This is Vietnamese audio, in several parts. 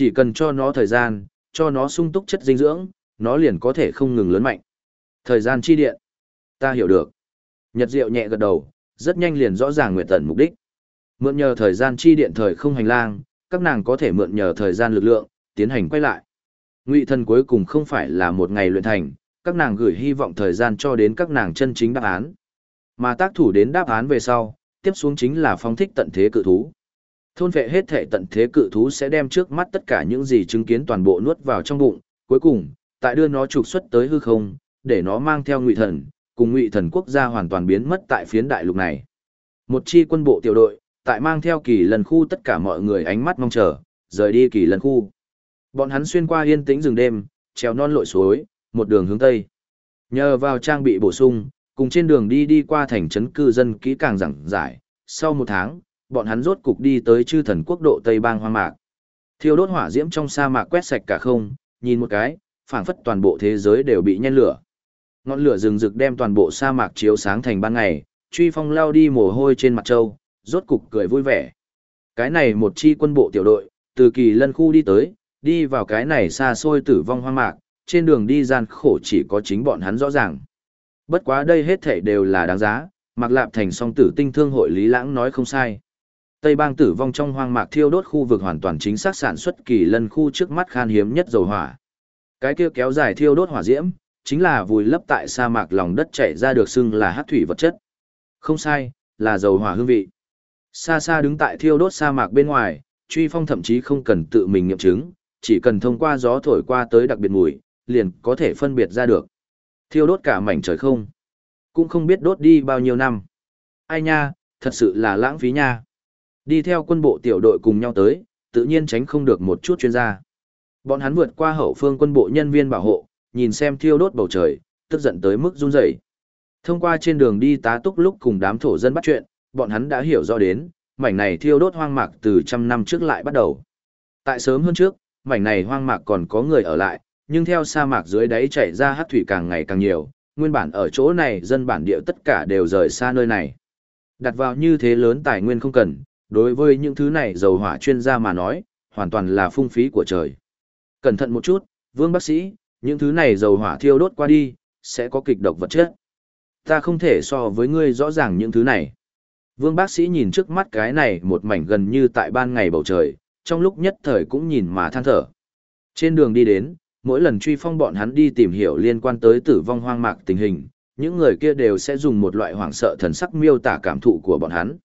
Chỉ cần cho nó thời gian, cho nó sung túc chất dinh dưỡng, nó liền có thể không ngừng lớn mạnh. Thời gian chi điện. Ta hiểu được. Nhật Diệu nhẹ gật đầu, rất nhanh liền rõ ràng nguyện Tần mục đích. Mượn nhờ thời gian chi điện thời không hành lang, các nàng có thể mượn nhờ thời gian lực lượng, tiến hành quay lại. Ngụy thần cuối cùng không phải là một ngày luyện thành, các nàng gửi hy vọng thời gian cho đến các nàng chân chính đáp án. Mà tác thủ đến đáp án về sau, tiếp xuống chính là phong thích tận thế cự thú. Thôn vệ hết thể tận thế cự thú sẽ đem trước mắt tất cả những gì chứng kiến toàn bộ nuốt vào trong bụng, cuối cùng, tại đưa nó trục xuất tới hư không, để nó mang theo ngụy thần, cùng ngụy thần quốc gia hoàn toàn biến mất tại phiến đại lục này. Một chi quân bộ tiểu đội, tại mang theo kỳ lần khu tất cả mọi người ánh mắt mong chờ, rời đi kỳ lần khu. Bọn hắn xuyên qua yên tĩnh rừng đêm, trèo non lội suối, một đường hướng tây. Nhờ vào trang bị bổ sung, cùng trên đường đi đi qua thành trấn cư dân kỹ càng giảng giải, sau một tháng, bọn hắn rốt cục đi tới chư thần quốc độ Tây Bang Hoang Mạc. Thiêu đốt hỏa diễm trong sa mạc quét sạch cả không, nhìn một cái, phảng phất toàn bộ thế giới đều bị nhen lửa. Ngọn lửa rừng rực đem toàn bộ sa mạc chiếu sáng thành ban ngày, truy phong lao đi mồ hôi trên mặt trâu, rốt cục cười vui vẻ. Cái này một chi quân bộ tiểu đội, từ kỳ lân khu đi tới, đi vào cái này xa xôi tử vong hoang mạc, trên đường đi gian khổ chỉ có chính bọn hắn rõ ràng. Bất quá đây hết thảy đều là đáng giá, Mạc Lạp Thành song tử tinh thương hội Lý Lãng nói không sai. Tây bang tử vong trong hoang mạc thiêu đốt khu vực hoàn toàn chính xác sản xuất kỳ lân khu trước mắt khan hiếm nhất dầu hỏa. Cái kia kéo dài thiêu đốt hỏa diễm, chính là vùi lấp tại sa mạc lòng đất chảy ra được xưng là hát thủy vật chất. Không sai, là dầu hỏa hương vị. Xa xa đứng tại thiêu đốt sa mạc bên ngoài, truy phong thậm chí không cần tự mình nghiệm chứng, chỉ cần thông qua gió thổi qua tới đặc biệt mùi, liền có thể phân biệt ra được. Thiêu đốt cả mảnh trời không. Cũng không biết đốt đi bao nhiêu năm. Ai nha, thật sự là lãng phí nha. Đi theo quân bộ tiểu đội cùng nhau tới, tự nhiên tránh không được một chút chuyên gia. Bọn hắn vượt qua hậu phương quân bộ nhân viên bảo hộ, nhìn xem thiêu đốt bầu trời, tức giận tới mức run rẩy. Thông qua trên đường đi tá túc lúc cùng đám thổ dân bắt chuyện, bọn hắn đã hiểu rõ đến, mảnh này thiêu đốt hoang mạc từ trăm năm trước lại bắt đầu. Tại sớm hơn trước, mảnh này hoang mạc còn có người ở lại, nhưng theo sa mạc dưới đáy chảy ra hát thủy càng ngày càng nhiều, nguyên bản ở chỗ này dân bản địa tất cả đều rời xa nơi này. Đặt vào như thế lớn tài nguyên không cần, đối với những thứ này dầu hỏa chuyên gia mà nói, hoàn toàn là phung phí của trời. Cẩn thận một chút, vương bác sĩ, những thứ này dầu hỏa thiêu đốt qua đi, sẽ có kịch độc vật chất. Ta không thể so với ngươi rõ ràng những thứ này. Vương bác sĩ nhìn trước mắt cái này một mảnh gần như tại ban ngày bầu trời, trong lúc nhất thời cũng nhìn mà than thở. Trên đường đi đến, mỗi lần truy phong bọn hắn đi tìm hiểu liên quan tới tử vong hoang mạc tình hình, những người kia đều sẽ dùng một loại hoảng sợ thần sắc miêu tả cảm thụ của bọn hắn.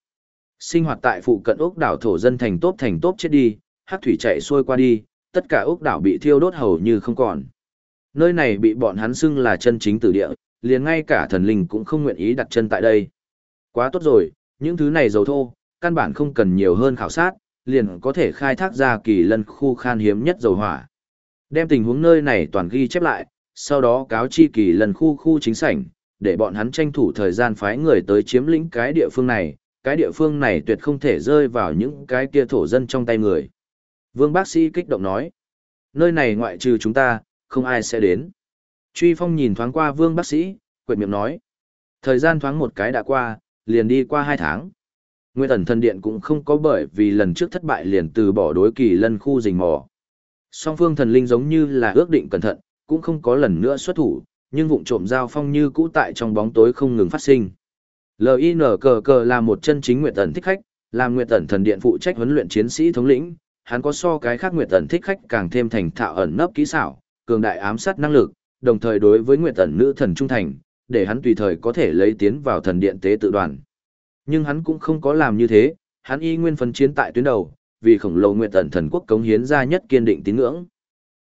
Sinh hoạt tại phụ cận ốc đảo thổ dân thành tốt thành tốt chết đi, hắc thủy chạy xuôi qua đi, tất cả ốc đảo bị thiêu đốt hầu như không còn. Nơi này bị bọn hắn xưng là chân chính tử địa, liền ngay cả thần linh cũng không nguyện ý đặt chân tại đây. Quá tốt rồi, những thứ này dầu thô, căn bản không cần nhiều hơn khảo sát, liền có thể khai thác ra kỳ lân khu khan hiếm nhất dầu hỏa. Đem tình huống nơi này toàn ghi chép lại, sau đó cáo chi kỳ lân khu khu chính sảnh, để bọn hắn tranh thủ thời gian phái người tới chiếm lĩnh cái địa phương này, cái địa phương này tuyệt không thể rơi vào những cái kia thổ dân trong tay người. Vương bác sĩ kích động nói, nơi này ngoại trừ chúng ta, không ai sẽ đến. Truy Phong nhìn thoáng qua vương bác sĩ, quyệt miệng nói, thời gian thoáng một cái đã qua, liền đi qua hai tháng. Nguyên ẩn thần điện cũng không có bởi vì lần trước thất bại liền từ bỏ đối kỳ lân khu rình mò. Song phương thần linh giống như là ước định cẩn thận, cũng không có lần nữa xuất thủ, nhưng vụng trộm giao phong như cũ tại trong bóng tối không ngừng phát sinh. LIN cờ cờ là một chân chính nguyệt Tần thích khách, làm nguyệt Tần thần điện phụ trách huấn luyện chiến sĩ thống lĩnh, hắn có so cái khác nguyệt Tần thích khách càng thêm thành thạo ẩn nấp kỹ xảo, cường đại ám sát năng lực, đồng thời đối với nguyệt Tần nữ thần trung thành, để hắn tùy thời có thể lấy tiến vào thần điện tế tự đoàn. Nhưng hắn cũng không có làm như thế, hắn y nguyên phân chiến tại tuyến đầu, vì khổng lồ nguyệt Tần thần quốc cống hiến ra nhất kiên định tín ngưỡng.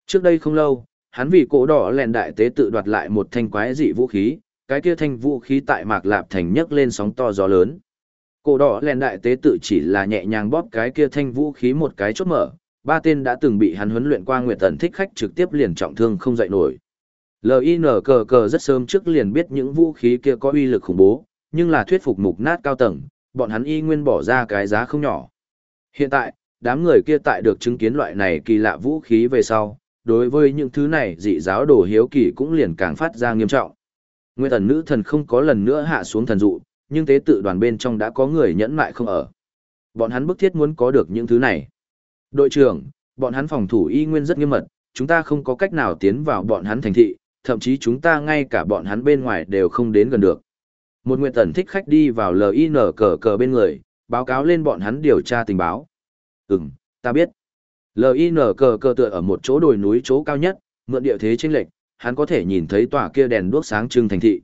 Trước đây không lâu, hắn vì cổ đỏ lẹn đại tế tự đoạt lại một thanh quái dị vũ khí, cái kia thanh vũ khí tại mạc lạp thành nhấc lên sóng to gió lớn. Cổ đỏ len đại tế tự chỉ là nhẹ nhàng bóp cái kia thanh vũ khí một cái chốt mở, ba tên đã từng bị hắn huấn luyện qua nguyệt tần thích khách trực tiếp liền trọng thương không dậy nổi. LIN cờ cờ rất sớm trước liền biết những vũ khí kia có uy lực khủng bố, nhưng là thuyết phục mục nát cao tầng, bọn hắn y nguyên bỏ ra cái giá không nhỏ. Hiện tại, đám người kia tại được chứng kiến loại này kỳ lạ vũ khí về sau, đối với những thứ này dị giáo đồ hiếu kỳ cũng liền càng phát ra nghiêm trọng. Nguyên thần nữ thần không có lần nữa hạ xuống thần dụ, nhưng tế tự đoàn bên trong đã có người nhẫn mại không ở. Bọn hắn bức thiết muốn có được những thứ này. Đội trưởng, Bọn hắn phòng thủ y nguyên rất nghiêm mật, chúng ta không có cách nào tiến vào bọn hắn thành thị, thậm chí chúng ta ngay cả bọn hắn bên ngoài đều không đến gần được. Một nguyện tần thích khách đi vào LIN cờ cờ bên người, báo cáo lên bọn hắn điều tra tình báo. Ừm, ta biết. LIN cờ cờ tựa ở một chỗ đồi núi chỗ cao nhất, mượn địa thế chênh lệch, hắn có thể nhìn thấy tòa kia đèn đuốc sáng trưng thành thị.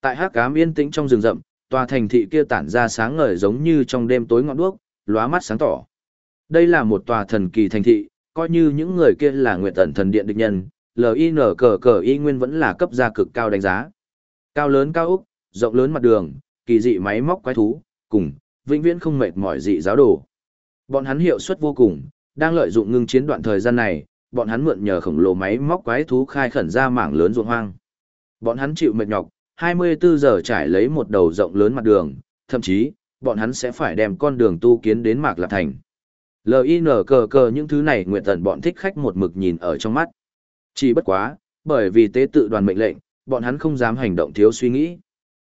Tại hắc ám yên tĩnh trong rừng rậm, tòa thành thị kia tản ra sáng ngời giống như trong đêm tối ngọn đuốc, lóa mắt sáng tỏ. Đây là một tòa thần kỳ thành thị, coi như những người kia là nguyệt tận thần điện địch nhân, LIN cờ cờ y nguyên vẫn là cấp gia cực cao đánh giá. Cao lớn cao úc, rộng lớn mặt đường, kỳ dị máy móc quái thú, cùng, vĩnh viễn không mệt mỏi dị giáo đồ. Bọn hắn hiệu suất vô cùng, đang lợi dụng ngưng chiến đoạn thời gian này, bọn hắn mượn nhờ khổng lồ máy móc quái thú khai khẩn ra mảng lớn ruộng hoang. Bọn hắn chịu mệt nhọc, 24 giờ trải lấy một đầu rộng lớn mặt đường, thậm chí, bọn hắn sẽ phải đem con đường tu kiến đến Mạc Lạp Thành. LIN cờ cờ những thứ này nguyện tận bọn thích khách một mực nhìn ở trong mắt. Chỉ bất quá, bởi vì tế tự đoàn mệnh lệnh, bọn hắn không dám hành động thiếu suy nghĩ.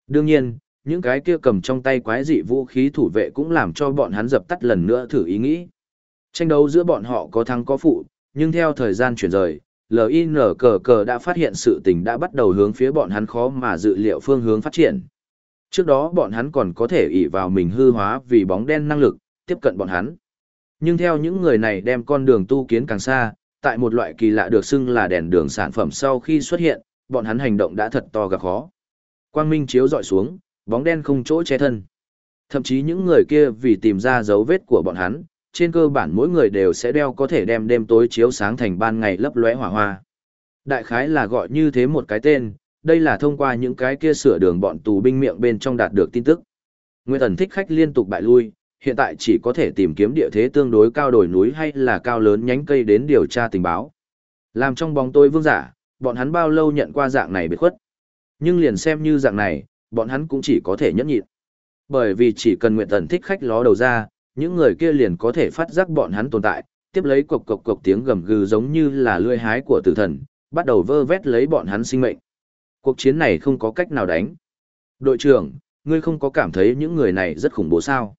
Đương nhiên, những cái kia cầm trong tay quái dị vũ khí thủ vệ cũng làm cho bọn hắn dập tắt lần nữa thử ý nghĩ. Tranh đấu giữa bọn họ có thắng có phụ, nhưng theo thời gian chuyển rời, LIN đã phát hiện sự tình đã bắt đầu hướng phía bọn hắn khó mà dự liệu phương hướng phát triển. Trước đó bọn hắn còn có thể ỷ vào mình hư hóa vì bóng đen năng lực, tiếp cận bọn hắn. Nhưng theo những người này đem con đường tu kiến càng xa, tại một loại kỳ lạ được xưng là đèn đường sản phẩm sau khi xuất hiện, bọn hắn hành động đã thật to gặp khó. Quang minh chiếu dọi xuống, bóng đen không chỗ che thân. Thậm chí những người kia vì tìm ra dấu vết của bọn hắn, trên cơ bản mỗi người đều sẽ đeo có thể đem đêm tối chiếu sáng thành ban ngày lấp lóe hỏa hoa. Đại khái là gọi như thế một cái tên, đây là thông qua những cái kia sửa đường bọn tù binh miệng bên trong đạt được tin tức. Nguyên thần thích khách liên tục bại lui, hiện tại chỉ có thể tìm kiếm địa thế tương đối cao đồi núi hay là cao lớn nhánh cây đến điều tra tình báo. Làm trong bóng tối vương giả, bọn hắn bao lâu nhận qua dạng này biệt khuất. Nhưng liền xem như dạng này, bọn hắn cũng chỉ có thể nhẫn nhịn. Bởi vì chỉ cần Nguyệt thần thích khách ló đầu ra, những người kia liền có thể phát giác bọn hắn tồn tại, tiếp lấy cộc cộc cộc tiếng gầm gừ giống như là lưỡi hái của tử thần, bắt đầu vơ vét lấy bọn hắn sinh mệnh. Cuộc chiến này không có cách nào đánh. Đội trưởng, ngươi không có cảm thấy những người này rất khủng bố sao?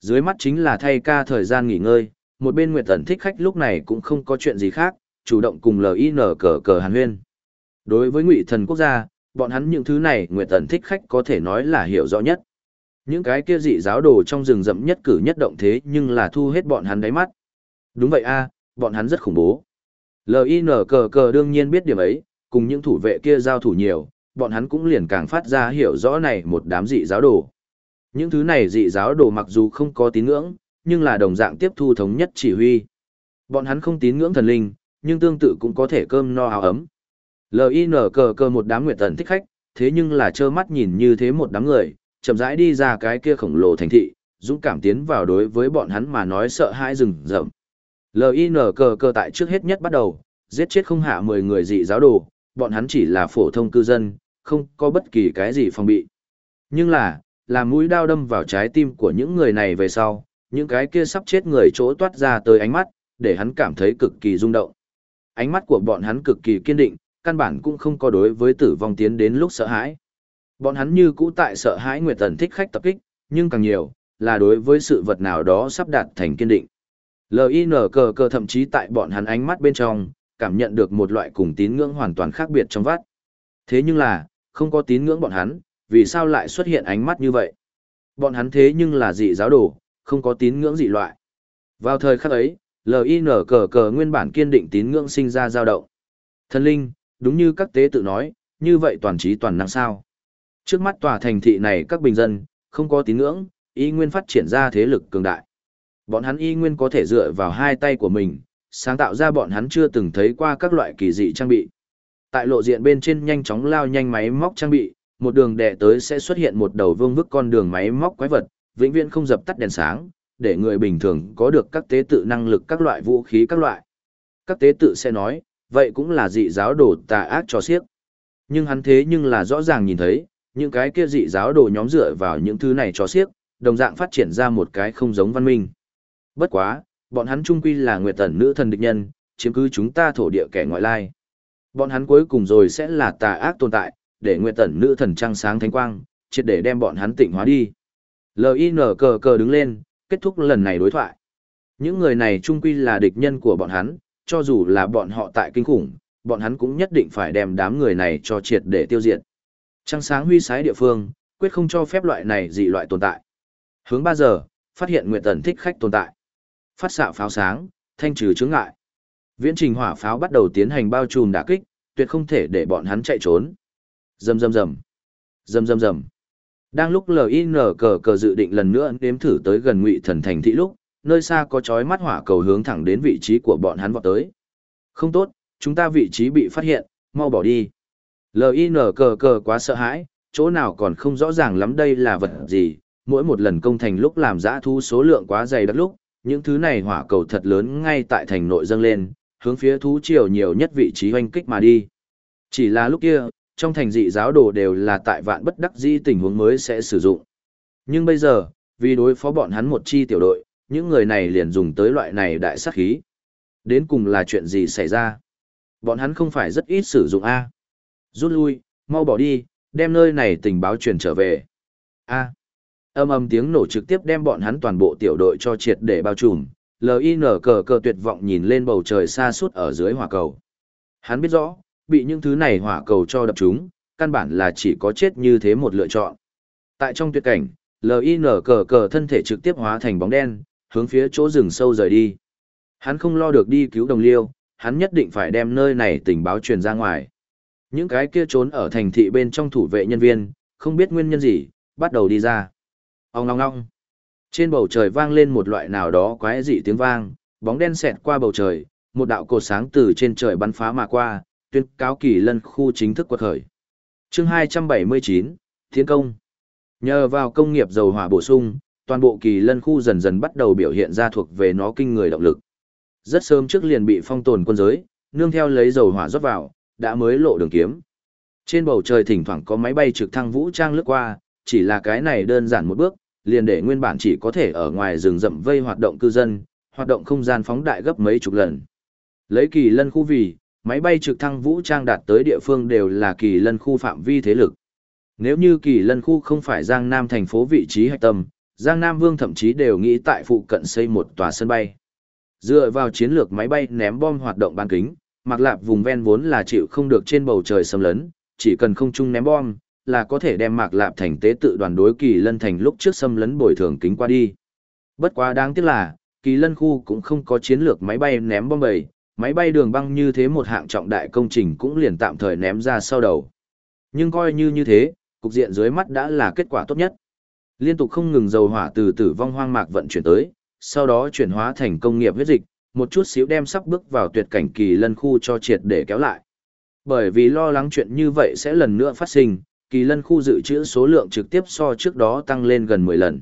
Dưới mắt chính là thay ca thời gian nghỉ ngơi, một bên Nguyệt Tần thích khách lúc này cũng không có chuyện gì khác, chủ động cùng LIN cờ cờ hàn huyên. Đối với ngụy thần quốc gia, bọn hắn những thứ này Nguyệt Tần thích khách có thể nói là hiểu rõ nhất. Những cái kia dị giáo đồ trong rừng rậm nhất cử nhất động thế nhưng là thu hết bọn hắn đáy mắt. Đúng vậy a, bọn hắn rất khủng bố. LIN cờ cờ đương nhiên biết điểm ấy, cùng những thủ vệ kia giao thủ nhiều, bọn hắn cũng liền càng phát ra hiểu rõ này một đám dị giáo đồ. Những thứ này dị giáo đồ mặc dù không có tín ngưỡng, nhưng là đồng dạng tiếp thu thống nhất chỉ huy. Bọn hắn không tín ngưỡng thần linh, nhưng tương tự cũng có thể cơm no áo ấm. LIN cờ cờ một đám nguyện tần thích khách, thế nhưng là trơ mắt nhìn như thế một đám người, chậm rãi đi ra cái kia khổng lồ thành thị, dũng cảm tiến vào đối với bọn hắn mà nói sợ hãi rừng rậm. LIN cờ cờ tại trước hết nhất bắt đầu, giết chết không hạ 10 người dị giáo đồ, bọn hắn chỉ là phổ thông cư dân, không có bất kỳ cái gì phòng bị. Nhưng là, là mũi đao đâm vào trái tim của những người này về sau, những cái kia sắp chết người chỗ toát ra tới ánh mắt, để hắn cảm thấy cực kỳ rung động. Ánh mắt của bọn hắn cực kỳ kiên định, căn bản cũng không có đối với tử vong tiến đến lúc sợ hãi. Bọn hắn như cũ tại sợ hãi Nguyệt Tần thích khách tập kích, nhưng càng nhiều, là đối với sự vật nào đó sắp đạt thành kiên định. LIN cờ cờ thậm chí tại bọn hắn ánh mắt bên trong, cảm nhận được một loại cùng tín ngưỡng hoàn toàn khác biệt trong vắt. Thế nhưng là, không có tín ngưỡng bọn hắn, vì sao lại xuất hiện ánh mắt như vậy? Bọn hắn thế nhưng là dị giáo đồ, không có tín ngưỡng dị loại. Vào thời khắc ấy, LIN cờ cờ nguyên bản kiên định tín ngưỡng sinh ra dao động. Thần linh, đúng như các tế tự nói, như vậy toàn trí toàn năng sao. Trước mắt tòa thành thị này các bình dân, không có tín ngưỡng, y nguyên phát triển ra thế lực cường đại. Bọn hắn y nguyên có thể dựa vào hai tay của mình, sáng tạo ra bọn hắn chưa từng thấy qua các loại kỳ dị trang bị. Tại lộ diện bên trên nhanh chóng lao nhanh máy móc trang bị, một đường đè tới sẽ xuất hiện một đầu vương vức con đường máy móc quái vật, vĩnh viễn không dập tắt đèn sáng, để người bình thường có được các tế tự năng lực các loại vũ khí các loại. Các tế tự sẽ nói, vậy cũng là dị giáo đồ tà ác cho xiếc. Nhưng hắn thế nhưng là rõ ràng nhìn thấy, những cái kia dị giáo đồ nhóm dựa vào những thứ này cho xiếc, đồng dạng phát triển ra một cái không giống văn minh. Bất quá, bọn hắn trung quy là nguyệt tần nữ thần địch nhân, chiếm cứ chúng ta thổ địa kẻ ngoại lai. Bọn hắn cuối cùng rồi sẽ là tà ác tồn tại, để nguyệt tần nữ thần trăng sáng thánh quang, triệt để đem bọn hắn tịnh hóa đi. L.I.N. cờ cờ đứng lên, kết thúc lần này đối thoại. Những người này trung quy là địch nhân của bọn hắn, cho dù là bọn họ tại kinh khủng, bọn hắn cũng nhất định phải đem đám người này cho triệt để tiêu diệt. Trăng sáng huy sái địa phương, quyết không cho phép loại này dị loại tồn tại. Hướng 3 giờ, phát hiện Nguyệt Tần thích khách tồn tại. Phát xạ pháo sáng, thanh trừ chướng ngại. Viễn trình hỏa pháo bắt đầu tiến hành bao trùm đả kích, tuyệt không thể để bọn hắn chạy trốn. Rầm rầm rầm. Rầm rầm rầm. Đang lúc LIN cờ cờ dự định lần nữa nếm thử tới gần Ngụy Thần thành thị lúc, nơi xa có chói mắt hỏa cầu hướng thẳng đến vị trí của bọn hắn vọt tới. Không tốt, chúng ta vị trí bị phát hiện, mau bỏ đi. LIN cờ cờ quá sợ hãi, chỗ nào còn không rõ ràng lắm đây là vật gì, mỗi một lần công thành lúc làm giã thu số lượng quá dày đất lúc, những thứ này hỏa cầu thật lớn ngay tại thành nội dâng lên, hướng phía thú triều nhiều nhất vị trí hoanh kích mà đi. Chỉ là lúc kia, trong thành dị giáo đồ đều là tại vạn bất đắc di tình huống mới sẽ sử dụng. Nhưng bây giờ, vì đối phó bọn hắn một chi tiểu đội, những người này liền dùng tới loại này đại sát khí. Đến cùng là chuyện gì xảy ra? Bọn hắn không phải rất ít sử dụng A. Rút lui, mau bỏ đi, đem nơi này tình báo truyền trở về. A. Âm âm tiếng nổ trực tiếp đem bọn hắn toàn bộ tiểu đội cho triệt để bao trùm, LIN cờ cờ tuyệt vọng nhìn lên bầu trời xa suốt ở dưới hỏa cầu. Hắn biết rõ, bị những thứ này hỏa cầu cho đập chúng, căn bản là chỉ có chết như thế một lựa chọn. Tại trong tuyệt cảnh, LIN cờ cờ thân thể trực tiếp hóa thành bóng đen, hướng phía chỗ rừng sâu rời đi. Hắn không lo được đi cứu đồng liêu, hắn nhất định phải đem nơi này tình báo truyền ra ngoài. Những cái kia trốn ở thành thị bên trong thủ vệ nhân viên, không biết nguyên nhân gì, bắt đầu đi ra. Ông ngong ngong. Trên bầu trời vang lên một loại nào đó quái dị tiếng vang, bóng đen xẹt qua bầu trời, một đạo cột sáng từ trên trời bắn phá mà qua, tuyên cáo kỳ lân khu chính thức quật khởi. chương 279, Thiên công. Nhờ vào công nghiệp dầu hỏa bổ sung, toàn bộ kỳ lân khu dần dần bắt đầu biểu hiện ra thuộc về nó kinh người động lực. Rất sớm trước liền bị phong tồn quân giới, nương theo lấy dầu hỏa rót vào, đã mới lộ đường kiếm. Trên bầu trời thỉnh thoảng có máy bay trực thăng vũ trang lướt qua, chỉ là cái này đơn giản một bước, liền để nguyên bản chỉ có thể ở ngoài rừng rậm vây hoạt động cư dân, hoạt động không gian phóng đại gấp mấy chục lần. Lấy kỳ lân khu vì, máy bay trực thăng vũ trang đạt tới địa phương đều là kỳ lân khu phạm vi thế lực. Nếu như kỳ lân khu không phải Giang Nam thành phố vị trí hạch tâm, Giang Nam Vương thậm chí đều nghĩ tại phụ cận xây một tòa sân bay. Dựa vào chiến lược máy bay ném bom hoạt động bán kính, Mạc Lạp vùng ven vốn là chịu không được trên bầu trời xâm lấn, chỉ cần không trung ném bom, là có thể đem Mạc Lạp thành tế tự đoàn đối kỳ lân thành lúc trước xâm lấn bồi thường kính qua đi. Bất quá đáng tiếc là, kỳ lân khu cũng không có chiến lược máy bay ném bom bầy, máy bay đường băng như thế một hạng trọng đại công trình cũng liền tạm thời ném ra sau đầu. Nhưng coi như như thế, cục diện dưới mắt đã là kết quả tốt nhất. Liên tục không ngừng dầu hỏa từ tử vong hoang mạc vận chuyển tới, sau đó chuyển hóa thành công nghiệp huyết dịch, một chút xíu đem sắp bước vào tuyệt cảnh kỳ lân khu cho triệt để kéo lại. Bởi vì lo lắng chuyện như vậy sẽ lần nữa phát sinh, kỳ lân khu dự trữ số lượng trực tiếp so trước đó tăng lên gần 10 lần.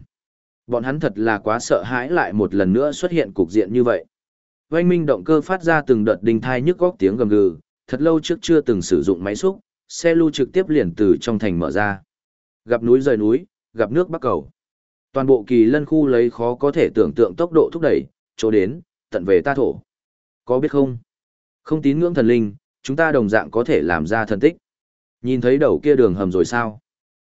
Bọn hắn thật là quá sợ hãi lại một lần nữa xuất hiện cục diện như vậy. Oanh minh động cơ phát ra từng đợt đình thai nhức góc tiếng gầm gừ, thật lâu trước chưa từng sử dụng máy xúc, xe lưu trực tiếp liền từ trong thành mở ra. Gặp núi rời núi, gặp nước bắc cầu. Toàn bộ kỳ lân khu lấy khó có thể tưởng tượng tốc độ thúc đẩy, chỗ đến, tận về ta thổ. Có biết không? Không tín ngưỡng thần linh, chúng ta đồng dạng có thể làm ra thần tích. Nhìn thấy đầu kia đường hầm rồi sao?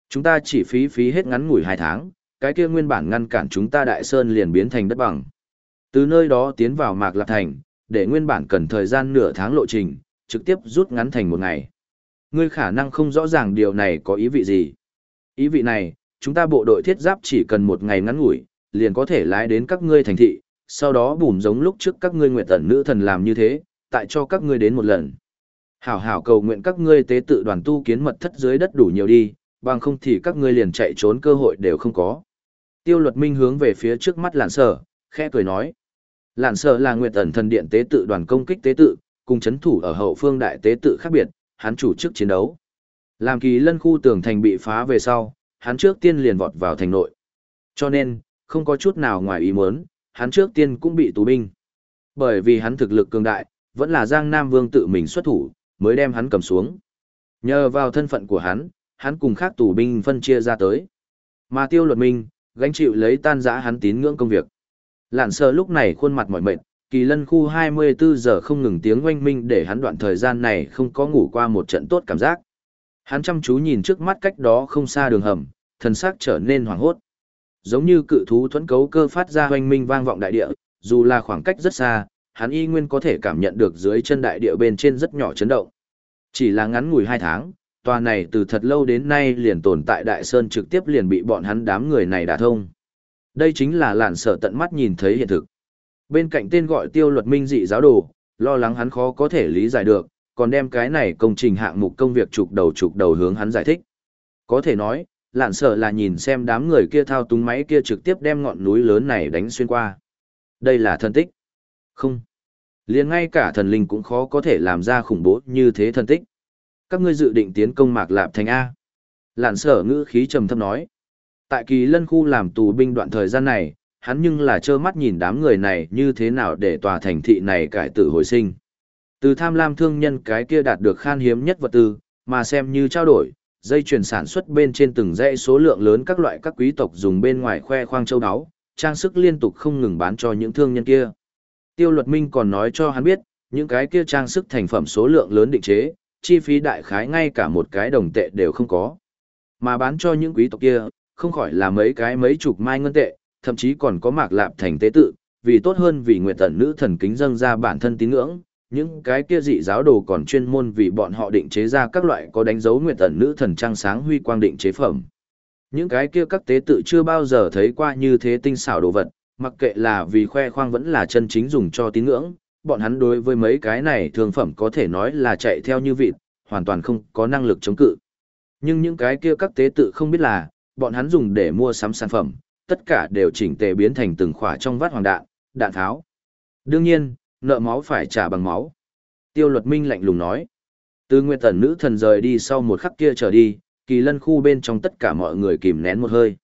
Chúng ta chỉ phí phí hết ngắn ngủi hai tháng, cái kia nguyên bản ngăn cản chúng ta đại sơn liền biến thành đất bằng. Từ nơi đó tiến vào Mạc Lạc Thành, để nguyên bản cần thời gian nửa tháng lộ trình, trực tiếp rút ngắn thành một ngày. Ngươi khả năng không rõ ràng điều này có ý vị gì. Ý vị này, chúng ta bộ đội thiết giáp chỉ cần một ngày ngắn ngủi, liền có thể lái đến các ngươi thành thị, sau đó bùm giống lúc trước các ngươi nguyện tẩn nữ thần làm như thế, tại cho các ngươi đến một lần. Hảo hảo cầu nguyện các ngươi tế tự đoàn tu kiến mật thất dưới đất đủ nhiều đi, bằng không thì các ngươi liền chạy trốn cơ hội đều không có. Tiêu luật minh hướng về phía trước mắt lạn sở, khẽ cười nói. Lạn sở là nguyện tẩn thần điện tế tự đoàn công kích tế tự, cùng chấn thủ ở hậu phương đại tế tự khác biệt, hắn chủ chức chiến đấu. Làm kỳ lân khu tường thành bị phá về sau, hắn trước tiên liền vọt vào thành nội. Cho nên, không có chút nào ngoài ý muốn, hắn trước tiên cũng bị tù binh. Bởi vì hắn thực lực cường đại, vẫn là Giang Nam Vương tự mình xuất thủ, mới đem hắn cầm xuống. Nhờ vào thân phận của hắn, hắn cùng khác tù binh phân chia ra tới. Mà tiêu luật minh, gánh chịu lấy tan giã hắn tín ngưỡng công việc. Lạn sơ lúc này khuôn mặt mỏi mệt, kỳ lân khu 24 giờ không ngừng tiếng oanh minh để hắn đoạn thời gian này không có ngủ qua một trận tốt cảm giác. Hắn chăm chú nhìn trước mắt cách đó không xa đường hầm, thần sắc trở nên hoảng hốt. Giống như cự thú thuẫn cấu cơ phát ra hoanh minh vang vọng đại địa, dù là khoảng cách rất xa, hắn y nguyên có thể cảm nhận được dưới chân đại địa bên trên rất nhỏ chấn động. Chỉ là ngắn ngủi hai tháng, tòa này từ thật lâu đến nay liền tồn tại đại sơn trực tiếp liền bị bọn hắn đám người này đả thông. Đây chính là lạn sở tận mắt nhìn thấy hiện thực. Bên cạnh tên gọi tiêu luật minh dị giáo đồ, lo lắng hắn khó có thể lý giải được, còn đem cái này công trình hạng mục công việc trục đầu trục đầu hướng hắn giải thích. Có thể nói, lạn sợ là nhìn xem đám người kia thao túng máy kia trực tiếp đem ngọn núi lớn này đánh xuyên qua. Đây là thần tích. Không. liền ngay cả thần linh cũng khó có thể làm ra khủng bố như thế thần tích. Các ngươi dự định tiến công mạc lạp thành A. Lạn sở ngữ khí trầm thấp nói. Tại kỳ lân khu làm tù binh đoạn thời gian này, hắn nhưng là trơ mắt nhìn đám người này như thế nào để tòa thành thị này cải tử hồi sinh. Từ tham lam thương nhân cái kia đạt được khan hiếm nhất vật tư, mà xem như trao đổi, dây chuyền sản xuất bên trên từng dãy số lượng lớn các loại các quý tộc dùng bên ngoài khoe khoang châu đáo, trang sức liên tục không ngừng bán cho những thương nhân kia. Tiêu luật minh còn nói cho hắn biết, những cái kia trang sức thành phẩm số lượng lớn định chế, chi phí đại khái ngay cả một cái đồng tệ đều không có. Mà bán cho những quý tộc kia, không khỏi là mấy cái mấy chục mai ngân tệ, thậm chí còn có mạc lạp thành tế tự, vì tốt hơn vì nguyện tận nữ thần kính dâng ra bản thân tín ngưỡng, những cái kia dị giáo đồ còn chuyên môn vì bọn họ định chế ra các loại có đánh dấu nguyệt tần nữ thần trang sáng huy quang định chế phẩm. Những cái kia các tế tự chưa bao giờ thấy qua như thế tinh xảo đồ vật, mặc kệ là vì khoe khoang vẫn là chân chính dùng cho tín ngưỡng, bọn hắn đối với mấy cái này thường phẩm có thể nói là chạy theo như vịt, hoàn toàn không có năng lực chống cự. Nhưng những cái kia các tế tự không biết là, bọn hắn dùng để mua sắm sản phẩm, tất cả đều chỉnh tề biến thành từng khỏa trong vát hoàng đạn, đạn tháo. Đương nhiên, nợ máu phải trả bằng máu. Tiêu luật minh lạnh lùng nói. Từ nguyệt tần nữ thần rời đi sau một khắc kia trở đi, kỳ lân khu bên trong tất cả mọi người kìm nén một hơi.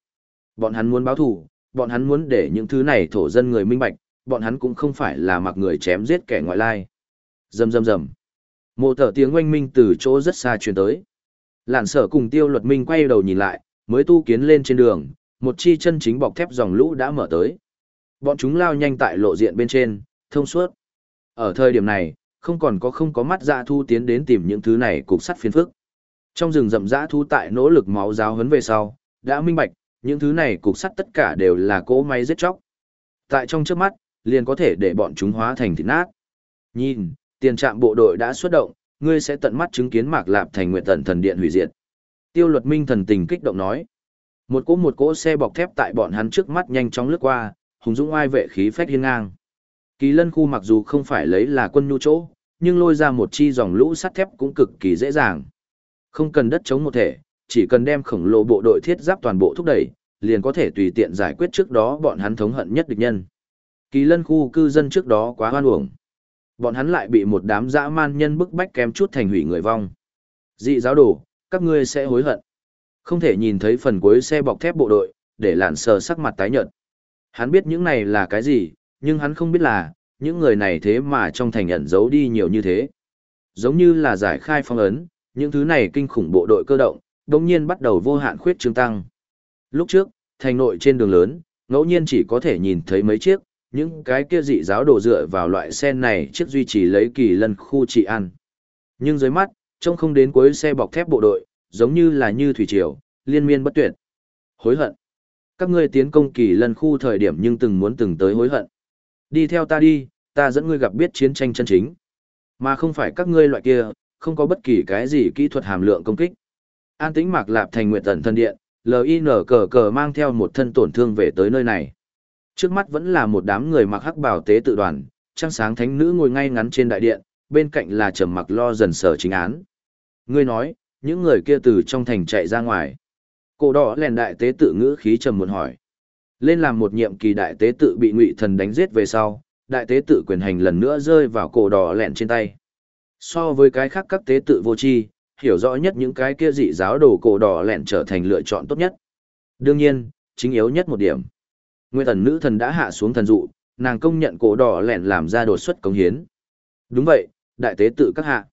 Bọn hắn muốn báo thủ, bọn hắn muốn để những thứ này thổ dân người minh bạch, bọn hắn cũng không phải là mặc người chém giết kẻ ngoại lai. Rầm rầm rầm. Một tờ tiếng oanh minh từ chỗ rất xa truyền tới. Lạn sở cùng tiêu luật minh quay đầu nhìn lại, mới tu kiến lên trên đường, một chi chân chính bọc thép dòng lũ đã mở tới. Bọn chúng lao nhanh tại lộ diện bên trên, thông suốt. Ở thời điểm này, không còn có không có mắt dã thu tiến đến tìm những thứ này cục sắt phiền phức. Trong rừng rậm dã thu tại nỗ lực máu giáo hấn về sau, đã minh bạch, những thứ này cục sắt tất cả đều là cỗ máy giết chóc. Tại trong trước mắt, liền có thể để bọn chúng hóa thành thịt nát. Nhìn, tiền trạm bộ đội đã xuất động, ngươi sẽ tận mắt chứng kiến Mạc Lạp thành nguyện tận thần điện hủy diệt. Tiêu Luật Minh thần tình kích động nói. Một cỗ một cỗ xe bọc thép tại bọn hắn trước mắt nhanh chóng lướt qua, hùng dũng ai vệ khí phách hiên ngang. Kỳ lân khu mặc dù không phải lấy là quân nhu chỗ, nhưng lôi ra một chi dòng lũ sắt thép cũng cực kỳ dễ dàng. Không cần đất chống một thể, chỉ cần đem khổng lồ bộ đội thiết giáp toàn bộ thúc đẩy, liền có thể tùy tiện giải quyết trước đó bọn hắn thống hận nhất địch nhân. Kỳ lân khu cư dân trước đó quá hoan uổng. Bọn hắn lại bị một đám dã man nhân bức bách kém chút thành hủy người vong. Dị giáo đồ, các ngươi sẽ hối hận. Không thể nhìn thấy phần cuối xe bọc thép bộ đội, để lạn sờ sắc mặt tái nhợt. Hắn biết những này là cái gì, nhưng hắn không biết là, những người này thế mà trong thành ẩn giấu đi nhiều như thế. Giống như là giải khai phong ấn, những thứ này kinh khủng bộ đội cơ động, đồng nhiên bắt đầu vô hạn khuyết trương tăng. Lúc trước, thành nội trên đường lớn, ngẫu nhiên chỉ có thể nhìn thấy mấy chiếc, những cái kia dị giáo đổ dựa vào loại xe này chiếc duy trì lấy kỳ lân khu trị ăn. Nhưng dưới mắt, trông không đến cuối xe bọc thép bộ đội, giống như là như thủy triều, liên miên bất tuyệt. Hối hận. Các ngươi tiến công kỳ lân khu thời điểm nhưng từng muốn từng tới hối hận. Đi theo ta đi, ta dẫn ngươi gặp biết chiến tranh chân chính. Mà không phải các ngươi loại kia, không có bất kỳ cái gì kỹ thuật hàm lượng công kích. An tĩnh mạc lạp thành nguyện tần thân điện, LIN cờ cờ mang theo một thân tổn thương về tới nơi này. Trước mắt vẫn là một đám người mặc hắc bảo tế tự đoàn, trăng sáng thánh nữ ngồi ngay ngắn trên đại điện, bên cạnh là trầm mặc lo dần sở chính án. Ngươi nói, những người kia từ trong thành chạy ra ngoài. Cổ đỏ lèn đại tế tự ngữ khí trầm muốn hỏi. Lên làm một nhiệm kỳ đại tế tự bị ngụy thần đánh giết về sau, đại tế tự quyền hành lần nữa rơi vào cổ đỏ lẹn trên tay. So với cái khác các tế tự vô tri, hiểu rõ nhất những cái kia dị giáo đồ cổ đỏ lẹn trở thành lựa chọn tốt nhất. Đương nhiên, chính yếu nhất một điểm. Nguyên thần nữ thần đã hạ xuống thần dụ, nàng công nhận cổ đỏ lẹn làm ra đột xuất công hiến. Đúng vậy, đại tế tự các hạ.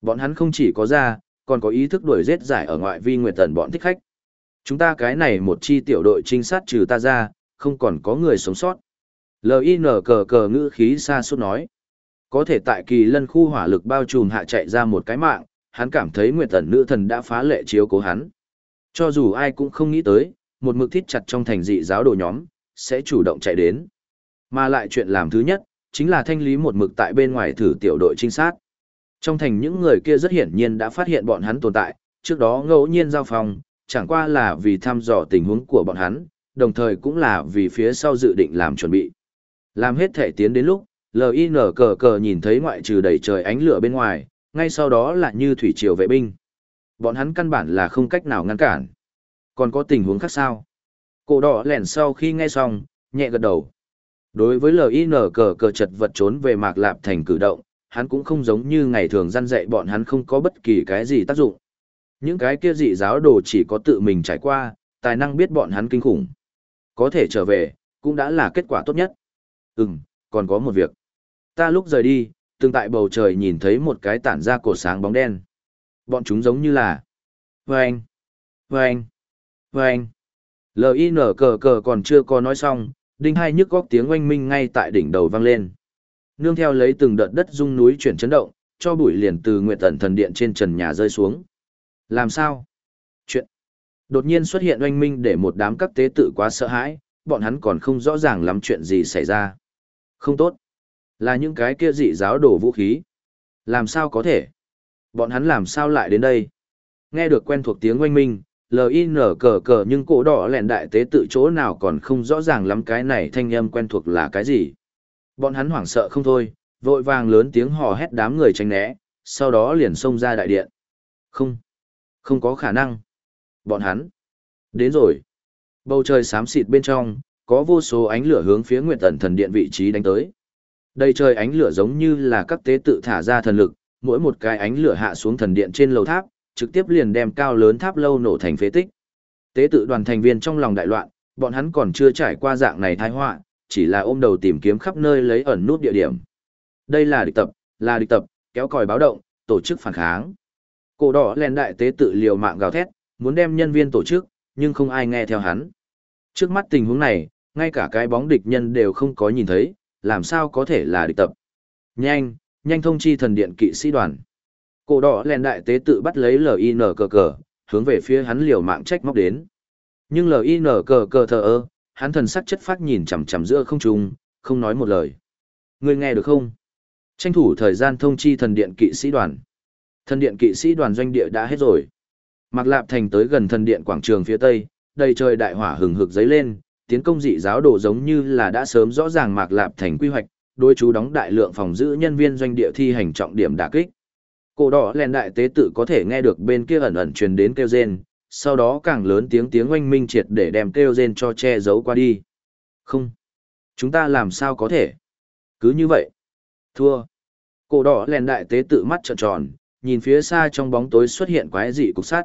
Bọn hắn không chỉ có ra, còn có ý thức đuổi giết giải ở ngoại vi nguyệt tần bọn thích khách. Chúng ta cái này một chi tiểu đội trinh sát trừ ta ra, không còn có người sống sót. L.I.N. cờ cờ ngữ khí xa suốt nói. Có thể tại kỳ lân khu hỏa lực bao trùm hạ chạy ra một cái mạng, hắn cảm thấy nguyệt tần nữ thần đã phá lệ chiếu cố hắn. Cho dù ai cũng không nghĩ tới, một mực thít chặt trong thành dị giáo đồ nhóm, sẽ chủ động chạy đến. Mà lại chuyện làm thứ nhất, chính là thanh lý một mực tại bên ngoài thử tiểu đội trinh sát. Trong thành những người kia rất hiển nhiên đã phát hiện bọn hắn tồn tại, trước đó ngẫu nhiên giao phòng, chẳng qua là vì thăm dò tình huống của bọn hắn, đồng thời cũng là vì phía sau dự định làm chuẩn bị. Làm hết thể tiến đến lúc, LIN cờ cờ nhìn thấy ngoại trừ đầy trời ánh lửa bên ngoài, ngay sau đó là như thủy triều vệ binh. Bọn hắn căn bản là không cách nào ngăn cản. Còn có tình huống khác sao? Cổ đỏ lẻn sau khi nghe xong, nhẹ gật đầu. Đối với LIN cờ cờ chật vật trốn về mạc lạp thành cử động, hắn cũng không giống như ngày thường gian dạy bọn hắn không có bất kỳ cái gì tác dụng. Những cái kia dị giáo đồ chỉ có tự mình trải qua, tài năng biết bọn hắn kinh khủng. Có thể trở về, cũng đã là kết quả tốt nhất. Ừm, còn có một việc. Ta lúc rời đi, từng tại bầu trời nhìn thấy một cái tản ra cổ sáng bóng đen. Bọn chúng giống như là... Vâng! Vâng! Vâng! L.I.N. cờ cờ còn chưa có nói xong, đinh hai nhức góc tiếng oanh minh ngay tại đỉnh đầu vang lên. Nương theo lấy từng đợt đất rung núi chuyển chấn động, cho bụi liền từ nguyện tận thần điện trên trần nhà rơi xuống. Làm sao? Chuyện. Đột nhiên xuất hiện oanh minh để một đám các tế tự quá sợ hãi, bọn hắn còn không rõ ràng lắm chuyện gì xảy ra. Không tốt. Là những cái kia dị giáo đổ vũ khí. Làm sao có thể? Bọn hắn làm sao lại đến đây? Nghe được quen thuộc tiếng oanh minh, L.I.N. cờ cờ nhưng cổ đỏ lẹn đại tế tự chỗ nào còn không rõ ràng lắm cái này thanh âm quen thuộc là cái gì. Bọn hắn hoảng sợ không thôi, vội vàng lớn tiếng hò hét đám người tránh né, sau đó liền xông ra đại điện. Không, không có khả năng. Bọn hắn, đến rồi. Bầu trời xám xịt bên trong, có vô số ánh lửa hướng phía Nguyệt Tần thần điện vị trí đánh tới. Đây trời ánh lửa giống như là các tế tự thả ra thần lực, mỗi một cái ánh lửa hạ xuống thần điện trên lầu tháp, trực tiếp liền đem cao lớn tháp lâu nổ thành phế tích. Tế tự đoàn thành viên trong lòng đại loạn, bọn hắn còn chưa trải qua dạng này tai họa, chỉ là ôm đầu tìm kiếm khắp nơi lấy ẩn nút địa điểm. Đây là địch tập, là địch tập, kéo còi báo động, tổ chức phản kháng. Cổ đỏ lèn đại tế tự liều mạng gào thét, muốn đem nhân viên tổ chức, nhưng không ai nghe theo hắn. Trước mắt tình huống này, ngay cả cái bóng địch nhân đều không có nhìn thấy, làm sao có thể là địch tập. Nhanh, nhanh thông chi thần điện kỵ sĩ đoàn. Cổ đỏ lèn đại tế tự bắt lấy LIN cờ cờ, hướng về phía hắn liều mạng trách móc đến. Nhưng LIN cờ cờ thờ ơ, hắn thần sắc chất phát nhìn chằm chằm giữa không trung, không nói một lời. Ngươi nghe được không? Tranh thủ thời gian thông chi thần điện kỵ sĩ đoàn. Thần điện kỵ sĩ đoàn doanh địa đã hết rồi. Mạc Lạp Thành tới gần thần điện quảng trường phía tây, đầy trời đại hỏa hừng hực dấy lên, tiến công dị giáo đồ giống như là đã sớm rõ ràng Mạc Lạp Thành quy hoạch, đối chú đóng đại lượng phòng giữ nhân viên doanh địa thi hành trọng điểm đả kích. Cổ đỏ lèn đại tế tự có thể nghe được bên kia ẩn ẩn truyền đến kêu rên, sau đó càng lớn tiếng tiếng oanh minh triệt để đem kêu rên cho che giấu qua đi. Không. Chúng ta làm sao có thể? Cứ như vậy. Thua. Cổ đỏ lèn đại tế tự mắt trợn tròn, nhìn phía xa trong bóng tối xuất hiện quái dị cục sắt.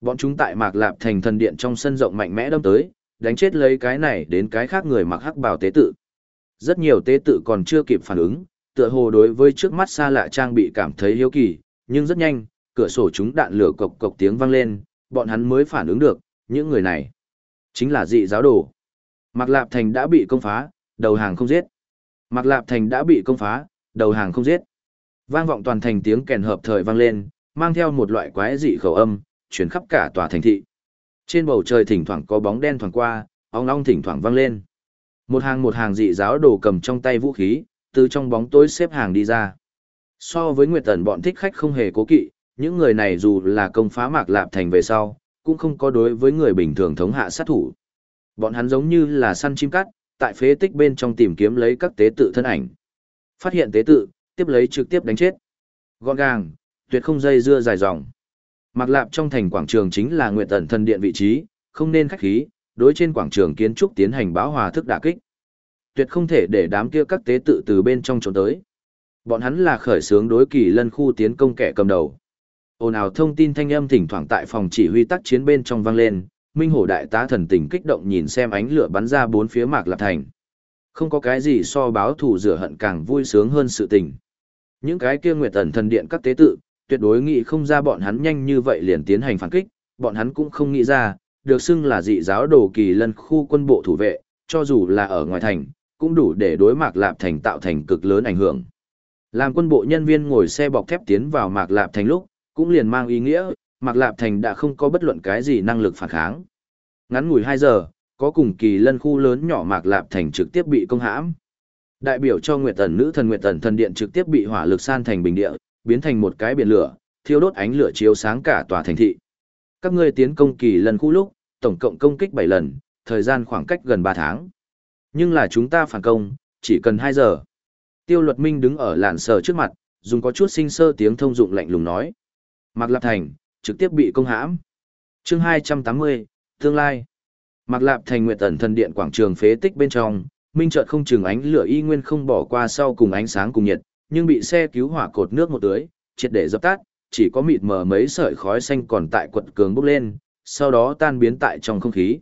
Bọn chúng tại Mạc Lạp thành thần điện trong sân rộng mạnh mẽ đâm tới, đánh chết lấy cái này đến cái khác người mặc hắc bào tế tự. Rất nhiều tế tự còn chưa kịp phản ứng, tựa hồ đối với trước mắt xa lạ trang bị cảm thấy hiếu kỳ, nhưng rất nhanh, cửa sổ chúng đạn lửa cộc cộc tiếng vang lên, bọn hắn mới phản ứng được, những người này chính là dị giáo đồ. Mạc Lạp Thành đã bị công phá, đầu hàng không giết. Mạc Lạp Thành đã bị công phá, đầu hàng không giết. Vang vọng toàn thành tiếng kèn hợp thời vang lên, mang theo một loại quái dị khẩu âm, chuyển khắp cả tòa thành thị. Trên bầu trời thỉnh thoảng có bóng đen thoảng qua, ong ong thỉnh thoảng vang lên. Một hàng một hàng dị giáo đồ cầm trong tay vũ khí, từ trong bóng tối xếp hàng đi ra. So với Nguyệt Tần bọn thích khách không hề cố kỵ, những người này dù là công phá mạc lạp thành về sau, cũng không có đối với người bình thường thống hạ sát thủ. Bọn hắn giống như là săn chim cắt, tại phế tích bên trong tìm kiếm lấy các tế tự thân ảnh. Phát hiện tế tự, tiếp lấy trực tiếp đánh chết. Gọn gàng, tuyệt không dây dưa dài dòng. Mạc Lạp trong thành quảng trường chính là Nguyệt Ẩn thần điện vị trí, không nên khách khí, đối trên quảng trường kiến trúc tiến hành báo hòa thức đả kích. Tuyệt không thể để đám kia các tế tự từ bên trong trốn tới. Bọn hắn là khởi xướng đối kỳ lân khu tiến công kẻ cầm đầu. Ồn ào thông tin thanh âm thỉnh thoảng tại phòng chỉ huy tác chiến bên trong vang lên, Minh Hổ đại tá thần tình kích động nhìn xem ánh lửa bắn ra bốn phía Mạc Lạp thành. Không có cái gì so báo thù rửa hận càng vui sướng hơn sự tình. Những cái kia Nguyệt Tần thần điện các tế tự, tuyệt đối nghĩ không ra bọn hắn nhanh như vậy liền tiến hành phản kích, bọn hắn cũng không nghĩ ra, được xưng là dị giáo đồ kỳ lân khu quân bộ thủ vệ, cho dù là ở ngoài thành, cũng đủ để đối Mạc Lạp Thành tạo thành cực lớn ảnh hưởng. Làm quân bộ nhân viên ngồi xe bọc thép tiến vào Mạc Lạp Thành lúc, cũng liền mang ý nghĩa, Mạc Lạp Thành đã không có bất luận cái gì năng lực phản kháng. Ngắn ngủi 2 giờ, có cùng kỳ lân khu lớn nhỏ Mạc Lạp Thành trực tiếp bị công hãm, Đại biểu cho Nguyệt Tần nữ thần Nguyệt Tần thần điện trực tiếp bị hỏa lực san thành bình địa, biến thành một cái biển lửa, thiêu đốt ánh lửa chiếu sáng cả tòa thành thị. Các ngươi tiến công kỳ lần khu lúc, tổng cộng công kích 7 lần, thời gian khoảng cách gần 3 tháng. Nhưng là chúng ta phản công, chỉ cần 2 giờ. Tiêu luật minh đứng ở làn sờ trước mặt, dùng có chút sinh sơ tiếng thông dụng lạnh lùng nói. Mạc Lạp Thành, trực tiếp bị công hãm. chương 280, tương lai. Mạc Lạp Thành Nguyệt Tần thần điện quảng trường phế tích bên trong, minh chợt không chừng ánh lửa y nguyên không bỏ qua sau cùng ánh sáng cùng nhiệt, nhưng bị xe cứu hỏa cột nước một tưới, triệt để dập tắt, chỉ có mịt mờ mấy sợi khói xanh còn tại quật cường bốc lên, sau đó tan biến tại trong không khí.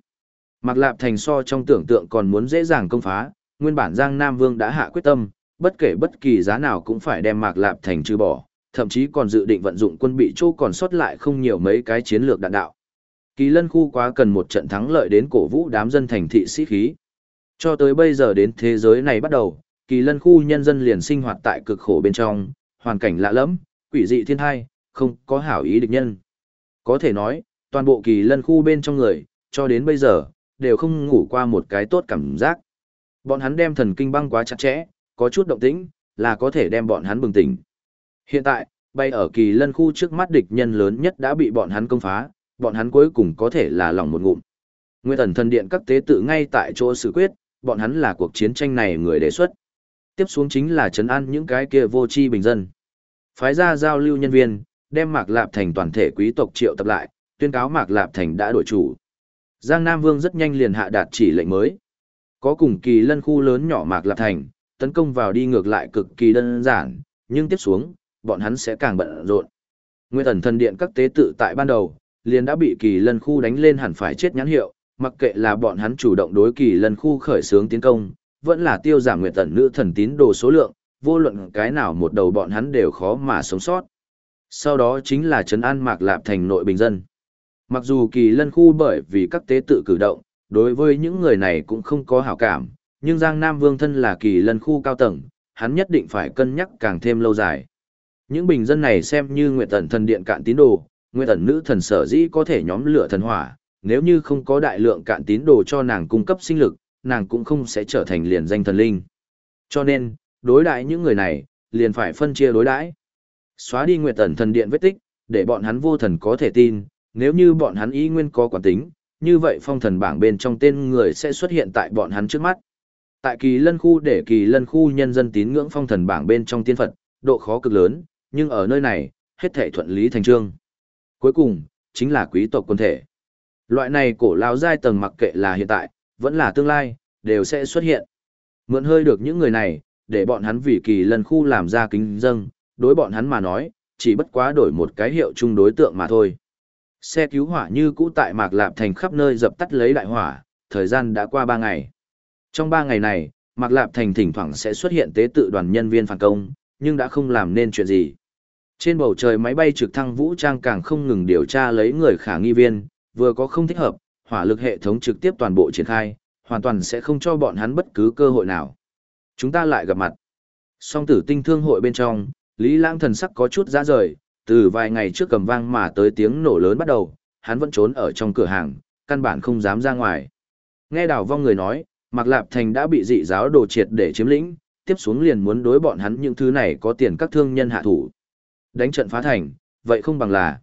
Mạc Lạp Thành so trong tưởng tượng còn muốn dễ dàng công phá, nguyên bản Giang Nam Vương đã hạ quyết tâm, bất kể bất kỳ giá nào cũng phải đem Mạc Lạp Thành trừ bỏ, thậm chí còn dự định vận dụng quân bị chỗ còn sót lại không nhiều mấy cái chiến lược đạn đạo. Kỳ lân khu quá cần một trận thắng lợi đến cổ vũ đám dân thành thị sĩ khí. Cho tới bây giờ đến thế giới này bắt đầu, kỳ lân khu nhân dân liền sinh hoạt tại cực khổ bên trong, hoàn cảnh lạ lẫm, quỷ dị thiên thai, không có hảo ý địch nhân. Có thể nói, toàn bộ kỳ lân khu bên trong người, cho đến bây giờ, đều không ngủ qua một cái tốt cảm giác. Bọn hắn đem thần kinh băng quá chặt chẽ, có chút động tĩnh, là có thể đem bọn hắn bừng tỉnh. Hiện tại, bay ở kỳ lân khu trước mắt địch nhân lớn nhất đã bị bọn hắn công phá, bọn hắn cuối cùng có thể là lòng một ngụm. Nguyên thần thần điện các tế tự ngay tại chỗ xử quyết, bọn hắn là cuộc chiến tranh này người đề xuất. Tiếp xuống chính là chấn an những cái kia vô tri bình dân. Phái ra giao lưu nhân viên, đem Mạc Lạp Thành toàn thể quý tộc triệu tập lại, tuyên cáo Mạc Lạp Thành đã đổi chủ. Giang Nam Vương rất nhanh liền hạ đạt chỉ lệnh mới. Có cùng kỳ lân khu lớn nhỏ Mạc Lạp Thành, tấn công vào đi ngược lại cực kỳ đơn giản, nhưng tiếp xuống, bọn hắn sẽ càng bận rộn. Nguyên ẩn thần điện các tế tự tại ban đầu, liền đã bị kỳ lân khu đánh lên hẳn phải chết nhãn hiệu, mặc kệ là bọn hắn chủ động đối kỳ lân khu khởi xướng tiến công, vẫn là tiêu giảm nguyệt tần nữ thần tín đồ số lượng, vô luận cái nào một đầu bọn hắn đều khó mà sống sót. Sau đó chính là trấn an mạc lạp thành nội bình dân. Mặc dù kỳ lân khu bởi vì các tế tự cử động, đối với những người này cũng không có hảo cảm, nhưng Giang Nam Vương thân là kỳ lân khu cao tầng, hắn nhất định phải cân nhắc càng thêm lâu dài. Những bình dân này xem như nguyện tần thần điện cạn tín đồ, nguyện tần nữ thần sở dĩ có thể nhóm lửa thần hỏa, nếu như không có đại lượng cạn tín đồ cho nàng cung cấp sinh lực, nàng cũng không sẽ trở thành liền danh thần linh. Cho nên, đối đãi những người này, liền phải phân chia đối đãi. Xóa đi nguyệt tần thần điện vết tích, để bọn hắn vô thần có thể tin, nếu như bọn hắn ý nguyên có quản tính, như vậy phong thần bảng bên trong tên người sẽ xuất hiện tại bọn hắn trước mắt. Tại kỳ lân khu để kỳ lân khu nhân dân tín ngưỡng phong thần bảng bên trong tiên Phật, độ khó cực lớn, nhưng ở nơi này, hết thể thuận lý thành trương. Cuối cùng, chính là quý tộc quân thể. Loại này cổ lao giai tầng mặc kệ là hiện tại, vẫn là tương lai, đều sẽ xuất hiện. Mượn hơi được những người này, để bọn hắn vì kỳ lần khu làm ra kính dâng, đối bọn hắn mà nói, chỉ bất quá đổi một cái hiệu chung đối tượng mà thôi. Xe cứu hỏa như cũ tại Mạc Lạp Thành khắp nơi dập tắt lấy đại hỏa, thời gian đã qua 3 ngày. Trong 3 ngày này, Mạc Lạp Thành thỉnh thoảng sẽ xuất hiện tế tự đoàn nhân viên phản công, nhưng đã không làm nên chuyện gì. Trên bầu trời máy bay trực thăng vũ trang càng không ngừng điều tra lấy người khả nghi viên, vừa có không thích hợp, hỏa lực hệ thống trực tiếp toàn bộ triển khai, hoàn toàn sẽ không cho bọn hắn bất cứ cơ hội nào. Chúng ta lại gặp mặt. Song tử tinh thương hội bên trong, Lý Lãng thần sắc có chút ra rời, từ vài ngày trước cầm vang mà tới tiếng nổ lớn bắt đầu, hắn vẫn trốn ở trong cửa hàng, căn bản không dám ra ngoài. Nghe đào vong người nói, Mạc Lạp Thành đã bị dị giáo đồ triệt để chiếm lĩnh, tiếp xuống liền muốn đối bọn hắn những thứ này có tiền các thương nhân hạ thủ. Đánh trận phá thành, vậy không bằng là.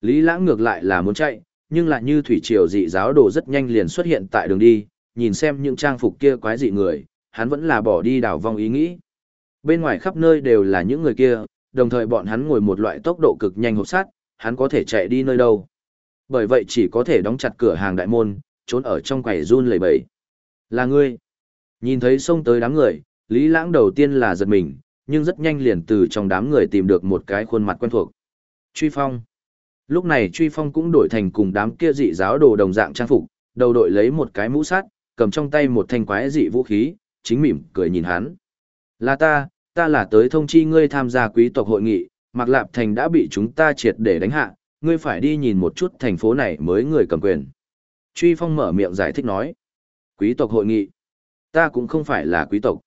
Lý Lãng ngược lại là muốn chạy, nhưng lại như thủy triều dị giáo đồ rất nhanh liền xuất hiện tại đường đi, nhìn xem những trang phục kia quái dị người, hắn vẫn là bỏ đi đảo vong ý nghĩ. Bên ngoài khắp nơi đều là những người kia, đồng thời bọn hắn ngồi một loại tốc độ cực nhanh hộp sát, hắn có thể chạy đi nơi đâu. Bởi vậy chỉ có thể đóng chặt cửa hàng đại môn, trốn ở trong quầy run lẩy bẩy. Là ngươi. Nhìn thấy xông tới đám người, Lý Lãng đầu tiên là giật mình, nhưng rất nhanh liền từ trong đám người tìm được một cái khuôn mặt quen thuộc. Truy Phong. Lúc này Truy Phong cũng đổi thành cùng đám kia dị giáo đồ đồng dạng trang phục, đầu đội lấy một cái mũ sắt, cầm trong tay một thanh quái dị vũ khí, chính mỉm cười nhìn hắn. Là ta, ta là tới thông chi ngươi tham gia quý tộc hội nghị, Mạc Lạp Thành đã bị chúng ta triệt để đánh hạ, ngươi phải đi nhìn một chút thành phố này mới người cầm quyền. Truy Phong mở miệng giải thích nói. Quý tộc hội nghị. Ta cũng không phải là quý tộc.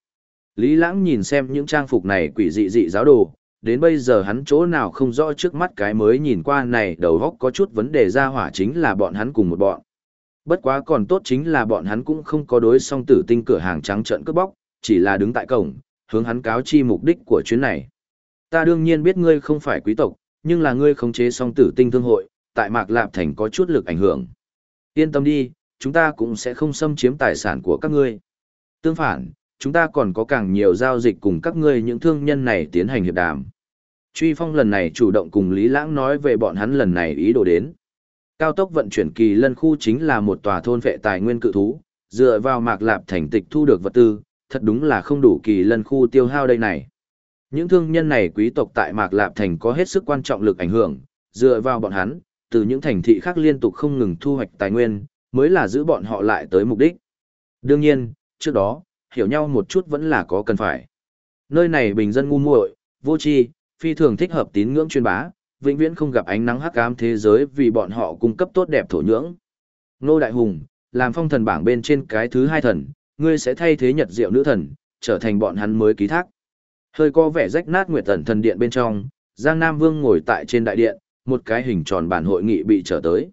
Lý Lãng nhìn xem những trang phục này quỷ dị dị giáo đồ, đến bây giờ hắn chỗ nào không rõ trước mắt cái mới nhìn qua này đầu góc có chút vấn đề ra hỏa chính là bọn hắn cùng một bọn. Bất quá còn tốt chính là bọn hắn cũng không có đối song tử tinh cửa hàng trắng trận cướp bóc, chỉ là đứng tại cổng, hướng hắn cáo chi mục đích của chuyến này. Ta đương nhiên biết ngươi không phải quý tộc, nhưng là ngươi khống chế song tử tinh thương hội, tại Mạc Lạp Thành có chút lực ảnh hưởng. Yên tâm đi, chúng ta cũng sẽ không xâm chiếm tài sản của các ngươi. Tương phản, chúng ta còn có càng nhiều giao dịch cùng các ngươi những thương nhân này tiến hành hiệp đàm. Truy Phong lần này chủ động cùng Lý Lãng nói về bọn hắn lần này ý đồ đến. Cao tốc vận chuyển kỳ lân khu chính là một tòa thôn vệ tài nguyên cự thú, dựa vào Mạc Lạp Thành tịch thu được vật tư, thật đúng là không đủ kỳ lân khu tiêu hao đây này. Những thương nhân này quý tộc tại Mạc Lạp Thành có hết sức quan trọng lực ảnh hưởng, dựa vào bọn hắn, từ những thành thị khác liên tục không ngừng thu hoạch tài nguyên, mới là giữ bọn họ lại tới mục đích. Đương nhiên, trước đó, hiểu nhau một chút vẫn là có cần phải. Nơi này bình dân ngu muội, vô tri, phi thường thích hợp tín ngưỡng chuyên bá, vĩnh viễn không gặp ánh nắng hắc ám thế giới vì bọn họ cung cấp tốt đẹp thổ nhưỡng. Nô Đại Hùng, làm phong thần bảng bên trên cái thứ hai thần, ngươi sẽ thay thế nhật diệu nữ thần, trở thành bọn hắn mới ký thác. Hơi có vẻ rách nát nguyệt tần thần điện bên trong, Giang Nam Vương ngồi tại trên đại điện, một cái hình tròn bản hội nghị bị trở tới.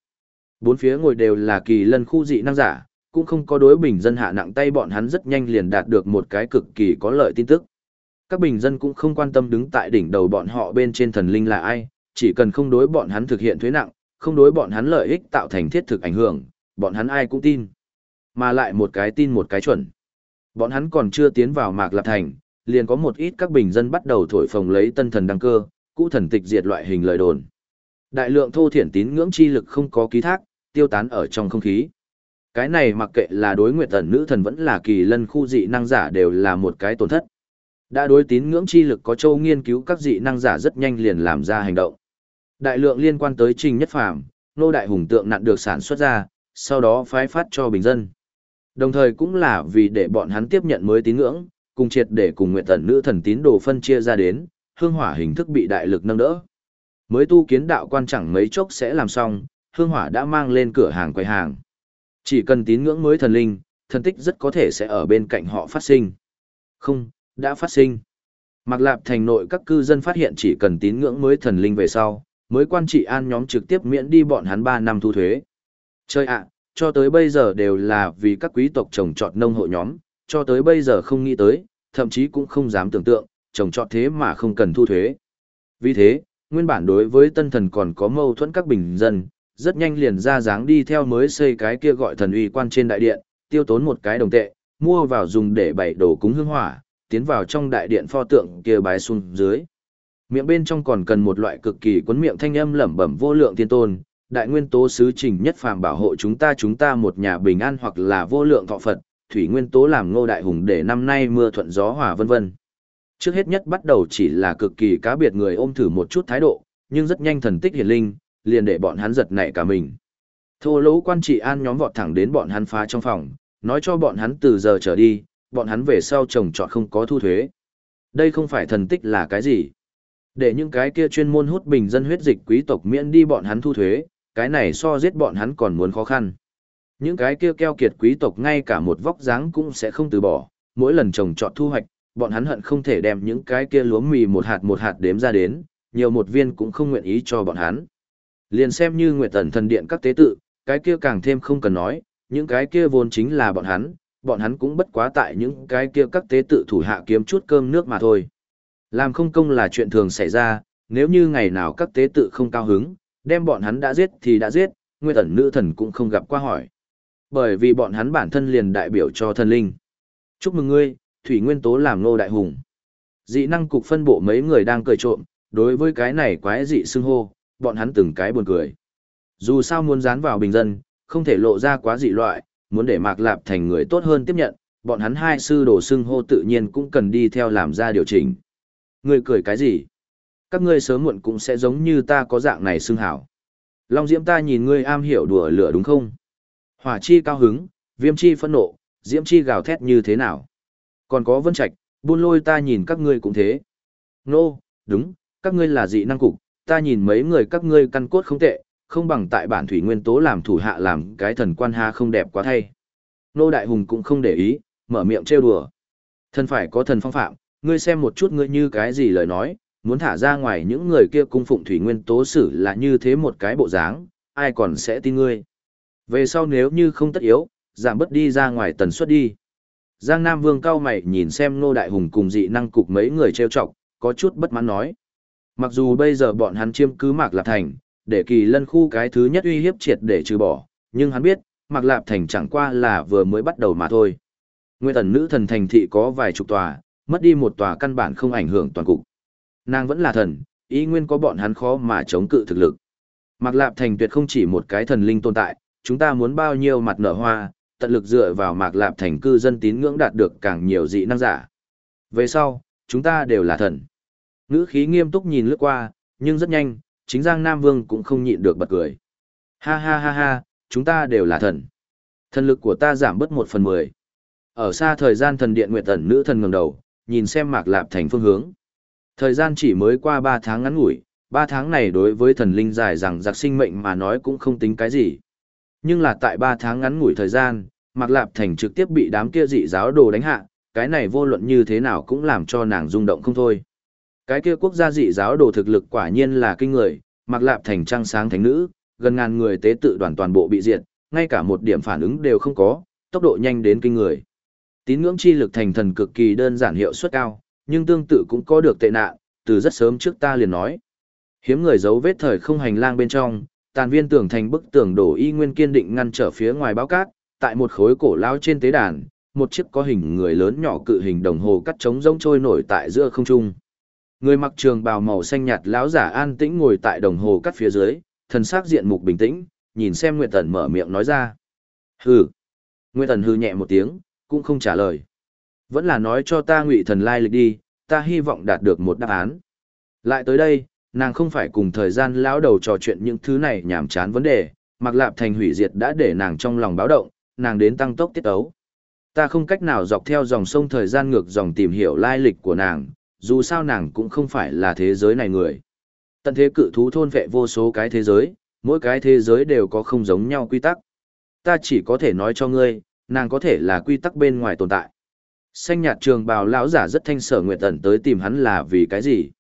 Bốn phía ngồi đều là kỳ lân khu dị năng giả, cũng không có đối bình dân hạ nặng tay bọn hắn rất nhanh liền đạt được một cái cực kỳ có lợi tin tức. Các bình dân cũng không quan tâm đứng tại đỉnh đầu bọn họ bên trên thần linh là ai, chỉ cần không đối bọn hắn thực hiện thuế nặng, không đối bọn hắn lợi ích tạo thành thiết thực ảnh hưởng, bọn hắn ai cũng tin. Mà lại một cái tin một cái chuẩn. Bọn hắn còn chưa tiến vào Mạc Lạp Thành, liền có một ít các bình dân bắt đầu thổi phồng lấy tân thần đăng cơ, cũ thần tịch diệt loại hình lời đồn. Đại lượng thô thiển tín ngưỡng chi lực không có ký thác, tiêu tán ở trong không khí. Cái này mặc kệ là đối nguyệt thần nữ thần vẫn là kỳ lân khu dị năng giả đều là một cái tổn thất. Đã đối tín ngưỡng chi lực có châu nghiên cứu các dị năng giả rất nhanh liền làm ra hành động. Đại lượng liên quan tới trình nhất phàm, nô đại hùng tượng nặn được sản xuất ra, sau đó phái phát cho bình dân. Đồng thời cũng là vì để bọn hắn tiếp nhận mới tín ngưỡng, cùng triệt để cùng nguyện tần nữ thần tín đồ phân chia ra đến, hương hỏa hình thức bị đại lực nâng đỡ. Mới tu kiến đạo quan chẳng mấy chốc sẽ làm xong, hương hỏa đã mang lên cửa hàng quầy hàng. Chỉ cần tín ngưỡng mới thần linh, thần tích rất có thể sẽ ở bên cạnh họ phát sinh. Không, đã phát sinh. Mạc Lạp thành nội các cư dân phát hiện chỉ cần tín ngưỡng mới thần linh về sau, mới quan trị an nhóm trực tiếp miễn đi bọn hắn 3 năm thu thuế. Chơi ạ, cho tới bây giờ đều là vì các quý tộc trồng trọt nông hộ nhóm, cho tới bây giờ không nghĩ tới, thậm chí cũng không dám tưởng tượng, trồng trọt thế mà không cần thu thuế. Vì thế, nguyên bản đối với tân thần còn có mâu thuẫn các bình dân, rất nhanh liền ra dáng đi theo mới xây cái kia gọi thần uy quan trên đại điện, tiêu tốn một cái đồng tệ, mua vào dùng để bày đồ cúng hương hỏa, tiến vào trong đại điện pho tượng kia bái xuống dưới. Miệng bên trong còn cần một loại cực kỳ cuốn miệng thanh âm lẩm bẩm vô lượng tiên tôn, đại nguyên tố sứ trình nhất phàm bảo hộ chúng ta chúng ta một nhà bình an hoặc là vô lượng thọ Phật, thủy nguyên tố làm ngô đại hùng để năm nay mưa thuận gió hòa vân vân. Trước hết nhất bắt đầu chỉ là cực kỳ cá biệt người ôm thử một chút thái độ, nhưng rất nhanh thần tích hiển linh, liền để bọn hắn giật nảy cả mình. Thô lỗ quan trị an nhóm vọt thẳng đến bọn hắn phá trong phòng, nói cho bọn hắn từ giờ trở đi, bọn hắn về sau trồng trọt không có thu thuế. Đây không phải thần tích là cái gì. Để những cái kia chuyên môn hút bình dân huyết dịch quý tộc miễn đi bọn hắn thu thuế, cái này so giết bọn hắn còn muốn khó khăn. Những cái kia keo kiệt quý tộc ngay cả một vóc dáng cũng sẽ không từ bỏ, mỗi lần trồng trọt thu hoạch, bọn hắn hận không thể đem những cái kia lúa mì một hạt một hạt đếm ra đến, nhiều một viên cũng không nguyện ý cho bọn hắn. Liền xem như Nguyệt Tần thần điện các tế tự, cái kia càng thêm không cần nói, những cái kia vốn chính là bọn hắn, bọn hắn cũng bất quá tại những cái kia các tế tự thủ hạ kiếm chút cơm nước mà thôi. Làm không công là chuyện thường xảy ra, nếu như ngày nào các tế tự không cao hứng, đem bọn hắn đã giết thì đã giết, nguyên thần nữ thần cũng không gặp qua hỏi. Bởi vì bọn hắn bản thân liền đại biểu cho thần linh. Chúc mừng ngươi, Thủy Nguyên Tố làm nô đại hùng. Dị năng cục phân bộ mấy người đang cười trộm, đối với cái này quái dị xưng hô, bọn hắn từng cái buồn cười. Dù sao muốn dán vào bình dân, không thể lộ ra quá dị loại, muốn để Mạc Lạp thành người tốt hơn tiếp nhận, bọn hắn hai sư đồ xưng hô tự nhiên cũng cần đi theo làm ra điều chỉnh. Người cười cái gì? Các ngươi sớm muộn cũng sẽ giống như ta có dạng này xưng hảo. Long Diễm ta nhìn ngươi am hiểu đùa lửa đúng không? Hỏa chi cao hứng, viêm chi phẫn nộ, diễm chi gào thét như thế nào? Còn có vân trạch, buôn lôi ta nhìn các ngươi cũng thế. Nô, đúng, các ngươi là dị năng cục, ta nhìn mấy người các ngươi căn cốt không tệ, không bằng tại bản thủy nguyên tố làm thủ hạ làm cái thần quan ha không đẹp quá thay. Nô Đại Hùng cũng không để ý, mở miệng trêu đùa. Thần phải có thần phong phạm, ngươi xem một chút ngươi như cái gì lời nói, muốn thả ra ngoài những người kia cung phụng thủy nguyên tố xử là như thế một cái bộ dáng, ai còn sẽ tin ngươi. Về sau nếu như không tất yếu, giảm bớt đi ra ngoài tần suất đi. Giang Nam Vương cao mày nhìn xem nô Đại Hùng cùng dị năng cục mấy người trêu chọc, có chút bất mãn nói. Mặc dù bây giờ bọn hắn chiêm cứ Mạc Lạp Thành, để kỳ lân khu cái thứ nhất uy hiếp triệt để trừ bỏ, nhưng hắn biết, Mạc Lạp Thành chẳng qua là vừa mới bắt đầu mà thôi. Nguyên tần nữ thần thành thị có vài chục tòa, mất đi một tòa căn bản không ảnh hưởng toàn cục. Nàng vẫn là thần, ý nguyên có bọn hắn khó mà chống cự thực lực. Mạc Lạp Thành tuyệt không chỉ một cái thần linh tồn tại, chúng ta muốn bao nhiêu mặt nở hoa, tận lực dựa vào Mạc Lạp Thành cư dân tín ngưỡng đạt được càng nhiều dị năng giả. Về sau, chúng ta đều là thần. Ngữ khí nghiêm túc nhìn lướt qua, nhưng rất nhanh, chính Giang Nam Vương cũng không nhịn được bật cười. Ha ha ha ha, chúng ta đều là thần. Thần lực của ta giảm bớt một phần mười. Ở xa thời gian thần điện nguyệt tần nữ thần ngẩng đầu, nhìn xem Mạc Lạp Thành phương hướng. Thời gian chỉ mới qua ba tháng ngắn ngủi, ba tháng này đối với thần linh dài rằng giặc sinh mệnh mà nói cũng không tính cái gì. Nhưng là tại ba tháng ngắn ngủi thời gian, Mạc Lạp Thành trực tiếp bị đám kia dị giáo đồ đánh hạ, cái này vô luận như thế nào cũng làm cho nàng rung động không thôi. Cái kia quốc gia dị giáo đồ thực lực quả nhiên là kinh người, mặc Lạp Thành trăng sáng thánh nữ, gần ngàn người tế tự đoàn toàn bộ bị diệt, ngay cả một điểm phản ứng đều không có, tốc độ nhanh đến kinh người. Tín ngưỡng chi lực thành thần cực kỳ đơn giản hiệu suất cao, nhưng tương tự cũng có được tệ nạn, từ rất sớm trước ta liền nói. Hiếm người giấu vết thời không hành lang bên trong, tàn viên tưởng thành bức tường đổ y nguyên kiên định ngăn trở phía ngoài báo cát, tại một khối cổ lao trên tế đàn, một chiếc có hình người lớn nhỏ cự hình đồng hồ cắt trống rông trôi nổi tại giữa không trung. Người mặc trường bào màu xanh nhạt lão giả an tĩnh ngồi tại đồng hồ cắt phía dưới, thần sắc diện mục bình tĩnh, nhìn xem Nguyệt Tần mở miệng nói ra. Hừ. Nguyệt Tần hừ nhẹ một tiếng, cũng không trả lời. Vẫn là nói cho ta ngụy thần lai lịch đi, ta hy vọng đạt được một đáp án. Lại tới đây, nàng không phải cùng thời gian lão đầu trò chuyện những thứ này nhảm chán vấn đề, mặc lạp thành hủy diệt đã để nàng trong lòng báo động, nàng đến tăng tốc tiết ấu. Ta không cách nào dọc theo dòng sông thời gian ngược dòng tìm hiểu lai lịch của nàng, dù sao nàng cũng không phải là thế giới này người. Tận thế cự thú thôn vệ vô số cái thế giới, mỗi cái thế giới đều có không giống nhau quy tắc. Ta chỉ có thể nói cho ngươi, nàng có thể là quy tắc bên ngoài tồn tại. Xanh nhạt trường bào lão giả rất thanh sở Nguyệt Tần tới tìm hắn là vì cái gì?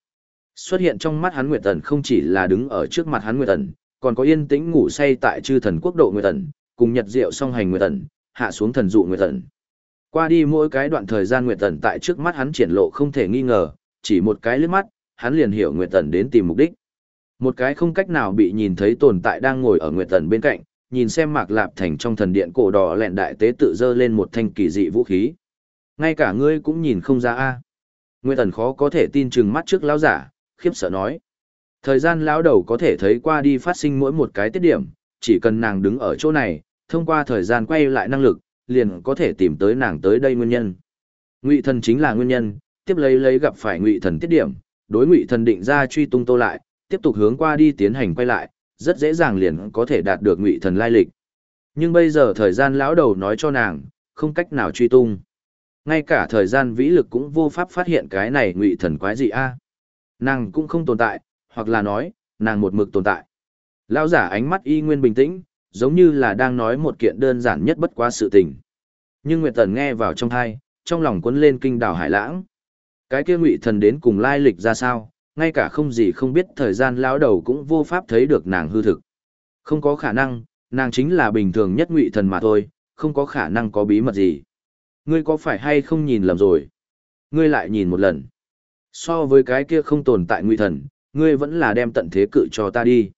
Xuất hiện trong mắt hắn Nguyệt Tần không chỉ là đứng ở trước mặt hắn Nguyệt Tần, còn có yên tĩnh ngủ say tại chư thần quốc độ Nguyệt Tần, cùng nhật diệu song hành Nguyệt Tần, hạ xuống thần dụ Nguyệt Tần. Qua đi mỗi cái đoạn thời gian Nguyệt Tần tại trước mắt hắn triển lộ không thể nghi ngờ, chỉ một cái liếc mắt, hắn liền hiểu Nguyệt Tần đến tìm mục đích. Một cái không cách nào bị nhìn thấy tồn tại đang ngồi ở Nguyệt Tần bên cạnh, nhìn xem Mạc Lạp Thành trong thần điện cổ đỏ lẹn đại tế tự dơ lên một thanh kỳ dị vũ khí. Ngay cả ngươi cũng nhìn không ra a. Nguyệt Tần khó có thể tin chừng mắt trước lão giả, khiếp sợ nói. Thời gian lão đầu có thể thấy qua đi phát sinh mỗi một cái tiết điểm, chỉ cần nàng đứng ở chỗ này, thông qua thời gian quay lại năng lực, liền có thể tìm tới nàng tới đây nguyên nhân. Ngụy thần chính là nguyên nhân, tiếp lấy lấy gặp phải ngụy thần tiết điểm, đối ngụy thần định ra truy tung tô lại, tiếp tục hướng qua đi tiến hành quay lại, rất dễ dàng liền có thể đạt được ngụy thần lai lịch. Nhưng bây giờ thời gian lão đầu nói cho nàng, không cách nào truy tung. Ngay cả thời gian vĩ lực cũng vô pháp phát hiện cái này ngụy thần quái gì a. Nàng cũng không tồn tại, hoặc là nói, nàng một mực tồn tại. Lão giả ánh mắt y nguyên bình tĩnh, giống như là đang nói một kiện đơn giản nhất bất quá sự tình. Nhưng Nguyệt Tần nghe vào trong thai, trong lòng cuốn lên kinh đảo hải lãng. Cái kia ngụy thần đến cùng lai lịch ra sao, ngay cả không gì không biết thời gian lão đầu cũng vô pháp thấy được nàng hư thực. Không có khả năng, nàng chính là bình thường nhất ngụy thần mà thôi, không có khả năng có bí mật gì. Ngươi có phải hay không nhìn lầm rồi? Ngươi lại nhìn một lần. So với cái kia không tồn tại ngụy thần, ngươi vẫn là đem tận thế cự cho ta đi.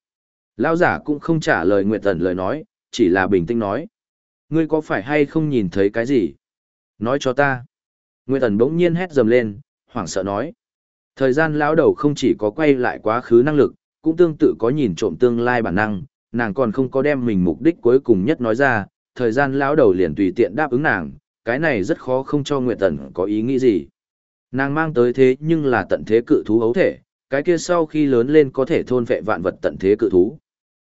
Lão giả cũng không trả lời Nguyệt Tần lời nói, chỉ là bình tĩnh nói. Ngươi có phải hay không nhìn thấy cái gì? Nói cho ta. Nguyệt Tần bỗng nhiên hét dầm lên, hoảng sợ nói. Thời gian lão đầu không chỉ có quay lại quá khứ năng lực, cũng tương tự có nhìn trộm tương lai bản năng, nàng còn không có đem mình mục đích cuối cùng nhất nói ra, thời gian lão đầu liền tùy tiện đáp ứng nàng, cái này rất khó không cho Nguyệt Tần có ý nghĩ gì. Nàng mang tới thế nhưng là tận thế cự thú ấu thể, cái kia sau khi lớn lên có thể thôn vệ vạn vật tận thế cự thú.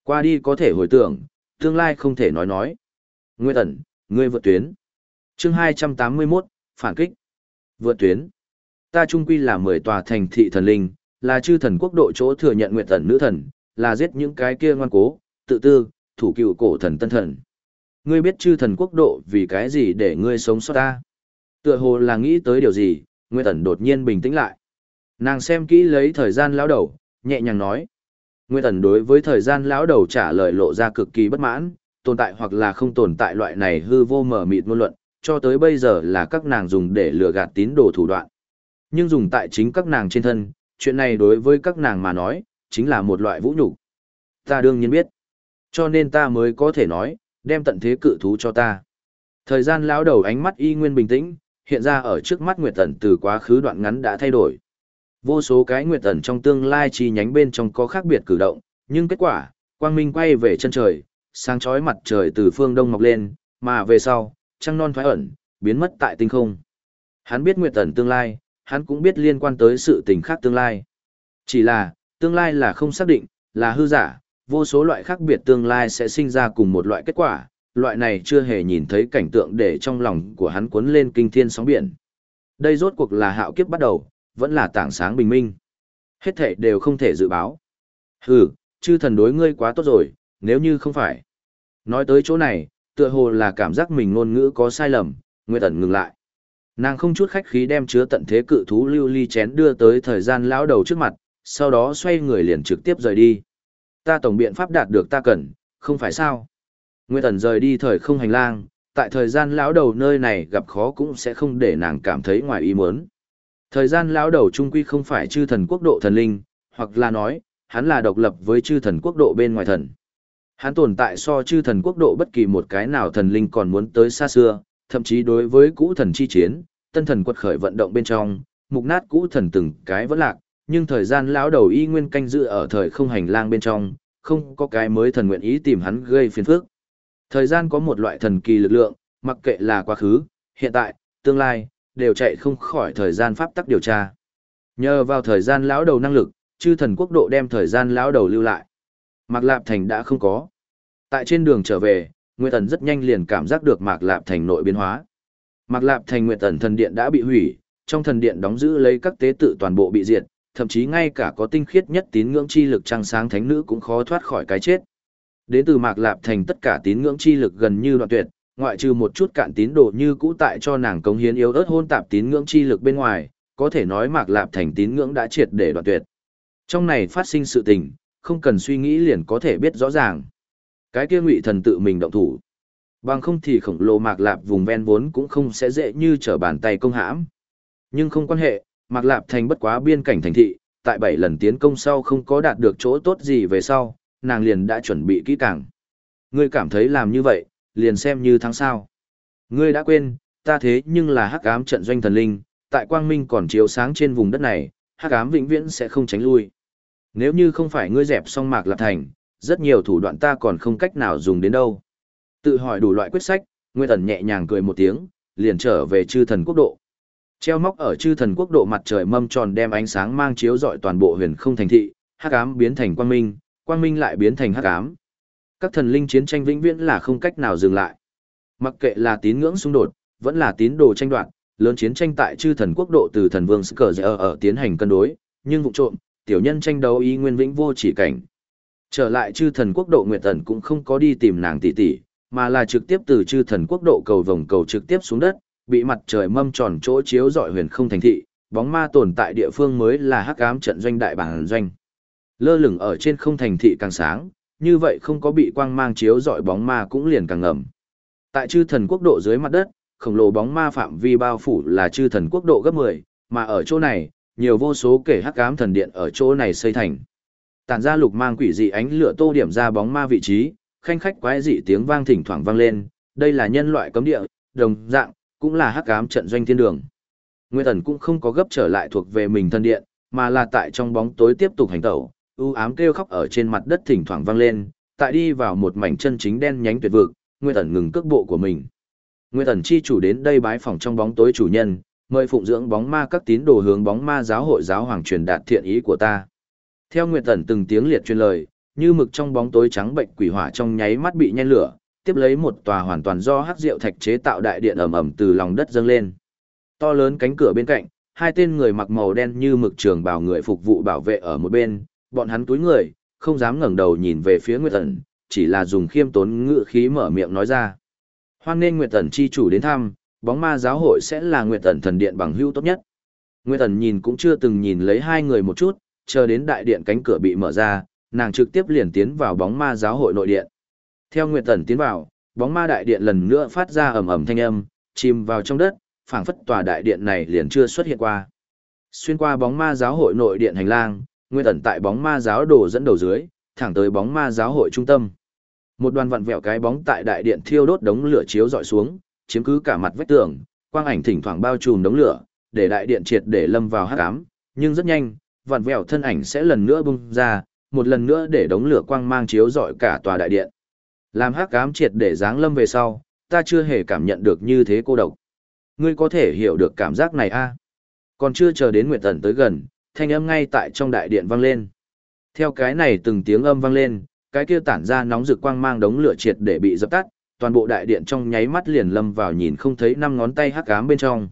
Qua đi có thể hồi tưởng, tương lai không thể nói nói. nguyên tẩn ngươi vượt tuyến. Chương 281, phản kích. Vượt tuyến. Ta trung quy là mười tòa thành thị thần linh, là chư thần quốc độ chỗ thừa nhận nguyện thần nữ thần, là giết những cái kia ngoan cố, tự tư, thủ cựu cổ thần tân thần. Ngươi biết chư thần quốc độ vì cái gì để ngươi sống sót ta? Tựa hồ là nghĩ tới điều gì, Nguyệt Tần đột nhiên bình tĩnh lại. Nàng xem kỹ lấy thời gian lão đầu, nhẹ nhàng nói. Nguyệt Tần đối với thời gian lão đầu trả lời lộ ra cực kỳ bất mãn, tồn tại hoặc là không tồn tại loại này hư vô mở mịt ngôn luận, cho tới bây giờ là các nàng dùng để lừa gạt tín đồ thủ đoạn. Nhưng dùng tại chính các nàng trên thân, chuyện này đối với các nàng mà nói, chính là một loại vũ nhục. Ta đương nhiên biết. Cho nên ta mới có thể nói, đem tận thế cự thú cho ta. Thời gian lão đầu ánh mắt y nguyên bình tĩnh, hiện ra ở trước mắt Nguyệt Tần từ quá khứ đoạn ngắn đã thay đổi. Vô số cái Nguyệt Tần trong tương lai chi nhánh bên trong có khác biệt cử động, nhưng kết quả, quang minh quay về chân trời, sáng chói mặt trời từ phương đông mọc lên, mà về sau, trăng non thoái ẩn, biến mất tại tinh không. Hắn biết Nguyệt Tần tương lai, hắn cũng biết liên quan tới sự tình khác tương lai. Chỉ là, tương lai là không xác định, là hư giả, vô số loại khác biệt tương lai sẽ sinh ra cùng một loại kết quả, loại này chưa hề nhìn thấy cảnh tượng để trong lòng của hắn cuốn lên kinh thiên sóng biển. Đây rốt cuộc là hạo kiếp bắt đầu, vẫn là tảng sáng bình minh. Hết thể đều không thể dự báo. Hừ, chư thần đối ngươi quá tốt rồi, nếu như không phải. Nói tới chỗ này, tựa hồ là cảm giác mình ngôn ngữ có sai lầm, Nguyệt Ẩn ngừng lại. Nàng không chút khách khí đem chứa tận thế cự thú lưu ly chén đưa tới thời gian lão đầu trước mặt, sau đó xoay người liền trực tiếp rời đi. Ta tổng biện pháp đạt được ta cần, không phải sao? Nguyệt Ẩn rời đi thời không hành lang, tại thời gian lão đầu nơi này gặp khó cũng sẽ không để nàng cảm thấy ngoài ý muốn. Thời gian lão đầu trung quy không phải chư thần quốc độ thần linh, hoặc là nói, hắn là độc lập với chư thần quốc độ bên ngoài thần. Hắn tồn tại so chư thần quốc độ bất kỳ một cái nào thần linh còn muốn tới xa xưa, thậm chí đối với cũ thần chi chiến, tân thần quật khởi vận động bên trong, mục nát cũ thần từng cái vẫn lạc, nhưng thời gian lão đầu y nguyên canh dự ở thời không hành lang bên trong, không có cái mới thần nguyện ý tìm hắn gây phiền phức. Thời gian có một loại thần kỳ lực lượng, mặc kệ là quá khứ, hiện tại, tương lai, đều chạy không khỏi thời gian pháp tắc điều tra. Nhờ vào thời gian lão đầu năng lực, chư thần quốc độ đem thời gian lão đầu lưu lại. Mạc Lạp Thành đã không có. Tại trên đường trở về, Nguyệt Tần rất nhanh liền cảm giác được Mạc Lạp Thành nội biến hóa. Mạc Lạp Thành Nguyệt Tần thần điện đã bị hủy, trong thần điện đóng giữ lấy các tế tự toàn bộ bị diệt, thậm chí ngay cả có tinh khiết nhất tín ngưỡng chi lực trăng sáng thánh nữ cũng khó thoát khỏi cái chết. Đến từ Mạc Lạp Thành tất cả tín ngưỡng chi lực gần như đoạn tuyệt, ngoại trừ một chút cạn tín đồ như cũ tại cho nàng cống hiến yếu ớt hôn tạp tín ngưỡng chi lực bên ngoài, có thể nói Mạc Lạp Thành tín ngưỡng đã triệt để đoạn tuyệt. Trong này phát sinh sự tình, không cần suy nghĩ liền có thể biết rõ ràng. Cái kia ngụy thần tự mình động thủ. Bằng không thì khổng lồ Mạc Lạp vùng ven vốn cũng không sẽ dễ như trở bàn tay công hãm. Nhưng không quan hệ, Mạc Lạp thành bất quá biên cảnh thành thị, tại bảy lần tiến công sau không có đạt được chỗ tốt gì về sau, nàng liền đã chuẩn bị kỹ càng. Ngươi cảm thấy làm như vậy, liền xem như thắng sao. Ngươi đã quên, ta thế nhưng là hắc ám trận doanh thần linh, tại quang minh còn chiếu sáng trên vùng đất này, hắc ám vĩnh viễn sẽ không tránh lui. Nếu như không phải ngươi dẹp xong mạc lạc thành, rất nhiều thủ đoạn ta còn không cách nào dùng đến đâu. Tự hỏi đủ loại quyết sách, Nguyên thần nhẹ nhàng cười một tiếng, liền trở về chư thần quốc độ. Treo móc ở chư thần quốc độ mặt trời mâm tròn đem ánh sáng mang chiếu rọi toàn bộ huyền không thành thị, hắc ám biến thành quang minh, quang minh lại biến thành hắc ám. Các thần linh chiến tranh vĩnh viễn là không cách nào dừng lại. Mặc kệ là tín ngưỡng xung đột, vẫn là tín đồ tranh đoạt, lớn chiến tranh tại chư thần quốc độ từ thần vương Skr ở ở tiến hành cân đối, nhưng vụ trộm, tiểu nhân tranh đấu ý nguyên vĩnh vô chỉ cảnh. Trở lại chư thần quốc độ Nguyệt Tần cũng không có đi tìm nàng tỷ tỷ, mà là trực tiếp từ chư thần quốc độ cầu vòng cầu trực tiếp xuống đất, bị mặt trời mâm tròn chỗ chiếu dọi huyền không thành thị, bóng ma tồn tại địa phương mới là hắc ám trận doanh đại bản doanh. Lơ lửng ở trên không thành thị càng sáng, như vậy không có bị quang mang chiếu dọi bóng ma cũng liền càng ngầm. Tại chư thần quốc độ dưới mặt đất, khổng lồ bóng ma phạm vi bao phủ là chư thần quốc độ gấp 10, mà ở chỗ này, nhiều vô số kể hắc ám thần điện ở chỗ này xây thành. Tản ra lục mang quỷ dị ánh lửa tô điểm ra bóng ma vị trí, khanh khách quái dị tiếng vang thỉnh thoảng vang lên, đây là nhân loại cấm địa, đồng dạng, cũng là hắc ám trận doanh thiên đường. Nguyên Tần cũng không có gấp trở lại thuộc về mình thân điện, mà là tại trong bóng tối tiếp tục hành tẩu, u ám kêu khóc ở trên mặt đất thỉnh thoảng vang lên, tại đi vào một mảnh chân chính đen nhánh tuyệt vực, Nguyên Tần ngừng cước bộ của mình. Nguyên Tần chi chủ đến đây bái phòng trong bóng tối chủ nhân, mời phụng dưỡng bóng ma các tín đồ hướng bóng ma giáo hội giáo hoàng truyền đạt thiện ý của ta. Theo Nguyệt Tần từng tiếng liệt truyền lời, như mực trong bóng tối trắng bệnh quỷ hỏa trong nháy mắt bị nhen lửa, tiếp lấy một tòa hoàn toàn do hắc rượu thạch chế tạo đại điện ầm ầm từ lòng đất dâng lên. To lớn cánh cửa bên cạnh, hai tên người mặc màu đen như mực trường bào người phục vụ bảo vệ ở một bên, bọn hắn túi người, không dám ngẩng đầu nhìn về phía Nguyệt Tần, chỉ là dùng khiêm tốn ngữ khí mở miệng nói ra. Hoan nên Nguyệt Tần chi chủ đến thăm, bóng ma giáo hội sẽ là Nguyệt Tần thần điện bằng hữu tốt nhất. Nguyệt Tần nhìn cũng chưa từng nhìn lấy hai người một chút, chờ đến đại điện cánh cửa bị mở ra, nàng trực tiếp liền tiến vào bóng ma giáo hội nội điện. Theo Nguyệt Tần tiến vào, bóng ma đại điện lần nữa phát ra ầm ầm thanh âm, chìm vào trong đất, phảng phất tòa đại điện này liền chưa xuất hiện qua. Xuyên qua bóng ma giáo hội nội điện hành lang, Nguyên Tần tại bóng ma giáo đồ dẫn đầu dưới, thẳng tới bóng ma giáo hội trung tâm. Một đoàn vặn vẹo cái bóng tại đại điện thiêu đốt đống lửa chiếu dọi xuống, chiếm cứ cả mặt vách tường, quang ảnh thỉnh thoảng bao trùm đống lửa, để đại điện triệt để lâm vào hắc ám, nhưng rất nhanh, vặn vẹo thân ảnh sẽ lần nữa bung ra, một lần nữa để đống lửa quang mang chiếu rọi cả tòa đại điện. Làm hắc ám triệt để giáng lâm về sau, ta chưa hề cảm nhận được như thế cô độc. Ngươi có thể hiểu được cảm giác này a? Còn chưa chờ đến Nguyệt Tần tới gần, thanh âm ngay tại trong đại điện vang lên. Theo cái này từng tiếng âm vang lên, cái kia tản ra nóng rực quang mang đống lửa triệt để bị dập tắt, toàn bộ đại điện trong nháy mắt liền lâm vào nhìn không thấy năm ngón tay hắc ám bên trong.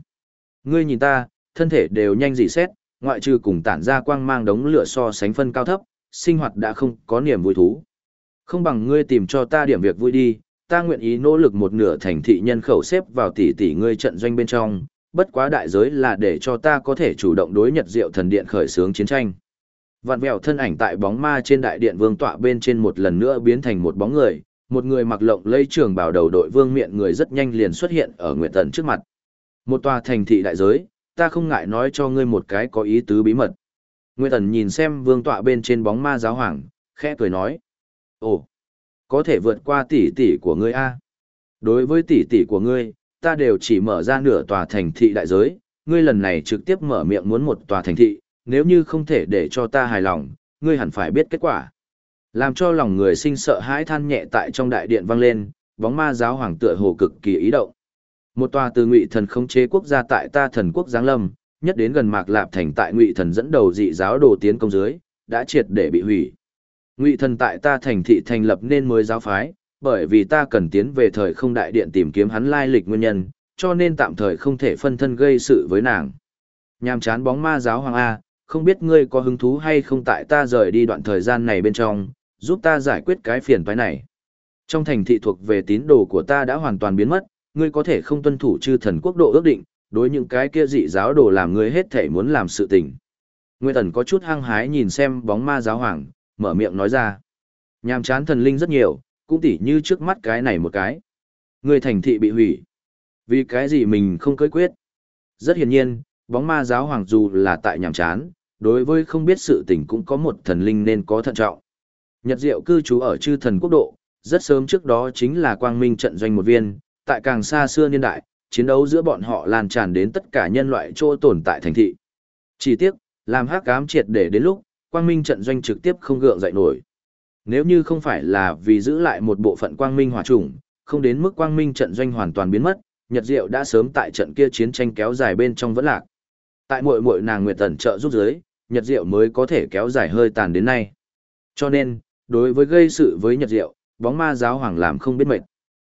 Ngươi nhìn ta, thân thể đều nhanh dị xét, ngoại trừ cùng tản ra quang mang đống lửa so sánh phân cao thấp, sinh hoạt đã không có niềm vui thú. Không bằng ngươi tìm cho ta điểm việc vui đi, ta nguyện ý nỗ lực một nửa thành thị nhân khẩu xếp vào tỷ tỷ ngươi trận doanh bên trong, bất quá đại giới là để cho ta có thể chủ động đối Nhật Diệu Thần Điện khởi xướng chiến tranh. Vạn vẹo thân ảnh tại bóng ma trên đại điện vương tọa bên trên một lần nữa biến thành một bóng người, một người mặc lộng lây trường bảo đầu đội vương miệng người rất nhanh liền xuất hiện ở Nguyệt Tần trước mặt. Một tòa thành thị đại giới, ta không ngại nói cho ngươi một cái có ý tứ bí mật. Nguyệt Tần nhìn xem vương tọa bên trên bóng ma giáo hoàng, khẽ cười nói. Ồ, có thể vượt qua tỷ tỷ của ngươi a Đối với tỷ tỷ của ngươi, ta đều chỉ mở ra nửa tòa thành thị đại giới, ngươi lần này trực tiếp mở miệng muốn một tòa thành thị, nếu như không thể để cho ta hài lòng, ngươi hẳn phải biết kết quả. Làm cho lòng người sinh sợ hãi than nhẹ tại trong đại điện vang lên, bóng ma giáo hoàng tựa hồ cực kỳ ý động. Một tòa từ ngụy thần khống chế quốc gia tại ta thần quốc giáng lâm, nhất đến gần Mạc Lạp thành tại ngụy thần dẫn đầu dị giáo đồ tiến công dưới, đã triệt để bị hủy. Ngụy thần tại ta thành thị thành lập nên mới giáo phái, bởi vì ta cần tiến về thời không đại điện tìm kiếm hắn lai lịch nguyên nhân, cho nên tạm thời không thể phân thân gây sự với nàng. Nhàm chán bóng ma giáo hoàng A, không biết ngươi có hứng thú hay không tại ta rời đi đoạn thời gian này bên trong, giúp ta giải quyết cái phiền toái này. Trong thành thị thuộc về tín đồ của ta đã hoàn toàn biến mất, ngươi có thể không tuân thủ chư thần quốc độ ước định, đối những cái kia dị giáo đồ làm ngươi hết thể muốn làm sự tình. Nguyên Tần có chút hăng hái nhìn xem bóng ma giáo hoàng, mở miệng nói ra. Nhàm chán thần linh rất nhiều, cũng tỉ như trước mắt cái này một cái. người thành thị bị hủy. Vì cái gì mình không cưới quyết? Rất hiển nhiên, bóng ma giáo hoàng dù là tại nhàm chán, đối với không biết sự tình cũng có một thần linh nên có thận trọng. Nhật Diệu cư trú ở chư thần quốc độ, rất sớm trước đó chính là quang minh trận doanh một viên, tại càng xa xưa niên đại, chiến đấu giữa bọn họ lan tràn đến tất cả nhân loại chỗ tồn tại thành thị. Chỉ tiếc, làm hắc ám triệt để đến lúc, quang minh trận doanh trực tiếp không gượng dậy nổi. Nếu như không phải là vì giữ lại một bộ phận quang minh hỏa chủng, không đến mức quang minh trận doanh hoàn toàn biến mất, Nhật Diệu đã sớm tại trận kia chiến tranh kéo dài bên trong vẫn lạc. Tại muội muội nàng Nguyệt Tần trợ giúp dưới, Nhật Diệu mới có thể kéo dài hơi tàn đến nay. Cho nên, đối với gây sự với Nhật Diệu, bóng ma giáo hoàng làm không biết mệt.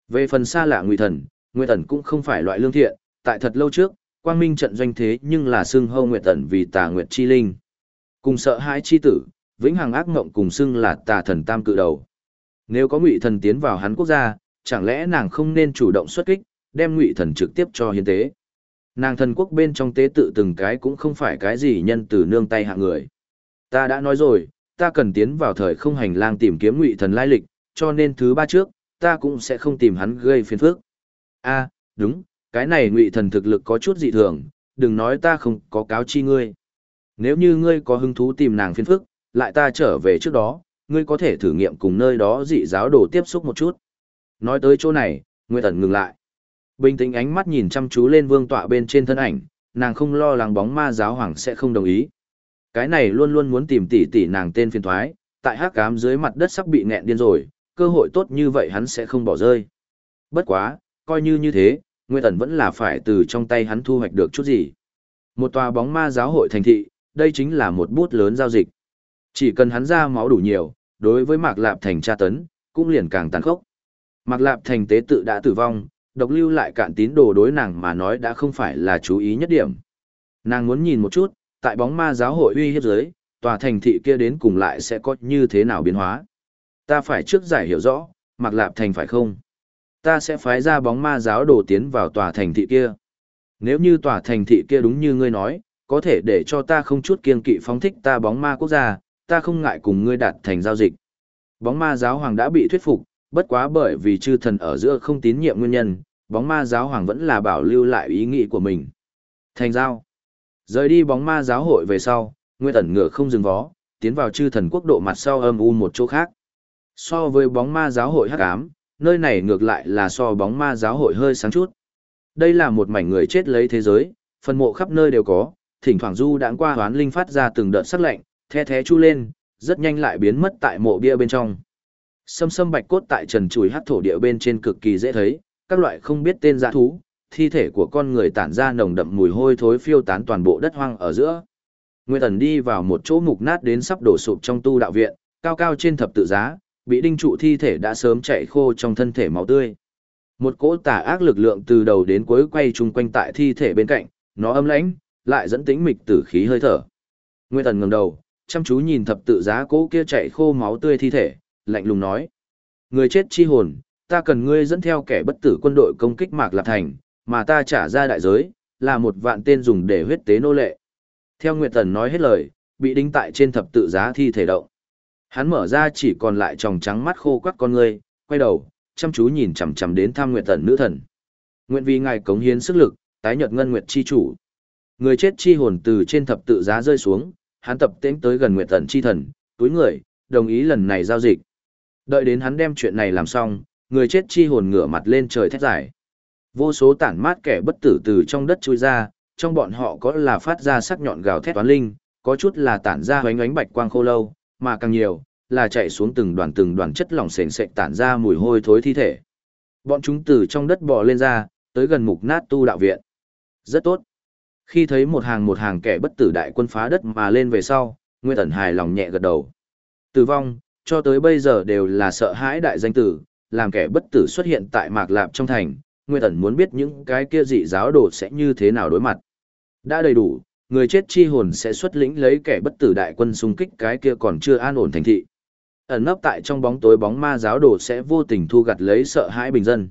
Về phần xa lạ Ngụy Thần, Nguyệt Tần cũng không phải loại lương thiện, tại thật lâu trước, quang minh trận doanh thế nhưng là xưng hâu Nguyệt Tần vì tà Nguyệt chi linh. Cùng sợ hãi chi tử, vĩnh hằng ác ngộng cùng xưng là tà thần tam cự đầu. Nếu có Ngụy Thần tiến vào hắn quốc gia, chẳng lẽ nàng không nên chủ động xuất kích, đem Ngụy Thần trực tiếp cho hiến tế? Nàng thần quốc bên trong tế tự từng cái cũng không phải cái gì nhân từ nương tay hạng người. Ta đã nói rồi, ta cần tiến vào thời không hành lang tìm kiếm ngụy thần lai lịch, cho nên thứ ba trước, ta cũng sẽ không tìm hắn gây phiền phức. A, đúng, cái này ngụy thần thực lực có chút dị thường, đừng nói ta không có cáo chi ngươi. Nếu như ngươi có hứng thú tìm nàng phiền phức, lại ta trở về trước đó, ngươi có thể thử nghiệm cùng nơi đó dị giáo đồ tiếp xúc một chút. Nói tới chỗ này, Nguyệt Thần ngừng lại. Bình tĩnh ánh mắt nhìn chăm chú lên vương tọa bên trên thân ảnh, nàng không lo lắng bóng ma giáo hoàng sẽ không đồng ý. Cái này luôn luôn muốn tìm tỷ tỷ nàng tên phiền thoái, tại hắc cám dưới mặt đất sắp bị nghẹn điên rồi, cơ hội tốt như vậy hắn sẽ không bỏ rơi. Bất quá, coi như như thế, Nguyệt Tần vẫn là phải từ trong tay hắn thu hoạch được chút gì. Một tòa bóng ma giáo hội thành thị, đây chính là một bút lớn giao dịch. Chỉ cần hắn ra máu đủ nhiều, đối với Mạc Lạp Thành tra tấn, cũng liền càng tàn khốc. Mạc Lạp Thành tế tự đã tử vong, độc lưu lại cạn tín đồ đối nàng mà nói đã không phải là chú ý nhất điểm. Nàng muốn nhìn một chút, tại bóng ma giáo hội uy hiếp giới, tòa thành thị kia đến cùng lại sẽ có như thế nào biến hóa. Ta phải trước giải hiểu rõ, mặc lạp thành phải không? Ta sẽ phái ra bóng ma giáo đồ tiến vào tòa thành thị kia. Nếu như tòa thành thị kia đúng như ngươi nói, có thể để cho ta không chút kiên kỵ phóng thích ta bóng ma quốc gia, ta không ngại cùng ngươi đạt thành giao dịch. Bóng ma giáo hoàng đã bị thuyết phục, bất quá bởi vì chư thần ở giữa không tín nhiệm nguyên nhân, bóng ma giáo hoàng vẫn là bảo lưu lại ý nghĩ của mình. Thành giao. Rời đi bóng ma giáo hội về sau, Nguyên ẩn ngựa không dừng vó, tiến vào chư thần quốc độ mặt sau âm u một chỗ khác. So với bóng ma giáo hội hắc ám, nơi này ngược lại là so bóng ma giáo hội hơi sáng chút. Đây là một mảnh người chết lấy thế giới, phần mộ khắp nơi đều có, thỉnh thoảng du đãng qua hoán linh phát ra từng đợt sắc lạnh, the thé chu lên, rất nhanh lại biến mất tại mộ bia bên trong. Sâm sâm bạch cốt tại trần chùi hắc thổ địa bên trên cực kỳ dễ thấy, các loại không biết tên dã thú, thi thể của con người tản ra nồng đậm mùi hôi thối phiêu tán toàn bộ đất hoang ở giữa. Nguyên Tần đi vào một chỗ mục nát đến sắp đổ sụp trong tu đạo viện, cao cao trên thập tự giá, bị đinh trụ thi thể đã sớm chạy khô trong thân thể máu tươi. Một cỗ tà ác lực lượng từ đầu đến cuối quay chung quanh tại thi thể bên cạnh, nó âm lãnh, lại dẫn tính mịch tử khí hơi thở. Nguyên Tần ngẩng đầu, chăm chú nhìn thập tự giá cỗ kia chạy khô máu tươi thi thể, lạnh lùng nói: "Người chết chi hồn, ta cần ngươi dẫn theo kẻ bất tử quân đội công kích Mạc Lạp Thành, mà ta trả ra đại giới, là một vạn tên dùng để huyết tế nô lệ." Theo Nguyệt Tần nói hết lời, bị đính tại trên thập tự giá thi thể động. Hắn mở ra chỉ còn lại tròng trắng mắt khô quắc con người, quay đầu, chăm chú nhìn chằm chằm đến tham Nguyệt Tần nữ thần. Nguyện vì ngài cống hiến sức lực, tái nhật ngân nguyệt chi chủ. Người chết chi hồn từ trên thập tự giá rơi xuống, hắn tập tễnh tới gần Nguyệt Tần chi thần, túi người, đồng ý lần này giao dịch. Đợi đến hắn đem chuyện này làm xong, người chết chi hồn ngửa mặt lên trời thét giải. Vô số tản mát kẻ bất tử từ trong đất chui ra, trong bọn họ có là phát ra sắc nhọn gào thét toán linh, có chút là tản ra hoánh ánh bạch quang khô lâu, mà càng nhiều, là chạy xuống từng đoàn từng đoàn chất lỏng sền sệt tản ra mùi hôi thối thi thể. Bọn chúng từ trong đất bò lên ra, tới gần mục nát tu đạo viện. Rất tốt. Khi thấy một hàng một hàng kẻ bất tử đại quân phá đất mà lên về sau, Nguyên Tần hài lòng nhẹ gật đầu. Tử vong, cho tới bây giờ đều là sợ hãi đại danh tử, làm kẻ bất tử xuất hiện tại Mạc Lạp trong thành, Nguyên Tần muốn biết những cái kia dị giáo đồ sẽ như thế nào đối mặt. Đã đầy đủ, người chết chi hồn sẽ xuất lĩnh lấy kẻ bất tử đại quân xung kích cái kia còn chưa an ổn thành thị. Ẩn nấp tại trong bóng tối bóng ma giáo đồ sẽ vô tình thu gặt lấy sợ hãi bình dân.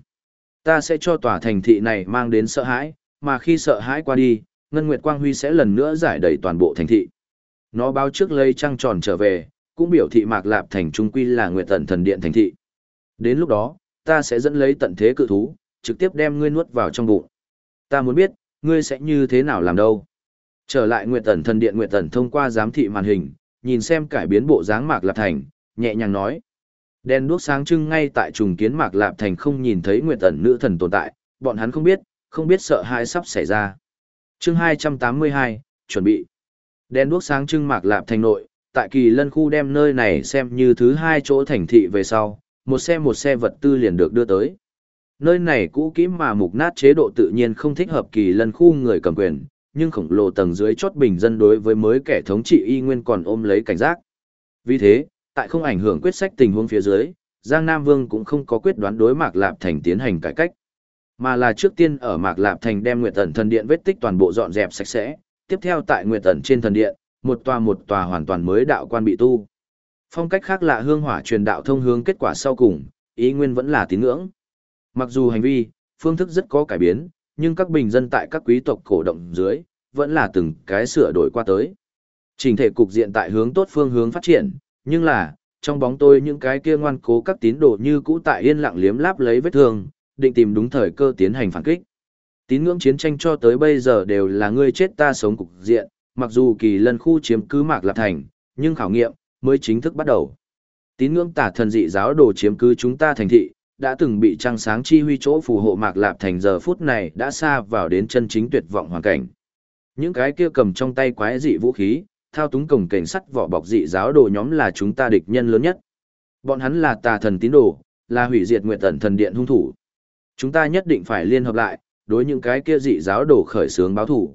Ta sẽ cho tòa thành thị này mang đến sợ hãi, mà khi sợ hãi qua đi, Ngân Nguyệt Quang Huy sẽ lần nữa giải đầy toàn bộ thành thị. Nó báo trước lấy trăng tròn trở về, cũng biểu thị Mạc Lạp thành trung quy là Nguyệt Tận Thần Điện thành thị. Đến lúc đó, ta sẽ dẫn lấy tận thế cự thú, trực tiếp đem ngươi nuốt vào trong bụng. Ta muốn biết, ngươi sẽ như thế nào làm đâu. Trở lại Nguyệt Tần thần điện Nguyệt Tần thông qua giám thị màn hình, nhìn xem cải biến bộ dáng Mạc Lạp Thành, nhẹ nhàng nói. Đèn đuốc sáng trưng ngay tại trùng kiến Mạc Lạp Thành không nhìn thấy Nguyệt Tần nữ thần tồn tại, bọn hắn không biết, không biết sợ hãi sắp xảy ra chương 282, chuẩn bị. Đen đuốc sáng trưng Mạc Lạp Thành nội, tại kỳ lân khu đem nơi này xem như thứ hai chỗ thành thị về sau, một xe một xe vật tư liền được đưa tới. Nơi này cũ kỹ mà mục nát chế độ tự nhiên không thích hợp kỳ lân khu người cầm quyền, nhưng khổng lồ tầng dưới chót bình dân đối với mới kẻ thống trị y nguyên còn ôm lấy cảnh giác. Vì thế, tại không ảnh hưởng quyết sách tình huống phía dưới, Giang Nam Vương cũng không có quyết đoán đối Mạc Lạp Thành tiến hành cải cách, mà là trước tiên ở Mạc Lạp Thành đem Nguyệt Tần thần điện vết tích toàn bộ dọn dẹp sạch sẽ, tiếp theo tại Nguyệt Tần trên thần điện, một tòa một tòa hoàn toàn mới đạo quan bị tu. Phong cách khác lạ hương hỏa truyền đạo thông hướng kết quả sau cùng, ý nguyên vẫn là tín ngưỡng. Mặc dù hành vi, phương thức rất có cải biến, nhưng các bình dân tại các quý tộc cổ động dưới, vẫn là từng cái sửa đổi qua tới. Trình thể cục diện tại hướng tốt phương hướng phát triển, nhưng là, trong bóng tôi những cái kia ngoan cố các tín đồ như cũ tại yên lặng liếm láp lấy vết thương, định tìm đúng thời cơ tiến hành phản kích. Tín ngưỡng chiến tranh cho tới bây giờ đều là ngươi chết ta sống cục diện, mặc dù kỳ lân khu chiếm cứ mạc lạp thành, nhưng khảo nghiệm mới chính thức bắt đầu. Tín ngưỡng tả thần dị giáo đồ chiếm cứ chúng ta thành thị, đã từng bị trăng sáng chi huy chỗ phù hộ mạc lạp thành giờ phút này đã xa vào đến chân chính tuyệt vọng hoàn cảnh. Những cái kia cầm trong tay quái dị vũ khí, thao túng cổng cảnh sắt vỏ bọc dị giáo đồ nhóm là chúng ta địch nhân lớn nhất. Bọn hắn là tà thần tín đồ, là hủy diệt nguyệt tần thần điện hung thủ. Chúng ta nhất định phải liên hợp lại, đối những cái kia dị giáo đổ khởi sướng báo thủ.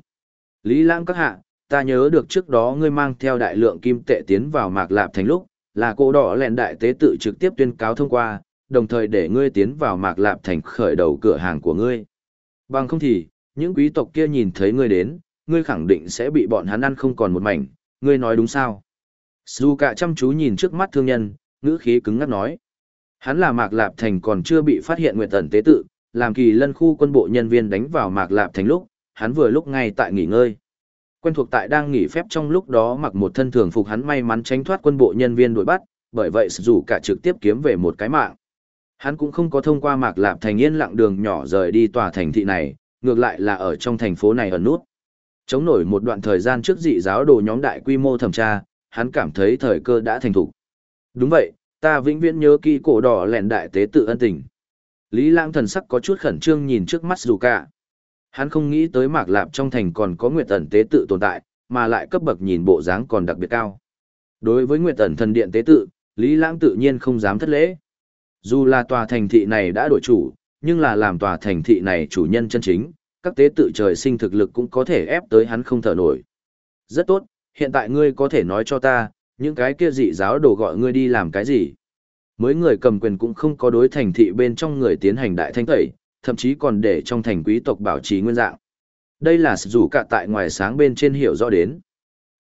Lý Lãng các hạ, ta nhớ được trước đó ngươi mang theo đại lượng kim tệ tiến vào mạc lạp thành lúc, là cô đỏ lẹn đại tế tự trực tiếp tuyên cáo thông qua, đồng thời để ngươi tiến vào mạc lạp thành khởi đầu cửa hàng của ngươi. Bằng không thì, những quý tộc kia nhìn thấy ngươi đến, ngươi khẳng định sẽ bị bọn hắn ăn không còn một mảnh, ngươi nói đúng sao? Dù cả chăm chú nhìn trước mắt thương nhân, ngữ khí cứng ngắc nói. Hắn là mạc lạp thành còn chưa bị phát hiện nguyện tần tế tự, làm kỳ lân khu quân bộ nhân viên đánh vào mạc lạp thành lúc, hắn vừa lúc ngay tại nghỉ ngơi. Quen thuộc tại đang nghỉ phép trong lúc đó mặc một thân thường phục hắn may mắn tránh thoát quân bộ nhân viên đuổi bắt, bởi vậy dù cả trực tiếp kiếm về một cái mạng. Hắn cũng không có thông qua Mạc Lạp thành yên lặng đường nhỏ rời đi tòa thành thị này, ngược lại là ở trong thành phố này ẩn nút. Chống nổi một đoạn thời gian trước dị giáo đồ nhóm đại quy mô thẩm tra, hắn cảm thấy thời cơ đã thành thủ. Đúng vậy, ta vĩnh viễn nhớ kỹ cổ đỏ lẹn đại tế tự ân tình. Lý Lãng thần sắc có chút khẩn trương nhìn trước mắt dù cả. Hắn không nghĩ tới Mạc Lạp trong thành còn có Nguyệt Ẩn tế tự tồn tại, mà lại cấp bậc nhìn bộ dáng còn đặc biệt cao. Đối với Nguyệt Ẩn thần điện tế tự, Lý Lãng tự nhiên không dám thất lễ. Dù là tòa thành thị này đã đổi chủ, nhưng là làm tòa thành thị này chủ nhân chân chính, các tế tự trời sinh thực lực cũng có thể ép tới hắn không thở nổi. Rất tốt, hiện tại ngươi có thể nói cho ta, những cái kia dị giáo đồ gọi ngươi đi làm cái gì? Mới người cầm quyền cũng không có đối thành thị bên trong người tiến hành đại thanh tẩy, thậm chí còn để trong thành quý tộc bảo trì nguyên dạng. Đây là dù cả tại ngoài sáng bên trên hiểu rõ đến.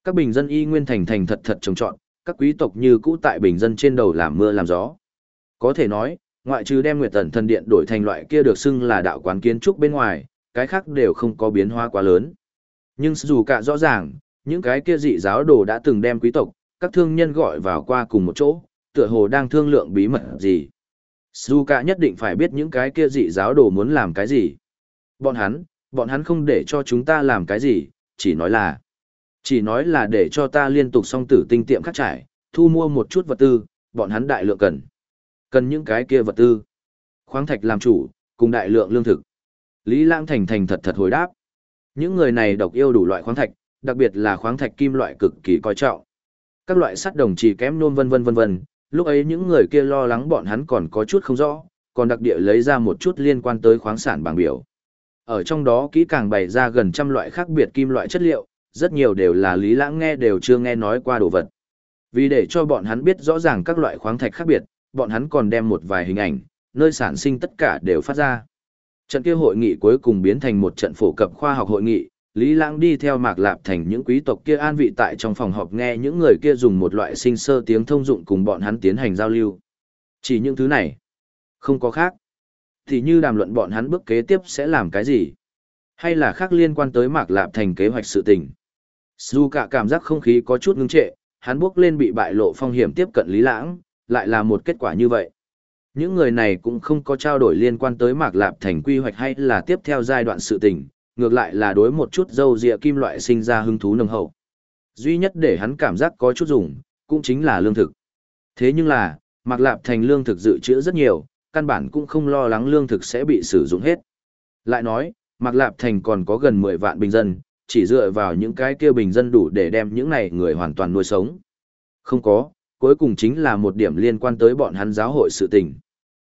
Các bình dân y nguyên thành thành thật thật trồng trọn, các quý tộc như cũ tại bình dân trên đầu làm mưa làm gió. Có thể nói, ngoại trừ đem Nguyệt Tần thần điện đổi thành loại kia được xưng là đạo quán kiến trúc bên ngoài, cái khác đều không có biến hóa quá lớn. Nhưng dù cả rõ ràng, những cái kia dị giáo đồ đã từng đem quý tộc, các thương nhân gọi vào qua cùng một chỗ, tựa hồ đang thương lượng bí mật gì. Suka nhất định phải biết những cái kia dị giáo đồ muốn làm cái gì. Bọn hắn, bọn hắn không để cho chúng ta làm cái gì, chỉ nói là, chỉ nói là để cho ta liên tục song tử tinh tiệm khắc trải, thu mua một chút vật tư, bọn hắn đại lượng cần. Cần những cái kia vật tư. Khoáng thạch làm chủ, cùng đại lượng lương thực. Lý Lãng thành thành thật thật hồi đáp. Những người này độc yêu đủ loại khoáng thạch, đặc biệt là khoáng thạch kim loại cực kỳ coi trọng. Các loại sắt đồng chỉ kém nôm vân vân vân vân, lúc ấy những người kia lo lắng bọn hắn còn có chút không rõ, còn đặc địa lấy ra một chút liên quan tới khoáng sản bảng biểu. Ở trong đó kỹ càng bày ra gần trăm loại khác biệt kim loại chất liệu, rất nhiều đều là Lý Lãng nghe đều chưa nghe nói qua đồ vật. Vì để cho bọn hắn biết rõ ràng các loại khoáng thạch khác biệt, bọn hắn còn đem một vài hình ảnh, nơi sản sinh tất cả đều phát ra. Trận kia hội nghị cuối cùng biến thành một trận phổ cập khoa học hội nghị, Lý Lãng đi theo Mạc Lạp thành những quý tộc kia an vị tại trong phòng họp nghe những người kia dùng một loại sinh sơ tiếng thông dụng cùng bọn hắn tiến hành giao lưu. Chỉ những thứ này, không có khác. Thì như đàm luận bọn hắn bước kế tiếp sẽ làm cái gì? Hay là khác liên quan tới Mạc Lạp thành kế hoạch sự tình? Dù cả cảm giác không khí có chút ngưng trệ, hắn bước lên bị bại lộ phong hiểm tiếp cận Lý Lãng, lại là một kết quả như vậy. Những người này cũng không có trao đổi liên quan tới Mạc Lạp thành quy hoạch hay là tiếp theo giai đoạn sự tình, ngược lại là đối một chút dâu dịa kim loại sinh ra hứng thú nồng hậu. Duy nhất để hắn cảm giác có chút dùng, cũng chính là lương thực. Thế nhưng là, Mạc Lạp thành lương thực dự trữ rất nhiều, căn bản cũng không lo lắng lương thực sẽ bị sử dụng hết. Lại nói, Mạc Lạp thành còn có gần 10 vạn bình dân, chỉ dựa vào những cái kia bình dân đủ để đem những này người hoàn toàn nuôi sống. Không có, cuối cùng chính là một điểm liên quan tới bọn hắn giáo hội sự tình.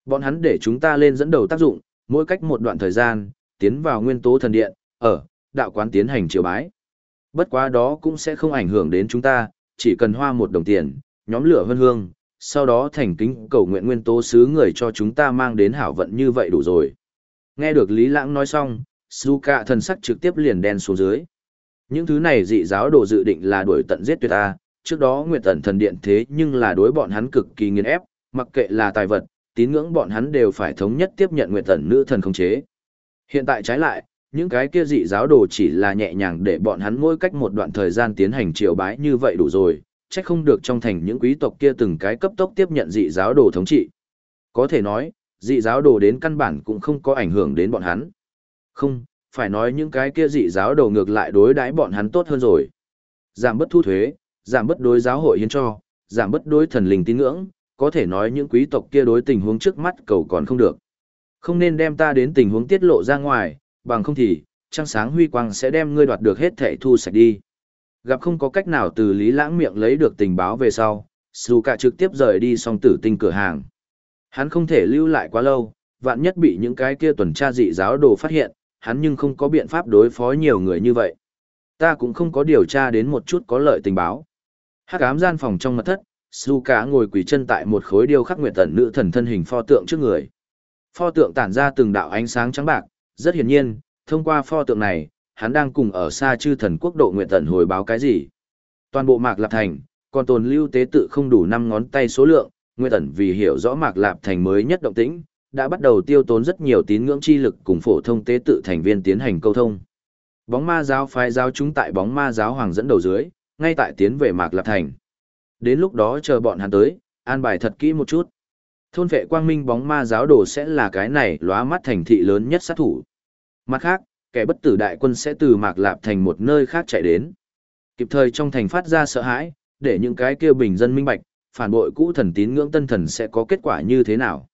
Bọn hắn để chúng ta lên dẫn đầu tác dụng, mỗi cách một đoạn thời gian, tiến vào nguyên tố thần điện, ở, đạo quán tiến hành triều bái. Bất quá đó cũng sẽ không ảnh hưởng đến chúng ta, chỉ cần hoa một đồng tiền, nhóm lửa vân hương, sau đó thành kính cầu nguyện nguyên tố sứ người cho chúng ta mang đến hảo vận như vậy đủ rồi. Nghe được Lý Lãng nói xong, Suka thần sắc trực tiếp liền đen xuống dưới. Những thứ này dị giáo đồ dự định là đuổi tận giết tuyệt ta, trước đó nguyện tận thần điện thế nhưng là đối bọn hắn cực kỳ nghiền ép, mặc kệ là tài vật, tín ngưỡng bọn hắn đều phải thống nhất tiếp nhận nguyện tận nữ thần khống chế. Hiện tại trái lại, những cái kia dị giáo đồ chỉ là nhẹ nhàng để bọn hắn mỗi cách một đoạn thời gian tiến hành triều bái như vậy đủ rồi, chắc không được trong thành những quý tộc kia từng cái cấp tốc tiếp nhận dị giáo đồ thống trị. Có thể nói, dị giáo đồ đến căn bản cũng không có ảnh hưởng đến bọn hắn. Không, phải nói những cái kia dị giáo đồ ngược lại đối đãi bọn hắn tốt hơn rồi. Giảm bất thu thuế, giảm bất đối giáo hội hiến cho, giảm bất đối thần linh tín ngưỡng, có thể nói những quý tộc kia đối tình huống trước mắt cầu còn không được. Không nên đem ta đến tình huống tiết lộ ra ngoài, bằng không thì, trăng sáng huy quang sẽ đem ngươi đoạt được hết thẻ thu sạch đi. Gặp không có cách nào từ Lý Lãng miệng lấy được tình báo về sau, dù cả trực tiếp rời đi song tử tinh cửa hàng. Hắn không thể lưu lại quá lâu, vạn nhất bị những cái kia tuần tra dị giáo đồ phát hiện, hắn nhưng không có biện pháp đối phó nhiều người như vậy. Ta cũng không có điều tra đến một chút có lợi tình báo. Hắc ám gian phòng trong mật thất, Suka cả ngồi quỳ chân tại một khối điêu khắc nguyệt tần nữ thần thân hình pho tượng trước người. Pho tượng tản ra từng đạo ánh sáng trắng bạc, rất hiển nhiên, thông qua pho tượng này, hắn đang cùng ở xa chư thần quốc độ nguyện tận hồi báo cái gì. Toàn bộ Mạc Lạp Thành, còn tồn lưu tế tự không đủ năm ngón tay số lượng, nguyện tận vì hiểu rõ Mạc Lạp Thành mới nhất động tĩnh, đã bắt đầu tiêu tốn rất nhiều tín ngưỡng chi lực cùng phổ thông tế tự thành viên tiến hành câu thông. Bóng ma giáo phái giáo chúng tại bóng ma giáo hoàng dẫn đầu dưới, ngay tại tiến về Mạc Lạp Thành. Đến lúc đó chờ bọn hắn tới, an bài thật kỹ một chút. Thôn vệ quang minh bóng ma giáo đồ sẽ là cái này lóa mắt thành thị lớn nhất sát thủ. Mặt khác, kẻ bất tử đại quân sẽ từ Mạc Lạp thành một nơi khác chạy đến. Kịp thời trong thành phát ra sợ hãi, để những cái kia bình dân minh bạch, phản bội cũ thần tín ngưỡng tân thần sẽ có kết quả như thế nào.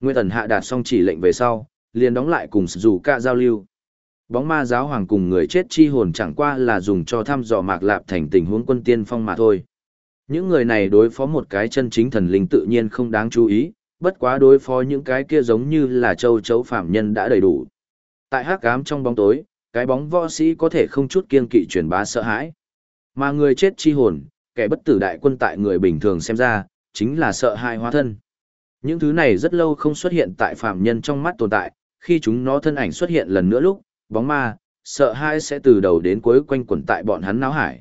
Nguyên Tần hạ đạt xong chỉ lệnh về sau, liền đóng lại cùng dù cả giao lưu. Bóng ma giáo hoàng cùng người chết chi hồn chẳng qua là dùng cho thăm dò Mạc Lạp thành tình huống quân tiên phong mà thôi. Những người này đối phó một cái chân chính thần linh tự nhiên không đáng chú ý, bất quá đối phó những cái kia giống như là châu chấu phạm nhân đã đầy đủ. Tại hắc ám trong bóng tối, cái bóng võ sĩ có thể không chút kiên kỵ truyền bá sợ hãi. Mà người chết chi hồn, kẻ bất tử đại quân tại người bình thường xem ra, chính là sợ hãi hóa thân. Những thứ này rất lâu không xuất hiện tại phạm nhân trong mắt tồn tại, khi chúng nó thân ảnh xuất hiện lần nữa lúc, bóng ma, sợ hãi sẽ từ đầu đến cuối quanh quẩn tại bọn hắn náo hải.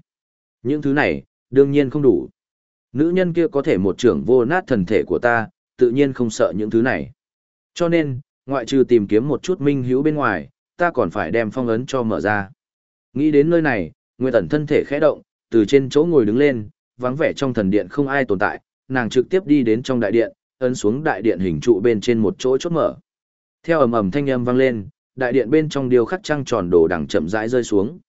Những thứ này, đương nhiên không đủ. Nữ nhân kia có thể một trưởng vô nát thần thể của ta, tự nhiên không sợ những thứ này. Cho nên, ngoại trừ tìm kiếm một chút minh hữu bên ngoài, ta còn phải đem phong ấn cho mở ra. Nghĩ đến nơi này, Nguyệt Ẩn thân thể khẽ động, từ trên chỗ ngồi đứng lên, vắng vẻ trong thần điện không ai tồn tại, nàng trực tiếp đi đến trong đại điện, ấn xuống đại điện hình trụ bên trên một chỗ chốt mở. Theo ầm ầm thanh âm vang lên, đại điện bên trong điều khắc trăng tròn đồ đằng chậm rãi rơi xuống.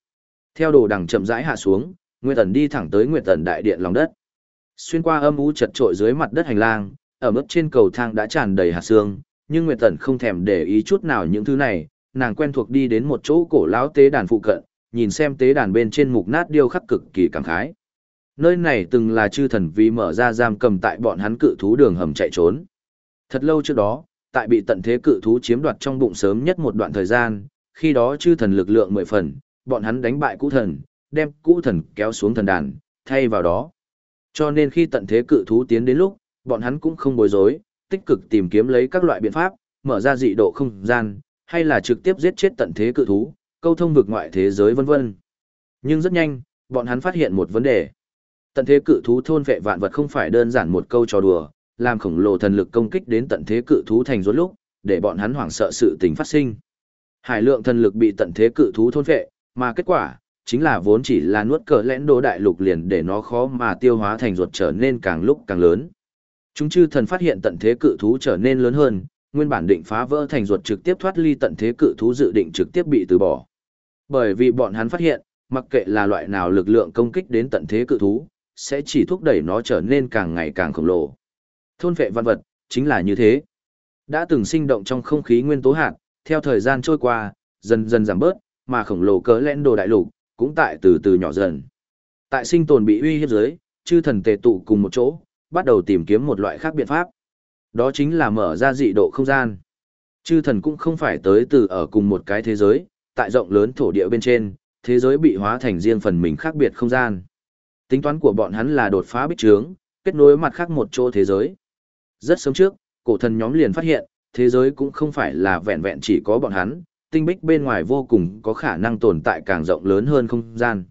Theo đồ đằng chậm rãi hạ xuống, Nguyệt Ẩn đi thẳng tới Nguyệt Ẩn đại điện lòng đất. Xuyên qua âm u chật trội dưới mặt đất hành lang, ở mức trên cầu thang đã tràn đầy hạt xương, nhưng Nguyệt Tần không thèm để ý chút nào những thứ này, nàng quen thuộc đi đến một chỗ cổ lão tế đàn phụ cận, nhìn xem tế đàn bên trên mục nát điêu khắc cực kỳ cảm khái. Nơi này từng là chư thần vì mở ra giam cầm tại bọn hắn cự thú đường hầm chạy trốn. Thật lâu trước đó, tại bị tận thế cự thú chiếm đoạt trong bụng sớm nhất một đoạn thời gian, khi đó chư thần lực lượng mười phần, bọn hắn đánh bại cũ thần, đem cũ thần kéo xuống thần đàn, thay vào đó. Cho nên khi tận thế cự thú tiến đến lúc, bọn hắn cũng không bối rối, tích cực tìm kiếm lấy các loại biện pháp, mở ra dị độ không gian, hay là trực tiếp giết chết tận thế cự thú, câu thông vực ngoại thế giới vân vân. Nhưng rất nhanh, bọn hắn phát hiện một vấn đề. Tận thế cự thú thôn vệ vạn vật không phải đơn giản một câu trò đùa, làm khổng lồ thần lực công kích đến tận thế cự thú thành rốt lúc, để bọn hắn hoảng sợ sự tình phát sinh. Hải lượng thần lực bị tận thế cự thú thôn vệ, mà kết quả chính là vốn chỉ là nuốt cỡ lẽn đồ đại lục liền để nó khó mà tiêu hóa thành ruột trở nên càng lúc càng lớn. Chúng chư thần phát hiện tận thế cự thú trở nên lớn hơn, nguyên bản định phá vỡ thành ruột trực tiếp thoát ly tận thế cự thú dự định trực tiếp bị từ bỏ. Bởi vì bọn hắn phát hiện, mặc kệ là loại nào lực lượng công kích đến tận thế cự thú, sẽ chỉ thúc đẩy nó trở nên càng ngày càng khổng lồ. Thôn vệ văn vật, chính là như thế. Đã từng sinh động trong không khí nguyên tố hạt, theo thời gian trôi qua, dần dần giảm bớt, mà khổng lồ cỡ lẽn đồ đại lục, cũng tại từ từ nhỏ dần. Tại sinh tồn bị uy hiếp dưới, chư thần tề tụ cùng một chỗ, bắt đầu tìm kiếm một loại khác biện pháp. Đó chính là mở ra dị độ không gian. Chư thần cũng không phải tới từ ở cùng một cái thế giới, tại rộng lớn thổ địa bên trên, thế giới bị hóa thành riêng phần mình khác biệt không gian. Tính toán của bọn hắn là đột phá bích trướng, kết nối mặt khác một chỗ thế giới. Rất sớm trước, cổ thần nhóm liền phát hiện, thế giới cũng không phải là vẹn vẹn chỉ có bọn hắn, tinh bích bên ngoài vô cùng có khả năng tồn tại càng rộng lớn hơn không gian.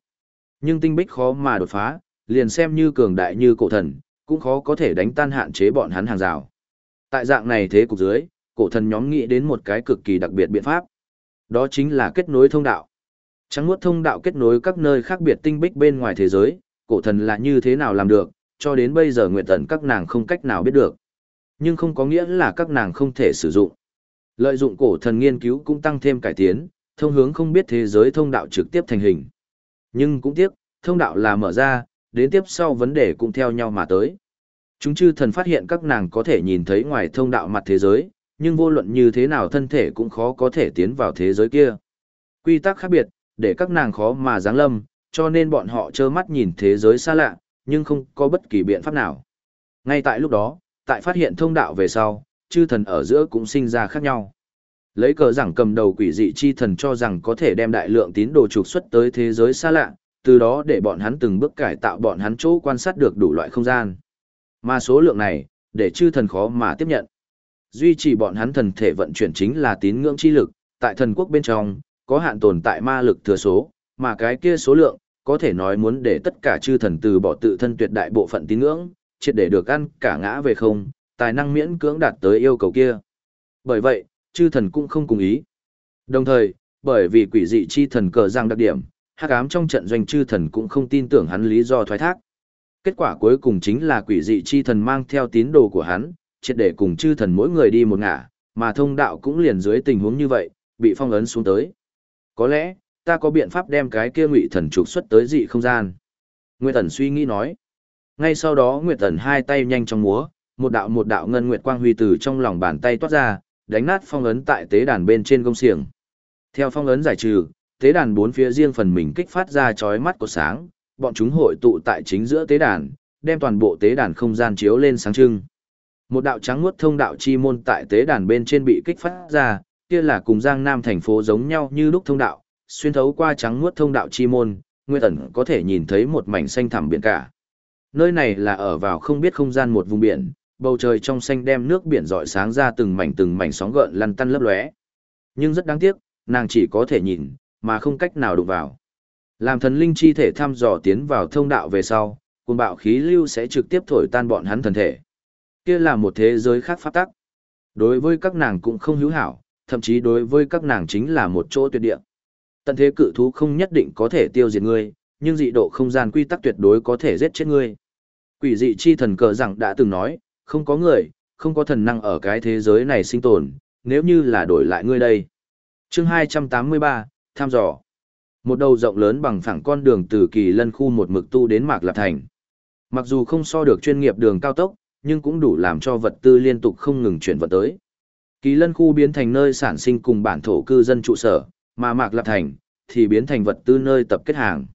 Nhưng tinh bích khó mà đột phá, liền xem như cường đại như cổ thần, cũng khó có thể đánh tan hạn chế bọn hắn hàng rào. Tại dạng này thế cục dưới, cổ thần nhóm nghĩ đến một cái cực kỳ đặc biệt biện pháp. Đó chính là kết nối thông đạo. Trắng nuốt thông đạo kết nối các nơi khác biệt tinh bích bên ngoài thế giới, cổ thần là như thế nào làm được, cho đến bây giờ nguyện tận các nàng không cách nào biết được. Nhưng không có nghĩa là các nàng không thể sử dụng. Lợi dụng cổ thần nghiên cứu cũng tăng thêm cải tiến, thông hướng không biết thế giới thông đạo trực tiếp thành hình. Nhưng cũng tiếc, thông đạo là mở ra, đến tiếp sau vấn đề cũng theo nhau mà tới. Chúng chư thần phát hiện các nàng có thể nhìn thấy ngoài thông đạo mặt thế giới, nhưng vô luận như thế nào thân thể cũng khó có thể tiến vào thế giới kia. Quy tắc khác biệt, để các nàng khó mà giáng lâm, cho nên bọn họ trơ mắt nhìn thế giới xa lạ, nhưng không có bất kỳ biện pháp nào. Ngay tại lúc đó, tại phát hiện thông đạo về sau, chư thần ở giữa cũng sinh ra khác nhau. Lấy cờ rằng cầm đầu quỷ dị chi thần cho rằng có thể đem đại lượng tín đồ trục xuất tới thế giới xa lạ, từ đó để bọn hắn từng bước cải tạo bọn hắn chỗ quan sát được đủ loại không gian. Mà số lượng này, để chư thần khó mà tiếp nhận. Duy trì bọn hắn thần thể vận chuyển chính là tín ngưỡng chi lực, tại thần quốc bên trong, có hạn tồn tại ma lực thừa số, mà cái kia số lượng, có thể nói muốn để tất cả chư thần từ bỏ tự thân tuyệt đại bộ phận tín ngưỡng, triệt để được ăn cả ngã về không, tài năng miễn cưỡng đạt tới yêu cầu kia. Bởi vậy, chư thần cũng không cùng ý. Đồng thời, bởi vì quỷ dị chi thần cờ giang đặc điểm, hắc ám trong trận doanh chư thần cũng không tin tưởng hắn lý do thoái thác. Kết quả cuối cùng chính là quỷ dị chi thần mang theo tín đồ của hắn, triệt để cùng chư thần mỗi người đi một ngả, mà thông đạo cũng liền dưới tình huống như vậy, bị phong ấn xuống tới. Có lẽ, ta có biện pháp đem cái kia ngụy thần trục xuất tới dị không gian. Nguyệt Tần suy nghĩ nói. Ngay sau đó Nguyệt Tần hai tay nhanh trong múa, một đạo một đạo ngân nguyệt quang huy từ trong lòng bàn tay toát ra, đánh nát phong ấn tại tế đàn bên trên công xiềng. Theo phong ấn giải trừ, tế đàn bốn phía riêng phần mình kích phát ra chói mắt của sáng, bọn chúng hội tụ tại chính giữa tế đàn, đem toàn bộ tế đàn không gian chiếu lên sáng trưng. Một đạo trắng muốt thông đạo chi môn tại tế đàn bên trên bị kích phát ra, kia là cùng Giang Nam thành phố giống nhau như lúc thông đạo, xuyên thấu qua trắng muốt thông đạo chi môn, Nguyên Tần có thể nhìn thấy một mảnh xanh thẳm biển cả. Nơi này là ở vào không biết không gian một vùng biển, bầu trời trong xanh đem nước biển rọi sáng ra từng mảnh từng mảnh sóng gợn lăn tăn lấp lóe. Nhưng rất đáng tiếc, nàng chỉ có thể nhìn, mà không cách nào đụng vào. Làm thần linh chi thể thăm dò tiến vào thông đạo về sau, cuồng bạo khí lưu sẽ trực tiếp thổi tan bọn hắn thần thể. Kia là một thế giới khác pháp tắc. Đối với các nàng cũng không hữu hảo, thậm chí đối với các nàng chính là một chỗ tuyệt địa. Tận thế cự thú không nhất định có thể tiêu diệt ngươi, nhưng dị độ không gian quy tắc tuyệt đối có thể giết chết ngươi. Quỷ dị chi thần cờ rằng đã từng nói, không có người, không có thần năng ở cái thế giới này sinh tồn, nếu như là đổi lại ngươi đây. chương 283, tham dò. Một đầu rộng lớn bằng phẳng con đường từ kỳ lân khu một mực tu đến Mạc Lạp Thành. Mặc dù không so được chuyên nghiệp đường cao tốc, nhưng cũng đủ làm cho vật tư liên tục không ngừng chuyển vận tới. Kỳ lân khu biến thành nơi sản sinh cùng bản thổ cư dân trụ sở, mà Mạc Lạp Thành thì biến thành vật tư nơi tập kết hàng.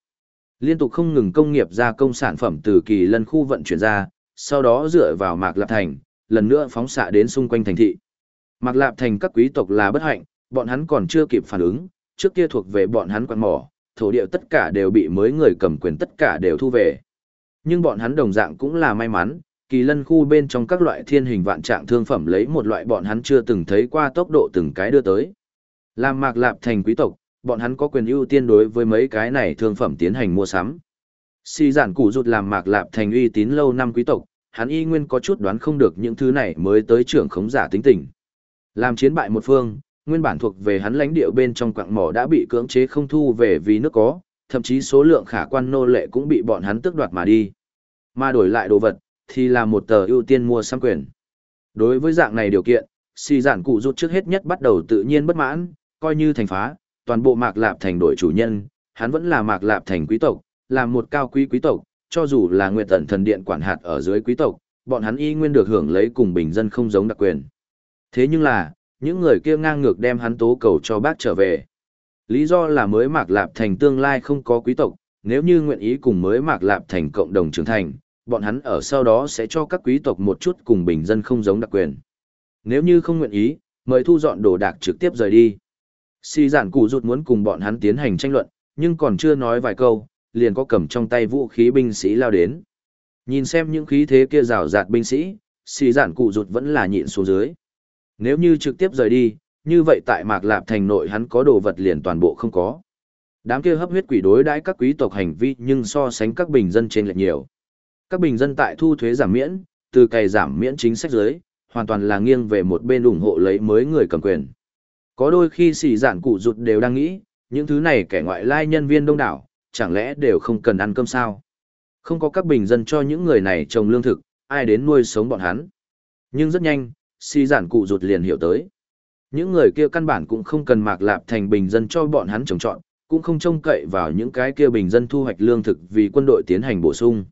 Liên tục không ngừng công nghiệp gia công sản phẩm từ kỳ lân khu vận chuyển ra, sau đó dựa vào Mạc Lạp Thành, lần nữa phóng xạ đến xung quanh thành thị. Mạc Lạp Thành các quý tộc là bất hạnh, bọn hắn còn chưa kịp phản ứng, trước kia thuộc về bọn hắn quan mỏ, thổ địa tất cả đều bị mới người cầm quyền tất cả đều thu về. Nhưng bọn hắn đồng dạng cũng là may mắn, kỳ lân khu bên trong các loại thiên hình vạn trạng thương phẩm lấy một loại bọn hắn chưa từng thấy qua tốc độ từng cái đưa tới. Làm mạc lạp thành quý tộc, bọn hắn có quyền ưu tiên đối với mấy cái này thương phẩm tiến hành mua sắm. Si giản củ rụt làm mạc lạp thành uy tín lâu năm quý tộc, hắn y nguyên có chút đoán không được những thứ này mới tới trưởng khống giả tính tình. Làm chiến bại một phương, nguyên bản thuộc về hắn lãnh địa bên trong quặng mỏ đã bị cưỡng chế không thu về vì nước có, thậm chí số lượng khả quan nô lệ cũng bị bọn hắn tước đoạt mà đi. Mà đổi lại đồ vật, thì là một tờ ưu tiên mua sang quyền. Đối với dạng này điều kiện, si giản cụ rút trước hết nhất bắt đầu tự nhiên bất mãn, coi như thành phá, toàn bộ mạc lạp thành đội chủ nhân, hắn vẫn là mạc lạp thành quý tộc, là một cao quý quý tộc, cho dù là nguyệt tận thần điện quản hạt ở dưới quý tộc, bọn hắn y nguyên được hưởng lấy cùng bình dân không giống đặc quyền. Thế nhưng là, những người kia ngang ngược đem hắn tố cầu cho bác trở về. Lý do là mới mạc lạp thành tương lai không có quý tộc, nếu như nguyện ý cùng mới mạc lạp thành cộng đồng trưởng thành, bọn hắn ở sau đó sẽ cho các quý tộc một chút cùng bình dân không giống đặc quyền. Nếu như không nguyện ý, mời thu dọn đồ đạc trực tiếp rời đi. Si giản cụ rụt muốn cùng bọn hắn tiến hành tranh luận, nhưng còn chưa nói vài câu, liền có cầm trong tay vũ khí binh sĩ lao đến. Nhìn xem những khí thế kia rào rạt binh sĩ, xì giản cụ rụt vẫn là nhịn xuống dưới. Nếu như trực tiếp rời đi, như vậy tại Mạc Lạp thành nội hắn có đồ vật liền toàn bộ không có. Đám kia hấp huyết quỷ đối đãi các quý tộc hành vi nhưng so sánh các bình dân trên lệch nhiều. Các bình dân tại thu thuế giảm miễn, từ cày giảm miễn chính sách dưới, hoàn toàn là nghiêng về một bên ủng hộ lấy mới người cầm quyền. Có đôi khi xỉ giản cụ rụt đều đang nghĩ, những thứ này kẻ ngoại lai nhân viên đông đảo, chẳng lẽ đều không cần ăn cơm sao? Không có các bình dân cho những người này trồng lương thực, ai đến nuôi sống bọn hắn. Nhưng rất nhanh, si giản cụ rụt liền hiểu tới. Những người kia căn bản cũng không cần mạc lạp thành bình dân cho bọn hắn trồng trọn, cũng không trông cậy vào những cái kia bình dân thu hoạch lương thực vì quân đội tiến hành bổ sung.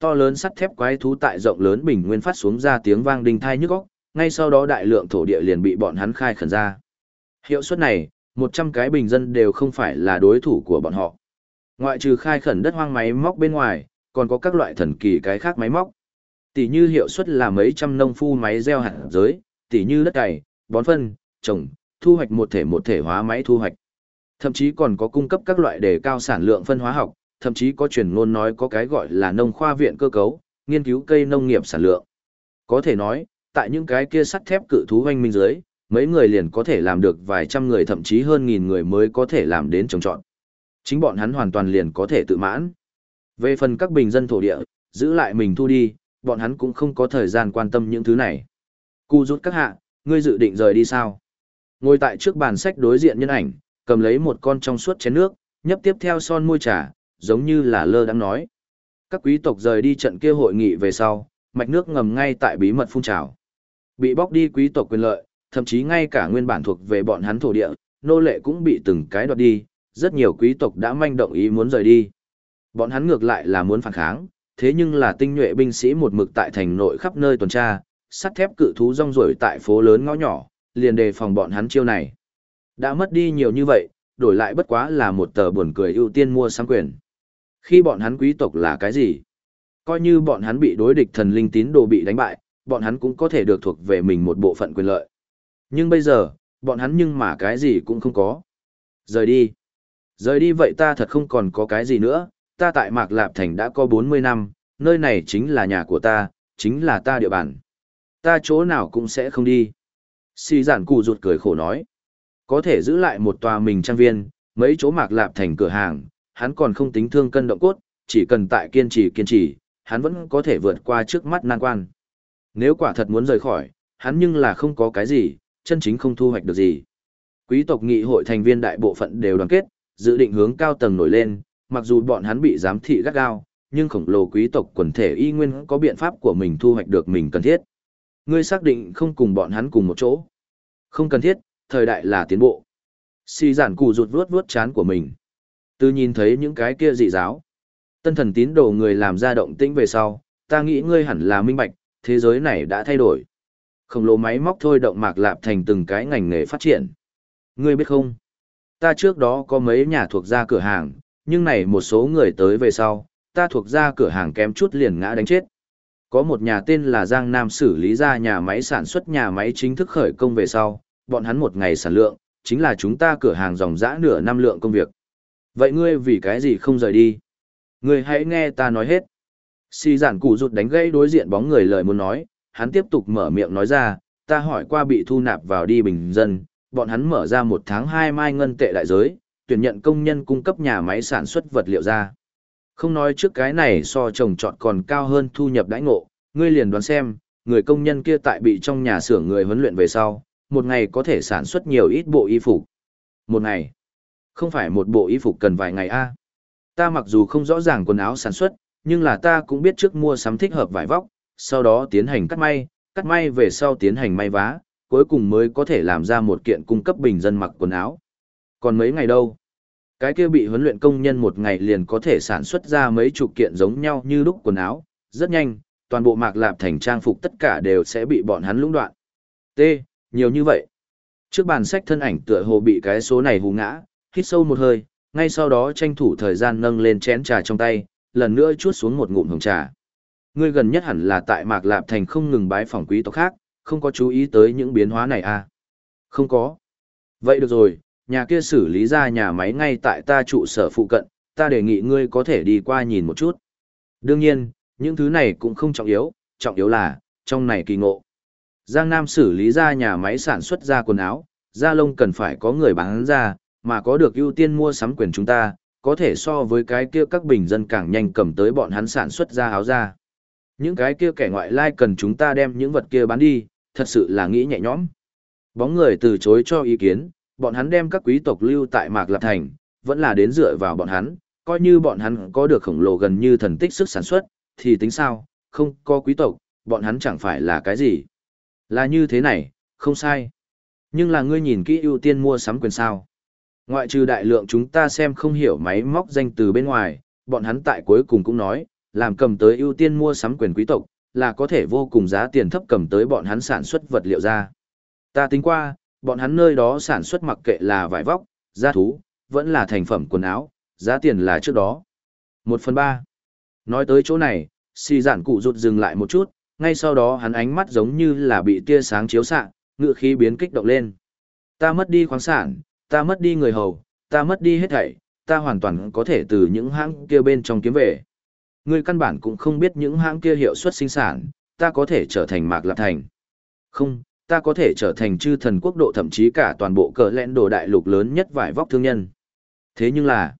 To lớn sắt thép quái thú tại rộng lớn bình nguyên phát xuống ra tiếng vang đinh thai nhức óc, ngay sau đó đại lượng thổ địa liền bị bọn hắn khai khẩn ra. Hiệu suất này, 100 cái bình dân đều không phải là đối thủ của bọn họ. Ngoại trừ khai khẩn đất hoang máy móc bên ngoài, còn có các loại thần kỳ cái khác máy móc. Tỷ như hiệu suất là mấy trăm nông phu máy gieo hạt giới, tỷ như đất cày, bón phân, trồng, thu hoạch một thể một thể hóa máy thu hoạch. Thậm chí còn có cung cấp các loại đề cao sản lượng phân hóa học, thậm chí có truyền ngôn nói có cái gọi là nông khoa viện cơ cấu, nghiên cứu cây nông nghiệp sản lượng. Có thể nói, tại những cái kia sắt thép cự thú hoanh minh dưới, mấy người liền có thể làm được vài trăm người thậm chí hơn nghìn người mới có thể làm đến trồng trọt. Chính bọn hắn hoàn toàn liền có thể tự mãn. Về phần các bình dân thổ địa, giữ lại mình thu đi, bọn hắn cũng không có thời gian quan tâm những thứ này. Cu rút các hạ, ngươi dự định rời đi sao? Ngồi tại trước bàn sách đối diện nhân ảnh, cầm lấy một con trong suốt chén nước, nhấp tiếp theo son môi trà, giống như là lơ đang nói. Các quý tộc rời đi trận kia hội nghị về sau, mạch nước ngầm ngay tại bí mật phun trào. Bị bóc đi quý tộc quyền lợi, thậm chí ngay cả nguyên bản thuộc về bọn hắn thổ địa, nô lệ cũng bị từng cái đoạt đi, rất nhiều quý tộc đã manh động ý muốn rời đi. Bọn hắn ngược lại là muốn phản kháng, thế nhưng là tinh nhuệ binh sĩ một mực tại thành nội khắp nơi tuần tra, sắt thép cự thú rong ruổi tại phố lớn ngõ nhỏ, liền đề phòng bọn hắn chiêu này. Đã mất đi nhiều như vậy, đổi lại bất quá là một tờ buồn cười ưu tiên mua sắm quyền. Khi bọn hắn quý tộc là cái gì? Coi như bọn hắn bị đối địch thần linh tín đồ bị đánh bại, bọn hắn cũng có thể được thuộc về mình một bộ phận quyền lợi. Nhưng bây giờ, bọn hắn nhưng mà cái gì cũng không có. Rời đi. Rời đi vậy ta thật không còn có cái gì nữa, ta tại Mạc Lạp Thành đã có 40 năm, nơi này chính là nhà của ta, chính là ta địa bàn. Ta chỗ nào cũng sẽ không đi. Si giản cụ rụt cười khổ nói. Có thể giữ lại một tòa mình trang viên, mấy chỗ Mạc Lạp Thành cửa hàng, hắn còn không tính thương cân động cốt, chỉ cần tại kiên trì kiên trì, hắn vẫn có thể vượt qua trước mắt nan quan. Nếu quả thật muốn rời khỏi, hắn nhưng là không có cái gì, chân chính không thu hoạch được gì. Quý tộc nghị hội thành viên đại bộ phận đều đoàn kết, dự định hướng cao tầng nổi lên, mặc dù bọn hắn bị giám thị gắt gao, nhưng khổng lồ quý tộc quần thể y nguyên có biện pháp của mình thu hoạch được mình cần thiết. Ngươi xác định không cùng bọn hắn cùng một chỗ. Không cần thiết, thời đại là tiến bộ. Si giản cụ rụt vuốt vuốt chán của mình. Từ nhìn thấy những cái kia dị giáo. Tân thần tín đồ người làm ra động tĩnh về sau, ta nghĩ ngươi hẳn là minh bạch, thế giới này đã thay đổi. Khổng lồ máy móc thôi động mạc lạp thành từng cái ngành nghề phát triển. Ngươi biết không? Ta trước đó có mấy nhà thuộc ra cửa hàng, nhưng này một số người tới về sau, ta thuộc ra cửa hàng kém chút liền ngã đánh chết. Có một nhà tên là Giang Nam xử lý ra nhà máy sản xuất nhà máy chính thức khởi công về sau, bọn hắn một ngày sản lượng, chính là chúng ta cửa hàng dòng dã nửa năm lượng công việc. Vậy ngươi vì cái gì không rời đi? Ngươi hãy nghe ta nói hết. Si giản cụ rụt đánh gãy đối diện bóng người lời muốn nói, hắn tiếp tục mở miệng nói ra, ta hỏi qua bị thu nạp vào đi bình dân, bọn hắn mở ra một tháng hai mai ngân tệ đại giới, tuyển nhận công nhân cung cấp nhà máy sản xuất vật liệu ra. Không nói trước cái này so trồng trọt còn cao hơn thu nhập đãi ngộ, ngươi liền đoán xem, người công nhân kia tại bị trong nhà xưởng người huấn luyện về sau, một ngày có thể sản xuất nhiều ít bộ y phục. Một ngày. Không phải một bộ y phục cần vài ngày a. Ta mặc dù không rõ ràng quần áo sản xuất, nhưng là ta cũng biết trước mua sắm thích hợp vải vóc, sau đó tiến hành cắt may, cắt may về sau tiến hành may vá, cuối cùng mới có thể làm ra một kiện cung cấp bình dân mặc quần áo. Còn mấy ngày đâu? Cái kia bị huấn luyện công nhân một ngày liền có thể sản xuất ra mấy chục kiện giống nhau như lúc quần áo, rất nhanh, toàn bộ mạc lạp thành trang phục tất cả đều sẽ bị bọn hắn lũng đoạn. T, nhiều như vậy. Trước bàn sách thân ảnh tựa hồ bị cái số này hù ngã, hít sâu một hơi, ngay sau đó tranh thủ thời gian nâng lên chén trà trong tay, lần nữa chuốt xuống một ngụm hồng trà. Ngươi gần nhất hẳn là tại Mạc Lạp Thành không ngừng bái phỏng quý tộc khác, không có chú ý tới những biến hóa này à? Không có. Vậy được rồi, nhà kia xử lý ra nhà máy ngay tại ta trụ sở phụ cận, ta đề nghị ngươi có thể đi qua nhìn một chút. Đương nhiên, những thứ này cũng không trọng yếu, trọng yếu là, trong này kỳ ngộ. Giang Nam xử lý ra nhà máy sản xuất ra quần áo, da lông cần phải có người bán ra, mà có được ưu tiên mua sắm quyền chúng ta, có thể so với cái kia các bình dân càng nhanh cầm tới bọn hắn sản xuất ra áo ra. Những cái kia kẻ ngoại lai cần chúng ta đem những vật kia bán đi, thật sự là nghĩ nhẹ nhõm. Bóng người từ chối cho ý kiến, bọn hắn đem các quý tộc lưu tại Mạc Lạp Thành, vẫn là đến dựa vào bọn hắn, coi như bọn hắn có được khổng lồ gần như thần tích sức sản xuất, thì tính sao, không có quý tộc, bọn hắn chẳng phải là cái gì. Là như thế này, không sai. Nhưng là ngươi nhìn kỹ ưu tiên mua sắm quyền sao. Ngoại trừ đại lượng chúng ta xem không hiểu máy móc danh từ bên ngoài, bọn hắn tại cuối cùng cũng nói, làm cầm tới ưu tiên mua sắm quyền quý tộc, là có thể vô cùng giá tiền thấp cầm tới bọn hắn sản xuất vật liệu ra. Ta tính qua, bọn hắn nơi đó sản xuất mặc kệ là vải vóc, da thú, vẫn là thành phẩm quần áo, giá tiền là trước đó. Một phần ba. Nói tới chỗ này, si giản cụ rụt dừng lại một chút, ngay sau đó hắn ánh mắt giống như là bị tia sáng chiếu xạ, ngựa khí biến kích động lên. Ta mất đi khoáng sản, ta mất đi người hầu, ta mất đi hết thảy, ta hoàn toàn có thể từ những hãng kia bên trong kiếm về. Ngươi căn bản cũng không biết những hãng kia hiệu suất sinh sản, ta có thể trở thành mạc lạp thành. Không, ta có thể trở thành chư thần quốc độ thậm chí cả toàn bộ cờ lẽn đồ đại lục lớn nhất vải vóc thương nhân. Thế nhưng là,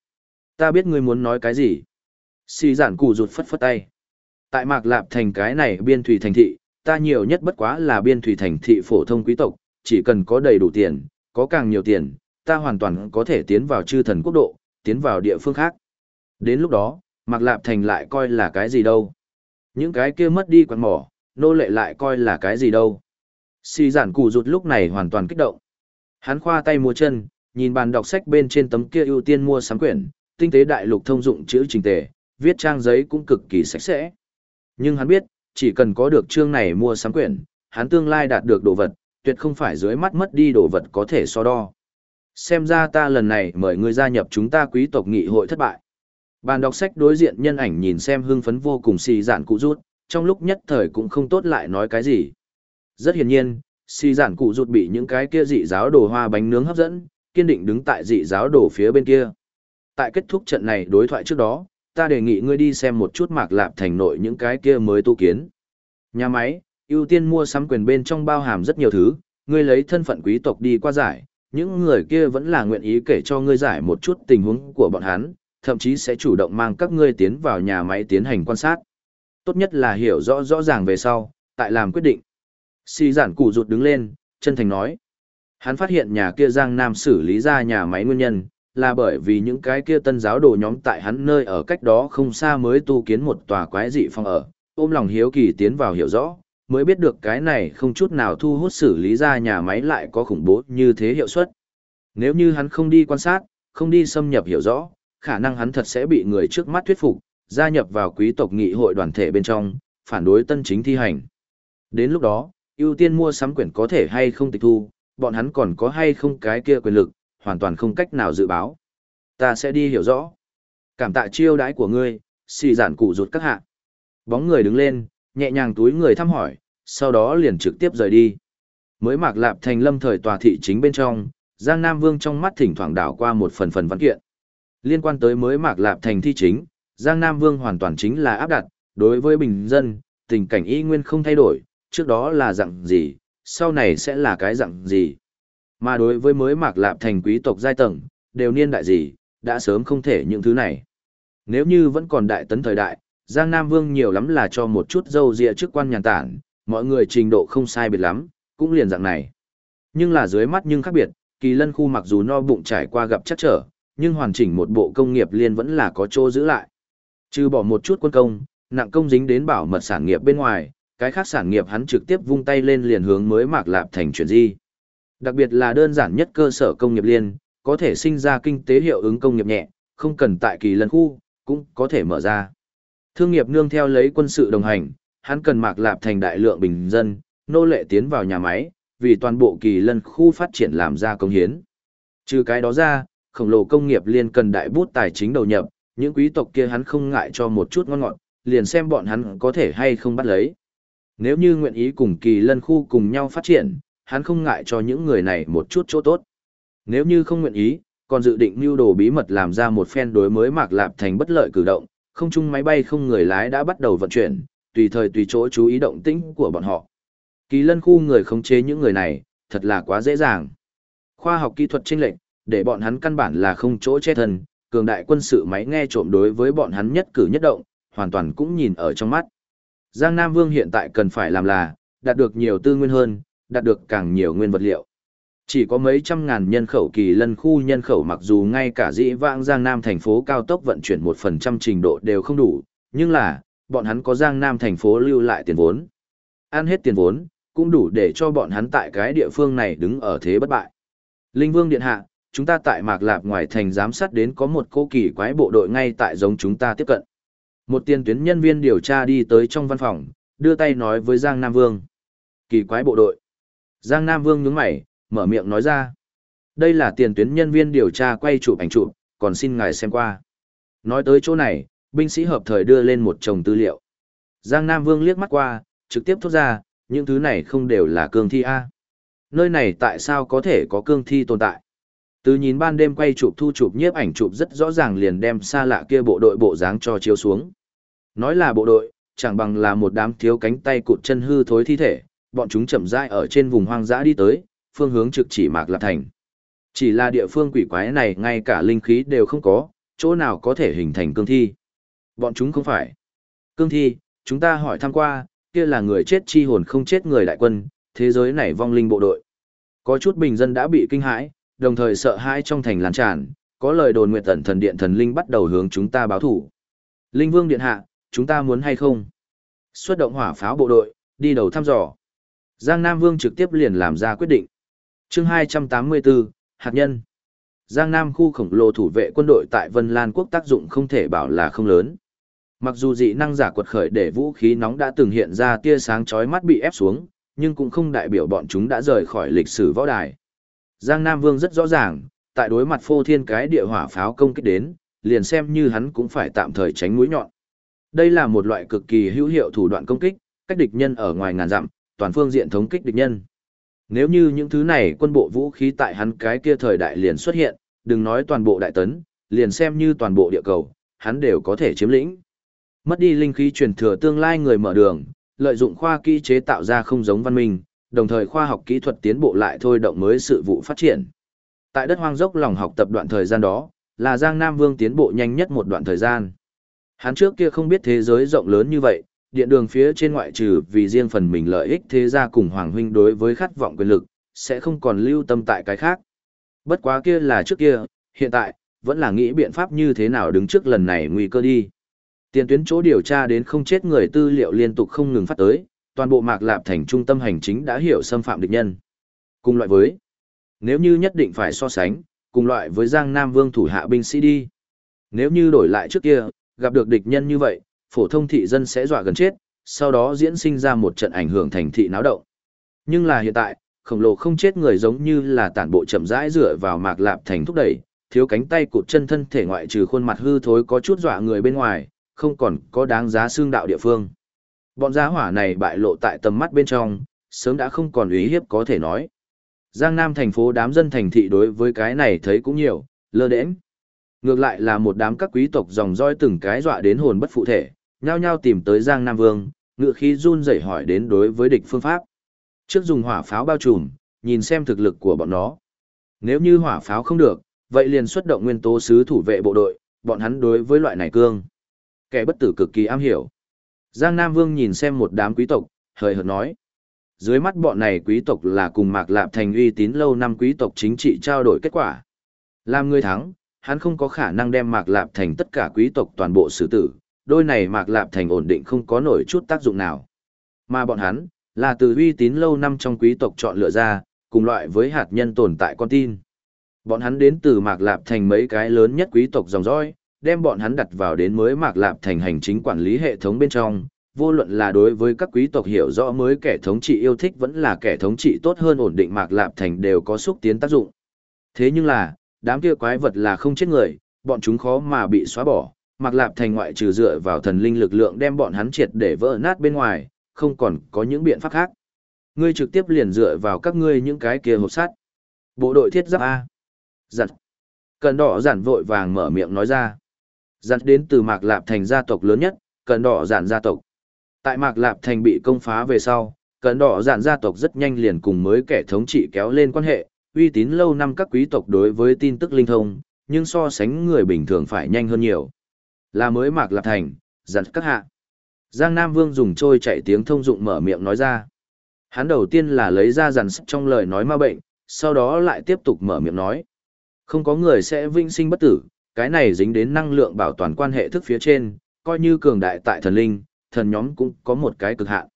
ta biết ngươi muốn nói cái gì. Si giản cụ rụt phất phất tay. Tại mạc lạp thành cái này biên thủy thành thị, ta nhiều nhất bất quá là biên thủy thành thị phổ thông quý tộc, chỉ cần có đầy đủ tiền, có càng nhiều tiền, ta hoàn toàn có thể tiến vào chư thần quốc độ, tiến vào địa phương khác. Đến lúc đó, Mạc Lạp Thành lại coi là cái gì đâu. Những cái kia mất đi quạt mỏ, nô lệ lại coi là cái gì đâu. Xì giản cụ rụt lúc này hoàn toàn kích động. Hắn khoa tay mua chân, nhìn bàn đọc sách bên trên tấm kia ưu tiên mua sắm quyển, tinh tế đại lục thông dụng chữ trình tề, viết trang giấy cũng cực kỳ sạch sẽ. Nhưng hắn biết, chỉ cần có được chương này mua sắm quyển, hắn tương lai đạt được đồ vật, tuyệt không phải dưới mắt mất đi đồ vật có thể so đo. Xem ra ta lần này mời ngươi gia nhập chúng ta quý tộc nghị hội thất bại. Bàn đọc sách đối diện nhân ảnh nhìn xem hưng phấn vô cùng xì giản cụ rút, trong lúc nhất thời cũng không tốt lại nói cái gì. Rất hiển nhiên, xì giản cụ rút bị những cái kia dị giáo đồ hoa bánh nướng hấp dẫn, kiên định đứng tại dị giáo đồ phía bên kia. Tại kết thúc trận này đối thoại trước đó, ta đề nghị ngươi đi xem một chút mạc lạp thành nội những cái kia mới tu kiến. Nhà máy, ưu tiên mua sắm quyền bên trong bao hàm rất nhiều thứ, ngươi lấy thân phận quý tộc đi qua giải, những người kia vẫn là nguyện ý kể cho ngươi giải một chút tình huống của bọn hắn, thậm chí sẽ chủ động mang các ngươi tiến vào nhà máy tiến hành quan sát. Tốt nhất là hiểu rõ rõ ràng về sau, tại làm quyết định. Si giản cụ rụt đứng lên, chân thành nói. Hắn phát hiện nhà kia Giang Nam xử lý ra nhà máy nguyên nhân, là bởi vì những cái kia tân giáo đồ nhóm tại hắn nơi ở cách đó không xa mới tu kiến một tòa quái dị phòng ở, ôm lòng hiếu kỳ tiến vào hiểu rõ, mới biết được cái này không chút nào thu hút xử lý ra nhà máy lại có khủng bố như thế hiệu suất. Nếu như hắn không đi quan sát, không đi xâm nhập hiểu rõ, khả năng hắn thật sẽ bị người trước mắt thuyết phục, gia nhập vào quý tộc nghị hội đoàn thể bên trong, phản đối tân chính thi hành. Đến lúc đó, ưu tiên mua sắm quyển có thể hay không tịch thu, bọn hắn còn có hay không cái kia quyền lực, hoàn toàn không cách nào dự báo. Ta sẽ đi hiểu rõ. Cảm tạ chiêu đãi của ngươi, xì giản cụ rụt các hạ. Bóng người đứng lên, nhẹ nhàng túi người thăm hỏi, sau đó liền trực tiếp rời đi. Mới mạc lạp thành lâm thời tòa thị chính bên trong, Giang Nam Vương trong mắt thỉnh thoảng đảo qua một phần phần văn kiện. Liên quan tới mới mạc lạp thành thi chính, Giang Nam Vương hoàn toàn chính là áp đặt, đối với bình dân, tình cảnh y nguyên không thay đổi, trước đó là dạng gì, sau này sẽ là cái dạng gì. Mà đối với mới mạc lạp thành quý tộc giai tầng, đều niên đại gì, đã sớm không thể những thứ này. Nếu như vẫn còn đại tấn thời đại, Giang Nam Vương nhiều lắm là cho một chút dâu dịa chức quan nhàn tản, mọi người trình độ không sai biệt lắm, cũng liền dạng này. Nhưng là dưới mắt nhưng khác biệt, kỳ lân khu mặc dù no bụng trải qua gặp chắc trở, nhưng hoàn chỉnh một bộ công nghiệp liên vẫn là có chỗ giữ lại. Trừ bỏ một chút quân công, nặng công dính đến bảo mật sản nghiệp bên ngoài, cái khác sản nghiệp hắn trực tiếp vung tay lên liền hướng mới mạc lạp thành chuyển di. Đặc biệt là đơn giản nhất cơ sở công nghiệp liên, có thể sinh ra kinh tế hiệu ứng công nghiệp nhẹ, không cần tại kỳ lân khu, cũng có thể mở ra. Thương nghiệp nương theo lấy quân sự đồng hành, hắn cần mạc lạp thành đại lượng bình dân, nô lệ tiến vào nhà máy, vì toàn bộ kỳ lân khu phát triển làm ra công hiến. Trừ cái đó ra, khổng lồ công nghiệp liên cần đại bút tài chính đầu nhập, những quý tộc kia hắn không ngại cho một chút ngon ngọt, liền xem bọn hắn có thể hay không bắt lấy. Nếu như nguyện ý cùng kỳ lân khu cùng nhau phát triển, hắn không ngại cho những người này một chút chỗ tốt. Nếu như không nguyện ý, còn dự định mưu đồ bí mật làm ra một phen đối mới mạc lạp thành bất lợi cử động, không chung máy bay không người lái đã bắt đầu vận chuyển, tùy thời tùy chỗ chú ý động tĩnh của bọn họ. Kỳ lân khu người khống chế những người này, thật là quá dễ dàng. Khoa học kỹ thuật chênh lệnh, để bọn hắn căn bản là không chỗ che thân, cường đại quân sự máy nghe trộm đối với bọn hắn nhất cử nhất động, hoàn toàn cũng nhìn ở trong mắt. Giang Nam Vương hiện tại cần phải làm là, đạt được nhiều tư nguyên hơn, đạt được càng nhiều nguyên vật liệu. Chỉ có mấy trăm ngàn nhân khẩu kỳ lân khu nhân khẩu mặc dù ngay cả dĩ vãng Giang Nam thành phố cao tốc vận chuyển một phần trăm trình độ đều không đủ, nhưng là, bọn hắn có Giang Nam thành phố lưu lại tiền vốn. Ăn hết tiền vốn, cũng đủ để cho bọn hắn tại cái địa phương này đứng ở thế bất bại. Linh Vương Điện Hạ, chúng ta tại Mạc Lạp ngoài thành giám sát đến có một cô kỳ quái bộ đội ngay tại giống chúng ta tiếp cận. Một tiền tuyến nhân viên điều tra đi tới trong văn phòng, đưa tay nói với Giang Nam Vương. Kỳ quái bộ đội. Giang Nam Vương nhướng mày, mở miệng nói ra. Đây là tiền tuyến nhân viên điều tra quay chụp ảnh chụp, còn xin ngài xem qua. Nói tới chỗ này, binh sĩ hợp thời đưa lên một chồng tư liệu. Giang Nam Vương liếc mắt qua, trực tiếp thốt ra, những thứ này không đều là cương thi A. Nơi này tại sao có thể có cương thi tồn tại? Từ nhìn ban đêm quay chụp thu chụp nhiếp ảnh chụp rất rõ ràng liền đem xa lạ kia bộ đội bộ dáng cho chiếu xuống. Nói là bộ đội, chẳng bằng là một đám thiếu cánh tay cụt chân hư thối thi thể, bọn chúng chậm rãi ở trên vùng hoang dã đi tới, phương hướng trực chỉ Mạc Lạp Thành. Chỉ là địa phương quỷ quái này ngay cả linh khí đều không có, chỗ nào có thể hình thành cương thi. Bọn chúng không phải. Cương thi, chúng ta hỏi thăm qua, kia là người chết chi hồn không chết người đại quân, thế giới này vong linh bộ đội. Có chút bình dân đã bị kinh hãi, đồng thời sợ hãi trong thành lan tràn, có lời đồn nguyệt tẩn thần điện thần linh bắt đầu hướng chúng ta báo thủ. Linh vương điện hạ, chúng ta muốn hay không? Xuất động hỏa pháo bộ đội, đi đầu thăm dò. Giang Nam Vương trực tiếp liền làm ra quyết định. chương 284, hạt nhân. Giang Nam khu khổng lồ thủ vệ quân đội tại Vân Lan quốc tác dụng không thể bảo là không lớn. Mặc dù dị năng giả quật khởi để vũ khí nóng đã từng hiện ra tia sáng chói mắt bị ép xuống, nhưng cũng không đại biểu bọn chúng đã rời khỏi lịch sử võ đài. Giang Nam Vương rất rõ ràng, tại đối mặt phô thiên cái địa hỏa pháo công kích đến, liền xem như hắn cũng phải tạm thời tránh mũi nhọn. Đây là một loại cực kỳ hữu hiệu thủ đoạn công kích, cách địch nhân ở ngoài ngàn dặm, toàn phương diện thống kích địch nhân. Nếu như những thứ này quân bộ vũ khí tại hắn cái kia thời đại liền xuất hiện, đừng nói toàn bộ đại tấn, liền xem như toàn bộ địa cầu, hắn đều có thể chiếm lĩnh. Mất đi linh khí truyền thừa tương lai người mở đường, lợi dụng khoa kỹ chế tạo ra không giống văn minh, đồng thời khoa học kỹ thuật tiến bộ lại thôi động mới sự vụ phát triển. Tại đất hoang dốc lòng học tập đoạn thời gian đó, là Giang Nam Vương tiến bộ nhanh nhất một đoạn thời gian. Hắn trước kia không biết thế giới rộng lớn như vậy, điện đường phía trên ngoại trừ vì riêng phần mình lợi ích thế gia cùng Hoàng Huynh đối với khát vọng quyền lực, sẽ không còn lưu tâm tại cái khác. Bất quá kia là trước kia, hiện tại, vẫn là nghĩ biện pháp như thế nào đứng trước lần này nguy cơ đi. Tiền tuyến chỗ điều tra đến không chết người tư liệu liên tục không ngừng phát tới, toàn bộ Mạc Lạp thành trung tâm hành chính đã hiểu xâm phạm địch nhân. Cùng loại với, nếu như nhất định phải so sánh, cùng loại với Giang Nam Vương thủ hạ binh sĩ đi. Nếu như đổi lại trước kia, gặp được địch nhân như vậy, phổ thông thị dân sẽ dọa gần chết, sau đó diễn sinh ra một trận ảnh hưởng thành thị náo động. Nhưng là hiện tại, khổng lồ không chết người giống như là tản bộ chậm rãi dựa vào Mạc Lạp thành thúc đẩy, thiếu cánh tay cụt chân thân thể ngoại trừ khuôn mặt hư thối có chút dọa người bên ngoài, không còn có đáng giá xương đạo địa phương. Bọn giá hỏa này bại lộ tại tầm mắt bên trong, sớm đã không còn ý hiếp có thể nói. Giang Nam thành phố đám dân thành thị đối với cái này thấy cũng nhiều, lơ đễnh. Ngược lại là một đám các quý tộc dòng roi từng cái dọa đến hồn bất phụ thể, nhao nhao tìm tới Giang Nam Vương, ngựa khí run rẩy hỏi đến đối với địch phương pháp. Trước dùng hỏa pháo bao trùm, nhìn xem thực lực của bọn nó. Nếu như hỏa pháo không được, vậy liền xuất động nguyên tố sứ thủ vệ bộ đội, bọn hắn đối với loại này cương. Kẻ bất tử cực kỳ am hiểu. Giang Nam Vương nhìn xem một đám quý tộc, hời hợt nói. Dưới mắt bọn này quý tộc là cùng Mạc Lạp Thành uy tín lâu năm quý tộc chính trị trao đổi kết quả. Làm người thắng, hắn không có khả năng đem Mạc Lạp Thành tất cả quý tộc toàn bộ xử tử, đôi này Mạc Lạp Thành ổn định không có nổi chút tác dụng nào. Mà bọn hắn, là từ uy tín lâu năm trong quý tộc chọn lựa ra, cùng loại với hạt nhân tồn tại con tin. Bọn hắn đến từ Mạc Lạp Thành mấy cái lớn nhất quý tộc dòng dõi, đem bọn hắn đặt vào đến mới Mạc Lạp Thành hành chính quản lý hệ thống bên trong, vô luận là đối với các quý tộc hiểu rõ mới kẻ thống trị yêu thích vẫn là kẻ thống trị tốt hơn ổn định Mạc Lạp Thành đều có xúc tiến tác dụng. Thế nhưng là, đám kia quái vật là không chết người, bọn chúng khó mà bị xóa bỏ, Mạc Lạp Thành ngoại trừ dựa vào thần linh lực lượng đem bọn hắn triệt để vỡ nát bên ngoài, không còn có những biện pháp khác. Ngươi trực tiếp liền dựa vào các ngươi những cái kia hộp sắt. Bộ đội thiết giáp A. Giặt. Cần đỏ giản vội vàng mở miệng nói ra. Giặt đến từ Mạc Lạp Thành gia tộc lớn nhất, Cẩn đỏ giản gia tộc. Tại Mạc Lạp Thành bị công phá về sau, Cẩn đỏ giản gia tộc rất nhanh liền cùng mới kẻ thống trị kéo lên quan hệ, uy tín lâu năm các quý tộc đối với tin tức linh thông, nhưng so sánh người bình thường phải nhanh hơn nhiều. Là mới Mạc Lạp Thành, giặt các hạ. Giang Nam Vương dùng trôi chạy tiếng thông dụng mở miệng nói ra. Hắn đầu tiên là lấy ra dàn sức trong lời nói ma bệnh, sau đó lại tiếp tục mở miệng nói. Không có người sẽ vinh sinh bất tử, cái này dính đến năng lượng bảo toàn quan hệ thức phía trên, coi như cường đại tại thần linh, thần nhóm cũng có một cái cực hạn.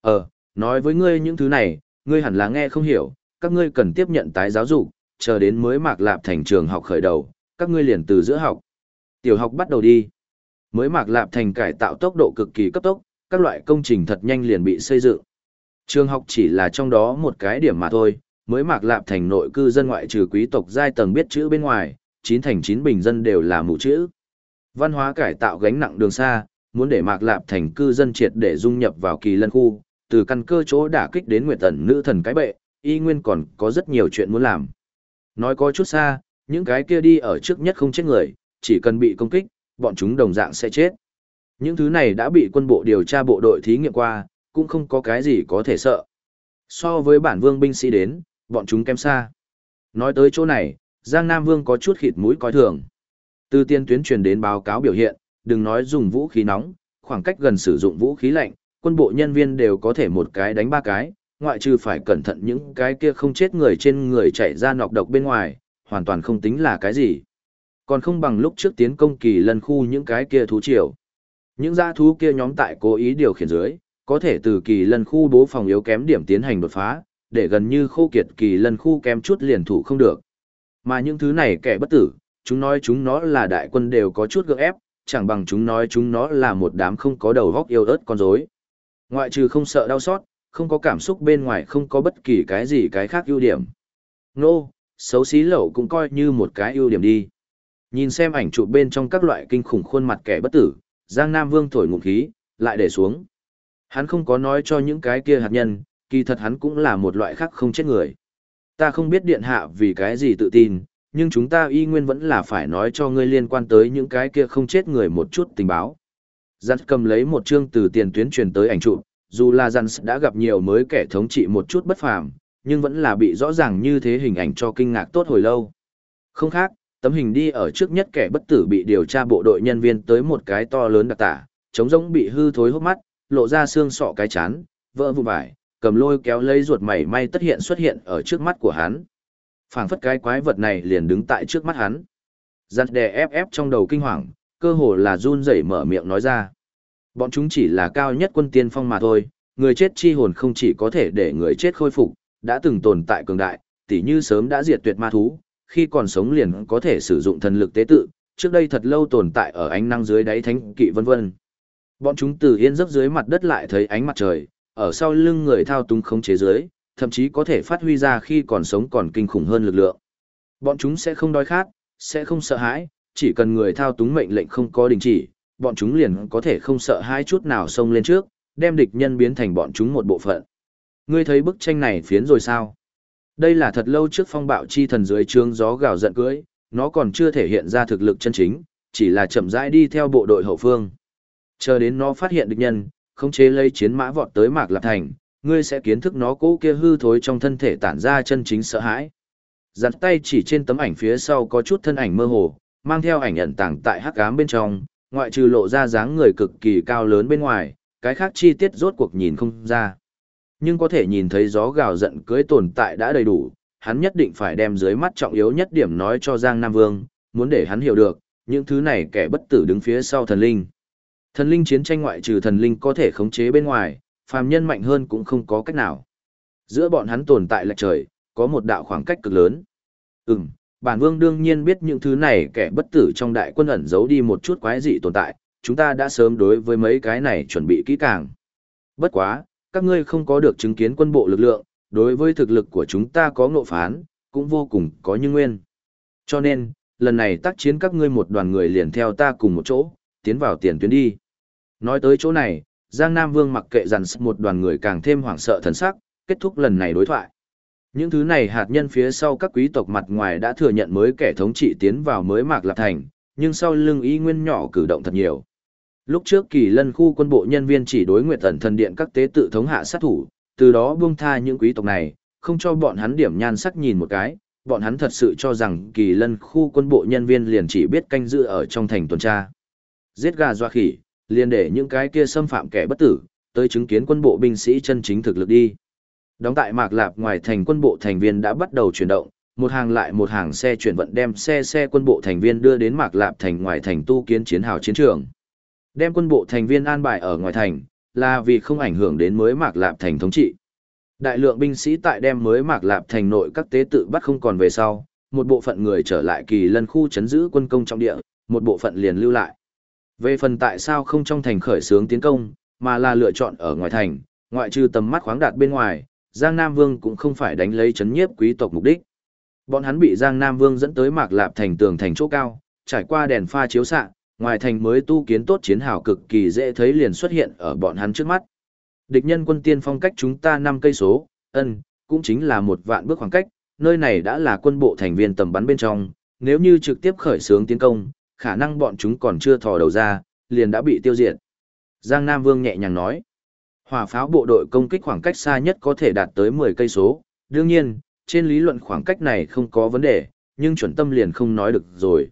Ờ, nói với ngươi những thứ này, ngươi hẳn là nghe không hiểu, các ngươi cần tiếp nhận tái giáo dục, chờ đến mới mạc lạp thành trường học khởi đầu, các ngươi liền từ giữa học. Tiểu học bắt đầu đi. Mới mạc lạp thành cải tạo tốc độ cực kỳ cấp tốc, các loại công trình thật nhanh liền bị xây dựng. Trường học chỉ là trong đó một cái điểm mà thôi, mới mạc lạp thành nội cư dân ngoại trừ quý tộc giai tầng biết chữ bên ngoài, chín thành chín bình dân đều là mụ chữ. Văn hóa cải tạo gánh nặng đường xa, muốn để mạc lạp thành cư dân triệt để dung nhập vào kỳ lân khu, từ căn cơ chỗ đả kích đến nguyện tần nữ thần cái bệ, y nguyên còn có rất nhiều chuyện muốn làm. Nói có chút xa, những cái kia đi ở trước nhất không chết người, chỉ cần bị công kích, bọn chúng đồng dạng sẽ chết. Những thứ này đã bị quân bộ điều tra bộ đội thí nghiệm qua, cũng không có cái gì có thể sợ. So với bản vương binh sĩ đến, bọn chúng kém xa. Nói tới chỗ này, Giang Nam Vương có chút khịt mũi coi thường. Từ tiên tuyến truyền đến báo cáo biểu hiện, đừng nói dùng vũ khí nóng, khoảng cách gần sử dụng vũ khí lạnh, quân bộ nhân viên đều có thể một cái đánh ba cái, ngoại trừ phải cẩn thận những cái kia không chết người trên người chạy ra nọc độc bên ngoài, hoàn toàn không tính là cái gì. Còn không bằng lúc trước tiến công kỳ lần khu những cái kia thú triều. Những gia thú kia nhóm tại cố ý điều khiển dưới, có thể từ kỳ lân khu bố phòng yếu kém điểm tiến hành đột phá, để gần như khô kiệt kỳ lân khu kém chút liền thủ không được. Mà những thứ này kẻ bất tử, chúng nói chúng nó là đại quân đều có chút gượng ép, chẳng bằng chúng nói chúng nó là một đám không có đầu góc yêu ớt con rối. Ngoại trừ không sợ đau xót, không có cảm xúc bên ngoài không có bất kỳ cái gì cái khác ưu điểm. Nô, no, xấu xí lẩu cũng coi như một cái ưu điểm đi. Nhìn xem ảnh chụp bên trong các loại kinh khủng khuôn mặt kẻ bất tử, Giang Nam Vương thổi ngụm khí, lại để xuống. Hắn không có nói cho những cái kia hạt nhân, kỳ thật hắn cũng là một loại khác không chết người. Ta không biết điện hạ vì cái gì tự tin, nhưng chúng ta y nguyên vẫn là phải nói cho ngươi liên quan tới những cái kia không chết người một chút tình báo. Giặt cầm lấy một chương từ tiền tuyến truyền tới ảnh chụp, dù là Giặt đã gặp nhiều mới kẻ thống trị một chút bất phàm, nhưng vẫn là bị rõ ràng như thế hình ảnh cho kinh ngạc tốt hồi lâu. Không khác, tấm hình đi ở trước nhất kẻ bất tử bị điều tra bộ đội nhân viên tới một cái to lớn đặc tả, trống rỗng bị hư thối hốc mắt, lộ ra xương sọ cái chán, vỡ vụ vải, cầm lôi kéo lấy ruột mảy may tất hiện xuất hiện ở trước mắt của hắn. phảng phất cái quái vật này liền đứng tại trước mắt hắn. Giặt đè ép ép trong đầu kinh hoàng, cơ hồ là run rẩy mở miệng nói ra. Bọn chúng chỉ là cao nhất quân tiên phong mà thôi, người chết chi hồn không chỉ có thể để người chết khôi phục, đã từng tồn tại cường đại, tỉ như sớm đã diệt tuyệt ma thú, khi còn sống liền có thể sử dụng thần lực tế tự, trước đây thật lâu tồn tại ở ánh năng dưới đáy thánh kỵ vân vân. Bọn chúng từ yên giấc dưới mặt đất lại thấy ánh mặt trời, ở sau lưng người thao túng khống chế giới, thậm chí có thể phát huy ra khi còn sống còn kinh khủng hơn lực lượng. Bọn chúng sẽ không đói khát, sẽ không sợ hãi, chỉ cần người thao túng mệnh lệnh không có đình chỉ, bọn chúng liền có thể không sợ hãi chút nào xông lên trước, đem địch nhân biến thành bọn chúng một bộ phận. Ngươi thấy bức tranh này phiến rồi sao? Đây là thật lâu trước phong bạo chi thần dưới trướng gió gào giận cưỡi, nó còn chưa thể hiện ra thực lực chân chính, chỉ là chậm rãi đi theo bộ đội hậu phương. Chờ đến nó phát hiện địch nhân, không chế lấy chiến mã vọt tới Mạc Lạp Thành, ngươi sẽ kiến thức nó cố kia hư thối trong thân thể tản ra chân chính sợ hãi. Giặt tay chỉ trên tấm ảnh phía sau có chút thân ảnh mơ hồ, mang theo ảnh ẩn tàng tại hắc ám bên trong, ngoại trừ lộ ra dáng người cực kỳ cao lớn bên ngoài, cái khác chi tiết rốt cuộc nhìn không ra. Nhưng có thể nhìn thấy gió gào giận cưới tồn tại đã đầy đủ, hắn nhất định phải đem dưới mắt trọng yếu nhất điểm nói cho Giang Nam Vương, muốn để hắn hiểu được, những thứ này kẻ bất tử đứng phía sau thần linh. Thần linh chiến tranh ngoại trừ thần linh có thể khống chế bên ngoài, phàm nhân mạnh hơn cũng không có cách nào. Giữa bọn hắn tồn tại lệch trời, có một đạo khoảng cách cực lớn. Ừm, bản vương đương nhiên biết những thứ này kẻ bất tử trong đại quân ẩn giấu đi một chút quái dị tồn tại, chúng ta đã sớm đối với mấy cái này chuẩn bị kỹ càng. Bất quá, các ngươi không có được chứng kiến quân bộ lực lượng, đối với thực lực của chúng ta có ngộ phán, cũng vô cùng có như nguyên. Cho nên, lần này tác chiến các ngươi một đoàn người liền theo ta cùng một chỗ, tiến vào tiền tuyến đi. Nói tới chỗ này, Giang Nam Vương mặc kệ dằn một đoàn người càng thêm hoảng sợ thần sắc, kết thúc lần này đối thoại. Những thứ này hạt nhân phía sau các quý tộc mặt ngoài đã thừa nhận mới kẻ thống trị tiến vào mới mạc lạc thành, nhưng sau lưng ý nguyên nhỏ cử động thật nhiều. Lúc trước kỳ lân khu quân bộ nhân viên chỉ đối nguyện thần thần điện các tế tự thống hạ sát thủ, từ đó buông tha những quý tộc này, không cho bọn hắn điểm nhan sắc nhìn một cái, bọn hắn thật sự cho rằng kỳ lân khu quân bộ nhân viên liền chỉ biết canh giữ ở trong thành tuần tra. Giết gà doa khỉ, liền để những cái kia xâm phạm kẻ bất tử, tới chứng kiến quân bộ binh sĩ chân chính thực lực đi. Đóng tại Mạc Lạp ngoài thành quân bộ thành viên đã bắt đầu chuyển động, một hàng lại một hàng xe chuyển vận đem xe xe quân bộ thành viên đưa đến Mạc Lạp thành ngoài thành tu kiến chiến hào chiến trường. Đem quân bộ thành viên an bài ở ngoài thành, là vì không ảnh hưởng đến mới Mạc Lạp thành thống trị. Đại lượng binh sĩ tại đem mới Mạc Lạp thành nội các tế tự bắt không còn về sau, một bộ phận người trở lại kỳ lân khu chấn giữ quân công trong địa, một bộ phận liền lưu lại. Về phần tại sao không trong thành khởi xướng tiến công, mà là lựa chọn ở ngoài thành, ngoại trừ tầm mắt khoáng đạt bên ngoài, Giang Nam Vương cũng không phải đánh lấy chấn nhiếp quý tộc mục đích. Bọn hắn bị Giang Nam Vương dẫn tới Mạc Lạp thành tường thành chỗ cao, trải qua đèn pha chiếu xạ, ngoài thành mới tu kiến tốt chiến hào cực kỳ dễ thấy liền xuất hiện ở bọn hắn trước mắt. Địch nhân quân tiên phong cách chúng ta 5 cây số, ân, cũng chính là một vạn bước khoảng cách, nơi này đã là quân bộ thành viên tầm bắn bên trong, nếu như trực tiếp khởi xướng tiến công, khả năng bọn chúng còn chưa thò đầu ra, liền đã bị tiêu diệt. Giang Nam Vương nhẹ nhàng nói, hỏa pháo bộ đội công kích khoảng cách xa nhất có thể đạt tới 10 cây số, đương nhiên, trên lý luận khoảng cách này không có vấn đề, nhưng chuẩn tâm liền không nói được rồi.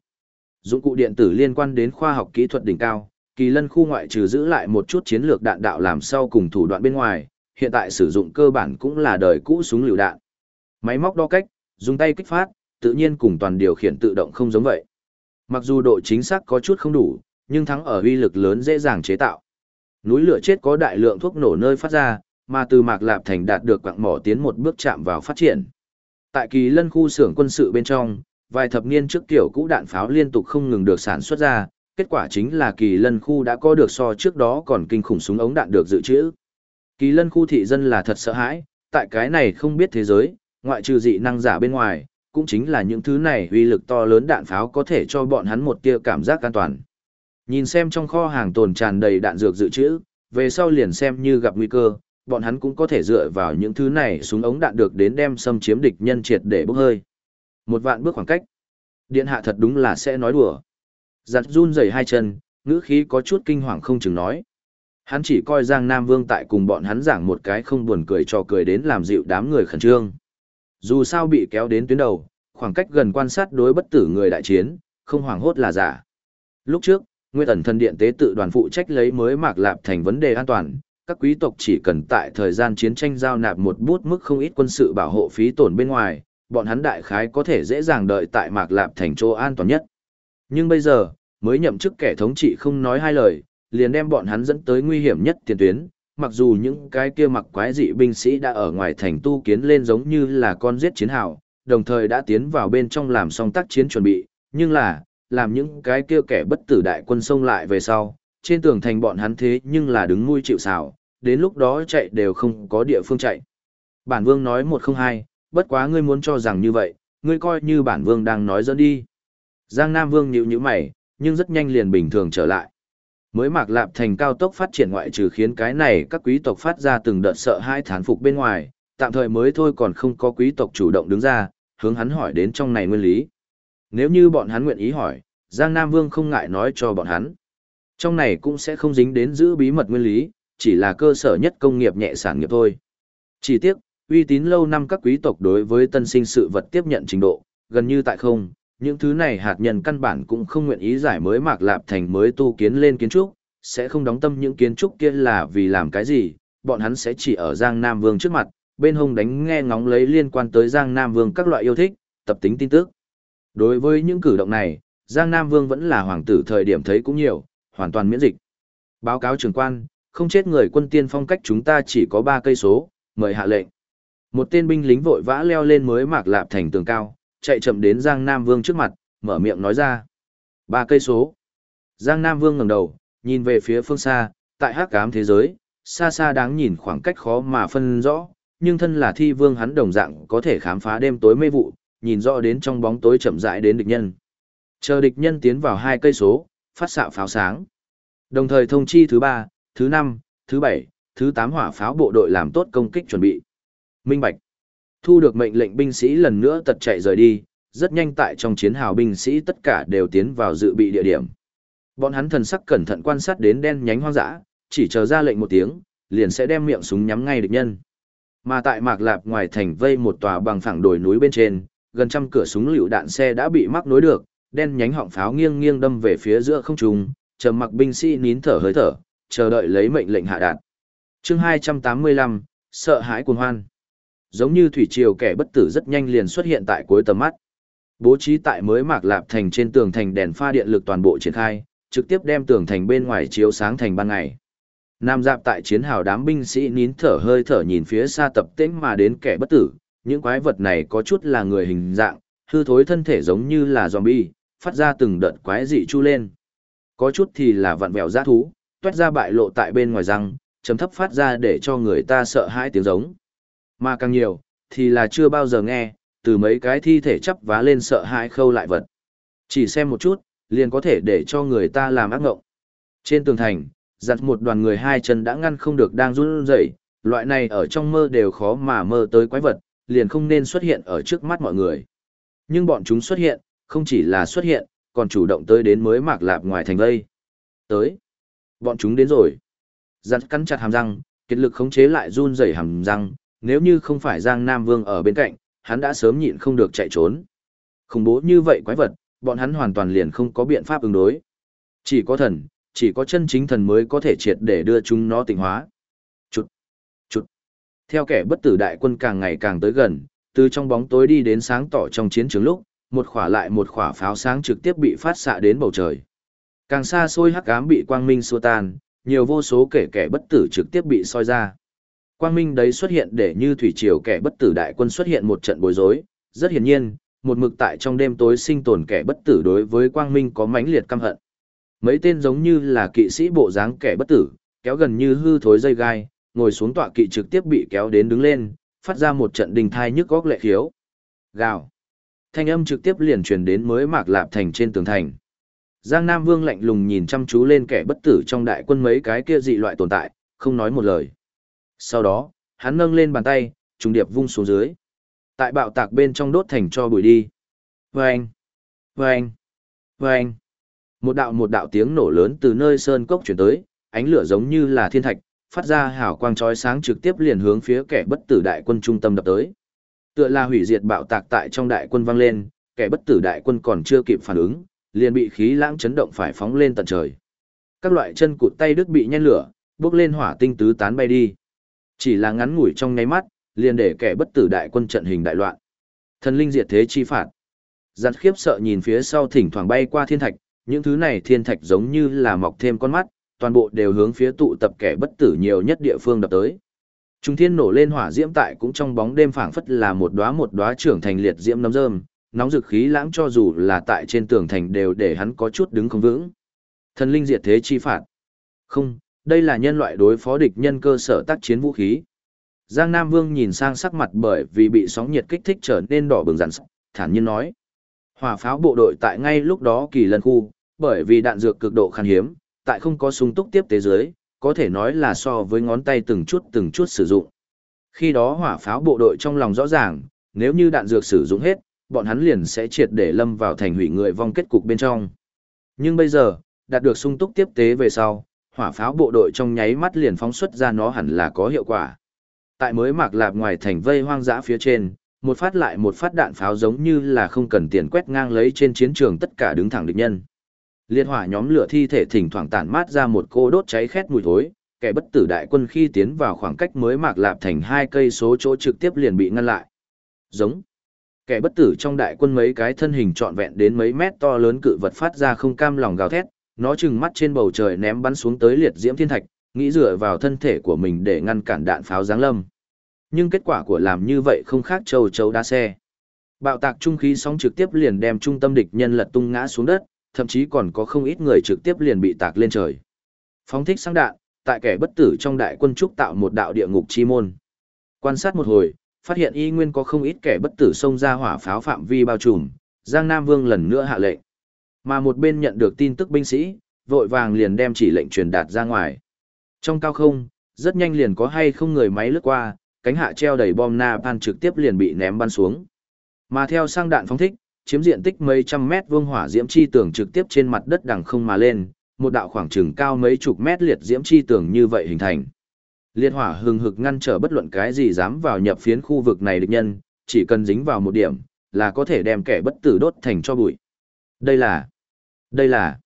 Dụng cụ điện tử liên quan đến khoa học kỹ thuật đỉnh cao, kỳ lân khu ngoại trừ giữ lại một chút chiến lược đạn đạo làm sau cùng thủ đoạn bên ngoài, hiện tại sử dụng cơ bản cũng là đời cũ súng lựu đạn. Máy móc đo cách, dùng tay kích phát, tự nhiên cùng toàn điều khiển tự động không giống vậy. Mặc dù độ chính xác có chút không đủ, nhưng thắng ở uy lực lớn dễ dàng chế tạo. Núi lửa chết có đại lượng thuốc nổ nơi phát ra, mà từ Mạc Lạp Thành đạt được quặng mỏ tiến một bước chạm vào phát triển. Tại kỳ lân khu xưởng quân sự bên trong, vài thập niên trước tiểu cũ đạn pháo liên tục không ngừng được sản xuất ra, kết quả chính là kỳ lân khu đã có được so trước đó còn kinh khủng súng ống đạn được dự trữ. Kỳ lân khu thị dân là thật sợ hãi, tại cái này không biết thế giới, ngoại trừ dị năng giả bên ngoài, cũng chính là những thứ này uy lực to lớn đạn pháo có thể cho bọn hắn một tia cảm giác an toàn. Nhìn xem trong kho hàng tồn tràn đầy đạn dược dự trữ, về sau liền xem như gặp nguy cơ, bọn hắn cũng có thể dựa vào những thứ này súng ống đạn được đến đem xâm chiếm địch nhân triệt để bốc hơi. Một vạn bước khoảng cách. Điện hạ thật đúng là sẽ nói đùa. Giặt run rẩy hai chân, ngữ khí có chút kinh hoàng không chừng nói. Hắn chỉ coi Giang Nam Vương tại cùng bọn hắn giảng một cái không buồn cười cho cười đến làm dịu đám người khẩn trương. Dù sao bị kéo đến tuyến đầu, khoảng cách gần quan sát đối bất tử người đại chiến, không hoảng hốt là giả. Lúc trước, Nguyên ẩn thần điện tế tự đoàn phụ trách lấy mới mạc lạp thành vấn đề an toàn, các quý tộc chỉ cần tại thời gian chiến tranh giao nạp một bút mức không ít quân sự bảo hộ phí tổn bên ngoài, bọn hắn đại khái có thể dễ dàng đợi tại mạc lạp thành chỗ an toàn nhất. Nhưng bây giờ, mới nhậm chức kẻ thống trị không nói hai lời, liền đem bọn hắn dẫn tới nguy hiểm nhất tiền tuyến, mặc dù những cái kia mặc quái dị binh sĩ đã ở ngoài thành tu kiến lên giống như là con giết chiến hào, đồng thời đã tiến vào bên trong làm xong tác chiến chuẩn bị, nhưng là, làm những cái kia kẻ bất tử đại quân xông lại về sau, trên tường thành bọn hắn thế nhưng là đứng nuôi chịu xào, đến lúc đó chạy đều không có địa phương chạy. Bản vương nói một không hai, bất quá ngươi muốn cho rằng như vậy, ngươi coi như bản vương đang nói dẫn đi. Giang Nam Vương nhíu nhíu mày, nhưng rất nhanh liền bình thường trở lại. Mới mạc lạp thành cao tốc phát triển ngoại trừ khiến cái này các quý tộc phát ra từng đợt sợ hai thán phục bên ngoài, tạm thời mới thôi còn không có quý tộc chủ động đứng ra, hướng hắn hỏi đến trong này nguyên lý. Nếu như bọn hắn nguyện ý hỏi, Giang Nam Vương không ngại nói cho bọn hắn. Trong này cũng sẽ không dính đến giữ bí mật nguyên lý, chỉ là cơ sở nhất công nghiệp nhẹ sản nghiệp thôi. Chỉ tiếc, uy tín lâu năm các quý tộc đối với tân sinh sự vật tiếp nhận trình độ, gần như tại không, những thứ này hạt nhân căn bản cũng không nguyện ý giải mới mạc lạp thành mới tu kiến lên kiến trúc, sẽ không đóng tâm những kiến trúc kia là vì làm cái gì, bọn hắn sẽ chỉ ở Giang Nam Vương trước mặt, bên hông đánh nghe ngóng lấy liên quan tới Giang Nam Vương các loại yêu thích, tập tính tin tức. Đối với những cử động này, Giang Nam Vương vẫn là hoàng tử thời điểm thấy cũng nhiều, hoàn toàn miễn dịch. Báo cáo trưởng quan, không chết người quân tiên phong cách chúng ta chỉ có 3 cây số, mời hạ lệnh. Một tên binh lính vội vã leo lên mới mạc lạp thành tường cao, chạy chậm đến Giang Nam Vương trước mặt, mở miệng nói ra. Ba cây số. Giang Nam Vương ngẩng đầu, nhìn về phía phương xa, tại hắc ám thế giới, xa xa đáng nhìn khoảng cách khó mà phân rõ, nhưng thân là thi vương hắn đồng dạng có thể khám phá đêm tối mê vụ, nhìn rõ đến trong bóng tối chậm rãi đến địch nhân. Chờ địch nhân tiến vào hai cây số, phát xạ pháo sáng. Đồng thời thông chi thứ ba, thứ năm, thứ bảy, thứ tám hỏa pháo bộ đội làm tốt công kích chuẩn bị. Minh Bạch. Thu được mệnh lệnh binh sĩ lần nữa tật chạy rời đi, rất nhanh tại trong chiến hào binh sĩ tất cả đều tiến vào dự bị địa điểm. Bọn hắn thần sắc cẩn thận quan sát đến đen nhánh hoang dã, chỉ chờ ra lệnh một tiếng, liền sẽ đem miệng súng nhắm ngay địch nhân. Mà tại Mạc Lạp ngoài thành vây một tòa bằng phẳng đồi núi bên trên, gần trăm cửa súng lựu đạn xe đã bị mắc nối được, đen nhánh họng pháo nghiêng nghiêng đâm về phía giữa không trung, trầm mặc binh sĩ nín thở hơi thở, chờ đợi lấy mệnh lệnh hạ đạn. Chương 285, sợ hãi cuồng hoan. Giống như thủy triều kẻ bất tử rất nhanh liền xuất hiện tại cuối tầm mắt. Bố trí tại mới Mạc Lạp thành trên tường thành đèn pha điện lực toàn bộ triển khai, trực tiếp đem tường thành bên ngoài chiếu sáng thành ban ngày. Nam dạp tại chiến hào đám binh sĩ nín thở hơi thở nhìn phía xa tập tĩnh mà đến kẻ bất tử, những quái vật này có chút là người hình dạng, hư thối thân thể giống như là zombie, phát ra từng đợt quái dị chu lên. Có chút thì là vặn vẹo giã thú, toát ra bại lộ tại bên ngoài răng, chấm thấp phát ra để cho người ta sợ hãi tiếng giống. Mà càng nhiều, thì là chưa bao giờ nghe, từ mấy cái thi thể chắp vá lên sợ hãi khâu lại vật. Chỉ xem một chút, liền có thể để cho người ta làm ác ngộng. Trên tường thành, giặt một đoàn người hai chân đã ngăn không được đang run rẩy, loại này ở trong mơ đều khó mà mơ tới quái vật, liền không nên xuất hiện ở trước mắt mọi người. Nhưng bọn chúng xuất hiện, không chỉ là xuất hiện, còn chủ động tới đến mới mạc lạp ngoài thành vây. Tới. Bọn chúng đến rồi. Giặt cắn chặt hàm răng, kết lực khống chế lại run rẩy hàm răng, nếu như không phải Giang Nam Vương ở bên cạnh, hắn đã sớm nhịn không được chạy trốn. Khủng bố như vậy quái vật, bọn hắn hoàn toàn liền không có biện pháp ứng đối. Chỉ có thần, chỉ có chân chính thần mới có thể triệt để đưa chúng nó tỉnh hóa. Chút, chút. Theo kẻ bất tử đại quân càng ngày càng tới gần, từ trong bóng tối đi đến sáng tỏ trong chiến trường lúc, một khỏa lại một khỏa pháo sáng trực tiếp bị phát xạ đến bầu trời. Càng xa xôi hắc ám bị quang minh xua tan, nhiều vô số kẻ kẻ bất tử trực tiếp bị soi ra. Quang minh đấy xuất hiện để như thủy triều kẻ bất tử đại quân xuất hiện một trận bối rối, rất hiển nhiên, một mực tại trong đêm tối sinh tồn kẻ bất tử đối với quang minh có mãnh liệt căm hận. Mấy tên giống như là kỵ sĩ bộ dáng kẻ bất tử, kéo gần như hư thối dây gai, ngồi xuống tọa kỵ trực tiếp bị kéo đến đứng lên, phát ra một trận đình thai nhức góc lệ khiếu. Gào. Thanh âm trực tiếp liền truyền đến mới mạc lạp thành trên tường thành. Giang Nam Vương lạnh lùng nhìn chăm chú lên kẻ bất tử trong đại quân mấy cái kia dị loại tồn tại, không nói một lời. Sau đó, hắn nâng lên bàn tay, trùng điệp vung xuống dưới. Tại bạo tạc bên trong đốt thành cho bụi đi. Vâng! Vâng! Vâng! Một đạo một đạo tiếng nổ lớn từ nơi sơn cốc chuyển tới, ánh lửa giống như là thiên thạch, phát ra hào quang chói sáng trực tiếp liền hướng phía kẻ bất tử đại quân trung tâm đập tới. Tựa là hủy diệt bạo tạc tại trong đại quân vang lên, kẻ bất tử đại quân còn chưa kịp phản ứng, liền bị khí lãng chấn động phải phóng lên tận trời. Các loại chân cụt tay đứt bị nhen lửa, bước lên hỏa tinh tứ tán bay đi. Chỉ là ngắn ngủi trong nháy mắt, liền để kẻ bất tử đại quân trận hình đại loạn. Thần linh diệt thế chi phạt. Giặt khiếp sợ nhìn phía sau thỉnh thoảng bay qua thiên thạch, những thứ này thiên thạch giống như là mọc thêm con mắt, toàn bộ đều hướng phía tụ tập kẻ bất tử nhiều nhất địa phương đập tới. Trung thiên nổ lên hỏa diễm tại cũng trong bóng đêm phảng phất là một đóa một đóa trưởng thành liệt diễm nấm rơm, nóng dực khí lãng cho dù là tại trên tường thành đều để hắn có chút đứng không vững. Thần linh diệt thế chi phạt. Không, đây là nhân loại đối phó địch nhân cơ sở tác chiến vũ khí. Giang Nam Vương nhìn sang sắc mặt bởi vì bị sóng nhiệt kích thích trở nên đỏ bừng rắn sắc, thản nhiên nói. Hỏa pháo bộ đội tại ngay lúc đó kỳ lần khu, bởi vì đạn dược cực độ khan hiếm, tại không có súng túc tiếp tế dưới, có thể nói là so với ngón tay từng chút từng chút sử dụng. Khi đó hỏa pháo bộ đội trong lòng rõ ràng, nếu như đạn dược sử dụng hết, bọn hắn liền sẽ triệt để lâm vào thành hủy người vong kết cục bên trong. Nhưng bây giờ, đạt được sung túc tiếp tế về sau, hỏa pháo bộ đội trong nháy mắt liền phóng xuất ra nó hẳn là có hiệu quả. Tại mới mạc lạp ngoài thành vây hoang dã phía trên, một phát lại một phát đạn pháo giống như là không cần tiền quét ngang lấy trên chiến trường tất cả đứng thẳng địch nhân. Liên hỏa nhóm lửa thi thể thỉnh thoảng tản mát ra một cô đốt cháy khét mùi thối, kẻ bất tử đại quân khi tiến vào khoảng cách mới mạc lạp thành hai cây số chỗ trực tiếp liền bị ngăn lại. Giống. Kẻ bất tử trong đại quân mấy cái thân hình trọn vẹn đến mấy mét to lớn cự vật phát ra không cam lòng gào thét, nó chừng mắt trên bầu trời ném bắn xuống tới liệt diễm thiên thạch, nghĩ dựa vào thân thể của mình để ngăn cản đạn pháo giáng lâm. Nhưng kết quả của làm như vậy không khác châu châu đá xe. Bạo tạc trung khí sóng trực tiếp liền đem trung tâm địch nhân lật tung ngã xuống đất, thậm chí còn có không ít người trực tiếp liền bị tạc lên trời. Phóng thích sang đạn, tại kẻ bất tử trong đại quân trúc tạo một đạo địa ngục chi môn. Quan sát một hồi, phát hiện y nguyên có không ít kẻ bất tử xông ra hỏa pháo phạm vi bao trùm, Giang Nam Vương lần nữa hạ lệnh. Mà một bên nhận được tin tức binh sĩ, vội vàng liền đem chỉ lệnh truyền đạt ra ngoài. Trong cao không, rất nhanh liền có hay không người máy lướt qua, cánh hạ treo đầy bom napalm trực tiếp liền bị ném bắn xuống. Mà theo sang đạn phóng thích, chiếm diện tích mấy trăm mét vuông hỏa diễm chi tường trực tiếp trên mặt đất đằng không mà lên, một đạo khoảng chừng cao mấy chục mét liệt diễm chi tường như vậy hình thành. Liệt hỏa hừng hực ngăn trở bất luận cái gì dám vào nhập phiến khu vực này địch nhân, chỉ cần dính vào một điểm, là có thể đem kẻ bất tử đốt thành cho bụi. Đây là, đây là,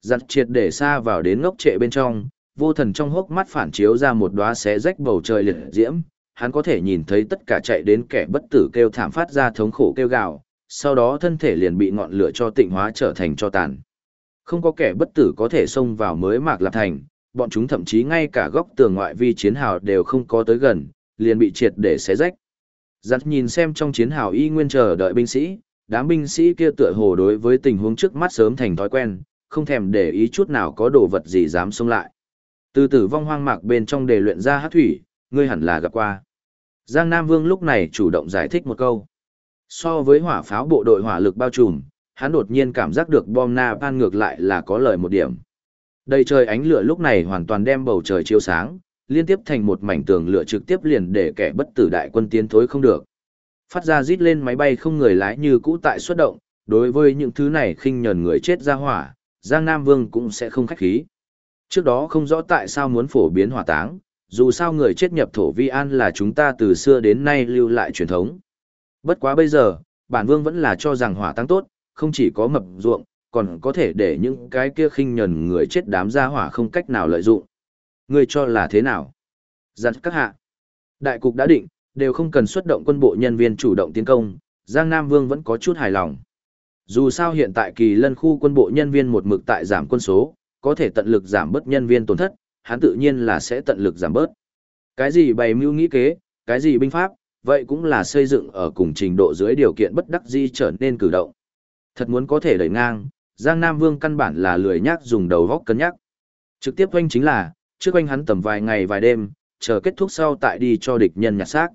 giặt triệt để xa vào đến ngốc trệ bên trong, vô thần trong hốc mắt phản chiếu ra một đóa xé rách bầu trời liệt diễm, hắn có thể nhìn thấy tất cả chạy đến kẻ bất tử kêu thảm phát ra thống khổ kêu gào, sau đó thân thể liền bị ngọn lửa cho tịnh hóa trở thành cho tàn. Không có kẻ bất tử có thể xông vào mới mạc lạp thành, bọn chúng thậm chí ngay cả góc tường ngoại vi chiến hào đều không có tới gần, liền bị triệt để xé rách. Giặt nhìn xem trong chiến hào y nguyên chờ đợi binh sĩ, đám binh sĩ kia tựa hồ đối với tình huống trước mắt sớm thành thói quen, không thèm để ý chút nào có đồ vật gì dám xông lại. Từ tử vong hoang mạc bên trong đề luyện ra hát thủy, ngươi hẳn là gặp qua. Giang Nam Vương lúc này chủ động giải thích một câu. So với hỏa pháo bộ đội hỏa lực bao trùm, hắn đột nhiên cảm giác được bom na pan ngược lại là có lời một điểm. Đầy trời ánh lửa lúc này hoàn toàn đem bầu trời chiếu sáng, liên tiếp thành một mảnh tường lửa trực tiếp liền để kẻ bất tử đại quân tiến thối không được. Phát ra rít lên máy bay không người lái như cũ tại xuất động, đối với những thứ này khinh nhờn người chết ra hỏa, Giang Nam Vương cũng sẽ không khách khí. Trước đó không rõ tại sao muốn phổ biến hỏa táng, dù sao người chết nhập thổ vi an là chúng ta từ xưa đến nay lưu lại truyền thống. Bất quá bây giờ, bản vương vẫn là cho rằng hỏa táng tốt, không chỉ có mập ruộng, còn có thể để những cái kia khinh nhẫn người chết đám ra hỏa không cách nào lợi dụng. Ngươi cho là thế nào? Giặt các hạ. Đại cục đã định, đều không cần xuất động quân bộ nhân viên chủ động tiến công, Giang Nam Vương vẫn có chút hài lòng. Dù sao hiện tại kỳ lân khu quân bộ nhân viên một mực tại giảm quân số, có thể tận lực giảm bớt nhân viên tổn thất, hắn tự nhiên là sẽ tận lực giảm bớt. Cái gì bày mưu nghĩ kế, cái gì binh pháp, vậy cũng là xây dựng ở cùng trình độ dưới điều kiện bất đắc di trở nên cử động. Thật muốn có thể đẩy ngang, Giang Nam Vương căn bản là lười nhác dùng đầu góc cân nhắc. Trực tiếp quanh chính là, trước quanh hắn tầm vài ngày vài đêm, chờ kết thúc sau tại đi cho địch nhân nhặt xác.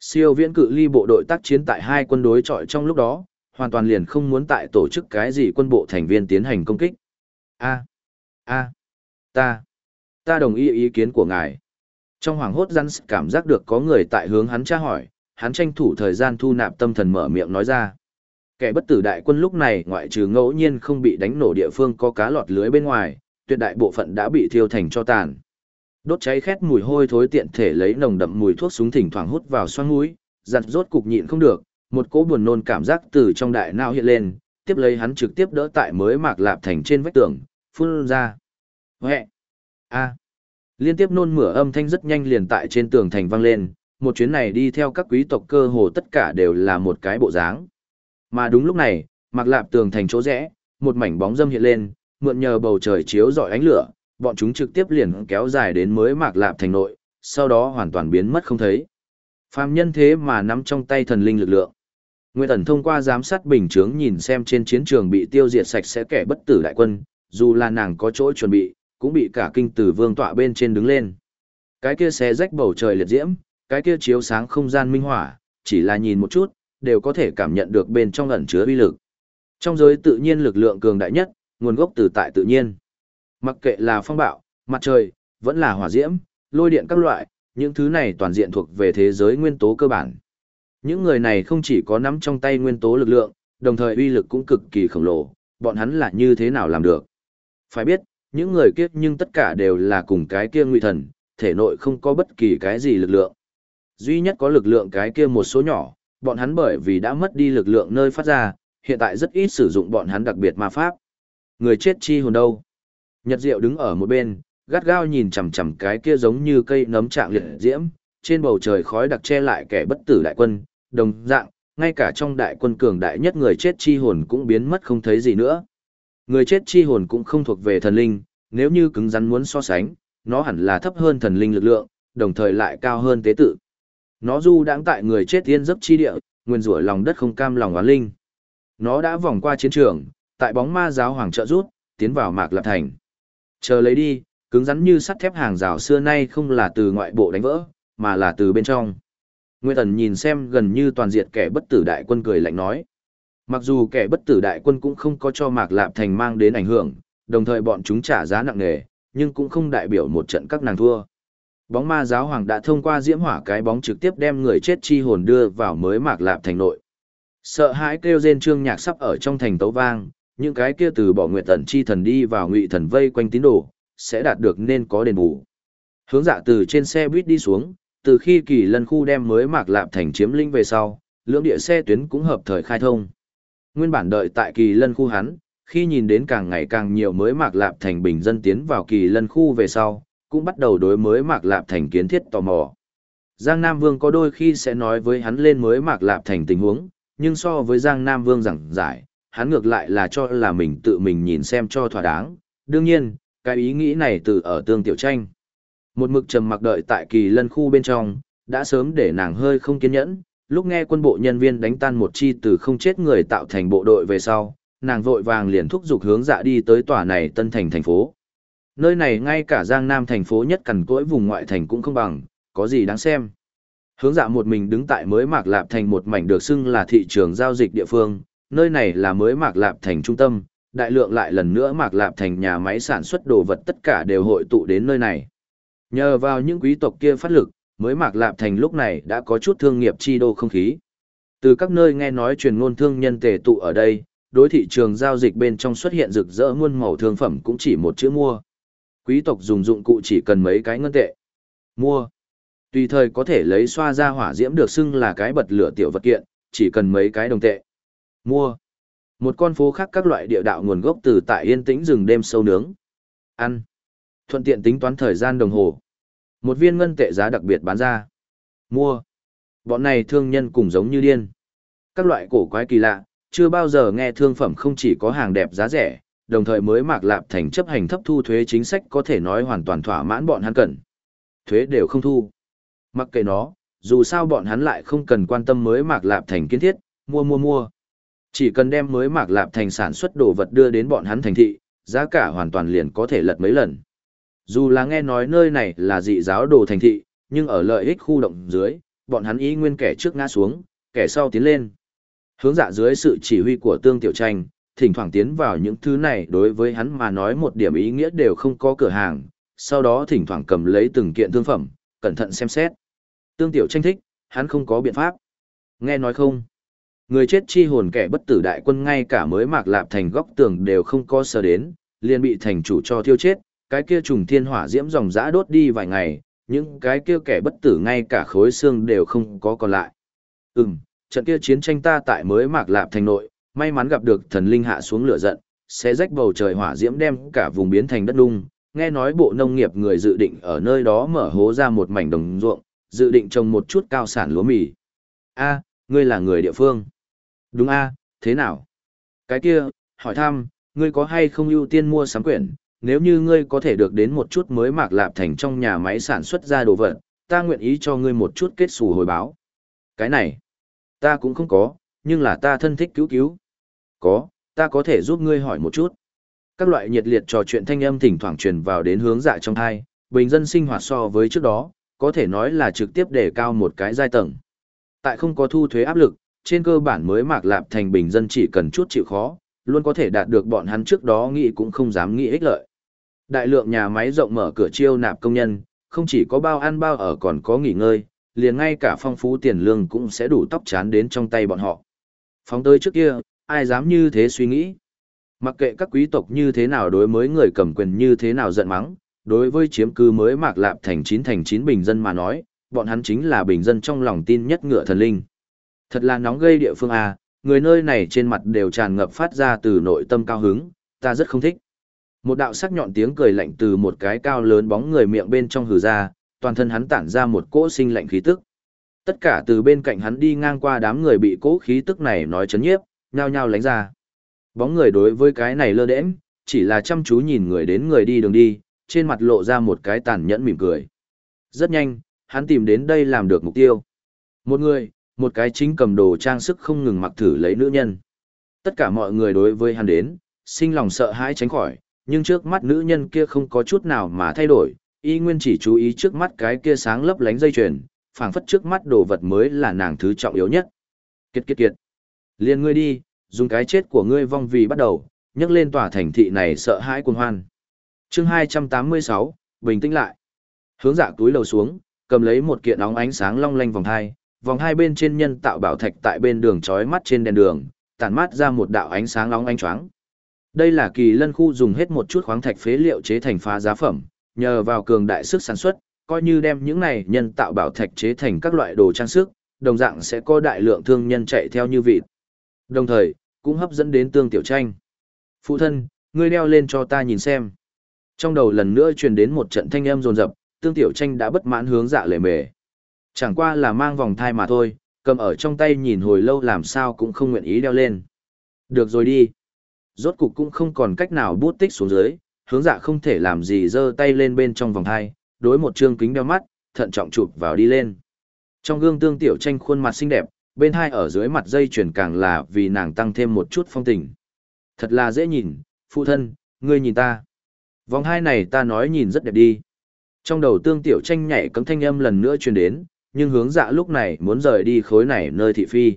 Siêu viễn cự ly bộ đội tác chiến tại hai quân đối chọi trong lúc đó, hoàn toàn liền không muốn tại tổ chức cái gì quân bộ thành viên tiến hành công kích. A, a, ta, ta đồng ý ý kiến của ngài. Trong hoàng hốt rắn cảm giác được có người tại hướng hắn tra hỏi, hắn tranh thủ thời gian thu nạp tâm thần mở miệng nói ra. Kẻ bất tử đại quân lúc này ngoại trừ ngẫu nhiên không bị đánh nổ địa phương có cá lọt lưới bên ngoài, tuyệt đại bộ phận đã bị thiêu thành cho tàn. Đốt cháy khét mùi hôi thối tiện thể lấy nồng đậm mùi thuốc súng thỉnh thoảng hút vào xoang mũi, giặt rốt cục nhịn không được, một cỗ buồn nôn cảm giác từ trong đại não hiện lên, tiếp lấy hắn trực tiếp đỡ tại mới mạc lạp thành trên vách tường, phun ra. Huệ! A! Liên tiếp nôn mửa âm thanh rất nhanh liền tại trên tường thành vang lên, một chuyến này đi theo các quý tộc cơ hồ tất cả đều là một cái bộ dáng. Mà đúng lúc này, mạc lạp tường thành chỗ rẽ, một mảnh bóng dâm hiện lên, mượn nhờ bầu trời chiếu rọi ánh lửa, bọn chúng trực tiếp liền kéo dài đến mới mạc lạp thành nội, sau đó hoàn toàn biến mất không thấy. Phàm nhân thế mà nắm trong tay thần linh lực lượng. Nguyên Ẩn thông qua giám sát bình chướng nhìn xem trên chiến trường bị tiêu diệt sạch sẽ kẻ bất tử đại quân, dù là nàng có chỗ chuẩn bị, cũng bị cả kinh tử vương tọa bên trên đứng lên. Cái kia xé rách bầu trời liệt diễm, cái kia chiếu sáng không gian minh hỏa, chỉ là nhìn một chút, đều có thể cảm nhận được bên trong ẩn chứa uy lực. Trong giới tự nhiên lực lượng cường đại nhất, nguồn gốc từ tại tự nhiên. Mặc kệ là phong bạo, mặt trời, vẫn là hỏa diễm, lôi điện các loại, những thứ này toàn diện thuộc về thế giới nguyên tố cơ bản. Những người này không chỉ có nắm trong tay nguyên tố lực lượng, đồng thời uy lực cũng cực kỳ khổng lồ, bọn hắn là như thế nào làm được. Phải biết, những người kiếp nhưng tất cả đều là cùng cái kia nguy thần, thể nội không có bất kỳ cái gì lực lượng. Duy nhất có lực lượng cái kia một số nhỏ, bọn hắn bởi vì đã mất đi lực lượng nơi phát ra, hiện tại rất ít sử dụng bọn hắn đặc biệt ma pháp. Người chết chi hồn đâu? Nhật Diệu đứng ở một bên, gắt gao nhìn chằm chằm cái kia giống như cây nấm trạng liệt diễm, trên bầu trời khói đặc che lại kẻ bất tử đại quân, đồng dạng, ngay cả trong đại quân cường đại nhất người chết chi hồn cũng biến mất không thấy gì nữa. Người chết chi hồn cũng không thuộc về thần linh, nếu như cứng rắn muốn so sánh, nó hẳn là thấp hơn thần linh lực lượng, đồng thời lại cao hơn tế tự. Nó du đáng tại người chết tiên dấp chi địa, nguyên rủa lòng đất không cam lòng oán linh. Nó đã vòng qua chiến trường, tại bóng ma giáo hoàng trợ rút, tiến vào mạc lập thành. Chờ lấy đi, cứng rắn như sắt thép hàng rào xưa nay không là từ ngoại bộ đánh vỡ, mà là từ bên trong. Nguyên Tần nhìn xem gần như toàn diệt kẻ bất tử đại quân cười lạnh nói. Mặc dù kẻ bất tử đại quân cũng không có cho Mạc Lạp Thành mang đến ảnh hưởng, đồng thời bọn chúng trả giá nặng nề, nhưng cũng không đại biểu một trận các nàng thua. Bóng ma giáo hoàng đã thông qua diễm hỏa cái bóng trực tiếp đem người chết chi hồn đưa vào mới Mạc Lạp Thành nội. Sợ hãi kêu rên trương nhạc sắp ở trong thành tấu vang, những cái kia từ bỏ nguyện tần chi thần đi vào ngụy thần vây quanh tín đồ, sẽ đạt được nên có đền bù. Hướng dạ từ trên xe buýt đi xuống, từ khi kỳ lân khu đem mới mạc lạp thành chiếm linh về sau, lưỡng địa xe tuyến cũng hợp thời khai thông. Nguyên bản đợi tại kỳ lân khu hắn, khi nhìn đến càng ngày càng nhiều mới mạc lạp thành bình dân tiến vào kỳ lân khu về sau, cũng bắt đầu đối mới mạc lạp thành kiến thiết tò mò. Giang Nam Vương có đôi khi sẽ nói với hắn lên mới mạc lạp thành tình huống, nhưng so với Giang Nam Vương giảng giải, hắn ngược lại là cho là mình tự mình nhìn xem cho thỏa đáng. Đương nhiên, cái ý nghĩ này từ ở tương tiểu tranh. Một mực trầm mặc đợi tại kỳ lân khu bên trong, đã sớm để nàng hơi không kiên nhẫn, lúc nghe quân bộ nhân viên đánh tan một chi từ không chết người tạo thành bộ đội về sau, nàng vội vàng liền thúc giục hướng dạ đi tới tòa này tân thành thành phố. Nơi này ngay cả Giang Nam thành phố nhất cằn cỗi vùng ngoại thành cũng không bằng, có gì đáng xem. Hướng dạ một mình đứng tại mới mạc lạp thành một mảnh được xưng là thị trường giao dịch địa phương, nơi này là mới mạc lạp thành trung tâm, đại lượng lại lần nữa mạc lạp thành nhà máy sản xuất đồ vật tất cả đều hội tụ đến nơi này. Nhờ vào những quý tộc kia phát lực, mới mạc lạp thành lúc này đã có chút thương nghiệp chi đô không khí. Từ các nơi nghe nói truyền ngôn thương nhân tề tụ ở đây, đối thị trường giao dịch bên trong xuất hiện rực rỡ muôn màu thương phẩm cũng chỉ một chữ mua. Quý tộc dùng dụng cụ chỉ cần mấy cái ngân tệ. Mua. Tùy thời có thể lấy xoa ra hỏa diễm được xưng là cái bật lửa tiểu vật kiện, chỉ cần mấy cái đồng tệ. Mua. Một con phố khác các loại địa đạo nguồn gốc từ tại yên tĩnh rừng đêm sâu nướng. Ăn. Thuận tiện tính toán thời gian đồng hồ. Một viên ngân tệ giá đặc biệt bán ra. Mua. Bọn này thương nhân cùng giống như điên. Các loại cổ quái kỳ lạ, chưa bao giờ nghe thương phẩm không chỉ có hàng đẹp giá rẻ, đồng thời mới mạc lạp thành chấp hành thấp thu thuế chính sách có thể nói hoàn toàn thỏa mãn bọn hắn cần. Thuế đều không thu. Mặc kệ nó, dù sao bọn hắn lại không cần quan tâm mới mạc lạp thành kiến thiết, mua mua mua. Chỉ cần đem mới mạc lạp thành sản xuất đồ vật đưa đến bọn hắn thành thị, giá cả hoàn toàn liền có thể lật mấy lần. Dù là nghe nói nơi này là dị giáo đồ thành thị, nhưng ở lợi ích khu động dưới, bọn hắn ý nguyên kẻ trước ngã xuống, kẻ sau tiến lên. Hướng dạ dưới sự chỉ huy của Tương Tiểu Tranh, thỉnh thoảng tiến vào những thứ này đối với hắn mà nói một điểm ý nghĩa đều không có cửa hàng, sau đó thỉnh thoảng cầm lấy từng kiện thương phẩm, cẩn thận xem xét. Tương Tiểu Tranh thích, hắn không có biện pháp. Nghe nói không? Người chết chi hồn kẻ bất tử đại quân ngay cả mới mạc lạp thành góc tường đều không có sờ đến, liền bị thành chủ cho thiêu chết, cái kia trùng thiên hỏa diễm dòng dã đốt đi vài ngày, những cái kia kẻ bất tử ngay cả khối xương đều không có còn lại. Ừm, trận kia chiến tranh ta tại mới mạc lạp thành nội, may mắn gặp được thần linh hạ xuống lửa giận, sẽ rách bầu trời hỏa diễm đem cả vùng biến thành đất nung. Nghe nói bộ nông nghiệp người dự định ở nơi đó mở hố ra một mảnh đồng ruộng, dự định trồng một chút cao sản lúa mì. A, ngươi là người địa phương. Đúng a, thế nào? Cái kia, hỏi thăm, ngươi có hay không ưu tiên mua sắm quyển, nếu như ngươi có thể được đến một chút mới mạc lạp thành trong nhà máy sản xuất ra đồ vật, ta nguyện ý cho ngươi một chút kết xù hồi báo. Cái này, ta cũng không có, nhưng là ta thân thích cứu cứu. Có, ta có thể giúp ngươi hỏi một chút. Các loại nhiệt liệt trò chuyện thanh âm thỉnh thoảng truyền vào đến hướng dạ trong thai, bình dân sinh hoạt so với trước đó, có thể nói là trực tiếp đề cao một cái giai tầng. Tại không có thu thuế áp lực, trên cơ bản mới mạc lạp thành bình dân chỉ cần chút chịu khó, luôn có thể đạt được bọn hắn trước đó nghĩ cũng không dám nghĩ ích lợi. Đại lượng nhà máy rộng mở cửa chiêu nạp công nhân, không chỉ có bao ăn bao ở còn có nghỉ ngơi, liền ngay cả phong phú tiền lương cũng sẽ đủ tóc chán đến trong tay bọn họ. Phóng tới trước kia, ai dám như thế suy nghĩ. Mặc kệ các quý tộc như thế nào đối với người cầm quyền như thế nào giận mắng, đối với chiếm cư mới mạc lạp thành chín thành chín bình dân mà nói, bọn hắn chính là bình dân trong lòng tin nhất ngựa thần linh. Thật là nóng gây địa phương à, người nơi này trên mặt đều tràn ngập phát ra từ nội tâm cao hứng, ta rất không thích. Một đạo sắc nhọn tiếng cười lạnh từ một cái cao lớn bóng người miệng bên trong hừ ra, toàn thân hắn tản ra một cỗ sinh lạnh khí tức. Tất cả từ bên cạnh hắn đi ngang qua đám người bị cỗ khí tức này nói chấn nhiếp, nhao nhao lánh ra. Bóng người đối với cái này lơ đễnh, chỉ là chăm chú nhìn người đến người đi đường đi, trên mặt lộ ra một cái tàn nhẫn mỉm cười. Rất nhanh, hắn tìm đến đây làm được mục tiêu. Một người, một cái chính cầm đồ trang sức không ngừng mặc thử lấy nữ nhân. Tất cả mọi người đối với hắn đến, sinh lòng sợ hãi tránh khỏi, nhưng trước mắt nữ nhân kia không có chút nào mà thay đổi, y nguyên chỉ chú ý trước mắt cái kia sáng lấp lánh dây chuyền, phảng phất trước mắt đồ vật mới là nàng thứ trọng yếu nhất. Kiệt kiệt kiệt. Liên ngươi đi, dùng cái chết của ngươi vong vì bắt đầu, nhấc lên tòa thành thị này sợ hãi cuồng hoan. Chương 286, bình tĩnh lại. Hướng dạ túi lầu xuống, cầm lấy một kiện óng ánh sáng long lanh vòng hai, vòng hai bên trên nhân tạo bảo thạch tại bên đường chói mắt trên đèn đường, tản mát ra một đạo ánh sáng long ánh choáng. Đây là kỳ lân khu dùng hết một chút khoáng thạch phế liệu chế thành phá giá phẩm, nhờ vào cường đại sức sản xuất, coi như đem những này nhân tạo bảo thạch chế thành các loại đồ trang sức, đồng dạng sẽ có đại lượng thương nhân chạy theo như vịt. Đồng thời, cũng hấp dẫn đến tương tiểu tranh. Phụ thân, ngươi đeo lên cho ta nhìn xem. Trong đầu lần nữa truyền đến một trận thanh âm rồn rập, tương tiểu tranh đã bất mãn hướng dạ lề mề. Chẳng qua là mang vòng thai mà thôi, cầm ở trong tay nhìn hồi lâu làm sao cũng không nguyện ý đeo lên. Được rồi đi. Rốt cục cũng không còn cách nào bút tích xuống dưới, hướng dạ không thể làm gì giơ tay lên bên trong vòng thai, đối một trương kính đeo mắt, thận trọng chụp vào đi lên. Trong gương tương tiểu tranh khuôn mặt xinh đẹp, bên hai ở dưới mặt dây chuyền càng là vì nàng tăng thêm một chút phong tình. Thật là dễ nhìn, phụ thân, ngươi nhìn ta. Vòng hai này ta nói nhìn rất đẹp đi. Trong đầu tương tiểu tranh nhảy cấm thanh âm lần nữa truyền đến, nhưng hướng dạ lúc này muốn rời đi khối này nơi thị phi.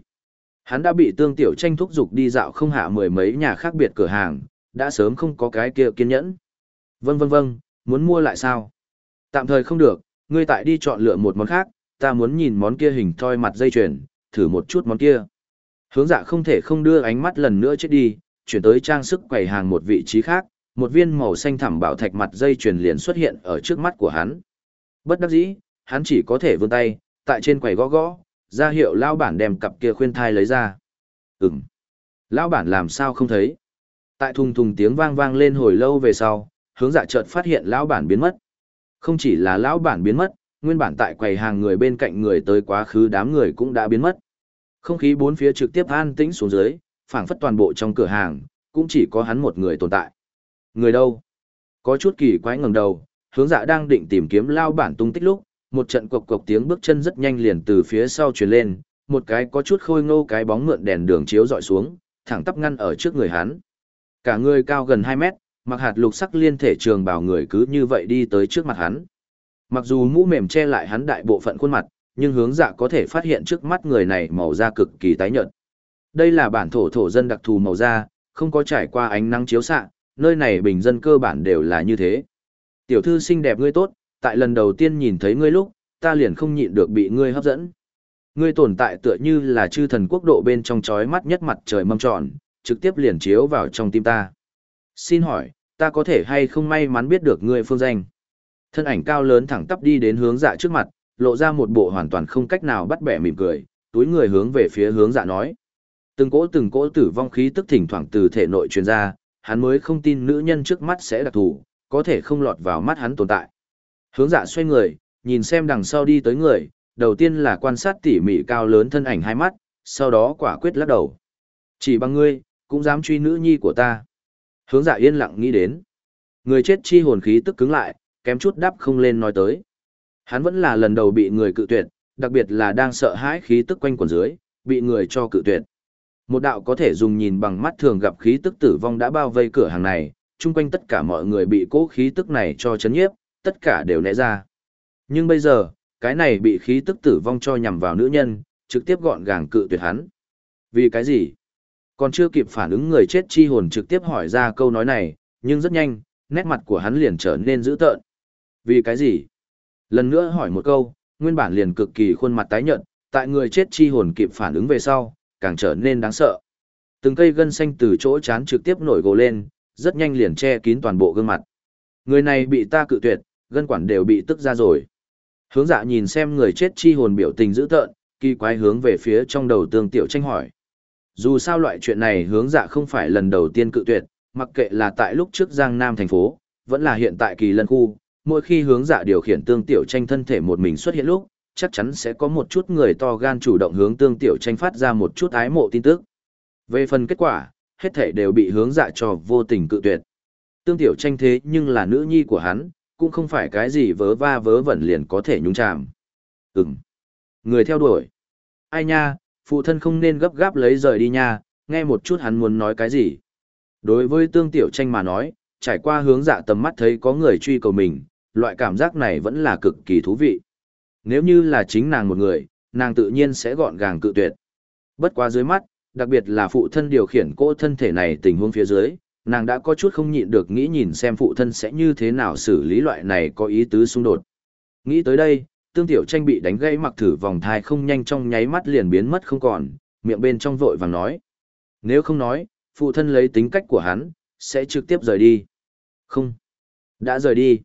Hắn đã bị tương tiểu tranh thúc giục đi dạo không hạ mười mấy nhà khác biệt cửa hàng, đã sớm không có cái kia kiên nhẫn. Vâng vâng vâng, muốn mua lại sao? Tạm thời không được, ngươi tại đi chọn lựa một món khác, ta muốn nhìn món kia hình thoi mặt dây chuyền, thử một chút món kia. Hướng dạ không thể không đưa ánh mắt lần nữa chết đi, chuyển tới trang sức quầy hàng một vị trí khác, một viên màu xanh thẳm bảo thạch mặt dây chuyền liền xuất hiện ở trước mắt của hắn. Bất đắc dĩ, hắn chỉ có thể vươn tay, tại trên quầy gõ gõ, ra hiệu lão bản đem cặp kia khuyên thai lấy ra. Ừm. Lão bản làm sao không thấy? Tại thùng thùng tiếng vang vang lên hồi lâu về sau, hướng dạ chợt phát hiện lão bản biến mất. Không chỉ là lão bản biến mất, nguyên bản tại quầy hàng người bên cạnh người tới quá khứ đám người cũng đã biến mất. Không khí bốn phía trực tiếp an tĩnh xuống dưới, phảng phất toàn bộ trong cửa hàng, cũng chỉ có hắn một người tồn tại. Người đâu? Có chút kỳ quái ngẩng đầu, hướng dạ đang định tìm kiếm lao bản tung tích lúc, một trận cộc cộc tiếng bước chân rất nhanh liền từ phía sau truyền lên, một cái có chút khôi ngô cái bóng mượn đèn đường chiếu dọi xuống, thẳng tắp ngăn ở trước người hắn. Cả người cao gần 2 mét, mặc hạt lục sắc liên thể trường bào người cứ như vậy đi tới trước mặt hắn. Mặc dù mũ mềm che lại hắn đại bộ phận khuôn mặt, nhưng hướng dạ có thể phát hiện trước mắt người này màu da cực kỳ tái nhợt. Đây là bản thổ thổ dân đặc thù màu da, không có trải qua ánh nắng chiếu xạ, nơi này bình dân cơ bản đều là như thế. Tiểu thư xinh đẹp ngươi tốt, tại lần đầu tiên nhìn thấy ngươi lúc, ta liền không nhịn được bị ngươi hấp dẫn. Ngươi tồn tại tựa như là chư thần quốc độ bên trong chói mắt nhất mặt trời mâm tròn, trực tiếp liền chiếu vào trong tim ta. Xin hỏi, ta có thể hay không may mắn biết được ngươi phương danh? Thân ảnh cao lớn thẳng tắp đi đến hướng dạ trước mặt, lộ ra một bộ hoàn toàn không cách nào bắt bẻ mỉm cười, túi người hướng về phía hướng dạ nói. Từng cỗ từng cỗ tử vong khí tức thỉnh thoảng từ thể nội truyền ra, hắn mới không tin nữ nhân trước mắt sẽ đặc thù, có thể không lọt vào mắt hắn tồn tại. Hướng dạ xoay người, nhìn xem đằng sau đi tới người, đầu tiên là quan sát tỉ mỉ cao lớn thân ảnh hai mắt, sau đó quả quyết lắc đầu. Chỉ bằng ngươi, cũng dám truy nữ nhi của ta. Hướng dạ yên lặng nghĩ đến. Người chết chi hồn khí tức cứng lại, kém chút đáp không lên nói tới. Hắn vẫn là lần đầu bị người cự tuyệt, đặc biệt là đang sợ hãi khí tức quanh quần dưới, bị người cho cự tuyệt. Một đạo có thể dùng nhìn bằng mắt thường gặp khí tức tử vong đã bao vây cửa hàng này, chung quanh tất cả mọi người bị cố khí tức này cho chấn nhiếp, tất cả đều né ra. Nhưng bây giờ, cái này bị khí tức tử vong cho nhằm vào nữ nhân, trực tiếp gọn gàng cự tuyệt hắn. Vì cái gì? Còn chưa kịp phản ứng người chết chi hồn trực tiếp hỏi ra câu nói này, nhưng rất nhanh, nét mặt của hắn liền trở nên dữ tợn. Vì cái gì? Lần nữa hỏi một câu, nguyên bản liền cực kỳ khuôn mặt tái nhợt, tại người chết chi hồn kịp phản ứng về sau, càng trở nên đáng sợ. Từng cây gân xanh từ chỗ chán trực tiếp nổi gồ lên, rất nhanh liền che kín toàn bộ gương mặt. Người này bị ta cự tuyệt, gân quản đều bị tức ra rồi. Hướng dạ nhìn xem người chết chi hồn biểu tình dữ tợn, kỳ quái hướng về phía trong đầu tương tiểu tranh hỏi. Dù sao loại chuyện này hướng dạ không phải lần đầu tiên cự tuyệt, mặc kệ là tại lúc trước Giang Nam thành phố, vẫn là hiện tại kỳ lân khu, mỗi khi hướng dạ điều khiển tương tiểu tranh thân thể một mình xuất hiện lúc, chắc chắn sẽ có một chút người to gan chủ động hướng tương tiểu tranh phát ra một chút ái mộ tin tức. Về phần kết quả, hết thể đều bị hướng dạ cho vô tình cự tuyệt. Tương tiểu tranh thế nhưng là nữ nhi của hắn, cũng không phải cái gì vớ va vớ vẩn liền có thể nhúng chàm. Ừm. Người theo đuổi. Ai nha, phụ thân không nên gấp gáp lấy rời đi nha, nghe một chút hắn muốn nói cái gì. Đối với tương tiểu tranh mà nói, trải qua hướng dạ tầm mắt thấy có người truy cầu mình, loại cảm giác này vẫn là cực kỳ thú vị. Nếu như là chính nàng một người, nàng tự nhiên sẽ gọn gàng cự tuyệt. Bất quá dưới mắt, đặc biệt là phụ thân điều khiển cô thân thể này tình huống phía dưới, nàng đã có chút không nhịn được nghĩ nhìn xem phụ thân sẽ như thế nào xử lý loại này có ý tứ xung đột. Nghĩ tới đây, tương tiểu tranh bị đánh gãy mặc thử vòng thai không nhanh trong nháy mắt liền biến mất không còn, miệng bên trong vội vàng nói. Nếu không nói, phụ thân lấy tính cách của hắn, sẽ trực tiếp rời đi. Không. Đã rời đi.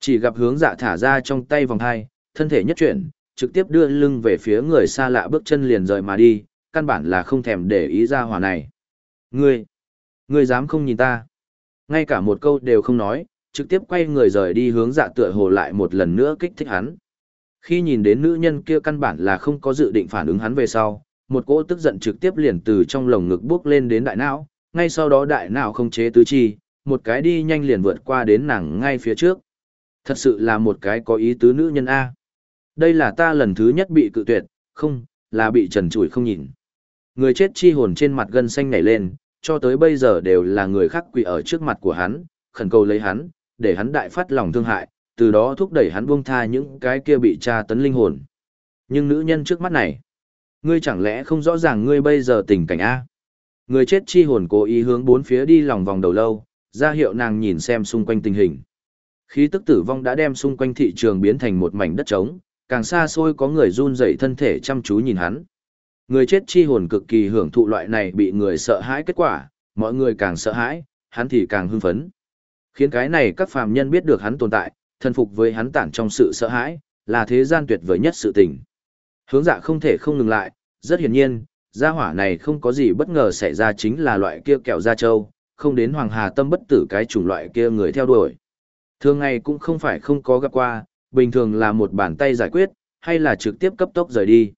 Chỉ gặp hướng dạ thả ra trong tay vòng thai, thân thể nhất chuyển, trực tiếp đưa lưng về phía người xa lạ bước chân liền rời mà đi, căn bản là không thèm để ý ra hỏa này. Ngươi, ngươi dám không nhìn ta? Ngay cả một câu đều không nói, trực tiếp quay người rời đi hướng dạ tựa hồ lại một lần nữa kích thích hắn. Khi nhìn đến nữ nhân kia căn bản là không có dự định phản ứng hắn về sau, một cỗ tức giận trực tiếp liền từ trong lồng ngực bước lên đến đại não, ngay sau đó đại não không chế tứ chi, một cái đi nhanh liền vượt qua đến nàng ngay phía trước. Thật sự là một cái có ý tứ nữ nhân A. Đây là ta lần thứ nhất bị cự tuyệt, không, là bị trần trụi không nhìn. Người chết chi hồn trên mặt gân xanh nảy lên, cho tới bây giờ đều là người khác quỳ ở trước mặt của hắn, khẩn cầu lấy hắn, để hắn đại phát lòng thương hại, từ đó thúc đẩy hắn buông tha những cái kia bị tra tấn linh hồn. Nhưng nữ nhân trước mắt này, ngươi chẳng lẽ không rõ ràng ngươi bây giờ tình cảnh A? Người chết chi hồn cố ý hướng bốn phía đi lòng vòng đầu lâu, ra hiệu nàng nhìn xem xung quanh tình hình. Khí tức tử vong đã đem xung quanh thị trường biến thành một mảnh đất trống, càng xa xôi có người run rẩy thân thể chăm chú nhìn hắn. Người chết chi hồn cực kỳ hưởng thụ loại này bị người sợ hãi kết quả, mọi người càng sợ hãi, hắn thì càng hưng phấn. Khiến cái này các phàm nhân biết được hắn tồn tại, thân phục với hắn tản trong sự sợ hãi, là thế gian tuyệt vời nhất sự tình. Hướng dạ không thể không ngừng lại, rất hiển nhiên, gia hỏa này không có gì bất ngờ xảy ra chính là loại kia kẹo da trâu, không đến hoàng hà tâm bất tử cái chủng loại kia người theo đuổi. Thường ngày cũng không phải không có gặp qua, bình thường là một bàn tay giải quyết, hay là trực tiếp cấp tốc rời đi.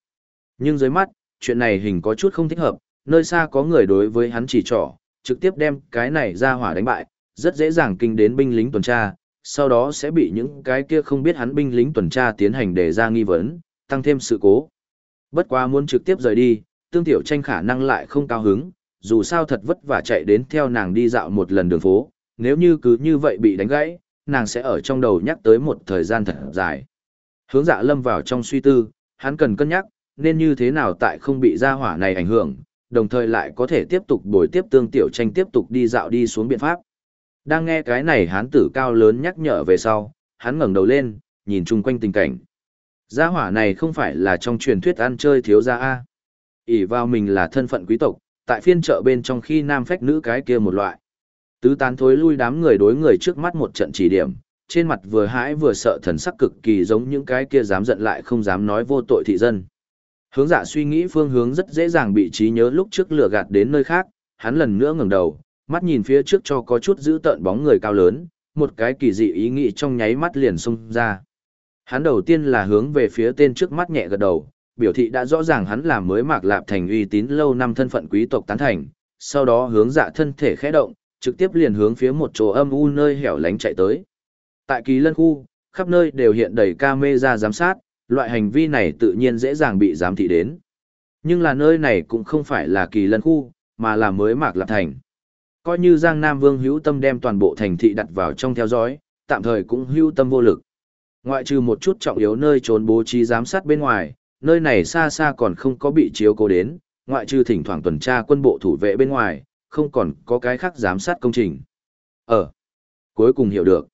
Nhưng dưới mắt, chuyện này hình có chút không thích hợp, nơi xa có người đối với hắn chỉ trỏ, trực tiếp đem cái này ra hỏa đánh bại, rất dễ dàng kinh đến binh lính tuần tra, sau đó sẽ bị những cái kia không biết hắn binh lính tuần tra tiến hành để ra nghi vấn, tăng thêm sự cố. Bất quá muốn trực tiếp rời đi, tương tiểu tranh khả năng lại không cao hứng, dù sao thật vất vả chạy đến theo nàng đi dạo một lần đường phố, nếu như cứ như vậy bị đánh gãy, nàng sẽ ở trong đầu nhắc tới một thời gian thật dài. Hướng dạ lâm vào trong suy tư, hắn cần cân nhắc, nên như thế nào tại không bị gia hỏa này ảnh hưởng, đồng thời lại có thể tiếp tục bồi tiếp tương tiểu tranh tiếp tục đi dạo đi xuống biện pháp. Đang nghe cái này hán tử cao lớn nhắc nhở về sau, hắn ngẩng đầu lên, nhìn chung quanh tình cảnh. Gia hỏa này không phải là trong truyền thuyết ăn chơi thiếu gia A. ỷ vào mình là thân phận quý tộc, tại phiên chợ bên trong khi nam phách nữ cái kia một loại. Tứ tán thối lui đám người đối người trước mắt một trận chỉ điểm, trên mặt vừa hãi vừa sợ thần sắc cực kỳ giống những cái kia dám giận lại không dám nói vô tội thị dân. Hướng dạ suy nghĩ phương hướng rất dễ dàng bị trí nhớ lúc trước lừa gạt đến nơi khác, hắn lần nữa ngẩng đầu, mắt nhìn phía trước cho có chút giữ tợn bóng người cao lớn, một cái kỳ dị ý nghĩ trong nháy mắt liền xông ra. Hắn đầu tiên là hướng về phía tên trước mắt nhẹ gật đầu, biểu thị đã rõ ràng hắn là mới mạc lạp thành uy tín lâu năm thân phận quý tộc tán thành, sau đó hướng dạ thân thể khẽ động, trực tiếp liền hướng phía một chỗ âm u nơi hẻo lánh chạy tới. Tại kỳ lân khu, khắp nơi đều hiện đầy camera giám sát, loại hành vi này tự nhiên dễ dàng bị giám thị đến. Nhưng là nơi này cũng không phải là kỳ lân khu, mà là mới mạc lạp thành. Coi như Giang Nam Vương hữu tâm đem toàn bộ thành thị đặt vào trong theo dõi, tạm thời cũng hữu tâm vô lực. Ngoại trừ một chút trọng yếu nơi trốn bố trí giám sát bên ngoài, nơi này xa xa còn không có bị chiếu cố đến, ngoại trừ thỉnh thoảng tuần tra quân bộ thủ vệ bên ngoài, không còn có cái khác giám sát công trình. Ở. Cuối cùng hiểu được.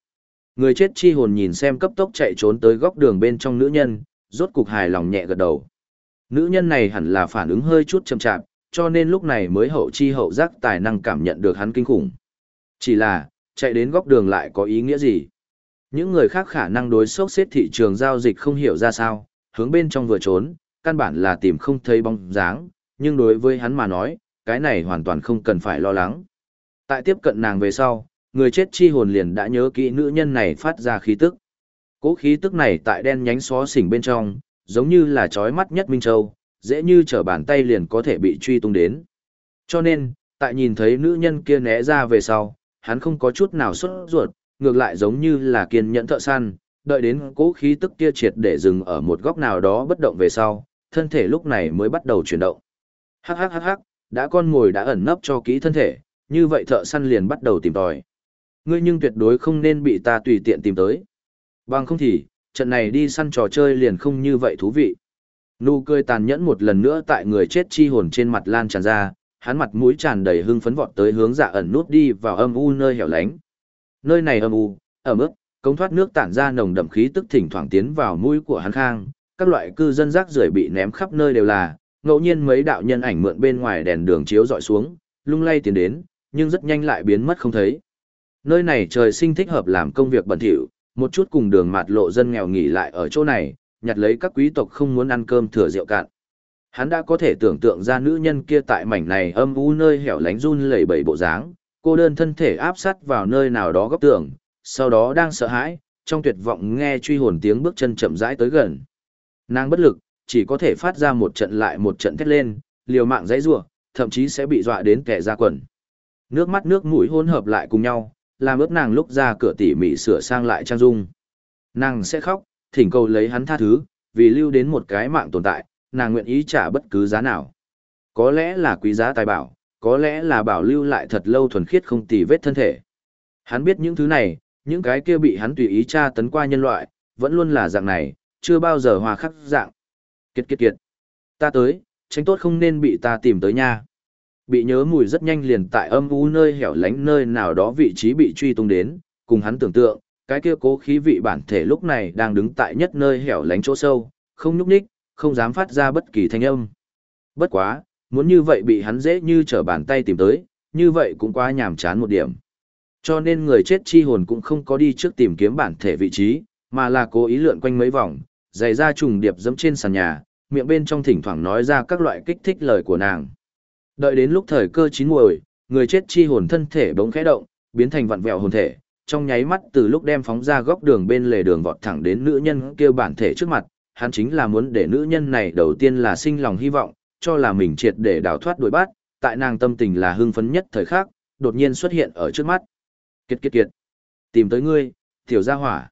Người chết chi hồn nhìn xem cấp tốc chạy trốn tới góc đường bên trong nữ nhân, rốt cục hài lòng nhẹ gật đầu. Nữ nhân này hẳn là phản ứng hơi chút chậm chạp, cho nên lúc này mới hậu chi hậu giác tài năng cảm nhận được hắn kinh khủng. Chỉ là, chạy đến góc đường lại có ý nghĩa gì? Những người khác khả năng đối sốc xếp thị trường giao dịch không hiểu ra sao, hướng bên trong vừa trốn, căn bản là tìm không thấy bóng dáng, nhưng đối với hắn mà nói, cái này hoàn toàn không cần phải lo lắng. Tại tiếp cận nàng về sau, người chết chi hồn liền đã nhớ kỹ nữ nhân này phát ra khí tức. Cố khí tức này tại đen nhánh xó xỉnh bên trong, giống như là chói mắt nhất Minh Châu, dễ như trở bàn tay liền có thể bị truy tung đến. Cho nên, tại nhìn thấy nữ nhân kia né ra về sau, hắn không có chút nào xuất ruột, ngược lại giống như là kiên nhẫn thợ săn, đợi đến cố khí tức kia triệt để dừng ở một góc nào đó bất động về sau, thân thể lúc này mới bắt đầu chuyển động. Hắc hắc hắc hắc, đã con ngồi đã ẩn nấp cho kỹ thân thể, như vậy thợ săn liền bắt đầu tìm tòi. Ngươi nhưng tuyệt đối không nên bị ta tùy tiện tìm tới. Bằng không thì, trận này đi săn trò chơi liền không như vậy thú vị. Nụ cười tàn nhẫn một lần nữa tại người chết chi hồn trên mặt lan tràn ra, hắn mặt mũi tràn đầy hưng phấn vọt tới hướng dạ ẩn nút đi vào âm u nơi hẻo lánh. Nơi này âm u, ẩm ướt, công thoát nước tản ra nồng đậm khí tức thỉnh thoảng tiến vào mũi của hắn khang, các loại cư dân rác rưởi bị ném khắp nơi đều là, ngẫu nhiên mấy đạo nhân ảnh mượn bên ngoài đèn đường chiếu dọi xuống, lung lay tiến đến, nhưng rất nhanh lại biến mất không thấy. Nơi này trời sinh thích hợp làm công việc bẩn thỉu, một chút cùng đường mạt lộ dân nghèo nghỉ lại ở chỗ này, nhặt lấy các quý tộc không muốn ăn cơm thừa rượu cạn. Hắn đã có thể tưởng tượng ra nữ nhân kia tại mảnh này âm u nơi hẻo lánh run lẩy bẩy bộ dáng, cô đơn thân thể áp sát vào nơi nào đó góc tường, sau đó đang sợ hãi, trong tuyệt vọng nghe truy hồn tiếng bước chân chậm rãi tới gần. Nàng bất lực, chỉ có thể phát ra một trận lại một trận thét lên, liều mạng dãy rủa, thậm chí sẽ bị dọa đến kẻ ra quần. Nước mắt nước mũi hỗn hợp lại cùng nhau, làm ướt nàng lúc ra cửa tỉ mỉ sửa sang lại trang dung. Nàng sẽ khóc, thỉnh cầu lấy hắn tha thứ, vì lưu đến một cái mạng tồn tại, nàng nguyện ý trả bất cứ giá nào. Có lẽ là quý giá tài bảo, có lẽ là bảo lưu lại thật lâu thuần khiết không tì vết thân thể. Hắn biết những thứ này, những cái kia bị hắn tùy ý tra tấn qua nhân loại, vẫn luôn là dạng này, chưa bao giờ hòa khắc dạng. Kiệt kiệt kiệt. Ta tới, tránh tốt không nên bị ta tìm tới nha. Bị nhớ mùi rất nhanh liền tại âm u nơi hẻo lánh nơi nào đó vị trí bị truy tung đến, cùng hắn tưởng tượng, cái kia cố khí vị bản thể lúc này đang đứng tại nhất nơi hẻo lánh chỗ sâu, không nhúc nhích, không dám phát ra bất kỳ thanh âm. Bất quá, muốn như vậy bị hắn dễ như trở bàn tay tìm tới, như vậy cũng quá nhàm chán một điểm. Cho nên người chết chi hồn cũng không có đi trước tìm kiếm bản thể vị trí, mà là cố ý lượn quanh mấy vòng, giày ra trùng điệp dẫm trên sàn nhà, miệng bên trong thỉnh thoảng nói ra các loại kích thích lời của nàng. Đợi đến lúc thời cơ chín muồi, người chết chi hồn thân thể bỗng khẽ động, biến thành vặn vẹo hồn thể, trong nháy mắt từ lúc đem phóng ra góc đường bên lề đường vọt thẳng đến nữ nhân kia bản thể trước mặt, hắn chính là muốn để nữ nhân này đầu tiên là sinh lòng hy vọng, cho là mình triệt để đào thoát đuổi bắt, tại nàng tâm tình là hưng phấn nhất thời khắc, đột nhiên xuất hiện ở trước mắt. Kiệt kiệt kiệt. Tìm tới ngươi, tiểu gia hỏa.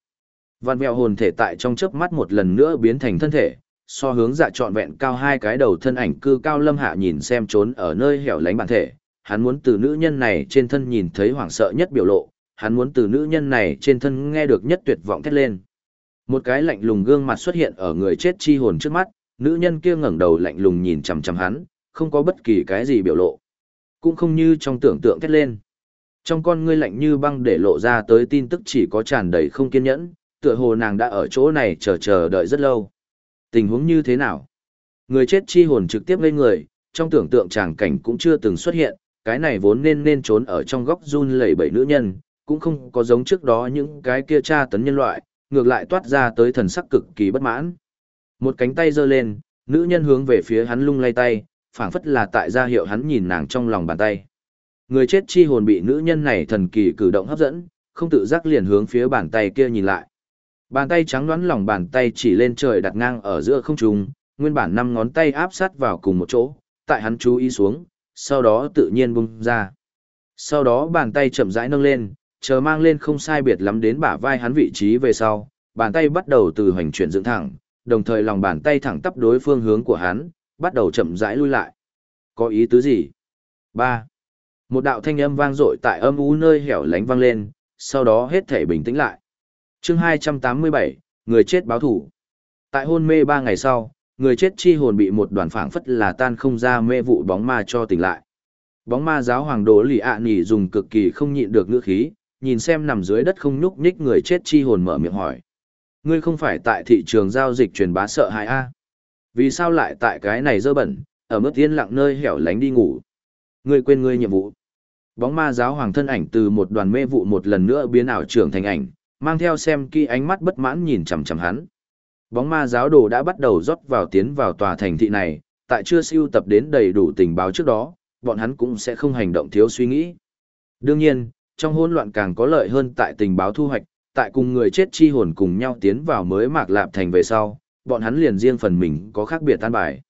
vặn mèo hồn thể tại trong chớp mắt một lần nữa biến thành thân thể, so hướng dạ trọn vẹn cao hai cái đầu thân ảnh cư cao lâm hạ nhìn xem trốn ở nơi hẻo lánh bản thể. Hắn muốn từ nữ nhân này trên thân nhìn thấy hoảng sợ nhất biểu lộ, hắn muốn từ nữ nhân này trên thân nghe được nhất tuyệt vọng thét lên. Một cái lạnh lùng gương mặt xuất hiện ở người chết chi hồn trước mắt, nữ nhân kia ngẩng đầu lạnh lùng nhìn chằm chằm hắn, không có bất kỳ cái gì biểu lộ. Cũng không như trong tưởng tượng thét lên. Trong con ngươi lạnh như băng để lộ ra tới tin tức chỉ có tràn đầy không kiên nhẫn, tựa hồ nàng đã ở chỗ này chờ chờ đợi rất lâu. Tình huống như thế nào? Người chết chi hồn trực tiếp lên người, trong tưởng tượng tràng cảnh cũng chưa từng xuất hiện, cái này vốn nên nên trốn ở trong góc run lẩy bẩy nữ nhân, cũng không có giống trước đó những cái kia tra tấn nhân loại, ngược lại toát ra tới thần sắc cực kỳ bất mãn. Một cánh tay giơ lên, nữ nhân hướng về phía hắn lung lay tay, phảng phất là tại gia hiệu hắn nhìn nàng trong lòng bàn tay. Người chết chi hồn bị nữ nhân này thần kỳ cử động hấp dẫn, không tự giác liền hướng phía bàn tay kia nhìn lại. Bàn tay trắng đoán lòng bàn tay chỉ lên trời đặt ngang ở giữa không trung, nguyên bản năm ngón tay áp sát vào cùng một chỗ, tại hắn chú ý xuống, sau đó tự nhiên bung ra. Sau đó bàn tay chậm rãi nâng lên, chờ mang lên không sai biệt lắm đến bả vai hắn vị trí về sau, bàn tay bắt đầu từ hoành chuyển dựng thẳng, đồng thời lòng bàn tay thẳng tắp đối phương hướng của hắn, bắt đầu chậm rãi lui lại. Có ý tứ gì? 3. Một đạo thanh âm vang dội tại âm u nơi hẻo lánh vang lên, sau đó hết thể bình tĩnh lại. Chương 287, người chết báo thủ. Tại hôn mê 3 ngày sau, người chết chi hồn bị một đoàn phảng phất là tan không ra mê vụ bóng ma cho tỉnh lại. Bóng ma giáo hoàng đồ lì ạ à dùng cực kỳ không nhịn được ngữ khí, nhìn xem nằm dưới đất không nhúc nhích người chết chi hồn mở miệng hỏi. Ngươi không phải tại thị trường giao dịch truyền bá sợ hãi a? Vì sao lại tại cái này dơ bẩn, ở mức yên lặng nơi hẻo lánh đi ngủ? Ngươi quên ngươi nhiệm vụ. Bóng ma giáo hoàng thân ảnh từ một đoàn mê vụ một lần nữa biến ảo trưởng thành ảnh, mang theo xem kỹ ánh mắt bất mãn nhìn chằm chằm hắn. Bóng ma giáo đồ đã bắt đầu rót vào tiến vào tòa thành thị này, tại chưa siêu tập đến đầy đủ tình báo trước đó, bọn hắn cũng sẽ không hành động thiếu suy nghĩ. Đương nhiên, trong hỗn loạn càng có lợi hơn tại tình báo thu hoạch, tại cùng người chết chi hồn cùng nhau tiến vào mới mạc lạp thành về sau, bọn hắn liền riêng phần mình có khác biệt tan bài.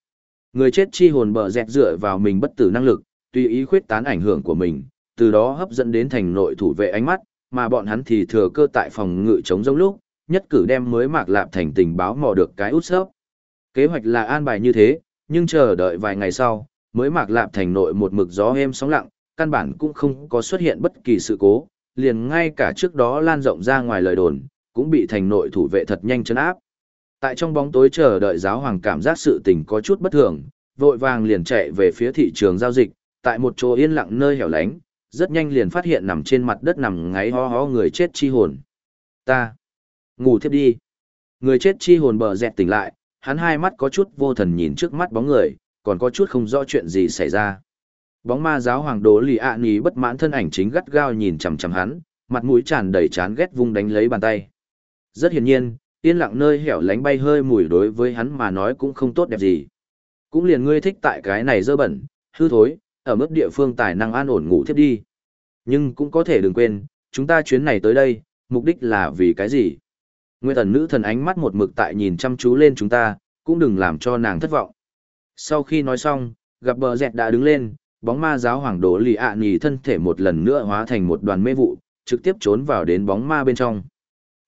Người chết chi hồn bờ dẹt dựa vào mình bất tử năng lực, tùy ý khuyết tán ảnh hưởng của mình, từ đó hấp dẫn đến thành nội thủ vệ ánh mắt, mà bọn hắn thì thừa cơ tại phòng ngự chống giống lúc, nhất cử đem mới mạc lạp thành tình báo mò được cái út sấp. Kế hoạch là an bài như thế, nhưng chờ đợi vài ngày sau, mới mạc lạp thành nội một mực gió êm sóng lặng, căn bản cũng không có xuất hiện bất kỳ sự cố, liền ngay cả trước đó lan rộng ra ngoài lời đồn, cũng bị thành nội thủ vệ thật nhanh chấn áp. Tại trong bóng tối chờ đợi giáo hoàng cảm giác sự tình có chút bất thường, vội vàng liền chạy về phía thị trường giao dịch, tại một chỗ yên lặng nơi hẻo lánh, rất nhanh liền phát hiện nằm trên mặt đất nằm ngáy ho ho người chết chi hồn. Ta, ngủ thiếp đi. Người chết chi hồn bờ dẹt tỉnh lại, hắn hai mắt có chút vô thần nhìn trước mắt bóng người, còn có chút không rõ chuyện gì xảy ra. Bóng ma giáo hoàng đố lì ạ ní bất mãn thân ảnh chính gắt gao nhìn chằm chằm hắn, mặt mũi tràn đầy chán ghét vung đánh lấy bàn tay. Rất hiển nhiên, yên lặng nơi hẻo lánh bay hơi mùi đối với hắn mà nói cũng không tốt đẹp gì. Cũng liền ngươi thích tại cái này dơ bẩn, hư thối, ở mức địa phương tài năng an ổn ngủ thiếp đi. Nhưng cũng có thể đừng quên, chúng ta chuyến này tới đây, mục đích là vì cái gì? Nguyên thần nữ thần ánh mắt một mực tại nhìn chăm chú lên chúng ta, cũng đừng làm cho nàng thất vọng. Sau khi nói xong, gặp bờ dẹt đã đứng lên, bóng ma giáo hoàng đổ lì ạ à nhì thân thể một lần nữa hóa thành một đoàn mê vụ, trực tiếp trốn vào đến bóng ma bên trong.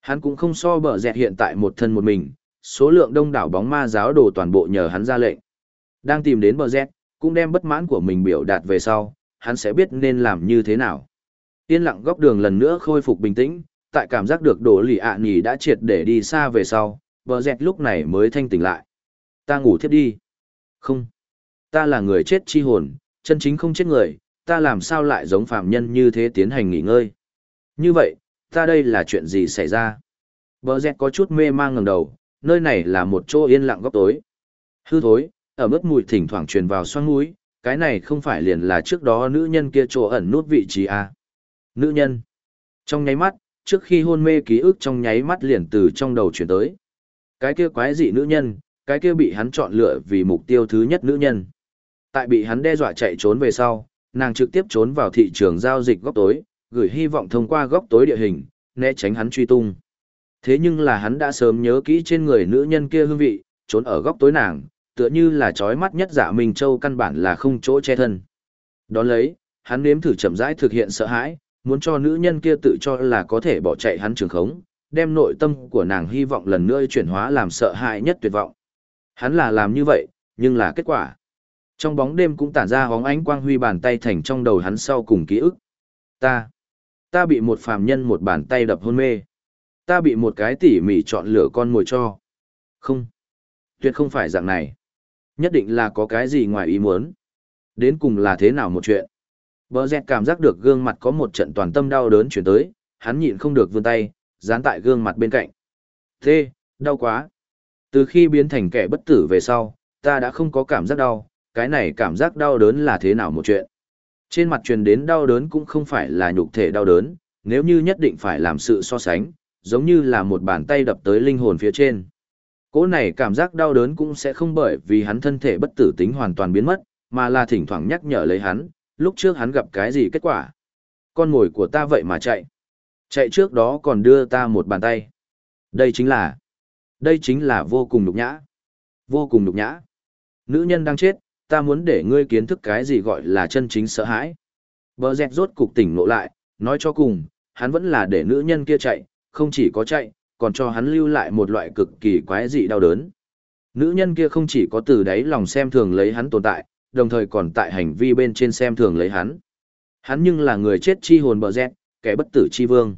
Hắn cũng không so bờ dẹt hiện tại một thân một mình, số lượng đông đảo bóng ma giáo đồ toàn bộ nhờ hắn ra lệnh. Đang tìm đến bờ dẹt, cũng đem bất mãn của mình biểu đạt về sau, hắn sẽ biết nên làm như thế nào. Yên lặng góc đường lần nữa khôi phục bình tĩnh, tại cảm giác được đổ lì ạ à nhì đã triệt để đi xa về sau, bờ dẹt lúc này mới thanh tỉnh lại. Ta ngủ thiếp đi. Không. Ta là người chết chi hồn, chân chính không chết người, ta làm sao lại giống phạm nhân như thế tiến hành nghỉ ngơi. Như vậy, ta đây là chuyện gì xảy ra? Bờ dẹt có chút mê mang ngẩng đầu, nơi này là một chỗ yên lặng góc tối. Hư thối, ở mức mùi thỉnh thoảng truyền vào xoang mũi, cái này không phải liền là trước đó nữ nhân kia chỗ ẩn nút vị trí à. Nữ nhân. Trong nháy mắt, trước khi hôn mê ký ức trong nháy mắt liền từ trong đầu chuyển tới. Cái kia quái dị nữ nhân, cái kia bị hắn chọn lựa vì mục tiêu thứ nhất nữ nhân tại bị hắn đe dọa chạy trốn về sau, nàng trực tiếp trốn vào thị trường giao dịch góc tối, gửi hy vọng thông qua góc tối địa hình, né tránh hắn truy tung. Thế nhưng là hắn đã sớm nhớ kỹ trên người nữ nhân kia hương vị, trốn ở góc tối nàng, tựa như là trói mắt nhất giả Minh Châu căn bản là không chỗ che thân. Đón lấy, hắn nếm thử chậm rãi thực hiện sợ hãi, muốn cho nữ nhân kia tự cho là có thể bỏ chạy hắn trường khống, đem nội tâm của nàng hy vọng lần nữa chuyển hóa làm sợ hãi nhất tuyệt vọng. Hắn là làm như vậy, nhưng là kết quả. Trong bóng đêm cũng tản ra hóng ánh quang huy bàn tay thành trong đầu hắn sau cùng ký ức. Ta, ta bị một phàm nhân một bàn tay đập hôn mê. Ta bị một cái tỉ mỉ chọn lựa con mồi cho. Không, tuyệt không phải dạng này. Nhất định là có cái gì ngoài ý muốn. Đến cùng là thế nào một chuyện. Bờ dẹt cảm giác được gương mặt có một trận toàn tâm đau đớn chuyển tới, hắn nhịn không được vươn tay, dán tại gương mặt bên cạnh. Thế, đau quá. Từ khi biến thành kẻ bất tử về sau, ta đã không có cảm giác đau, cái này cảm giác đau đớn là thế nào một chuyện. Trên mặt truyền đến đau đớn cũng không phải là nhục thể đau đớn, nếu như nhất định phải làm sự so sánh, giống như là một bàn tay đập tới linh hồn phía trên. Cỗ này cảm giác đau đớn cũng sẽ không bởi vì hắn thân thể bất tử tính hoàn toàn biến mất, mà là thỉnh thoảng nhắc nhở lấy hắn, lúc trước hắn gặp cái gì kết quả. Con ngồi của ta vậy mà chạy. Chạy trước đó còn đưa ta một bàn tay. Đây chính là, đây chính là vô cùng nhục nhã. Vô cùng nhục nhã. Nữ nhân đang chết, ta muốn để ngươi kiến thức cái gì gọi là chân chính sợ hãi. Bờ dẹt rốt cục tỉnh ngộ lại, nói cho cùng, hắn vẫn là để nữ nhân kia chạy, không chỉ có chạy, còn cho hắn lưu lại một loại cực kỳ quái dị đau đớn. Nữ nhân kia không chỉ có từ đấy lòng xem thường lấy hắn tồn tại, đồng thời còn tại hành vi bên trên xem thường lấy hắn. Hắn nhưng là người chết chi hồn bờ rẹt, kẻ bất tử chi vương.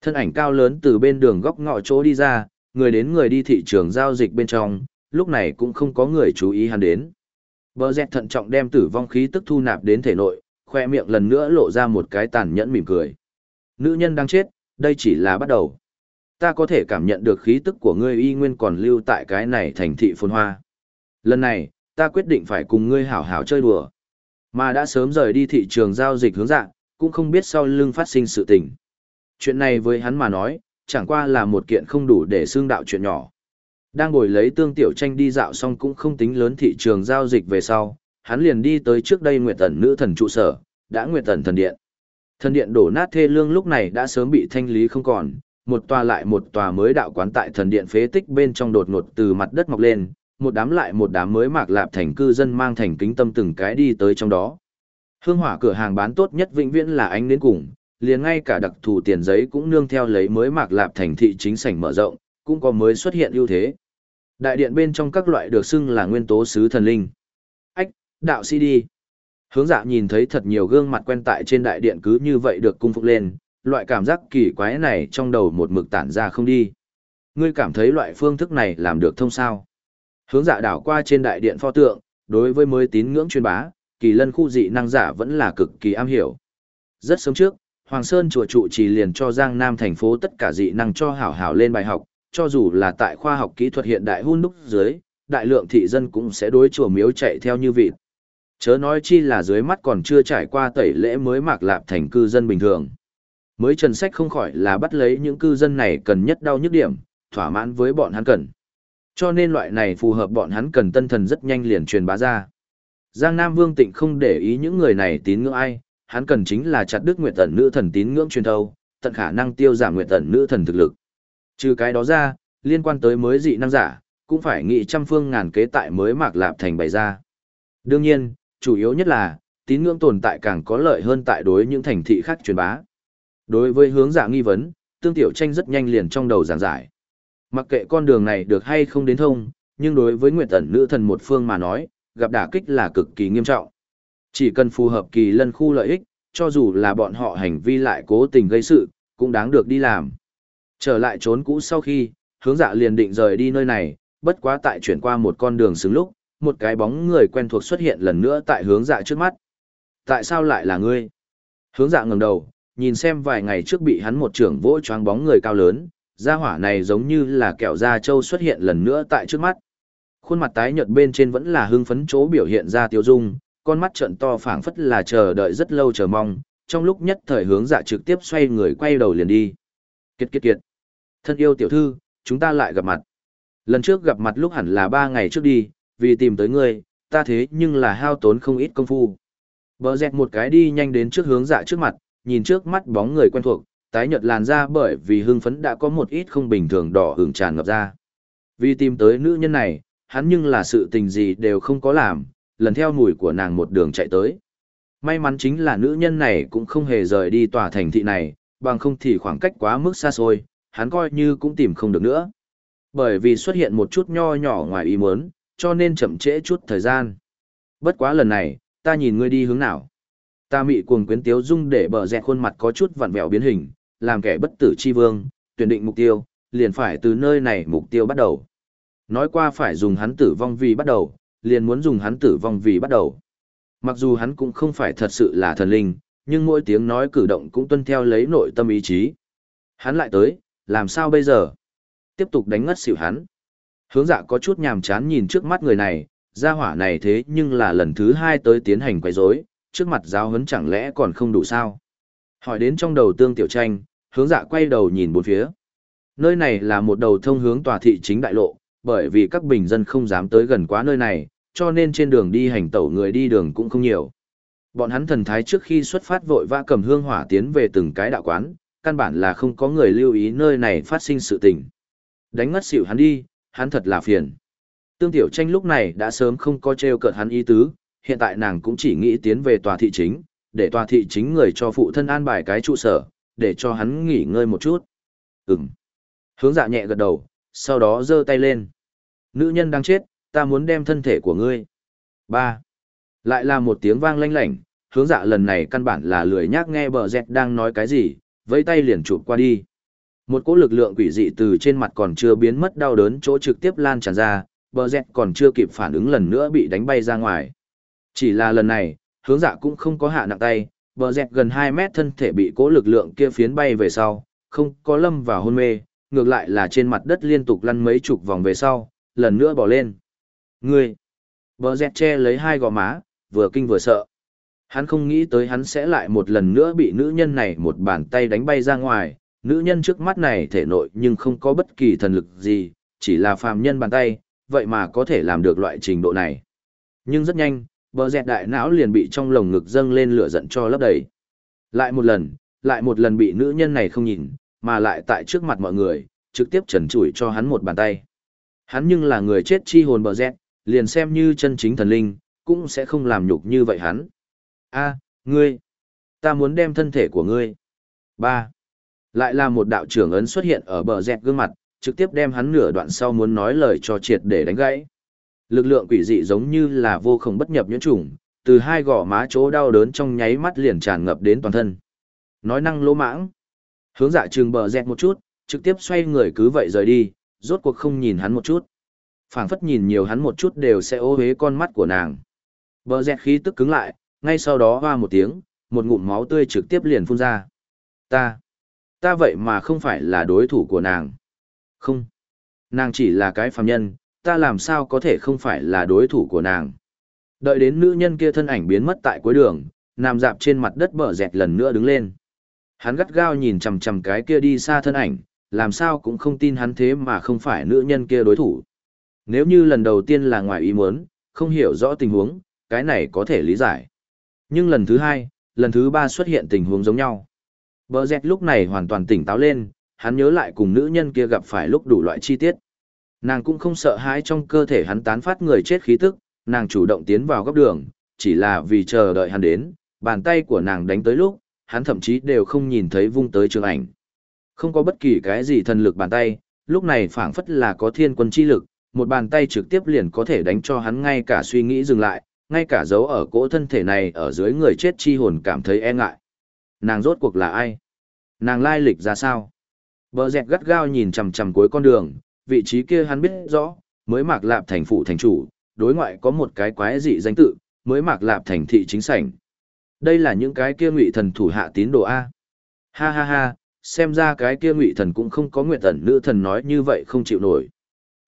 Thân ảnh cao lớn từ bên đường góc ngõ chỗ đi ra, người đến người đi thị trường giao dịch bên trong, lúc này cũng không có người chú ý hắn đến. Bờ rẹt thận trọng đem tử vong khí tức thu nạp đến thể nội, khoe miệng lần nữa lộ ra một cái tàn nhẫn mỉm cười. Nữ nhân đang chết, đây chỉ là bắt đầu. Ta có thể cảm nhận được khí tức của ngươi y nguyên còn lưu tại cái này thành thị phồn hoa. Lần này, ta quyết định phải cùng ngươi hảo hảo chơi đùa. Mà đã sớm rời đi thị trường giao dịch hướng dạng, cũng không biết sau lưng phát sinh sự tình. Chuyện này với hắn mà nói, chẳng qua là một kiện không đủ để xương đạo chuyện nhỏ. Đang ngồi lấy tương tiểu tranh đi dạo xong cũng không tính lớn thị trường giao dịch về sau, hắn liền đi tới trước đây Nguyệt Tần nữ thần trụ sở, đã Nguyệt Tần thần điện. Thần điện đổ nát thê lương lúc này đã sớm bị thanh lý không còn, một tòa lại một tòa mới đạo quán tại thần điện phế tích bên trong đột ngột từ mặt đất mọc lên, một đám lại một đám mới mạc lạp thành cư dân mang thành kính tâm từng cái đi tới trong đó. Hương hỏa cửa hàng bán tốt nhất vĩnh viễn là ánh đến cùng, liền ngay cả đặc thù tiền giấy cũng nương theo lấy mới mạc lạp thành thị chính sảnh mở rộng, cũng có mới xuất hiện ưu thế. Đại điện bên trong các loại được xưng là nguyên tố sứ thần linh. Ách, đạo sĩ đi. Hướng dạ nhìn thấy thật nhiều gương mặt quen tại trên đại điện cứ như vậy được cung phục lên, loại cảm giác kỳ quái này trong đầu một mực tản ra không đi. Ngươi cảm thấy loại phương thức này làm được thông sao? Hướng dạ đảo qua trên đại điện pho tượng, đối với mới tín ngưỡng truyền bá, kỳ lân khu dị năng giả vẫn là cực kỳ am hiểu. Rất sớm trước, Hoàng Sơn chùa trụ chỉ liền cho Giang Nam thành phố tất cả dị năng cho hảo hảo lên bài học, cho dù là tại khoa học kỹ thuật hiện đại hun đúc dưới, đại lượng thị dân cũng sẽ đối chùa miếu chạy theo như vịt. Chớ nói chi là dưới mắt còn chưa trải qua tẩy lễ mới mạc lạp thành cư dân bình thường. Mới trần sách không khỏi là bắt lấy những cư dân này cần nhất đau nhức điểm, thỏa mãn với bọn hắn cần. Cho nên loại này phù hợp bọn hắn cần tân thần rất nhanh liền truyền bá ra. Giang Nam Vương Tịnh không để ý những người này tín ngưỡng ai, hắn cần chính là chặt đứt nguyệt tần nữ thần tín ngưỡng truyền thâu, tận khả năng tiêu giảm nguyệt tần nữ thần thực lực. Trừ cái đó ra, liên quan tới mới dị năng giả, cũng phải nghị trăm phương ngàn kế tại mới mạc lạp thành bày ra. Đương nhiên, chủ yếu nhất là, tín ngưỡng tồn tại càng có lợi hơn tại đối những thành thị khác truyền bá. Đối với hướng dạ nghi vấn, tương tiểu tranh rất nhanh liền trong đầu giảng giải. Mặc kệ con đường này được hay không đến thông, nhưng đối với Nguyệt Ẩn nữ thần một phương mà nói, gặp đả kích là cực kỳ nghiêm trọng. Chỉ cần phù hợp kỳ lân khu lợi ích, cho dù là bọn họ hành vi lại cố tình gây sự, cũng đáng được đi làm. Trở lại trốn cũ sau khi, hướng dạ liền định rời đi nơi này, bất quá tại chuyển qua một con đường xứng lúc, một cái bóng người quen thuộc xuất hiện lần nữa tại hướng dạ trước mắt. Tại sao lại là ngươi? Hướng dạ ngẩng đầu, nhìn xem vài ngày trước bị hắn một trưởng vỗ choáng bóng người cao lớn, Gia hỏa này giống như là kẹo da trâu xuất hiện lần nữa tại trước mắt. Khuôn mặt tái nhợt bên trên vẫn là hưng phấn chỗ biểu hiện ra tiêu dung, con mắt trợn to phảng phất là chờ đợi rất lâu chờ mong, trong lúc nhất thời hướng dạ trực tiếp xoay người quay đầu liền đi. Kiệt kiệt kiệt. Thân yêu tiểu thư, chúng ta lại gặp mặt. Lần trước gặp mặt lúc hẳn là ba ngày trước đi, vì tìm tới ngươi, ta thế nhưng là hao tốn không ít công phu. Bờ dẹt một cái đi nhanh đến trước hướng dạ trước mặt, nhìn trước mắt bóng người quen thuộc, tái nhợt làn da bởi vì hưng phấn đã có một ít không bình thường đỏ hưởng tràn ngập ra. Vì tìm tới nữ nhân này, hắn nhưng là sự tình gì đều không có làm, lần theo mùi của nàng một đường chạy tới. May mắn chính là nữ nhân này cũng không hề rời đi tòa thành thị này, bằng không thì khoảng cách quá mức xa xôi, hắn coi như cũng tìm không được nữa. Bởi vì xuất hiện một chút nho nhỏ ngoài ý muốn, cho nên chậm trễ chút thời gian. Bất quá lần này, ta nhìn ngươi đi hướng nào. Ta mị cuồng quyến tiếu dung để bờ rẹt khuôn mặt có chút vặn vẹo biến hình, làm kẻ bất tử chi vương, tuyển định mục tiêu, liền phải từ nơi này mục tiêu bắt đầu. Nói qua phải dùng hắn tử vong vì bắt đầu, liền muốn dùng hắn tử vong vì bắt đầu. Mặc dù hắn cũng không phải thật sự là thần linh, nhưng mỗi tiếng nói cử động cũng tuân theo lấy nội tâm ý chí. Hắn lại tới, làm sao bây giờ? Tiếp tục đánh ngất xỉu hắn. Hướng dạ có chút nhàm chán nhìn trước mắt người này, gia hỏa này thế nhưng là lần thứ hai tới tiến hành quấy rối, trước mặt giáo huấn chẳng lẽ còn không đủ sao? Hỏi đến trong đầu tương tiểu tranh, hướng dạ quay đầu nhìn bốn phía. Nơi này là một đầu thông hướng tòa thị chính đại lộ, bởi vì các bình dân không dám tới gần quá nơi này, cho nên trên đường đi hành tẩu người đi đường cũng không nhiều. Bọn hắn thần thái trước khi xuất phát vội vã cầm hương hỏa tiến về từng cái đạo quán, căn bản là không có người lưu ý nơi này phát sinh sự tình. Đánh ngất xỉu hắn đi, hắn thật là phiền. Tương Tiểu Tranh lúc này đã sớm không có treo cợt hắn ý tứ, hiện tại nàng cũng chỉ nghĩ tiến về tòa thị chính, để tòa thị chính người cho phụ thân an bài cái trụ sở, để cho hắn nghỉ ngơi một chút. Ừm. Hướng dạ nhẹ gật đầu, sau đó giơ tay lên. Nữ nhân đang chết, ta muốn đem thân thể của ngươi. ba Lại là một tiếng vang lanh lảnh, hướng dạ lần này căn bản là lười nhác nghe bờ dẹt đang nói cái gì, vẫy tay liền chụp qua đi. Một cỗ lực lượng quỷ dị từ trên mặt còn chưa biến mất đau đớn chỗ trực tiếp lan tràn ra, bờ dẹt còn chưa kịp phản ứng lần nữa bị đánh bay ra ngoài. Chỉ là lần này, hướng dạ cũng không có hạ nặng tay, bờ dẹt gần 2 mét thân thể bị cố lực lượng kia phiến bay về sau, không có lâm vào hôn mê, ngược lại là trên mặt đất liên tục lăn mấy chục vòng về sau, lần nữa bỏ lên. người Bờ dẹt che lấy hai gò má, vừa kinh vừa sợ. Hắn không nghĩ tới hắn sẽ lại một lần nữa bị nữ nhân này một bàn tay đánh bay ra ngoài, nữ nhân trước mắt này thể nội nhưng không có bất kỳ thần lực gì, chỉ là phàm nhân bàn tay, vậy mà có thể làm được loại trình độ này. Nhưng rất nhanh, bờ dẹt đại não liền bị trong lồng ngực dâng lên lửa giận cho lấp đầy. Lại một lần, lại một lần bị nữ nhân này không nhìn, mà lại tại trước mặt mọi người, trực tiếp trần chủi cho hắn một bàn tay. Hắn nhưng là người chết chi hồn bờ dẹt, liền xem như chân chính thần linh, cũng sẽ không làm nhục như vậy hắn. a ngươi, ta muốn đem thân thể của ngươi. ba Lại là một đạo trưởng ấn xuất hiện ở bờ dẹt gương mặt, trực tiếp đem hắn nửa đoạn sau muốn nói lời cho triệt để đánh gãy. Lực lượng quỷ dị giống như là vô không bất nhập nhuyễn trùng, từ hai gò má chỗ đau đớn trong nháy mắt liền tràn ngập đến toàn thân. Nói năng lỗ mãng. Hướng dạ trường bờ dẹt một chút, trực tiếp xoay người cứ vậy rời đi, rốt cuộc không nhìn hắn một chút. phảng phất nhìn nhiều hắn một chút đều sẽ ô hế con mắt của nàng. Bờ dẹt khí tức cứng lại, ngay sau đó hoa một tiếng, một ngụm máu tươi trực tiếp liền phun ra. Ta, ta vậy mà không phải là đối thủ của nàng. Không, nàng chỉ là cái phàm nhân, ta làm sao có thể không phải là đối thủ của nàng. Đợi đến nữ nhân kia thân ảnh biến mất tại cuối đường, nằm dạp trên mặt đất bờ dẹt lần nữa đứng lên. Hắn gắt gao nhìn chằm chằm cái kia đi xa thân ảnh, làm sao cũng không tin hắn thế mà không phải nữ nhân kia đối thủ. Nếu như lần đầu tiên là ngoài ý muốn, không hiểu rõ tình huống, cái này có thể lý giải. Nhưng lần thứ hai, lần thứ ba xuất hiện tình huống giống nhau. Bờ dẹt lúc này hoàn toàn tỉnh táo lên, hắn nhớ lại cùng nữ nhân kia gặp phải lúc đủ loại chi tiết. Nàng cũng không sợ hãi trong cơ thể hắn tán phát người chết khí tức, nàng chủ động tiến vào góc đường, chỉ là vì chờ đợi hắn đến, bàn tay của nàng đánh tới lúc, hắn thậm chí đều không nhìn thấy vung tới trường ảnh. Không có bất kỳ cái gì thần lực bàn tay, lúc này phảng phất là có thiên quân chi lực, một bàn tay trực tiếp liền có thể đánh cho hắn ngay cả suy nghĩ dừng lại, ngay cả dấu ở cỗ thân thể này ở dưới người chết chi hồn cảm thấy e ngại. Nàng rốt cuộc là ai? Nàng lai lịch ra sao? Bờ dẹt gắt gao nhìn chằm chằm cuối con đường, vị trí kia hắn biết rõ, mới mạc lạp thành phụ thành chủ, đối ngoại có một cái quái dị danh tự, mới mạc lạp thành thị chính sảnh. Đây là những cái kia ngụy thần thủ hạ tín đồ A. Ha ha ha, xem ra cái kia ngụy thần cũng không có nguyện thần nữ thần nói như vậy không chịu nổi.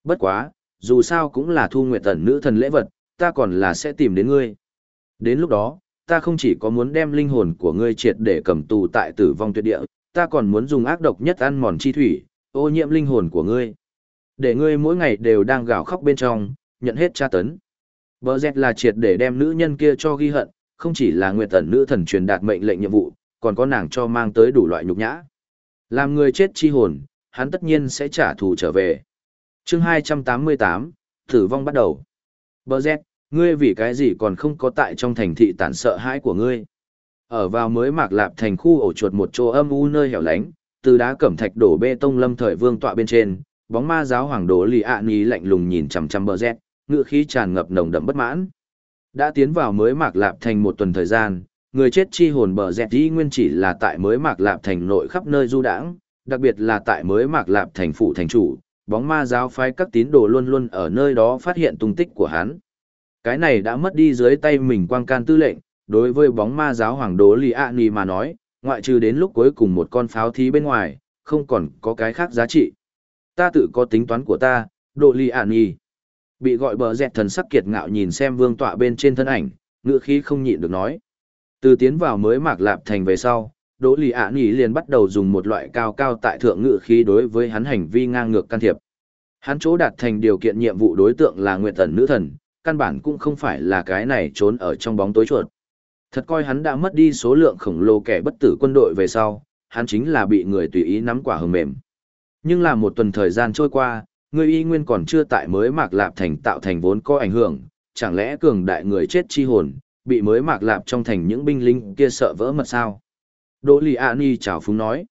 Bất quá, dù sao cũng là thu nguyện thần nữ thần lễ vật, ta còn là sẽ tìm đến ngươi. Đến lúc đó, ta không chỉ có muốn đem linh hồn của ngươi triệt để cầm tù tại tử vong tuyệt địa, ta còn muốn dùng ác độc nhất ăn mòn chi thủy, ô nhiễm linh hồn của ngươi. Để ngươi mỗi ngày đều đang gào khóc bên trong, nhận hết tra tấn. Bờ dẹt là triệt để đem nữ nhân kia cho ghi hận, không chỉ là nguyệt ẩn nữ thần truyền đạt mệnh lệnh nhiệm vụ, còn có nàng cho mang tới đủ loại nhục nhã. Làm người chết chi hồn, hắn tất nhiên sẽ trả thù trở về. chương 288, tử vong bắt đầu. Bờ dẹt, Ngươi vì cái gì còn không có tại trong thành thị tản sợ hãi của ngươi? Ở vào mới mạc lạp thành khu ổ chuột một chỗ âm u nơi hẻo lánh, từ đá cẩm thạch đổ bê tông lâm thời vương tọa bên trên, bóng ma giáo hoàng đồ lì ạ ni lạnh lùng nhìn chằm chằm bờ rét, ngựa khí tràn ngập nồng đậm bất mãn. Đã tiến vào mới mạc lạp thành một tuần thời gian, người chết chi hồn bờ rét đi nguyên chỉ là tại mới mạc lạp thành nội khắp nơi du đãng, đặc biệt là tại mới mạc lạp thành phủ thành chủ, bóng ma giáo phái các tín đồ luôn luôn ở nơi đó phát hiện tung tích của hắn. Cái này đã mất đi dưới tay mình quang can tư lệnh, đối với bóng ma giáo hoàng đố lì ạ ni mà nói, ngoại trừ đến lúc cuối cùng một con pháo thí bên ngoài, không còn có cái khác giá trị. Ta tự có tính toán của ta, đồ Ly ạ Nhi Bị gọi bờ dẹt thần sắc kiệt ngạo nhìn xem vương tọa bên trên thân ảnh, ngựa khí không nhịn được nói. Từ tiến vào mới mạc lạp thành về sau, Đỗ Lì ạ Nhi liền bắt đầu dùng một loại cao cao tại thượng ngự khí đối với hắn hành vi ngang ngược can thiệp. Hắn chỗ đạt thành điều kiện nhiệm vụ đối tượng là nguyện tần nữ thần, căn bản cũng không phải là cái này trốn ở trong bóng tối chuột. Thật coi hắn đã mất đi số lượng khổng lồ kẻ bất tử quân đội về sau, hắn chính là bị người tùy ý nắm quả hừng mềm. Nhưng là một tuần thời gian trôi qua, người y nguyên còn chưa tại mới mạc lạp thành tạo thành vốn có ảnh hưởng, chẳng lẽ cường đại người chết chi hồn, bị mới mạc lạp trong thành những binh lính kia sợ vỡ mật sao? Đỗ Lì A Ni chào phúng nói.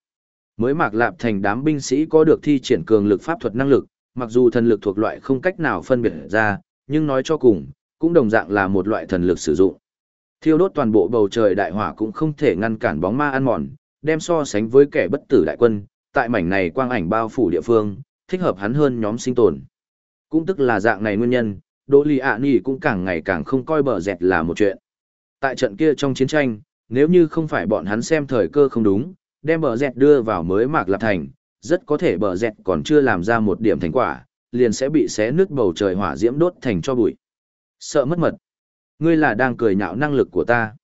Mới mạc lạp thành đám binh sĩ có được thi triển cường lực pháp thuật năng lực, mặc dù thần lực thuộc loại không cách nào phân biệt ra, nhưng nói cho cùng, cũng đồng dạng là một loại thần lực sử dụng. Thiêu đốt toàn bộ bầu trời đại hỏa cũng không thể ngăn cản bóng ma ăn mòn, đem so sánh với kẻ bất tử đại quân, tại mảnh này quang ảnh bao phủ địa phương, thích hợp hắn hơn nhóm sinh tồn. Cũng tức là dạng này nguyên nhân, Đỗ Lì ạ Nhi cũng càng ngày càng không coi bờ dẹt là một chuyện. Tại trận kia trong chiến tranh, nếu như không phải bọn hắn xem thời cơ không đúng, đem bờ dẹt đưa vào mới mạc lạp thành, rất có thể bờ dẹt còn chưa làm ra một điểm thành quả, liền sẽ bị xé nứt bầu trời hỏa diễm đốt thành cho bụi. Sợ mất mật. Ngươi là đang cười nhạo năng lực của ta.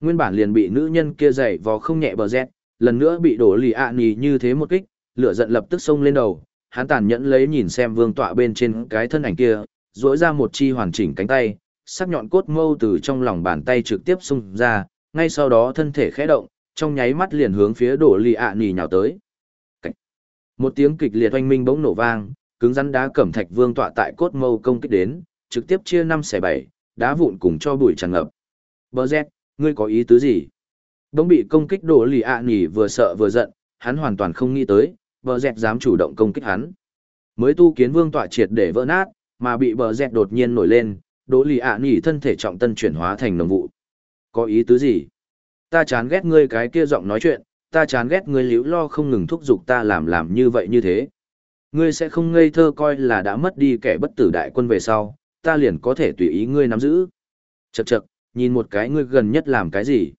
Nguyên bản liền bị nữ nhân kia dạy vò không nhẹ bờ dẹt, lần nữa bị đổ lì ạ nì như thế một kích, lửa giận lập tức xông lên đầu, hắn tàn nhẫn lấy nhìn xem vương tọa bên trên cái thân ảnh kia, duỗi ra một chi hoàn chỉnh cánh tay, sắc nhọn cốt mâu từ trong lòng bàn tay trực tiếp xung ra, ngay sau đó thân thể khẽ động, trong nháy mắt liền hướng phía đổ lì ạ nì nhào tới. Cảnh. Một tiếng kịch liệt oanh minh bỗng nổ vang, cứng rắn đá cẩm thạch vương tọa tại cốt mâu công kích đến, trực tiếp chia năm xẻ bảy, đá vụn cùng cho bụi tràn ngập. Bơ Z, ngươi có ý tứ gì? Bỗng bị công kích đổ lì ạ nỉ vừa sợ vừa giận, hắn hoàn toàn không nghĩ tới, bờ dẹt dám chủ động công kích hắn. Mới tu kiến vương tọa triệt để vỡ nát, mà bị bờ dẹt đột nhiên nổi lên, đỗ lì ạ nỉ thân thể trọng tân chuyển hóa thành nồng vụ. Có ý tứ gì? Ta chán ghét ngươi cái kia giọng nói chuyện, ta chán ghét ngươi liễu lo không ngừng thúc giục ta làm làm như vậy như thế. Ngươi sẽ không ngây thơ coi là đã mất đi kẻ bất tử đại quân về sau, ta liền có thể tùy ý ngươi nắm giữ. chật chật nhìn một cái ngươi gần nhất làm cái gì?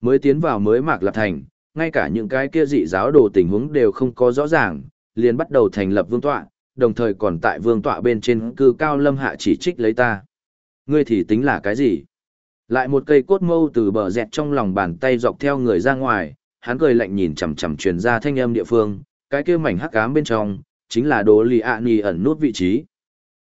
Mới tiến vào mới mạc lập thành, ngay cả những cái kia dị giáo đồ tình huống đều không có rõ ràng, liền bắt đầu thành lập vương tọa, đồng thời còn tại vương tọa bên trên cư cao lâm hạ chỉ trích lấy ta. Ngươi thì tính là cái gì? Lại một cây cốt mâu từ bờ dẹt trong lòng bàn tay dọc theo người ra ngoài, hắn cười lạnh nhìn chằm chằm truyền ra thanh âm địa phương, cái kia mảnh hắc ám bên trong, chính là đồ lì ạ nì ẩn nút vị trí.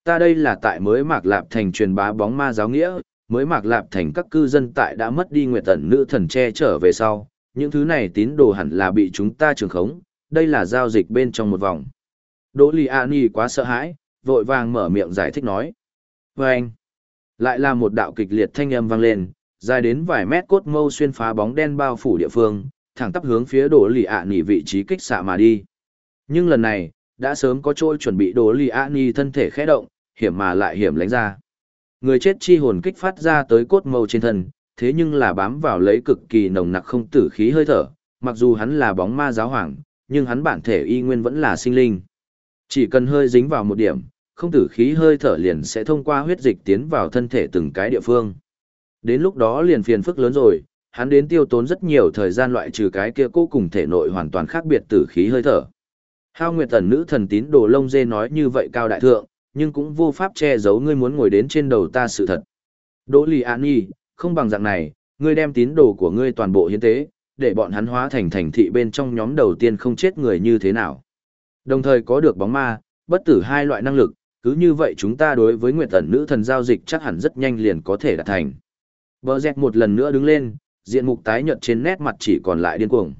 Ta đây là tại mới mạc lạp thành truyền bá bóng ma giáo nghĩa, mới mạc lạp thành các cư dân tại đã mất đi nguyệt tần nữ thần che trở về sau, những thứ này tín đồ hẳn là bị chúng ta trường khống, đây là giao dịch bên trong một vòng. Đỗ Lì A Ni quá sợ hãi, vội vàng mở miệng giải thích nói. Và anh, lại là một đạo kịch liệt thanh âm vang lên, dài đến vài mét cốt mâu xuyên phá bóng đen bao phủ địa phương, thẳng tắp hướng phía Đỗ Lì A Ni vị trí kích xạ mà đi. Nhưng lần này, đã sớm có trôi chuẩn bị Đỗ Lì A Ni thân thể khẽ động, hiểm mà lại hiểm lánh ra. Người chết chi hồn kích phát ra tới cốt mâu trên thân, thế nhưng là bám vào lấy cực kỳ nồng nặc không tử khí hơi thở, mặc dù hắn là bóng ma giáo hoàng, nhưng hắn bản thể y nguyên vẫn là sinh linh. Chỉ cần hơi dính vào một điểm, không tử khí hơi thở liền sẽ thông qua huyết dịch tiến vào thân thể từng cái địa phương. Đến lúc đó liền phiền phức lớn rồi, hắn đến tiêu tốn rất nhiều thời gian loại trừ cái kia cố cùng thể nội hoàn toàn khác biệt tử khí hơi thở. Hao Nguyệt Tần nữ thần tín đồ lông dê nói như vậy cao đại thượng, nhưng cũng vô pháp che giấu ngươi muốn ngồi đến trên đầu ta sự thật. Đỗ Lì An Nhi, không bằng dạng này, ngươi đem tín đồ của ngươi toàn bộ hiến tế, để bọn hắn hóa thành thành thị bên trong nhóm đầu tiên không chết người như thế nào. Đồng thời có được bóng ma, bất tử hai loại năng lực, cứ như vậy chúng ta đối với nguyệt tần nữ thần giao dịch chắc hẳn rất nhanh liền có thể đạt thành. Bờ dẹt một lần nữa đứng lên, diện mục tái nhợt trên nét mặt chỉ còn lại điên cuồng.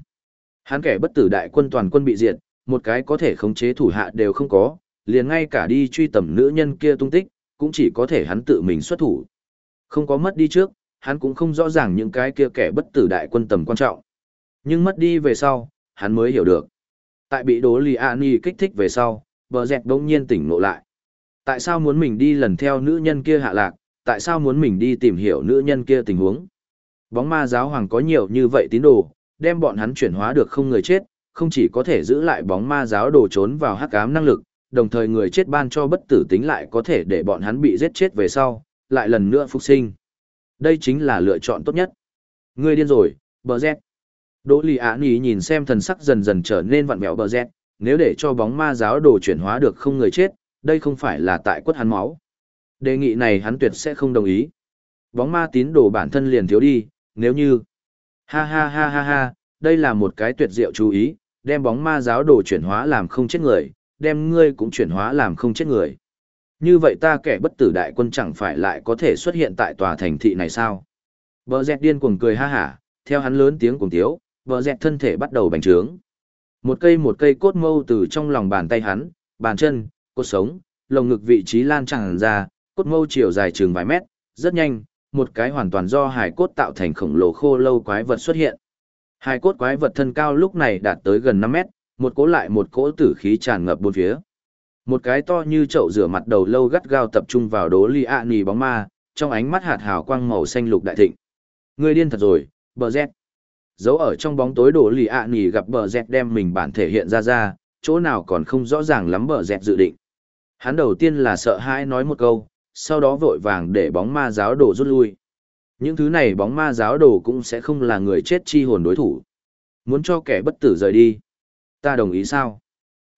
Hắn kẻ bất tử đại quân toàn quân bị diệt, một cái có thể khống chế thủ hạ đều không có, liền ngay cả đi truy tầm nữ nhân kia tung tích, cũng chỉ có thể hắn tự mình xuất thủ, Không có mất đi trước, hắn cũng không rõ ràng những cái kia kẻ bất tử đại quân tầm quan trọng. Nhưng mất đi về sau, hắn mới hiểu được. Tại bị Đỗ Lì Ani kích thích về sau, bờ dẹt đông nhiên tỉnh ngộ lại. Tại sao muốn mình đi lần theo nữ nhân kia hạ lạc, tại sao muốn mình đi tìm hiểu nữ nhân kia tình huống. Bóng ma giáo hoàng có nhiều như vậy tín đồ, đem bọn hắn chuyển hóa được không người chết, không chỉ có thể giữ lại bóng ma giáo đồ trốn vào hắc ám năng lực, đồng thời người chết ban cho bất tử tính lại có thể để bọn hắn bị giết chết về sau, lại lần nữa phục sinh. Đây chính là lựa chọn tốt nhất. Ngươi điên rồi, bờ Z. Đỗ lì ả nì nhìn xem thần sắc dần dần trở nên vặn vẹo bờ Z, nếu để cho bóng ma giáo đồ chuyển hóa được không người chết, đây không phải là tại quất hắn máu. Đề nghị này hắn tuyệt sẽ không đồng ý. Bóng ma tín đồ bản thân liền thiếu đi, nếu như... Ha ha ha ha ha, đây là một cái tuyệt diệu chú ý, đem bóng ma giáo đồ chuyển hóa làm không chết người, đem ngươi cũng chuyển hóa làm không chết người. Như vậy ta kẻ bất tử đại quân chẳng phải lại có thể xuất hiện tại tòa thành thị này sao? Bờ dẹt điên cuồng cười ha hả, theo hắn lớn tiếng cuồng tiếu, bờ dẹt thân thể bắt đầu bành trướng. Một cây một cây cốt mâu từ trong lòng bàn tay hắn, bàn chân, cốt sống, lồng ngực vị trí lan tràn ra, cốt mâu chiều dài chừng vài mét, rất nhanh, một cái hoàn toàn do hài cốt tạo thành khổng lồ khô lâu quái vật xuất hiện. Hài cốt quái vật thân cao lúc này đạt tới gần 5 mét, một cỗ lại một cỗ tử khí tràn ngập bốn phía. Một cái to như chậu rửa mặt đầu lâu gắt gao tập trung vào đố li ạ nì bóng ma, trong ánh mắt hạt hào quang màu xanh lục đại thịnh. Người điên thật rồi, bờ Z. Giấu ở trong bóng tối đố li ạ nì gặp bờ Z đem mình bản thể hiện ra ra, chỗ nào còn không rõ ràng lắm bờ Z dự định. Hắn đầu tiên là sợ hãi nói một câu, sau đó vội vàng để bóng ma giáo đồ rút lui. Những thứ này bóng ma giáo đồ cũng sẽ không là người chết chi hồn đối thủ. Muốn cho kẻ bất tử rời đi. Ta đồng ý sao?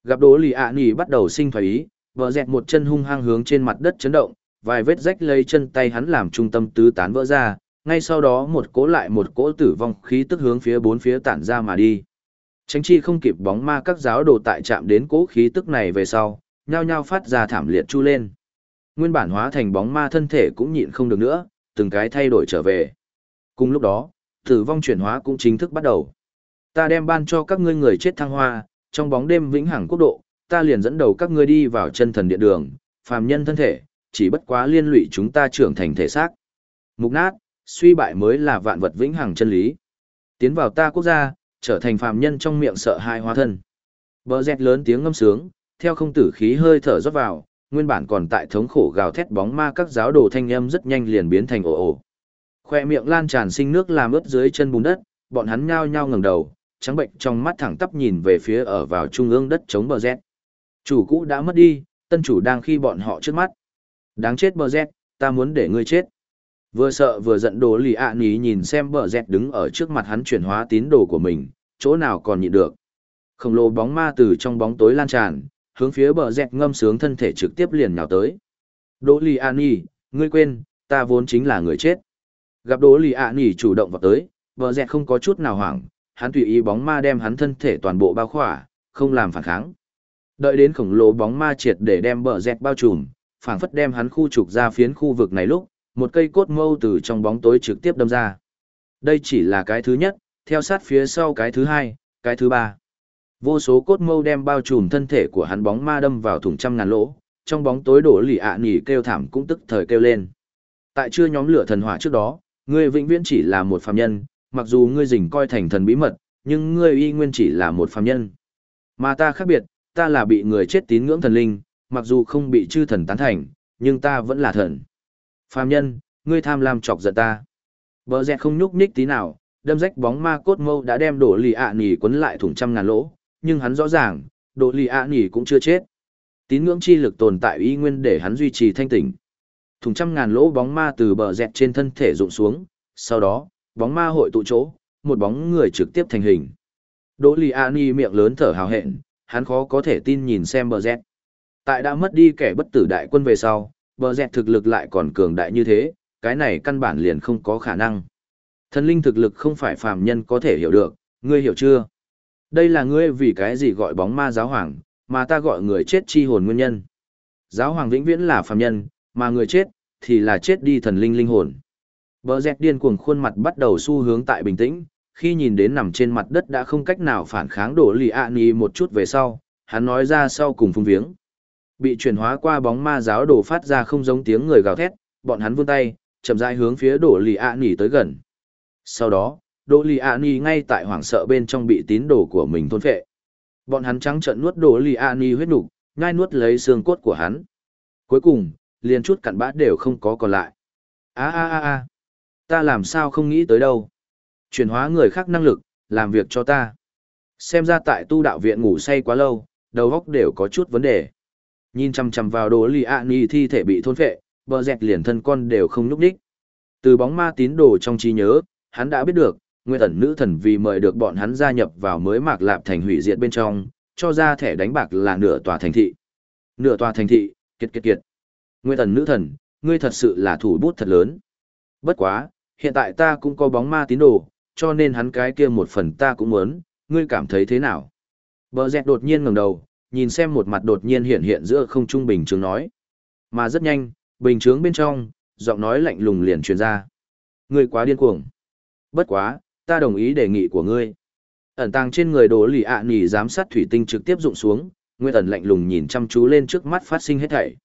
Gặp đố lì ạ nỉ bắt đầu sinh thoái ý, vợ dẹt một chân hung hăng hướng trên mặt đất chấn động, vài vết rách lấy chân tay hắn làm trung tâm tứ tán vỡ ra, ngay sau đó một cỗ lại một cỗ tử vong khí tức hướng phía bốn phía tản ra mà đi. Tránh chi không kịp bóng ma các giáo đồ tại chạm đến cỗ khí tức này về sau, nhao nhao phát ra thảm liệt chu lên. Nguyên bản hóa thành bóng ma thân thể cũng nhịn không được nữa, từng cái thay đổi trở về. Cùng lúc đó, tử vong chuyển hóa cũng chính thức bắt đầu. Ta đem ban cho các ngươi người chết thăng hoa, trong bóng đêm vĩnh hằng quốc độ, ta liền dẫn đầu các ngươi đi vào chân thần điện đường, phàm nhân thân thể, chỉ bất quá liên lụy chúng ta trưởng thành thể xác. Mục nát, suy bại mới là vạn vật vĩnh hằng chân lý. Tiến vào ta quốc gia, trở thành phàm nhân trong miệng sợ hai hóa thân. Bờ dẹt lớn tiếng ngâm sướng, theo không tử khí hơi thở rót vào, nguyên bản còn tại thống khổ gào thét bóng ma các giáo đồ thanh âm rất nhanh liền biến thành ồ ồ. Khoe miệng lan tràn sinh nước làm ướt dưới chân bùn đất, bọn hắn nhao nhao ngẩng đầu, trắng bệnh trong mắt thẳng tắp nhìn về phía ở vào trung ương đất chống bờ rét. Chủ cũ đã mất đi, tân chủ đang khi bọn họ trước mắt. Đáng chết bờ rét, ta muốn để ngươi chết. Vừa sợ vừa giận đồ lì ạ à ní nhìn xem bờ rét đứng ở trước mặt hắn chuyển hóa tín đồ của mình, chỗ nào còn nhịn được. Khổng lồ bóng ma từ trong bóng tối lan tràn, hướng phía bờ rét ngâm sướng thân thể trực tiếp liền nhào tới. Đỗ lì ạ ní, ngươi quên, ta vốn chính là người chết. Gặp đỗ lì ạ ní chủ động vào tới, bờ rét không có chút nào hoảng, hắn tùy ý bóng ma đem hắn thân thể toàn bộ bao khỏa, không làm phản kháng. Đợi đến khổng lồ bóng ma triệt để đem bờ dẹt bao trùm, phảng phất đem hắn khu trục ra phiến khu vực này lúc, một cây cốt mâu từ trong bóng tối trực tiếp đâm ra. Đây chỉ là cái thứ nhất, theo sát phía sau cái thứ hai, cái thứ ba. Vô số cốt mâu đem bao trùm thân thể của hắn bóng ma đâm vào thủng trăm ngàn lỗ, trong bóng tối đổ lì ạ nỉ kêu thảm cũng tức thời kêu lên. Tại chưa nhóm lửa thần hỏa trước đó, ngươi vĩnh viễn chỉ là một phàm nhân, mặc dù ngươi dình coi thành thần bí mật, nhưng ngươi y nguyên chỉ là một phàm nhân. Mà ta khác biệt, ta là bị người chết tín ngưỡng thần linh, mặc dù không bị chư thần tán thành, nhưng ta vẫn là thần. Phàm nhân, ngươi tham lam chọc giận ta. Bờ dẹt không nhúc nhích tí nào, đâm rách bóng ma cốt mâu đã đem đổ lì ạ à nỉ quấn lại thủng trăm ngàn lỗ, nhưng hắn rõ ràng, đổ lì ạ à nỉ cũng chưa chết. Tín ngưỡng chi lực tồn tại y nguyên để hắn duy trì thanh tỉnh. Thủng trăm ngàn lỗ bóng ma từ bờ dẹt trên thân thể rụng xuống, sau đó, bóng ma hội tụ chỗ, một bóng người trực tiếp thành hình. Đỗ Lì Ani miệng lớn thở hào hẹn, hắn khó có thể tin nhìn xem bờ dẹt. Tại đã mất đi kẻ bất tử đại quân về sau, bờ dẹt thực lực lại còn cường đại như thế, cái này căn bản liền không có khả năng. Thần linh thực lực không phải phàm nhân có thể hiểu được, ngươi hiểu chưa? Đây là ngươi vì cái gì gọi bóng ma giáo hoàng, mà ta gọi người chết chi hồn nguyên nhân. Giáo hoàng vĩnh viễn là phàm nhân, mà người chết, thì là chết đi thần linh linh hồn. Bờ dẹt điên cuồng khuôn mặt bắt đầu xu hướng tại bình tĩnh, khi nhìn đến nằm trên mặt đất đã không cách nào phản kháng đổ lì ạ à một chút về sau, hắn nói ra sau cùng phung viếng. Bị chuyển hóa qua bóng ma giáo đổ phát ra không giống tiếng người gào thét, bọn hắn vươn tay, chậm rãi hướng phía Đỗ Lì A Nỉ tới gần. Sau đó, Đỗ Lì A Nỉ ngay tại hoảng sợ bên trong bị tín đồ của mình thôn phệ. Bọn hắn trắng trợn nuốt Đỗ Lì A Nỉ huyết nục, ngay nuốt lấy xương cốt của hắn. Cuối cùng, liền chút cặn bã đều không có còn lại. A a a a, ta làm sao không nghĩ tới đâu. Chuyển hóa người khác năng lực, làm việc cho ta. Xem ra tại tu đạo viện ngủ say quá lâu, đầu óc đều có chút vấn đề. Nhìn chằm chằm vào đồ lì ạ ni thi thể bị thôn phệ, bờ dẹt liền thân con đều không núp đích. Từ bóng ma tín đồ trong trí nhớ, hắn đã biết được, nguyên ẩn nữ thần vì mời được bọn hắn gia nhập vào mới mạc lạp thành hủy diệt bên trong, cho ra thẻ đánh bạc là nửa tòa thành thị. Nửa tòa thành thị, kiệt kiệt kiệt. Nguyên ẩn nữ thần, ngươi thật sự là thủ bút thật lớn. Bất quá, hiện tại ta cũng có bóng ma tín đồ, cho nên hắn cái kia một phần ta cũng muốn, ngươi cảm thấy thế nào? Bờ dẹt đột nhiên ngẩng đầu, nhìn xem một mặt đột nhiên hiện hiện giữa không trung bình chướng nói. Mà rất nhanh, bình chướng bên trong, giọng nói lạnh lùng liền truyền ra. Ngươi quá điên cuồng. Bất quá, ta đồng ý đề nghị của ngươi. Ẩn tàng trên người đồ lì ạ à nỉ giám sát thủy tinh trực tiếp rụng xuống, Nguyên ẩn lạnh lùng nhìn chăm chú lên trước mắt phát sinh hết thảy.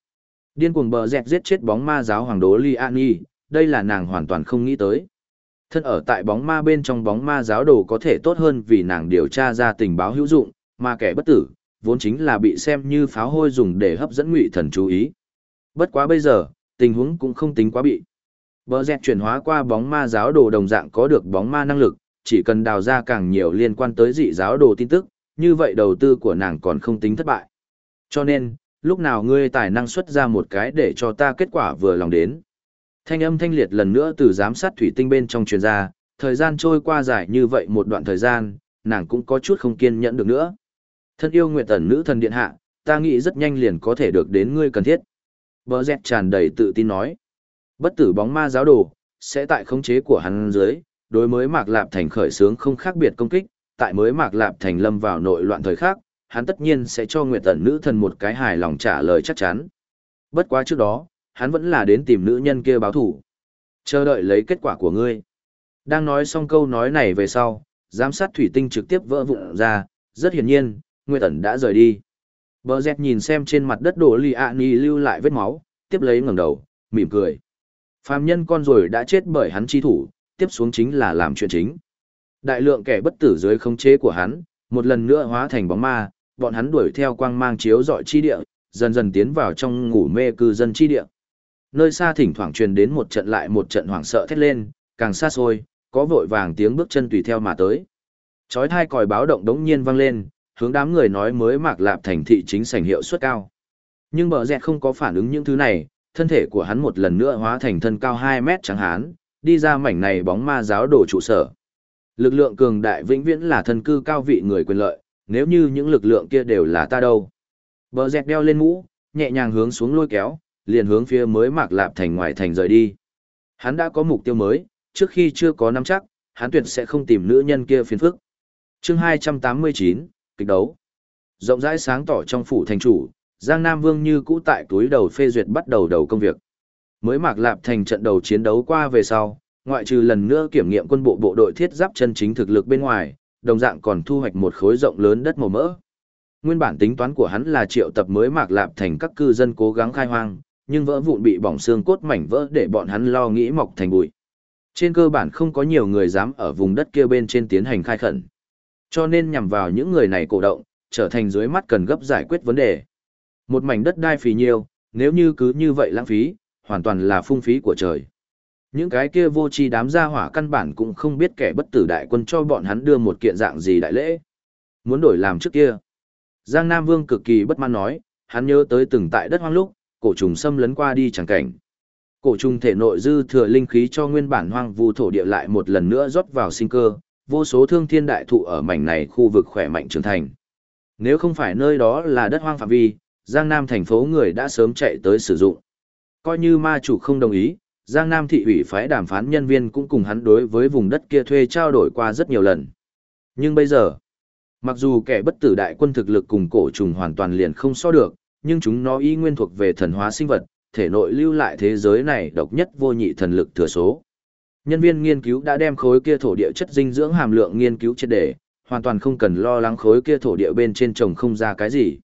Điên cuồng bờ dẹt giết chết bóng ma giáo hoàng đố Li An Nhi, đây là nàng hoàn toàn không nghĩ tới. Thân ở tại bóng ma bên trong bóng ma giáo đồ có thể tốt hơn vì nàng điều tra ra tình báo hữu dụng, mà kẻ bất tử, vốn chính là bị xem như pháo hôi dùng để hấp dẫn ngụy thần chú ý. Bất quá bây giờ, tình huống cũng không tính quá bị. Bờ dẹt chuyển hóa qua bóng ma giáo đồ đồng dạng có được bóng ma năng lực, chỉ cần đào ra càng nhiều liên quan tới dị giáo đồ tin tức, như vậy đầu tư của nàng còn không tính thất bại. Cho nên, lúc nào ngươi tài năng xuất ra một cái để cho ta kết quả vừa lòng đến. Thanh âm thanh liệt lần nữa từ giám sát thủy tinh bên trong truyền ra, thời gian trôi qua dài như vậy một đoạn thời gian, nàng cũng có chút không kiên nhẫn được nữa. Thân yêu nguyện tần nữ thần điện hạ, ta nghĩ rất nhanh liền có thể được đến ngươi cần thiết. Bờ dẹt tràn đầy tự tin nói. Bất tử bóng ma giáo đồ, sẽ tại khống chế của hắn dưới, đối mới mạc lạp thành khởi sướng không khác biệt công kích, tại mới mạc lạp thành lâm vào nội loạn thời khác, hắn tất nhiên sẽ cho nguyện tần nữ thần một cái hài lòng trả lời chắc chắn. Bất quá trước đó, hắn vẫn là đến tìm nữ nhân kia báo thủ. Chờ đợi lấy kết quả của ngươi. Đang nói xong câu nói này về sau, giám sát thủy tinh trực tiếp vỡ vụn ra, rất hiển nhiên, Nguyệt Tần đã rời đi. Bờ dẹt nhìn xem trên mặt đất đổ lì ạ ni lưu lại vết máu, tiếp lấy ngẩng đầu, mỉm cười. Phàm nhân con rồi đã chết bởi hắn chi thủ, tiếp xuống chính là làm chuyện chính. Đại lượng kẻ bất tử dưới khống chế của hắn, một lần nữa hóa thành bóng ma, bọn hắn đuổi theo quang mang chiếu dọi chi địa, dần dần tiến vào trong ngủ mê cư dân chi địa. Nơi xa thỉnh thoảng truyền đến một trận lại một trận hoảng sợ thét lên, càng xa xôi, có vội vàng tiếng bước chân tùy theo mà tới. Chói thai còi báo động đống nhiên vang lên, hướng đám người nói mới mạc lạp thành thị chính sảnh hiệu suất cao. Nhưng bờ dẹt không có phản ứng những thứ này, thân thể của hắn một lần nữa hóa thành thân cao 2 mét trắng hán, đi ra mảnh này bóng ma giáo đồ trụ sở. Lực lượng cường đại vĩnh viễn là thân cư cao vị người quyền lợi, nếu như những lực lượng kia đều là ta đâu. Bờ dẹt đeo lên mũ, nhẹ nhàng hướng xuống lôi kéo, liền hướng phía mới mạc lạp thành ngoài thành rời đi. Hắn đã có mục tiêu mới, trước khi chưa có nắm chắc, hắn tuyệt sẽ không tìm nữ nhân kia phiền phức. chương 289, kịch đấu. Rộng rãi sáng tỏ trong phủ thành chủ, Giang Nam Vương như cũ tại túi đầu phê duyệt bắt đầu đầu công việc. Mới mạc lạp thành trận đầu chiến đấu qua về sau, ngoại trừ lần nữa kiểm nghiệm quân bộ bộ đội thiết giáp chân chính thực lực bên ngoài, đồng dạng còn thu hoạch một khối rộng lớn đất màu mỡ. Nguyên bản tính toán của hắn là triệu tập mới mạc lạp thành các cư dân cố gắng khai hoang, nhưng vỡ vụn bị bỏng xương cốt mảnh vỡ để bọn hắn lo nghĩ mọc thành bụi. Trên cơ bản không có nhiều người dám ở vùng đất kia bên trên tiến hành khai khẩn. Cho nên nhằm vào những người này cổ động, trở thành dưới mắt cần gấp giải quyết vấn đề. Một mảnh đất đai phì nhiêu, nếu như cứ như vậy lãng phí, hoàn toàn là phung phí của trời. Những cái kia vô tri đám gia hỏa căn bản cũng không biết kẻ bất tử đại quân cho bọn hắn đưa một kiện dạng gì đại lễ. Muốn đổi làm trước kia. Giang Nam Vương cực kỳ bất mãn nói, hắn nhớ tới từng tại đất hoang lúc, cổ trùng xâm lấn qua đi chẳng cảnh. Cổ trùng thể nội dư thừa linh khí cho nguyên bản hoang vu thổ địa lại một lần nữa rót vào sinh cơ, vô số thương thiên đại thụ ở mảnh này khu vực khỏe mạnh trưởng thành. Nếu không phải nơi đó là đất hoang phạm vi, Giang Nam thành phố người đã sớm chạy tới sử dụng. Coi như ma chủ không đồng ý, Giang Nam thị ủy phái đàm phán nhân viên cũng cùng hắn đối với vùng đất kia thuê trao đổi qua rất nhiều lần. Nhưng bây giờ, mặc dù kẻ bất tử đại quân thực lực cùng cổ trùng hoàn toàn liền không so được, nhưng chúng nó y nguyên thuộc về thần hóa sinh vật, thể nội lưu lại thế giới này độc nhất vô nhị thần lực thừa số. Nhân viên nghiên cứu đã đem khối kia thổ địa chất dinh dưỡng hàm lượng nghiên cứu triệt đề, hoàn toàn không cần lo lắng khối kia thổ địa bên trên trồng không ra cái gì.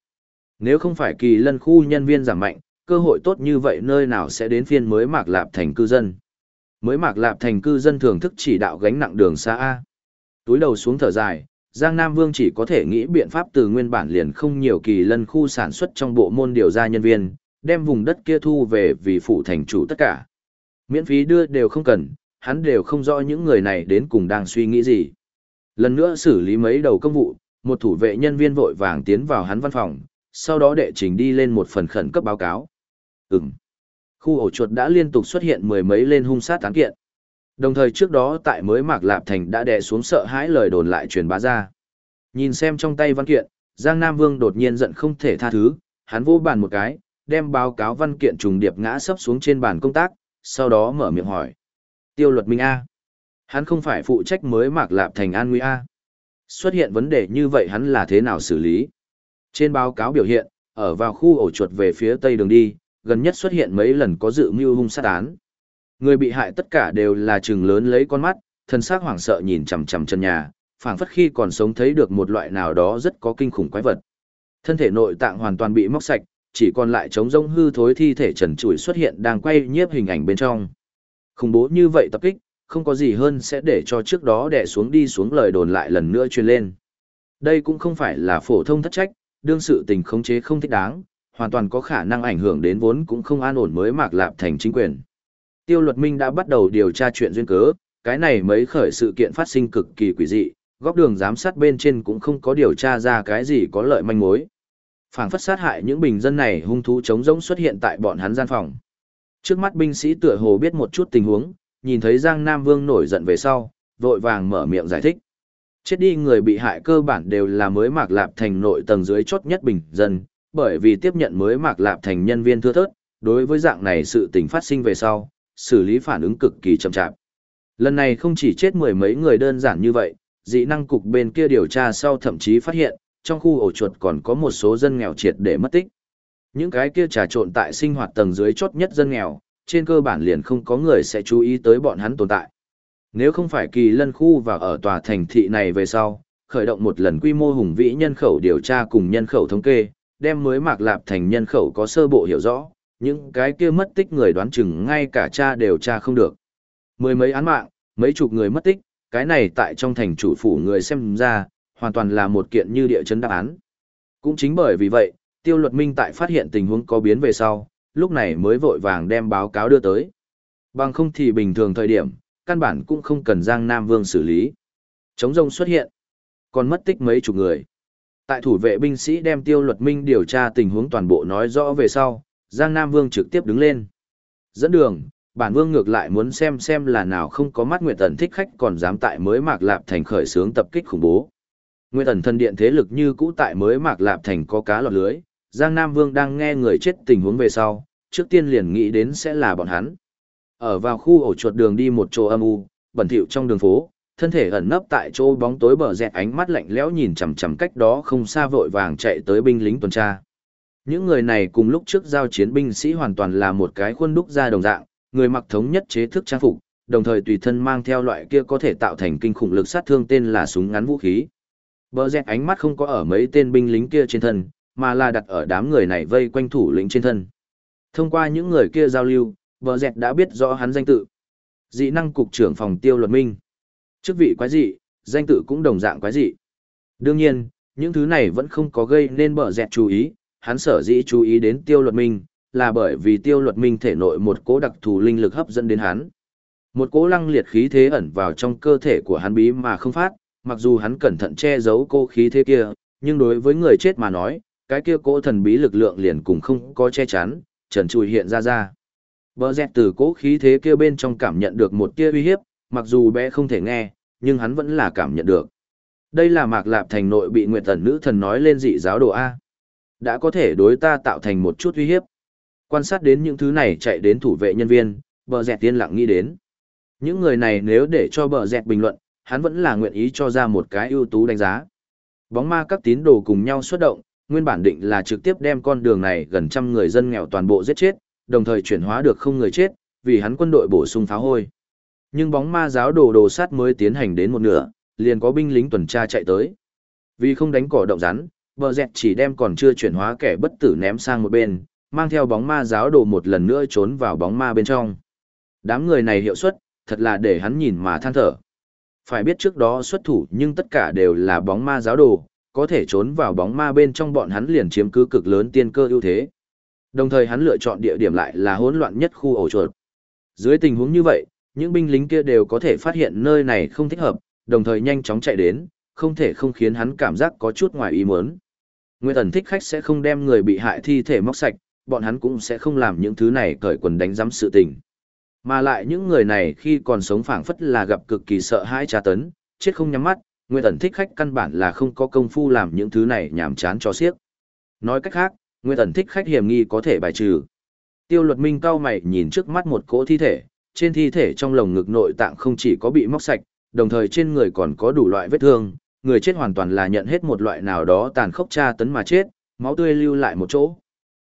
Nếu không phải kỳ lân khu nhân viên giảm mạnh, cơ hội tốt như vậy nơi nào sẽ đến phiên mới mạc lạp thành cư dân. Mới mạc lạp thành cư dân thưởng thức chỉ đạo gánh nặng đường xa A. Túi đầu xuống thở dài, Giang Nam Vương chỉ có thể nghĩ biện pháp từ nguyên bản liền không nhiều kỳ lân khu sản xuất trong bộ môn điều ra nhân viên, đem vùng đất kia thu về vì phụ thành chủ tất cả. Miễn phí đưa đều không cần, hắn đều không rõ những người này đến cùng đang suy nghĩ gì. Lần nữa xử lý mấy đầu công vụ, một thủ vệ nhân viên vội vàng tiến vào hắn văn phòng, sau đó đệ trình đi lên một phần khẩn cấp báo cáo. Ừm. Khu ổ chuột đã liên tục xuất hiện mười mấy lên hung sát án kiện. Đồng thời trước đó tại mới Mạc Lạp Thành đã đè xuống sợ hãi lời đồn lại truyền bá ra. Nhìn xem trong tay văn kiện, Giang Nam Vương đột nhiên giận không thể tha thứ, hắn vô bàn một cái, đem báo cáo văn kiện trùng điệp ngã sấp xuống trên bàn công tác, sau đó mở miệng hỏi. Tiêu luật minh A. Hắn không phải phụ trách mới Mạc Lạp Thành An Nguy A. Xuất hiện vấn đề như vậy hắn là thế nào xử lý? Trên báo cáo biểu hiện, ở vào khu ổ chuột về phía tây đường đi, gần nhất xuất hiện mấy lần có dự mưu hung sát án. Người bị hại tất cả đều là trừng lớn lấy con mắt, thân xác hoảng sợ nhìn chằm chằm chân nhà, phảng phất khi còn sống thấy được một loại nào đó rất có kinh khủng quái vật. Thân thể nội tạng hoàn toàn bị móc sạch, chỉ còn lại trống rông hư thối thi thể trần trụi xuất hiện đang quay nhiếp hình ảnh bên trong. Khủng bố như vậy tập kích, không có gì hơn sẽ để cho trước đó đè xuống đi xuống lời đồn lại lần nữa truyền lên. Đây cũng không phải là phổ thông thất trách, đương sự tình khống chế không thích đáng, hoàn toàn có khả năng ảnh hưởng đến vốn cũng không an ổn mới mạc lạp thành chính quyền. Tiêu luật minh đã bắt đầu điều tra chuyện duyên cớ, cái này mấy khởi sự kiện phát sinh cực kỳ quỷ dị, góc đường giám sát bên trên cũng không có điều tra ra cái gì có lợi manh mối. Phảng phất sát hại những bình dân này hung thú chống rỗng xuất hiện tại bọn hắn gian phòng. Trước mắt binh sĩ tựa hồ biết một chút tình huống, nhìn thấy Giang Nam Vương nổi giận về sau, vội vàng mở miệng giải thích. Chết đi người bị hại cơ bản đều là mới mạc lạp thành nội tầng dưới chốt nhất bình dân, bởi vì tiếp nhận mới mạc lạp thành nhân viên thưa thớt, đối với dạng này sự tình phát sinh về sau, xử lý phản ứng cực kỳ chậm chạp. Lần này không chỉ chết mười mấy người đơn giản như vậy, dị năng cục bên kia điều tra sau thậm chí phát hiện, trong khu ổ chuột còn có một số dân nghèo triệt để mất tích. Những cái kia trà trộn tại sinh hoạt tầng dưới chốt nhất dân nghèo, trên cơ bản liền không có người sẽ chú ý tới bọn hắn tồn tại. Nếu không phải kỳ lân khu và ở tòa thành thị này về sau, khởi động một lần quy mô hùng vĩ nhân khẩu điều tra cùng nhân khẩu thống kê, đem mới mạc lạp thành nhân khẩu có sơ bộ hiểu rõ, những cái kia mất tích người đoán chừng ngay cả cha đều tra không được. Mười mấy án mạng, mấy chục người mất tích, cái này tại trong thành chủ phủ người xem ra, hoàn toàn là một kiện như địa chấn đáp án. Cũng chính bởi vì vậy, tiêu luật minh tại phát hiện tình huống có biến về sau, lúc này mới vội vàng đem báo cáo đưa tới. Bằng không thì bình thường thời điểm, căn bản cũng không cần Giang Nam Vương xử lý. Chống rông xuất hiện, còn mất tích mấy chục người. Tại thủ vệ binh sĩ đem tiêu luật minh điều tra tình huống toàn bộ nói rõ về sau, Giang Nam Vương trực tiếp đứng lên. Dẫn đường, bản vương ngược lại muốn xem xem là nào không có mắt Nguyệt Tần thích khách còn dám tại mới Mạc Lạp Thành khởi xướng tập kích khủng bố. Nguyệt Tần thân điện thế lực như cũ tại mới Mạc Lạp Thành có cá lọt lưới, Giang Nam Vương đang nghe người chết tình huống về sau, trước tiên liền nghĩ đến sẽ là bọn hắn. Ở vào khu ổ chuột đường đi một chỗ âm u, bẩn thỉu trong đường phố, thân thể ẩn nấp tại chỗ bóng tối bờ rẹt ánh mắt lạnh lẽo nhìn chằm chằm cách đó không xa vội vàng chạy tới binh lính tuần tra. Những người này cùng lúc trước giao chiến binh sĩ hoàn toàn là một cái khuôn đúc ra đồng dạng, người mặc thống nhất chế thức trang phục, đồng thời tùy thân mang theo loại kia có thể tạo thành kinh khủng lực sát thương tên là súng ngắn vũ khí. Bờ dẹt ánh mắt không có ở mấy tên binh lính kia trên thân, mà là đặt ở đám người này vây quanh thủ lĩnh trên thân. Thông qua những người kia giao lưu, bờ dẹt đã biết rõ hắn danh tự. Dị năng cục trưởng phòng tiêu luật minh. Chức vị quái dị, danh tự cũng đồng dạng quái dị. Đương nhiên, những thứ này vẫn không có gây nên bờ dẹt chú ý, hắn sở dĩ chú ý đến tiêu luật minh, là bởi vì tiêu luật minh thể nội một cố đặc thù linh lực hấp dẫn đến hắn. Một cố lăng liệt khí thế ẩn vào trong cơ thể của hắn bí mà không phát, mặc dù hắn cẩn thận che giấu cô khí thế kia, nhưng đối với người chết mà nói, cái kia cố thần bí lực lượng liền cùng không có che chắn, trần trùi hiện ra ra. Bờ dẹt từ cố khí thế kia bên trong cảm nhận được một tia uy hiếp, mặc dù bé không thể nghe, nhưng hắn vẫn là cảm nhận được. Đây là mạc lạp thành nội bị nguyệt tần nữ thần nói lên dị giáo đồ A. Đã có thể đối ta tạo thành một chút uy hiếp. Quan sát đến những thứ này chạy đến thủ vệ nhân viên, bờ dẹt tiên lặng nghĩ đến. Những người này nếu để cho bờ dẹt bình luận, hắn vẫn là nguyện ý cho ra một cái ưu tú đánh giá. Bóng ma các tín đồ cùng nhau xuất động, nguyên bản định là trực tiếp đem con đường này gần trăm người dân nghèo toàn bộ giết chết, đồng thời chuyển hóa được không người chết, vì hắn quân đội bổ sung pháo hôi. Nhưng bóng ma giáo đồ đồ sát mới tiến hành đến một nửa, liền có binh lính tuần tra chạy tới. Vì không đánh cỏ động rắn, bờ dẹt chỉ đem còn chưa chuyển hóa kẻ bất tử ném sang một bên, mang theo bóng ma giáo đồ một lần nữa trốn vào bóng ma bên trong. Đám người này hiệu suất, thật là để hắn nhìn mà than thở. Phải biết trước đó xuất thủ nhưng tất cả đều là bóng ma giáo đồ, có thể trốn vào bóng ma bên trong bọn hắn liền chiếm cứ cực lớn tiên cơ ưu thế. Đồng thời hắn lựa chọn địa điểm lại là hỗn loạn nhất khu ổ chuột. Dưới tình huống như vậy, những binh lính kia đều có thể phát hiện nơi này không thích hợp, đồng thời nhanh chóng chạy đến, không thể không khiến hắn cảm giác có chút ngoài ý muốn. Nguyên thần thích khách sẽ không đem người bị hại thi thể móc sạch, bọn hắn cũng sẽ không làm những thứ này cởi quần đánh giám sự tình. Mà lại những người này khi còn sống phảng phất là gặp cực kỳ sợ hãi tra tấn, chết không nhắm mắt, Nguyên thần thích khách căn bản là không có công phu làm những thứ này nhảm chán cho xiếc. Nói cách khác, Nguyên thần thích khách hiểm nghi có thể bài trừ. Tiêu luật minh cao mày nhìn trước mắt một cỗ thi thể, trên thi thể trong lồng ngực nội tạng không chỉ có bị móc sạch, đồng thời trên người còn có đủ loại vết thương, người chết hoàn toàn là nhận hết một loại nào đó tàn khốc tra tấn mà chết, máu tươi lưu lại một chỗ.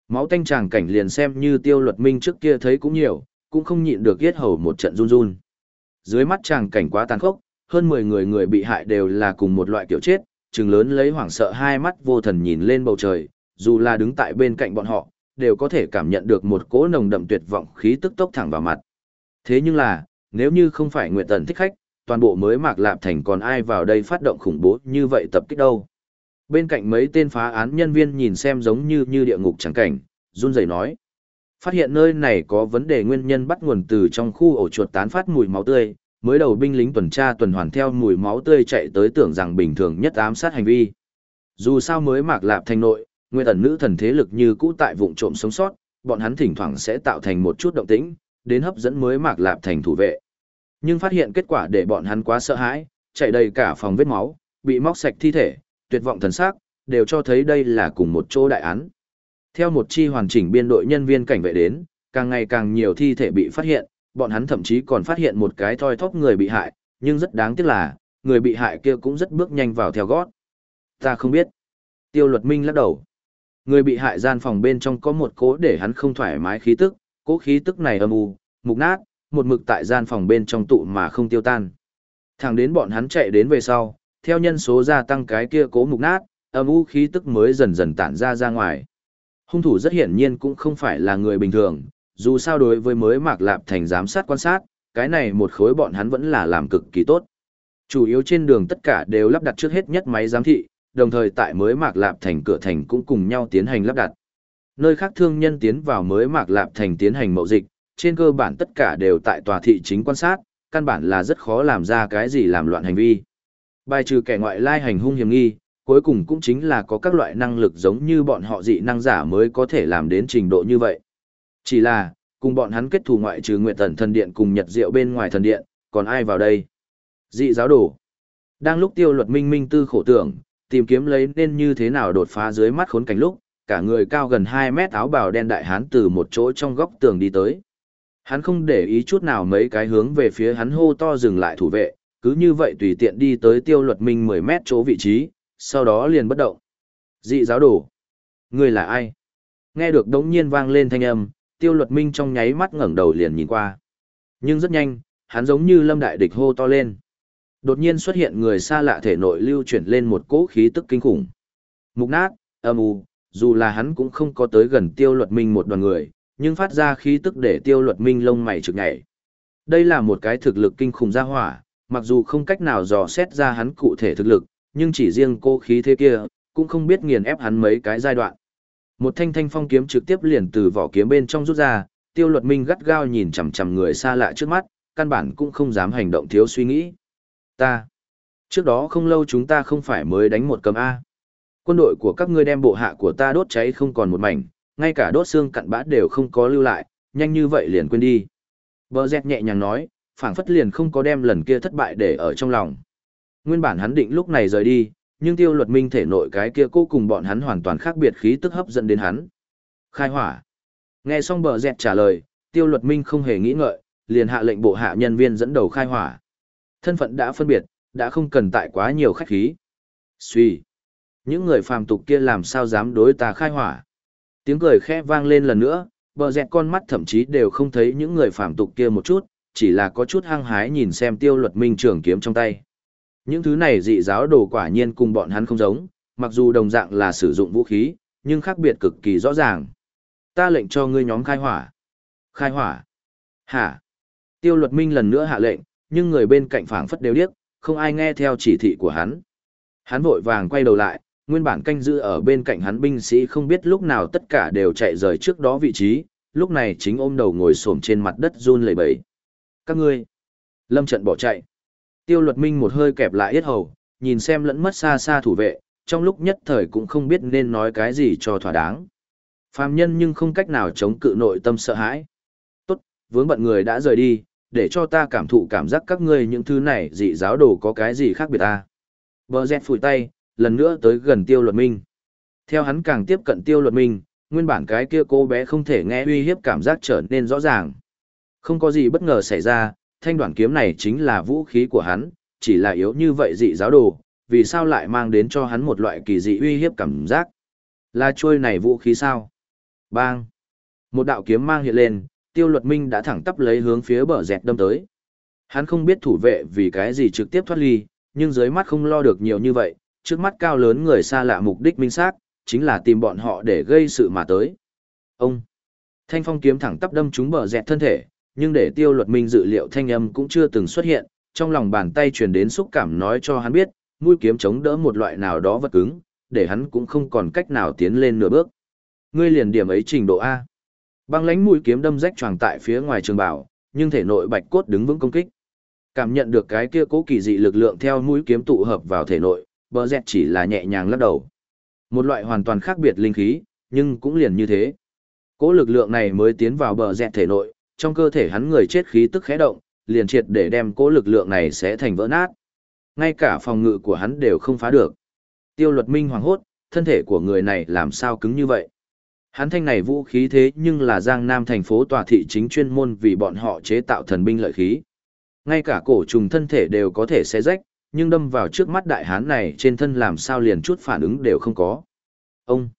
Máu tanh tràng cảnh liền xem như tiêu luật minh trước kia thấy cũng nhiều, cũng không nhịn được yết hầu một trận run run. Dưới mắt tràng cảnh quá tàn khốc, hơn 10 người người bị hại đều là cùng một loại kiểu chết, trừng lớn lấy hoảng sợ hai mắt vô thần nhìn lên bầu trời, dù là đứng tại bên cạnh bọn họ, đều có thể cảm nhận được một cỗ nồng đậm tuyệt vọng khí tức tốc thẳng vào mặt. Thế nhưng là, nếu như không phải Nguyệt Tần thích khách, toàn bộ mới Mạc Lạp Thành còn ai vào đây phát động khủng bố như vậy tập kích đâu. Bên cạnh mấy tên phá án nhân viên nhìn xem giống như như địa ngục trắng cảnh, run rẩy nói. Phát hiện nơi này có vấn đề nguyên nhân bắt nguồn từ trong khu ổ chuột tán phát mùi máu tươi, mới đầu binh lính tuần tra tuần hoàn theo mùi máu tươi chạy tới tưởng rằng bình thường nhất ám sát hành vi. Dù sao mới Mạc Lạp Thành nội, nguyên ẩn nữ thần thế lực như cũ tại vụng trộm sống sót, bọn hắn thỉnh thoảng sẽ tạo thành một chút động tĩnh, đến hấp dẫn mới Mạc Lạp Thành thủ vệ. Nhưng phát hiện kết quả để bọn hắn quá sợ hãi, chạy đầy cả phòng vết máu, bị móc sạch thi thể, tuyệt vọng thần sắc, đều cho thấy đây là cùng một chỗ đại án. Theo một chi hoàn chỉnh biên đội nhân viên cảnh vệ đến, càng ngày càng nhiều thi thể bị phát hiện, bọn hắn thậm chí còn phát hiện một cái thoi thóp người bị hại, nhưng rất đáng tiếc là, người bị hại kia cũng rất bước nhanh vào theo gót. Ta không biết. Tiêu luật minh lắc đầu. Người bị hại gian phòng bên trong có một cố để hắn không thoải mái khí tức, cố khí tức này âm u, mục nát, một mực tại gian phòng bên trong tụ mà không tiêu tan. Thẳng đến bọn hắn chạy đến về sau, theo nhân số gia tăng cái kia cố mục nát, âm u khí tức mới dần dần tản ra ra ngoài. Hung thủ rất hiển nhiên cũng không phải là người bình thường, dù sao đối với mới mạc lạp thành giám sát quan sát, cái này một khối bọn hắn vẫn là làm cực kỳ tốt. Chủ yếu trên đường tất cả đều lắp đặt trước hết nhất máy giám thị, đồng thời tại mới mạc lạp thành cửa thành cũng cùng nhau tiến hành lắp đặt. Nơi khác thương nhân tiến vào mới mạc lạp thành tiến hành mậu dịch, trên cơ bản tất cả đều tại tòa thị chính quan sát, căn bản là rất khó làm ra cái gì làm loạn hành vi. Bài trừ kẻ ngoại lai hành hung hiểm nghi, cuối cùng cũng chính là có các loại năng lực giống như bọn họ dị năng giả mới có thể làm đến trình độ như vậy. Chỉ là, cùng bọn hắn kết thù ngoại trừ nguyện tần thần điện cùng nhật diệu bên ngoài thần điện, còn ai vào đây? Dị giáo đồ. Đang lúc tiêu luật minh minh tư khổ tưởng, tìm kiếm lấy nên như thế nào đột phá dưới mắt khốn cảnh lúc, cả người cao gần 2 mét áo bào đen đại hán từ một chỗ trong góc tường đi tới. Hắn không để ý chút nào mấy cái hướng về phía hắn hô to dừng lại thủ vệ, cứ như vậy tùy tiện đi tới tiêu luật minh 10 mét chỗ vị trí, sau đó liền bất động. Dị giáo đồ. Người là ai? Nghe được đống nhiên vang lên thanh âm, tiêu luật minh trong nháy mắt ngẩng đầu liền nhìn qua. Nhưng rất nhanh, hắn giống như lâm đại địch hô to lên. Đột nhiên xuất hiện người xa lạ thể nội lưu chuyển lên một cỗ khí tức kinh khủng. Mục nát, âm u, dù là hắn cũng không có tới gần tiêu luật minh một đoàn người, nhưng phát ra khí tức để tiêu luật minh lông mày trực nhảy. Đây là một cái thực lực kinh khủng gia hỏa, mặc dù không cách nào dò xét ra hắn cụ thể thực lực, nhưng chỉ riêng cô khí thế kia, cũng không biết nghiền ép hắn mấy cái giai đoạn. Một thanh thanh phong kiếm trực tiếp liền từ vỏ kiếm bên trong rút ra, tiêu luật minh gắt gao nhìn chằm chằm người xa lạ trước mắt, căn bản cũng không dám hành động thiếu suy nghĩ. Ta. Trước đó không lâu chúng ta không phải mới đánh một cầm A. Quân đội của các ngươi đem bộ hạ của ta đốt cháy không còn một mảnh, ngay cả đốt xương cặn bã đều không có lưu lại, nhanh như vậy liền quên đi. Bờ dẹt nhẹ nhàng nói, phảng phất liền không có đem lần kia thất bại để ở trong lòng. Nguyên bản hắn định lúc này rời đi, nhưng tiêu luật minh thể nội cái kia cô cùng bọn hắn hoàn toàn khác biệt khí tức hấp dẫn đến hắn. Khai hỏa. Nghe xong bờ dẹt trả lời, tiêu luật minh không hề nghĩ ngợi, liền hạ lệnh bộ hạ nhân viên dẫn đầu khai hỏa. Thân phận đã phân biệt, đã không cần tại quá nhiều khách khí. Suy. Những người phàm tục kia làm sao dám đối ta khai hỏa. Tiếng cười khẽ vang lên lần nữa, bờ dẹt con mắt thậm chí đều không thấy những người phàm tục kia một chút, chỉ là có chút hăng hái nhìn xem tiêu luật minh trường kiếm trong tay. Những thứ này dị giáo đồ quả nhiên cùng bọn hắn không giống, mặc dù đồng dạng là sử dụng vũ khí, nhưng khác biệt cực kỳ rõ ràng. Ta lệnh cho ngươi nhóm khai hỏa. Khai hỏa. Hả? Tiêu luật minh lần nữa hạ lệnh, nhưng người bên cạnh phảng phất đều điếc, không ai nghe theo chỉ thị của hắn. Hắn vội vàng quay đầu lại, nguyên bản canh giữ ở bên cạnh hắn binh sĩ không biết lúc nào tất cả đều chạy rời trước đó vị trí, lúc này chính ôm đầu ngồi xổm trên mặt đất run lẩy bẩy. Các ngươi, lâm trận bỏ chạy. Tiêu luật minh một hơi kẹp lại yết hầu, nhìn xem lẫn mất xa xa thủ vệ, trong lúc nhất thời cũng không biết nên nói cái gì cho thỏa đáng. Phàm nhân nhưng không cách nào chống cự nội tâm sợ hãi. Tốt, vướng bận người đã rời đi, để cho ta cảm thụ cảm giác các ngươi những thứ này dị giáo đồ có cái gì khác biệt ta. Bờ dẹt phủi tay, lần nữa tới gần tiêu luật minh. Theo hắn càng tiếp cận tiêu luật minh, nguyên bản cái kia cô bé không thể nghe uy hiếp cảm giác trở nên rõ ràng. Không có gì bất ngờ xảy ra, thanh đoạn kiếm này chính là vũ khí của hắn, chỉ là yếu như vậy dị giáo đồ, vì sao lại mang đến cho hắn một loại kỳ dị uy hiếp cảm giác. Là trôi này vũ khí sao? Bang! Một đạo kiếm mang hiện lên, tiêu luật minh đã thẳng tắp lấy hướng phía bờ dẹt đâm tới. Hắn không biết thủ vệ vì cái gì trực tiếp thoát ly, nhưng dưới mắt không lo được nhiều như vậy, trước mắt cao lớn người xa lạ mục đích minh xác chính là tìm bọn họ để gây sự mà tới. Ông! Thanh phong kiếm thẳng tắp đâm trúng bờ dẹt thân thể, nhưng để tiêu luật minh dự liệu thanh âm cũng chưa từng xuất hiện, trong lòng bàn tay truyền đến xúc cảm nói cho hắn biết, mũi kiếm chống đỡ một loại nào đó vật cứng, để hắn cũng không còn cách nào tiến lên nửa bước. Ngươi liền điểm ấy trình độ A. Băng lánh mũi kiếm đâm rách tròn tại phía ngoài trường bảo, nhưng thể nội bạch cốt đứng vững công kích. Cảm nhận được cái kia cố kỳ dị lực lượng theo mũi kiếm tụ hợp vào thể nội, bờ dẹt chỉ là nhẹ nhàng lắc đầu. Một loại hoàn toàn khác biệt linh khí, nhưng cũng liền như thế. Cố lực lượng này mới tiến vào bờ dẹt thể nội, trong cơ thể hắn người chết khí tức khẽ động, liền triệt để đem cố lực lượng này sẽ thành vỡ nát. Ngay cả phòng ngự của hắn đều không phá được. Tiêu luật minh hoàng hốt, thân thể của người này làm sao cứng như vậy. Hắn thanh này vũ khí thế nhưng là Giang Nam thành phố tòa thị chính chuyên môn vì bọn họ chế tạo thần binh lợi khí. Ngay cả cổ trùng thân thể đều có thể xé rách, nhưng đâm vào trước mắt đại hán này trên thân làm sao liền chút phản ứng đều không có. Ông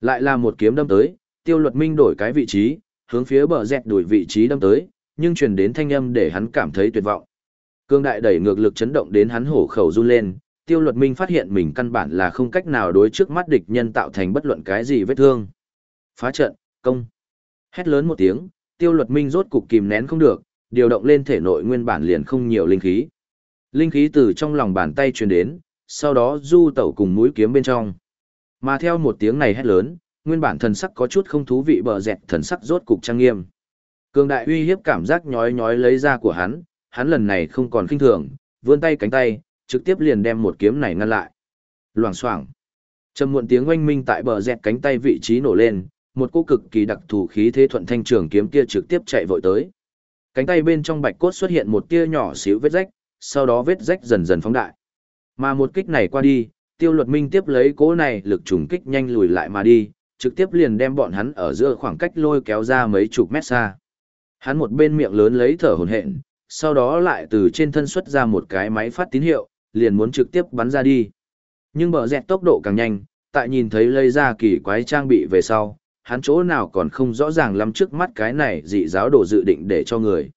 lại là một kiếm đâm tới, tiêu luật minh đổi cái vị trí, hướng phía bờ dẹt đuổi vị trí đâm tới, nhưng truyền đến thanh âm để hắn cảm thấy tuyệt vọng. Cương đại đẩy ngược lực chấn động đến hắn hổ khẩu run lên, tiêu luật minh phát hiện mình căn bản là không cách nào đối trước mắt địch nhân tạo thành bất luận cái gì vết thương. Phá trận, công. Hét lớn một tiếng, tiêu luật minh rốt cục kìm nén không được, điều động lên thể nội nguyên bản liền không nhiều linh khí. Linh khí từ trong lòng bàn tay truyền đến, sau đó du tẩu cùng mũi kiếm bên trong. Mà theo một tiếng này hét lớn, nguyên bản thần sắc có chút không thú vị bờ dẹt thần sắc rốt cục trang nghiêm. Cường đại uy hiếp cảm giác nhói nhói lấy ra của hắn, hắn lần này không còn kinh thường, vươn tay cánh tay, trực tiếp liền đem một kiếm này ngăn lại. Loảng xoảng. Trầm muộn tiếng oanh minh tại bờ dẹt cánh tay vị trí nổ lên, một cô cực kỳ đặc thù khí thế thuận thanh trường kiếm kia trực tiếp chạy vội tới. Cánh tay bên trong bạch cốt xuất hiện một tia nhỏ xíu vết rách, sau đó vết rách dần dần phóng đại. Mà một kích này qua đi, tiêu luật minh tiếp lấy cố này lực trùng kích nhanh lùi lại mà đi, trực tiếp liền đem bọn hắn ở giữa khoảng cách lôi kéo ra mấy chục mét xa. Hắn một bên miệng lớn lấy thở hổn hển, sau đó lại từ trên thân xuất ra một cái máy phát tín hiệu, liền muốn trực tiếp bắn ra đi. Nhưng bờ dẹt tốc độ càng nhanh, tại nhìn thấy lây ra kỳ quái trang bị về sau, hắn chỗ nào còn không rõ ràng lắm trước mắt cái này dị giáo đồ dự định để cho người.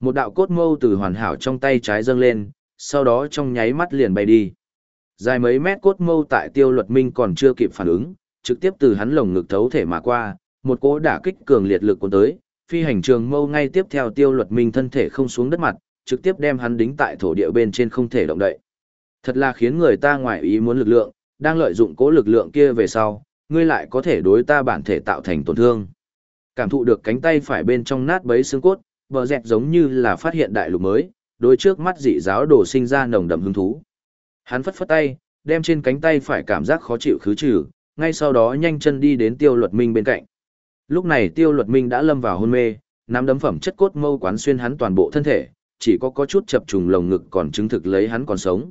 Một đạo cốt mâu từ hoàn hảo trong tay trái dâng lên, sau đó trong nháy mắt liền bay đi. Dài mấy mét cốt mâu tại tiêu luật minh còn chưa kịp phản ứng, trực tiếp từ hắn lồng ngực thấu thể mà qua, một cỗ đả kích cường liệt lực cuốn tới, phi hành trường mâu ngay tiếp theo tiêu luật minh thân thể không xuống đất mặt, trực tiếp đem hắn đính tại thổ địa bên trên không thể động đậy. Thật là khiến người ta ngoại ý muốn lực lượng, đang lợi dụng cố lực lượng kia về sau, ngươi lại có thể đối ta bản thể tạo thành tổn thương. Cảm thụ được cánh tay phải bên trong nát bấy xương cốt, bờ dẹt giống như là phát hiện đại lục mới, đối trước mắt dị giáo đồ sinh ra nồng đậm hứng thú. Hắn phất phất tay, đem trên cánh tay phải cảm giác khó chịu khứ trừ, ngay sau đó nhanh chân đi đến tiêu luật minh bên cạnh. Lúc này tiêu luật minh đã lâm vào hôn mê, nắm đấm phẩm chất cốt mâu quán xuyên hắn toàn bộ thân thể, chỉ có có chút chập trùng lồng ngực còn chứng thực lấy hắn còn sống.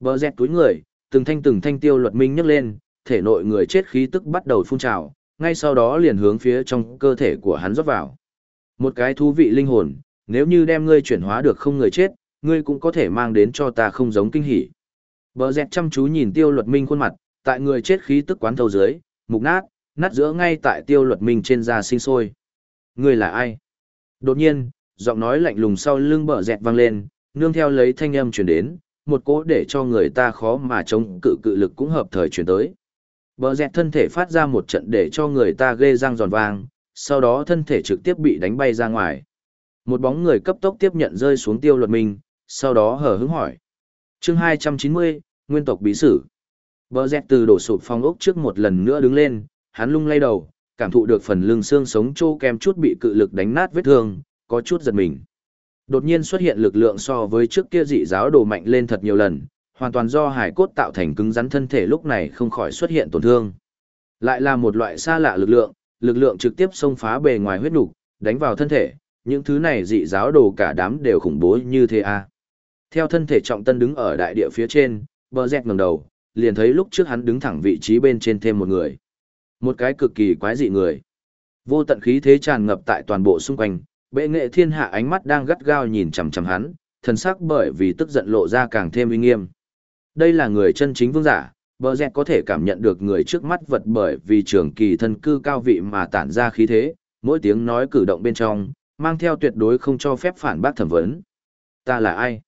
Bờ dẹt túi người, từng thanh từng thanh tiêu luật minh nhấc lên, thể nội người chết khí tức bắt đầu phun trào, ngay sau đó liền hướng phía trong cơ thể của hắn rót vào. Một cái thú vị linh hồn, nếu như đem ngươi chuyển hóa được không người chết, ngươi cũng có thể mang đến cho ta không giống kinh hỉ. Bờ dẹt chăm chú nhìn tiêu luật minh khuôn mặt, tại người chết khí tức quán thâu dưới, mục nát, nát giữa ngay tại tiêu luật minh trên da sinh sôi. Ngươi là ai? Đột nhiên, giọng nói lạnh lùng sau lưng bờ dẹt vang lên, nương theo lấy thanh âm truyền đến, một cỗ để cho người ta khó mà chống cự cự lực cũng hợp thời truyền tới. Bờ dẹt thân thể phát ra một trận để cho người ta ghê răng giòn vang, sau đó thân thể trực tiếp bị đánh bay ra ngoài. Một bóng người cấp tốc tiếp nhận rơi xuống tiêu luật minh, sau đó hở hứng hỏi. chương 290, Nguyên tộc bí sử. Bờ dẹt từ đổ sụp phong ốc trước một lần nữa đứng lên, hắn lung lay đầu, cảm thụ được phần lưng xương sống trô kem chút bị cự lực đánh nát vết thương, có chút giật mình. Đột nhiên xuất hiện lực lượng so với trước kia dị giáo đồ mạnh lên thật nhiều lần, hoàn toàn do hải cốt tạo thành cứng rắn thân thể lúc này không khỏi xuất hiện tổn thương. Lại là một loại xa lạ lực lượng, lực lượng trực tiếp xông phá bề ngoài huyết nục, đánh vào thân thể, những thứ này dị giáo đồ cả đám đều khủng bố như thế à. Theo thân thể trọng tân đứng ở đại địa phía trên, bờ dẹt ngẩng đầu, liền thấy lúc trước hắn đứng thẳng vị trí bên trên thêm một người. Một cái cực kỳ quái dị người. Vô tận khí thế tràn ngập tại toàn bộ xung quanh, bệ nghệ thiên hạ ánh mắt đang gắt gao nhìn chằm chằm hắn, thần sắc bởi vì tức giận lộ ra càng thêm uy nghiêm. Đây là người chân chính vương giả, bờ dẹt có thể cảm nhận được người trước mắt vật bởi vì trường kỳ thân cư cao vị mà tản ra khí thế, mỗi tiếng nói cử động bên trong, mang theo tuyệt đối không cho phép phản bác thẩm vấn. Ta là ai?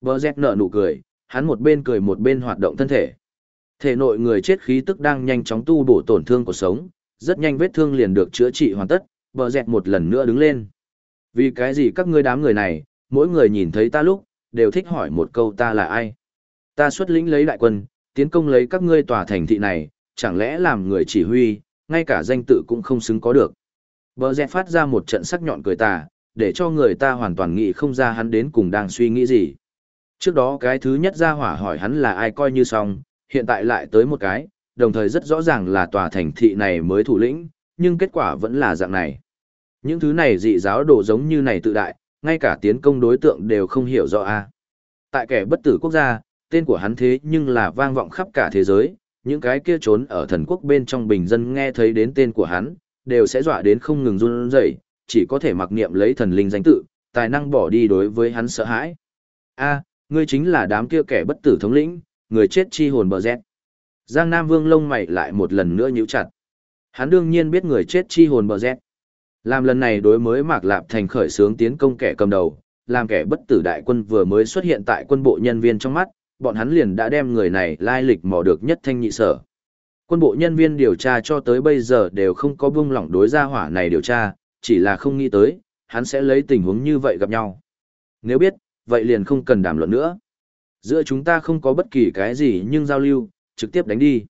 Bờ dẹt nở nụ cười, hắn một bên cười một bên hoạt động thân thể. Thể nội người chết khí tức đang nhanh chóng tu bổ tổn thương của sống, rất nhanh vết thương liền được chữa trị hoàn tất, bờ dẹt một lần nữa đứng lên. Vì cái gì các ngươi đám người này, mỗi người nhìn thấy ta lúc, đều thích hỏi một câu ta là ai? Ta xuất lĩnh lấy đại quân, tiến công lấy các ngươi tòa thành thị này, chẳng lẽ làm người chỉ huy, ngay cả danh tự cũng không xứng có được. Bờ rẽ phát ra một trận sắc nhọn cười tà, để cho người ta hoàn toàn nghĩ không ra hắn đến cùng đang suy nghĩ gì. Trước đó cái thứ nhất ra hỏa hỏi hắn là ai coi như xong, hiện tại lại tới một cái, đồng thời rất rõ ràng là tòa thành thị này mới thủ lĩnh, nhưng kết quả vẫn là dạng này. Những thứ này dị giáo đồ giống như này tự đại, ngay cả tiến công đối tượng đều không hiểu rõ a. Tại kẻ bất tử quốc gia, tên của hắn thế nhưng là vang vọng khắp cả thế giới, những cái kia trốn ở thần quốc bên trong bình dân nghe thấy đến tên của hắn, đều sẽ dọa đến không ngừng run rẩy, chỉ có thể mặc niệm lấy thần linh danh tự, tài năng bỏ đi đối với hắn sợ hãi. A, ngươi chính là đám kia kẻ bất tử thống lĩnh, người chết chi hồn bờ rét. Giang Nam Vương lông mày lại một lần nữa nhíu chặt. Hắn đương nhiên biết người chết chi hồn bờ rét. Làm lần này đối mới Mạc Lạp thành khởi sướng tiến công kẻ cầm đầu, làm kẻ bất tử đại quân vừa mới xuất hiện tại quân bộ nhân viên trong mắt, bọn hắn liền đã đem người này lai lịch mò được nhất thanh nhị sở. Quân bộ nhân viên điều tra cho tới bây giờ đều không có buông lỏng đối gia hỏa này điều tra, chỉ là không nghĩ tới, hắn sẽ lấy tình huống như vậy gặp nhau. Nếu biết, vậy liền không cần đàm luận nữa. Giữa chúng ta không có bất kỳ cái gì nhưng giao lưu, trực tiếp đánh đi.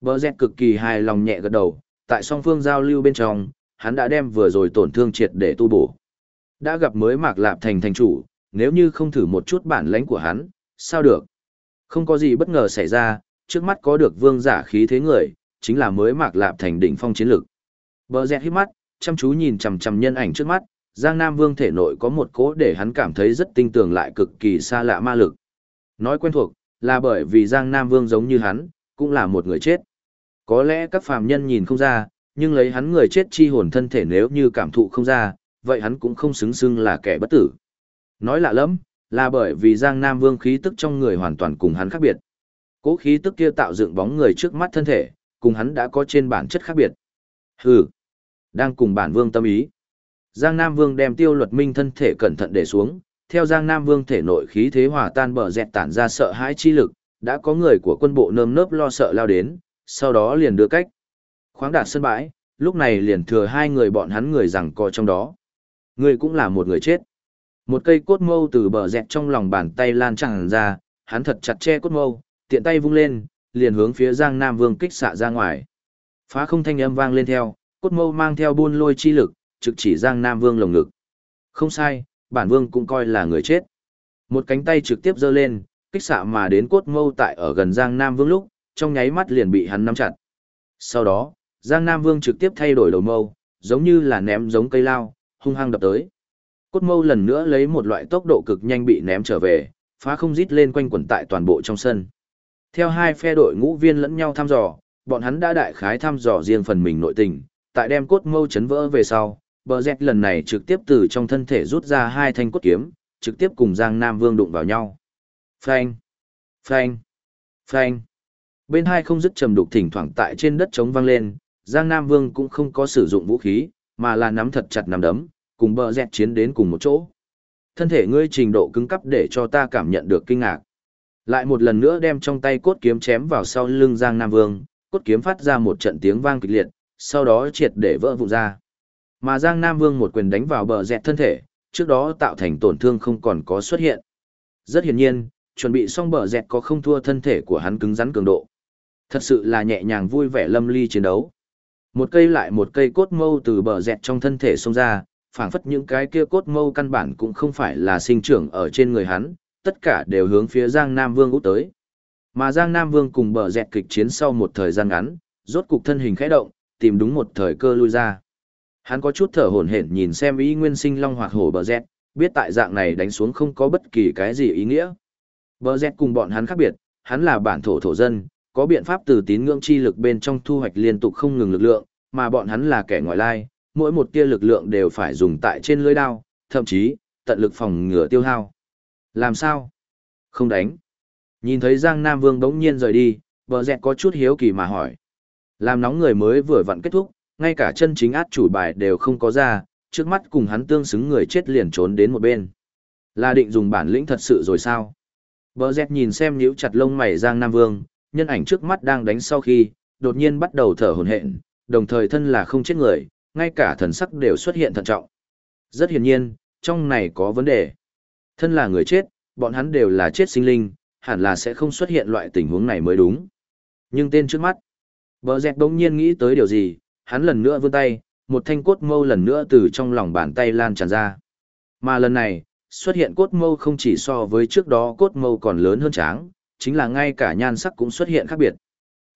Bờ dẹt cực kỳ hài lòng nhẹ gật đầu, tại song phương giao lưu bên trong, hắn đã đem vừa rồi tổn thương triệt để tu bổ. Đã gặp mới mạc lạp thành thành chủ, nếu như không thử một chút bản lãnh của hắn, sao được? Không có gì bất ngờ xảy ra, trước mắt có được vương giả khí thế người, chính là mới mạc lạp thành đỉnh phong chiến lực. Bờ dẹt hít mắt, chăm chú nhìn chằm chằm nhân ảnh trước mắt, Giang Nam Vương thể nội có một cố để hắn cảm thấy rất tinh tường lại cực kỳ xa lạ ma lực. Nói quen thuộc, là bởi vì Giang Nam Vương giống như hắn, cũng là một người chết. Có lẽ các phàm nhân nhìn không ra, nhưng lấy hắn người chết chi hồn thân thể nếu như cảm thụ không ra, vậy hắn cũng không xứng xưng là kẻ bất tử. Nói lạ lắm, là bởi vì Giang Nam Vương khí tức trong người hoàn toàn cùng hắn khác biệt. Cố khí tức kia tạo dựng bóng người trước mắt thân thể, cùng hắn đã có trên bản chất khác biệt. Hừ, đang cùng bản vương tâm ý. Giang Nam Vương đem tiêu luật minh thân thể cẩn thận để xuống, theo Giang Nam Vương thể nội khí thế hòa tan bờ dẹt tản ra sợ hãi chi lực, đã có người của quân bộ nơm nớp lo sợ lao đến, sau đó liền đưa cách. Khoáng đạt sân bãi, lúc này liền thừa hai người bọn hắn người rằng co trong đó. Người cũng là một người chết. Một cây cốt mâu từ bờ dẹt trong lòng bàn tay lan tràn ra, hắn thật chặt che cốt mâu, tiện tay vung lên, liền hướng phía Giang Nam Vương kích xạ ra ngoài. Phá không thanh âm vang lên theo, cốt mâu mang theo buôn lôi chi lực, trực chỉ Giang Nam Vương lồng ngực. Không sai, bản vương cũng coi là người chết. Một cánh tay trực tiếp giơ lên, kích xạ mà đến cốt mâu tại ở gần Giang Nam Vương lúc, trong nháy mắt liền bị hắn nắm chặt. Sau đó, Giang Nam Vương trực tiếp thay đổi đầu mâu, giống như là ném giống cây lao, hung hăng đập tới. Cốt mâu lần nữa lấy một loại tốc độ cực nhanh bị ném trở về, phá không rít lên quanh quẩn tại toàn bộ trong sân. Theo hai phe đội ngũ viên lẫn nhau thăm dò, bọn hắn đã đại khái thăm dò riêng phần mình nội tình, tại đem cốt mâu chấn vỡ về sau, bờ dẹt lần này trực tiếp từ trong thân thể rút ra hai thanh cốt kiếm, trực tiếp cùng Giang Nam Vương đụng vào nhau. Phanh! Phanh! Phanh! Bên hai không dứt trầm đục thỉnh thoảng tại trên đất trống vang lên, Giang Nam Vương cũng không có sử dụng vũ khí, mà là nắm thật chặt nắm đấm, cùng bờ dẹt chiến đến cùng một chỗ. Thân thể ngươi trình độ cứng cắp để cho ta cảm nhận được kinh ngạc. Lại một lần nữa đem trong tay cốt kiếm chém vào sau lưng Giang Nam Vương, cốt kiếm phát ra một trận tiếng vang kịch liệt, sau đó triệt để vỡ vụn ra. Mà Giang Nam Vương một quyền đánh vào bờ dẹt thân thể, Trước đó tạo thành tổn thương không còn có xuất hiện. Rất hiển nhiên, chuẩn bị xong bờ dẹt có không thua thân thể của hắn cứng rắn cường độ. Thật sự là nhẹ nhàng vui vẻ lâm ly chiến đấu. Một cây lại một cây cốt mâu từ bờ dẹt trong thân thể xông ra, phảng phất những cái kia cốt mâu căn bản cũng không phải là sinh trưởng ở trên người hắn, tất cả đều hướng phía Giang Nam Vương út tới. Mà Giang Nam Vương cùng bờ dẹt kịch chiến sau một thời gian ngắn, rốt cục thân hình khẽ động, tìm đúng một thời cơ lui ra. Hắn có chút thở hổn hển nhìn xem ý nguyên sinh long hoặc hổ bờ dẹt, biết tại dạng này đánh xuống không có bất kỳ cái gì ý nghĩa. Bờ dẹt cùng bọn hắn khác biệt, hắn là bản thổ thổ dân, có biện pháp từ tín ngưỡng chi lực bên trong thu hoạch liên tục không ngừng lực lượng, mà bọn hắn là kẻ ngoại lai, mỗi một tia lực lượng đều phải dùng tại trên lưới đao, thậm chí, tận lực phòng ngừa tiêu hao. Làm sao? Không đánh. Nhìn thấy Giang Nam Vương đống nhiên rời đi, bờ dẹt có chút hiếu kỳ mà hỏi. Làm nóng người mới vừa vặn kết thúc, ngay cả chân chính át chủ bài đều không có ra, trước mắt cùng hắn tương xứng người chết liền trốn đến một bên. Là định dùng bản lĩnh thật sự rồi sao? Bờ dẹt nhìn xem nhíu chặt lông mày Giang Nam Vương, nhân ảnh trước mắt đang đánh sau khi, đột nhiên bắt đầu thở hổn hển, đồng thời thân là không chết người, ngay cả thần sắc đều xuất hiện thận trọng. Rất hiển nhiên, trong này có vấn đề. Thân là người chết, bọn hắn đều là chết sinh linh, hẳn là sẽ không xuất hiện loại tình huống này mới đúng. Nhưng tên trước mắt, bờ dẹt đống nhiên nghĩ tới điều gì, hắn lần nữa vươn tay, một thanh cốt mâu lần nữa từ trong lòng bàn tay lan tràn ra. Mà lần này, xuất hiện cốt mâu không chỉ so với trước đó cốt mâu còn lớn hơn tráng, chính là ngay cả nhan sắc cũng xuất hiện khác biệt.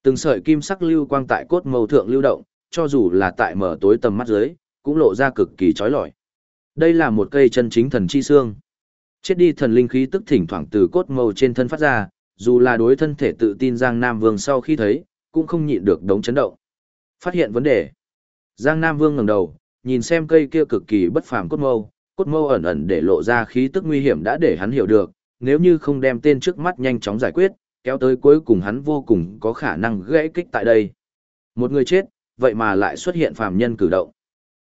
Từng sợi kim sắc lưu quang tại cốt mâu thượng lưu động, cho dù là tại mở tối tầm mắt dưới, cũng lộ ra cực kỳ chói lọi. Đây là một cây chân chính thần chi xương. Chết đi thần linh khí tức thỉnh thoảng từ cốt mâu trên thân phát ra, dù là đối thân thể tự tin Giang Nam Vương sau khi thấy, cũng không nhịn được đống chấn động. Phát hiện vấn đề. Giang Nam Vương ngẩng đầu, nhìn xem cây kia cực kỳ bất phàm cốt mâu, cốt mâu ẩn ẩn để lộ ra khí tức nguy hiểm đã để hắn hiểu được, nếu như không đem tên trước mắt nhanh chóng giải quyết, kéo tới cuối cùng hắn vô cùng có khả năng gãy kích tại đây. Một người chết, vậy mà lại xuất hiện phàm nhân cử động.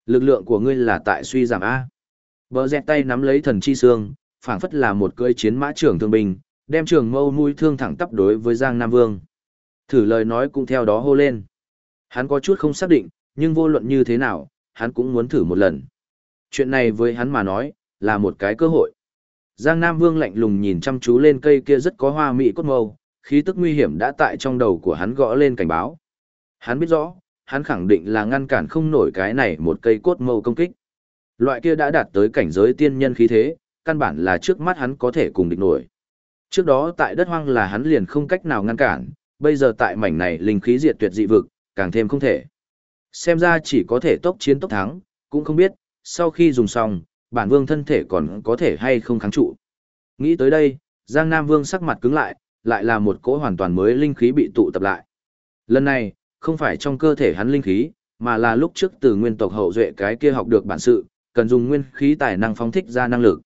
Lực lượng của ngươi là tại suy giảm A. Bờ dẹt tay nắm lấy thần chi xương, phảng phất là một cưỡi chiến mã trưởng thương binh, đem trường mâu nuôi thương thẳng tắp đối với Giang Nam Vương. Thử lời nói cũng theo đó hô lên. Hắn có chút không xác định, nhưng vô luận như thế nào, hắn cũng muốn thử một lần. Chuyện này với hắn mà nói, là một cái cơ hội. Giang Nam Vương lạnh lùng nhìn chăm chú lên cây kia rất có hoa mỹ cốt mâu, khí tức nguy hiểm đã tại trong đầu của hắn gõ lên cảnh báo. Hắn biết rõ, hắn khẳng định là ngăn cản không nổi cái này một cây cốt mâu công kích. Loại kia đã đạt tới cảnh giới tiên nhân khí thế, căn bản là trước mắt hắn có thể cùng địch nổi. Trước đó tại đất hoang là hắn liền không cách nào ngăn cản, bây giờ tại mảnh này linh khí diệt tuyệt dị vực, càng thêm không thể. Xem ra chỉ có thể tốc chiến tốc thắng, cũng không biết, sau khi dùng xong, bản vương thân thể còn có thể hay không kháng trụ. Nghĩ tới đây, Giang Nam Vương sắc mặt cứng lại, lại là một cỗ hoàn toàn mới linh khí bị tụ tập lại. Lần này, không phải trong cơ thể hắn linh khí, mà là lúc trước từ nguyên tộc hậu duệ cái kia học được bản sự, cần dùng nguyên khí tài năng phóng thích ra năng lực.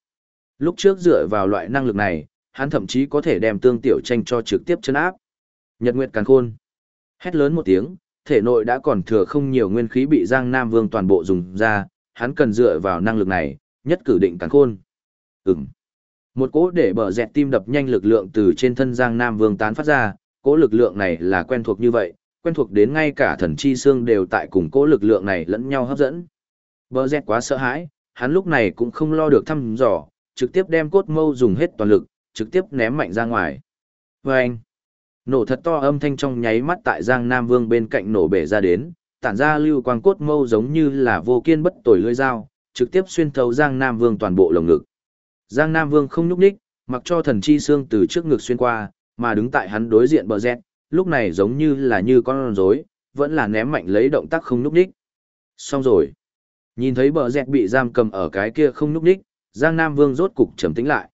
Lúc trước dựa vào loại năng lực này, hắn thậm chí có thể đem tương tiểu tranh cho trực tiếp chân áp. Nhật Nguyệt Càn Khôn. Hét lớn một tiếng, thể nội đã còn thừa không nhiều nguyên khí bị Giang Nam Vương toàn bộ dùng ra, hắn cần dựa vào năng lực này, nhất cử định Càn Khôn. Ừm. Một cỗ để bờ dẹt tim đập nhanh lực lượng từ trên thân Giang Nam Vương tán phát ra, cỗ lực lượng này là quen thuộc như vậy, quen thuộc đến ngay cả thần chi xương đều tại cùng cỗ lực lượng này lẫn nhau hấp dẫn. Bờ dẹt quá sợ hãi, hắn lúc này cũng không lo được thăm dò, trực tiếp đem cốt mâu dùng hết toàn lực, trực tiếp ném mạnh ra ngoài. Và anh, nổ thật to âm thanh trong nháy mắt tại Giang Nam Vương bên cạnh nổ bể ra đến, tản ra lưu quang cốt mâu giống như là vô kiên bất tồi lưỡi dao, trực tiếp xuyên thấu Giang Nam Vương toàn bộ lồng ngực. Giang Nam Vương không nhúc nhích, mặc cho thần chi xương từ trước ngực xuyên qua, mà đứng tại hắn đối diện bờ rẹt, lúc này giống như là như con rối, vẫn là ném mạnh lấy động tác không núp đích, Xong rồi. Nhìn thấy bờ rẹt bị giam cầm ở cái kia không núp đích, Giang Nam Vương rốt cục trầm tĩnh lại.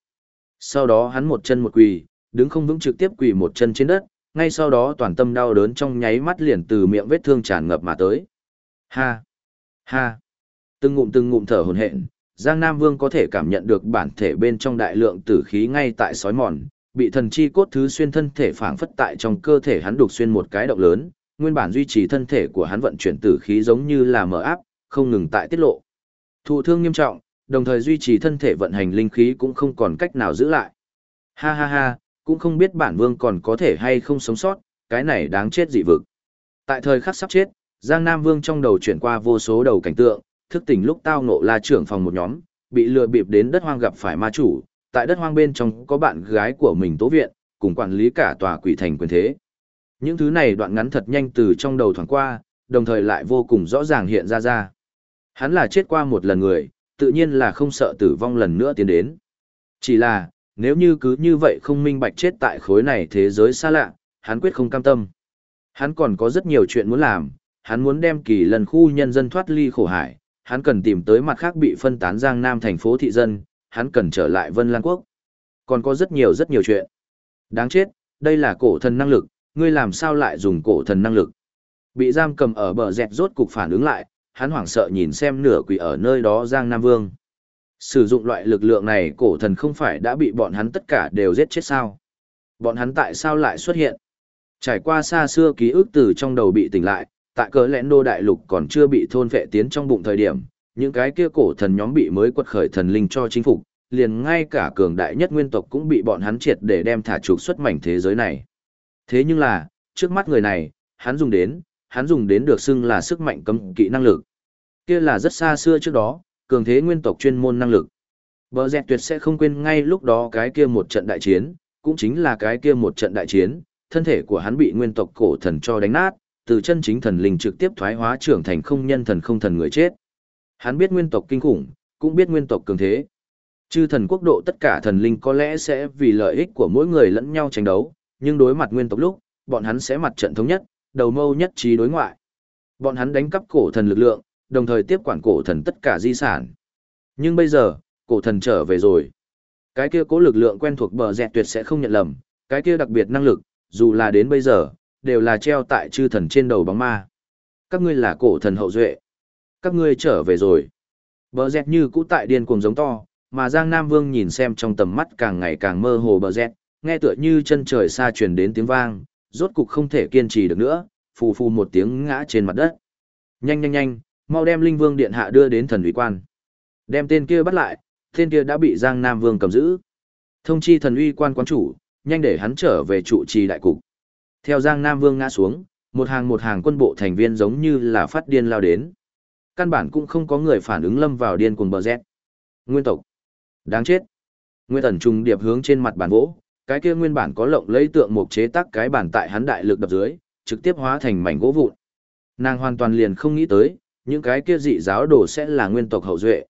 Sau đó hắn một chân một quỳ, đứng không vững trực tiếp quỳ một chân trên đất, ngay sau đó toàn tâm đau đớn trong nháy mắt liền từ miệng vết thương tràn ngập mà tới. Ha! Ha! Từng ngụm từng ngụm thở hổn hển, Giang Nam Vương có thể cảm nhận được bản thể bên trong đại lượng tử khí ngay tại sói mòn, bị thần chi cốt thứ xuyên thân thể phảng phất tại trong cơ thể hắn đục xuyên một cái động lớn, nguyên bản duy trì thân thể của hắn vận chuyển tử khí giống như là mở áp, không ngừng tại tiết lộ. Thụ thương nghiêm trọng, đồng thời duy trì thân thể vận hành linh khí cũng không còn cách nào giữ lại. Ha ha ha, cũng không biết bản vương còn có thể hay không sống sót, cái này đáng chết dị vực. Tại thời khắc sắp chết, Giang Nam Vương trong đầu chuyển qua vô số đầu cảnh tượng, thức tỉnh lúc tao ngộ la trưởng phòng một nhóm, bị lừa bịp đến đất hoang gặp phải ma chủ, tại đất hoang bên trong có bạn gái của mình tố viện, cùng quản lý cả tòa quỷ thành quyền thế. Những thứ này đoạn ngắn thật nhanh từ trong đầu thoáng qua, đồng thời lại vô cùng rõ ràng hiện ra ra. Hắn là chết qua một lần người, tự nhiên là không sợ tử vong lần nữa tiến đến. Chỉ là, nếu như cứ như vậy không minh bạch chết tại khối này thế giới xa lạ, hắn quyết không cam tâm. Hắn còn có rất nhiều chuyện muốn làm, hắn muốn đem kỳ lần khu nhân dân thoát ly khổ hải, hắn cần tìm tới mặt khác bị phân tán giang nam thành phố thị dân, hắn cần trở lại Vân Lan Quốc. Còn có rất nhiều rất nhiều chuyện. Đáng chết, đây là cổ thần năng lực, ngươi làm sao lại dùng cổ thần năng lực? Bị giam cầm ở bờ dẹt rốt cục phản ứng lại, hắn hoảng sợ nhìn xem nửa quỷ ở nơi đó Giang Nam Vương. Sử dụng loại lực lượng này cổ thần không phải đã bị bọn hắn tất cả đều giết chết sao? Bọn hắn tại sao lại xuất hiện? Trải qua xa xưa ký ức từ trong đầu bị tỉnh lại, tại cỡ lẽn đô đại lục còn chưa bị thôn vệ tiến trong bụng thời điểm, những cái kia cổ thần nhóm bị mới quật khởi thần linh cho chính phục, liền ngay cả cường đại nhất nguyên tộc cũng bị bọn hắn triệt để đem thả trục xuất mảnh thế giới này. Thế nhưng là, trước mắt người này, hắn dùng đến, hắn dùng đến được xưng là sức mạnh cấm kỵ năng lực. Kia là rất xa xưa trước đó, cường thế nguyên tộc chuyên môn năng lực. Bờ dẹt tuyệt sẽ không quên ngay lúc đó cái kia một trận đại chiến, cũng chính là cái kia một trận đại chiến, thân thể của hắn bị nguyên tộc cổ thần cho đánh nát, từ chân chính thần linh trực tiếp thoái hóa trưởng thành không nhân thần không thần người chết. Hắn biết nguyên tộc kinh khủng, cũng biết nguyên tộc cường thế. Chư thần quốc độ tất cả thần linh có lẽ sẽ vì lợi ích của mỗi người lẫn nhau tranh đấu, nhưng đối mặt nguyên tộc lúc, bọn hắn sẽ mặt trận thống nhất, đầu mâu nhất trí đối ngoại. Bọn hắn đánh cắp cổ thần lực lượng, đồng thời tiếp quản cổ thần tất cả di sản. Nhưng bây giờ, cổ thần trở về rồi. Cái kia cố lực lượng quen thuộc bờ dẹt tuyệt sẽ không nhận lầm, cái kia đặc biệt năng lực, dù là đến bây giờ, đều là treo tại chư thần trên đầu bóng ma. Các ngươi là cổ thần hậu duệ. Các ngươi trở về rồi. Bờ dẹt như cũ tại điên cuồng giống to, mà Giang Nam Vương nhìn xem trong tầm mắt càng ngày càng mơ hồ bờ dẹt, nghe tựa như chân trời xa truyền đến tiếng vang, rốt cục không thể kiên trì được nữa, phù phù một tiếng ngã trên mặt đất. Nhanh nhanh nhanh, mau đem Linh Vương điện hạ đưa đến thần uy quan. Đem tên kia bắt lại, tên kia đã bị Giang Nam Vương cầm giữ. Thông chi thần uy quan quán chủ, nhanh để hắn trở về trụ trì đại cục. Theo Giang Nam Vương ngã xuống, một hàng một hàng quân bộ thành viên giống như là phát điên lao đến. Căn bản cũng không có người phản ứng lâm vào điên cuồng bờ rét. Nguyên tộc. Đáng chết. Nguyên tần trùng điệp hướng trên mặt bản vỗ, cái kia nguyên bản có lộng lấy tượng mục chế tác cái bản tại hắn đại lực đập dưới, trực tiếp hóa thành mảnh gỗ vụn. Nàng hoàn toàn liền không nghĩ tới, những cái kia dị giáo đồ sẽ là nguyên tộc hậu duệ.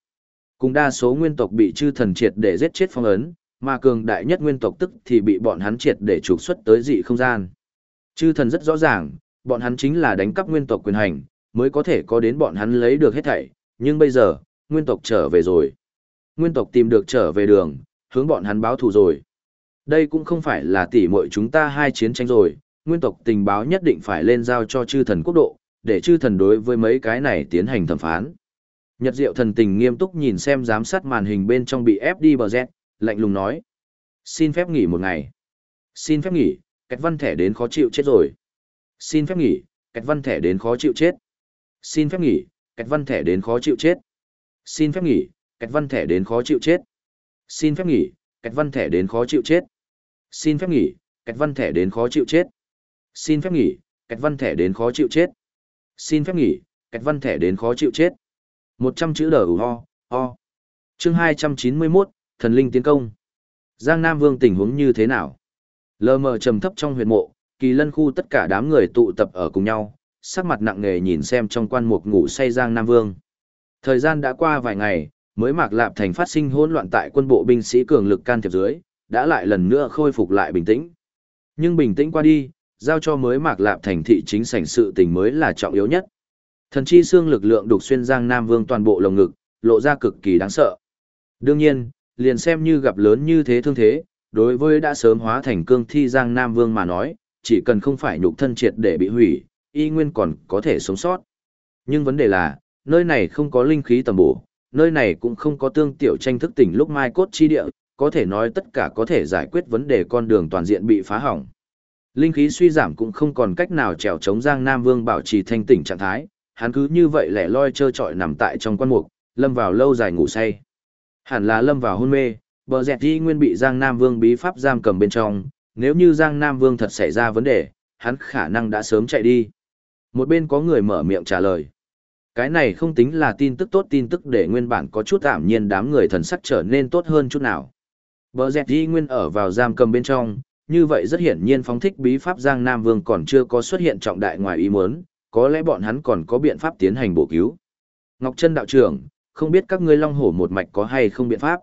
Cùng đa số nguyên tộc bị chư thần triệt để giết chết phong ấn, mà cường đại nhất nguyên tộc tức thì bị bọn hắn triệt để trục xuất tới dị không gian. Chư thần rất rõ ràng, bọn hắn chính là đánh cắp nguyên tộc quyền hành, mới có thể có đến bọn hắn lấy được hết thảy, nhưng bây giờ, nguyên tộc trở về rồi. Nguyên tộc tìm được trở về đường, hướng bọn hắn báo thù rồi. Đây cũng không phải là tỉ muội chúng ta hai chiến tranh rồi, nguyên tộc tình báo nhất định phải lên giao cho chư thần quốc độ, để chư thần đối với mấy cái này tiến hành thẩm phán. Nhật Diệu thần tình nghiêm túc nhìn xem giám sát màn hình bên trong bị ép đi bờ rét, lạnh lùng nói. Xin phép nghỉ một ngày. Xin phép nghỉ, kẹt văn thẻ đến khó chịu chết rồi. Xin phép nghỉ, kẹt văn thẻ đến khó chịu chết. Xin phép nghỉ, kẹt văn thẻ đến khó chịu chết. Xin phép nghỉ, kẹt văn thẻ đến khó chịu chết. Xin phép nghỉ, kẹt văn thẻ đến khó chịu chết. Xin phép nghỉ, kẹt văn thẻ đến khó chịu chết. Xin phép nghỉ, kẹt văn thẻ đến khó chịu chết. Xin phép nghỉ, kẹt văn thẻ đến khó chịu chết. Một trăm chữ đờ ho, ho. Chương hai trăm chín mươi 291, Thần Linh tiến công. Giang Nam Vương tình huống như thế nào? Lờ mờ trầm thấp trong huyệt mộ, kỳ lân khu tất cả đám người tụ tập ở cùng nhau, sắc mặt nặng nề nhìn xem trong quan mục ngủ say Giang Nam Vương. Thời gian đã qua vài ngày, mới mạc lạp thành phát sinh hỗn loạn tại quân bộ binh sĩ cường lực can thiệp dưới, đã lại lần nữa khôi phục lại bình tĩnh. Nhưng bình tĩnh qua đi, giao cho mới mạc lạp thành thị chính sảnh sự tình mới là trọng yếu nhất. Thần chi xương lực lượng đục xuyên Giang Nam Vương toàn bộ lồng ngực, lộ ra cực kỳ đáng sợ. Đương nhiên, liền xem như gặp lớn như thế thương thế, đối với đã sớm hóa thành cương thi Giang Nam Vương mà nói, chỉ cần không phải nhục thân triệt để bị hủy, y nguyên còn có thể sống sót. Nhưng vấn đề là, nơi này không có linh khí tầm bổ, nơi này cũng không có tương tiểu tranh thức tỉnh lúc mai cốt chi địa, có thể nói tất cả có thể giải quyết vấn đề con đường toàn diện bị phá hỏng. Linh khí suy giảm cũng không còn cách nào trèo chống Giang Nam Vương bảo trì thanh tỉnh trạng thái, hắn cứ như vậy lẻ loi trơ trọi nằm tại trong quan mục, lâm vào lâu dài ngủ say. Hẳn là lâm vào hôn mê, bờ dẹt đi nguyên bị Giang Nam Vương bí pháp giam cầm bên trong, nếu như Giang Nam Vương thật xảy ra vấn đề, hắn khả năng đã sớm chạy đi. Một bên có người mở miệng trả lời. Cái này không tính là tin tức tốt tin tức để nguyên bản có chút ảm nhiên đám người thần sắc trở nên tốt hơn chút nào. Bờ dẹt di nguyên ở vào giam cầm bên trong, như vậy rất hiển nhiên phóng thích bí pháp Giang Nam Vương còn chưa có xuất hiện trọng đại ngoài ý muốn, có lẽ bọn hắn còn có biện pháp tiến hành bổ cứu. Ngọc Trân đạo trưởng, không biết các ngươi long hổ một mạch có hay không biện pháp?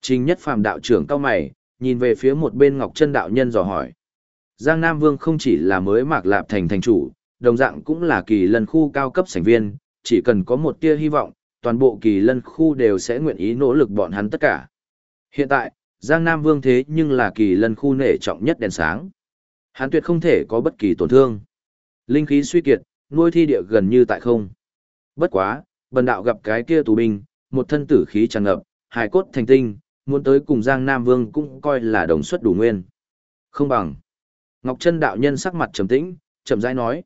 Trình nhất phàm đạo trưởng cao mày, nhìn về phía một bên Ngọc Trân đạo nhân dò hỏi. Giang Nam Vương không chỉ là mới mạc lạp thành thành chủ, đồng dạng cũng là kỳ lân khu cao cấp sảnh viên, chỉ cần có một tia hy vọng, toàn bộ kỳ lân khu đều sẽ nguyện ý nỗ lực bọn hắn tất cả. Hiện tại, Giang Nam Vương thế nhưng là kỳ lân khu nể trọng nhất đèn sáng. Hắn tuyệt không thể có bất kỳ tổn thương. Linh khí suy kiệt, nuôi thi địa gần như tại không. Bất quá, bần đạo gặp cái kia tù binh, một thân tử khí tràn ngập, hài cốt thành tinh, muốn tới cùng Giang Nam Vương cũng coi là đồng suất đủ nguyên. Không bằng. Ngọc Trân đạo nhân sắc mặt trầm tĩnh, chậm rãi nói.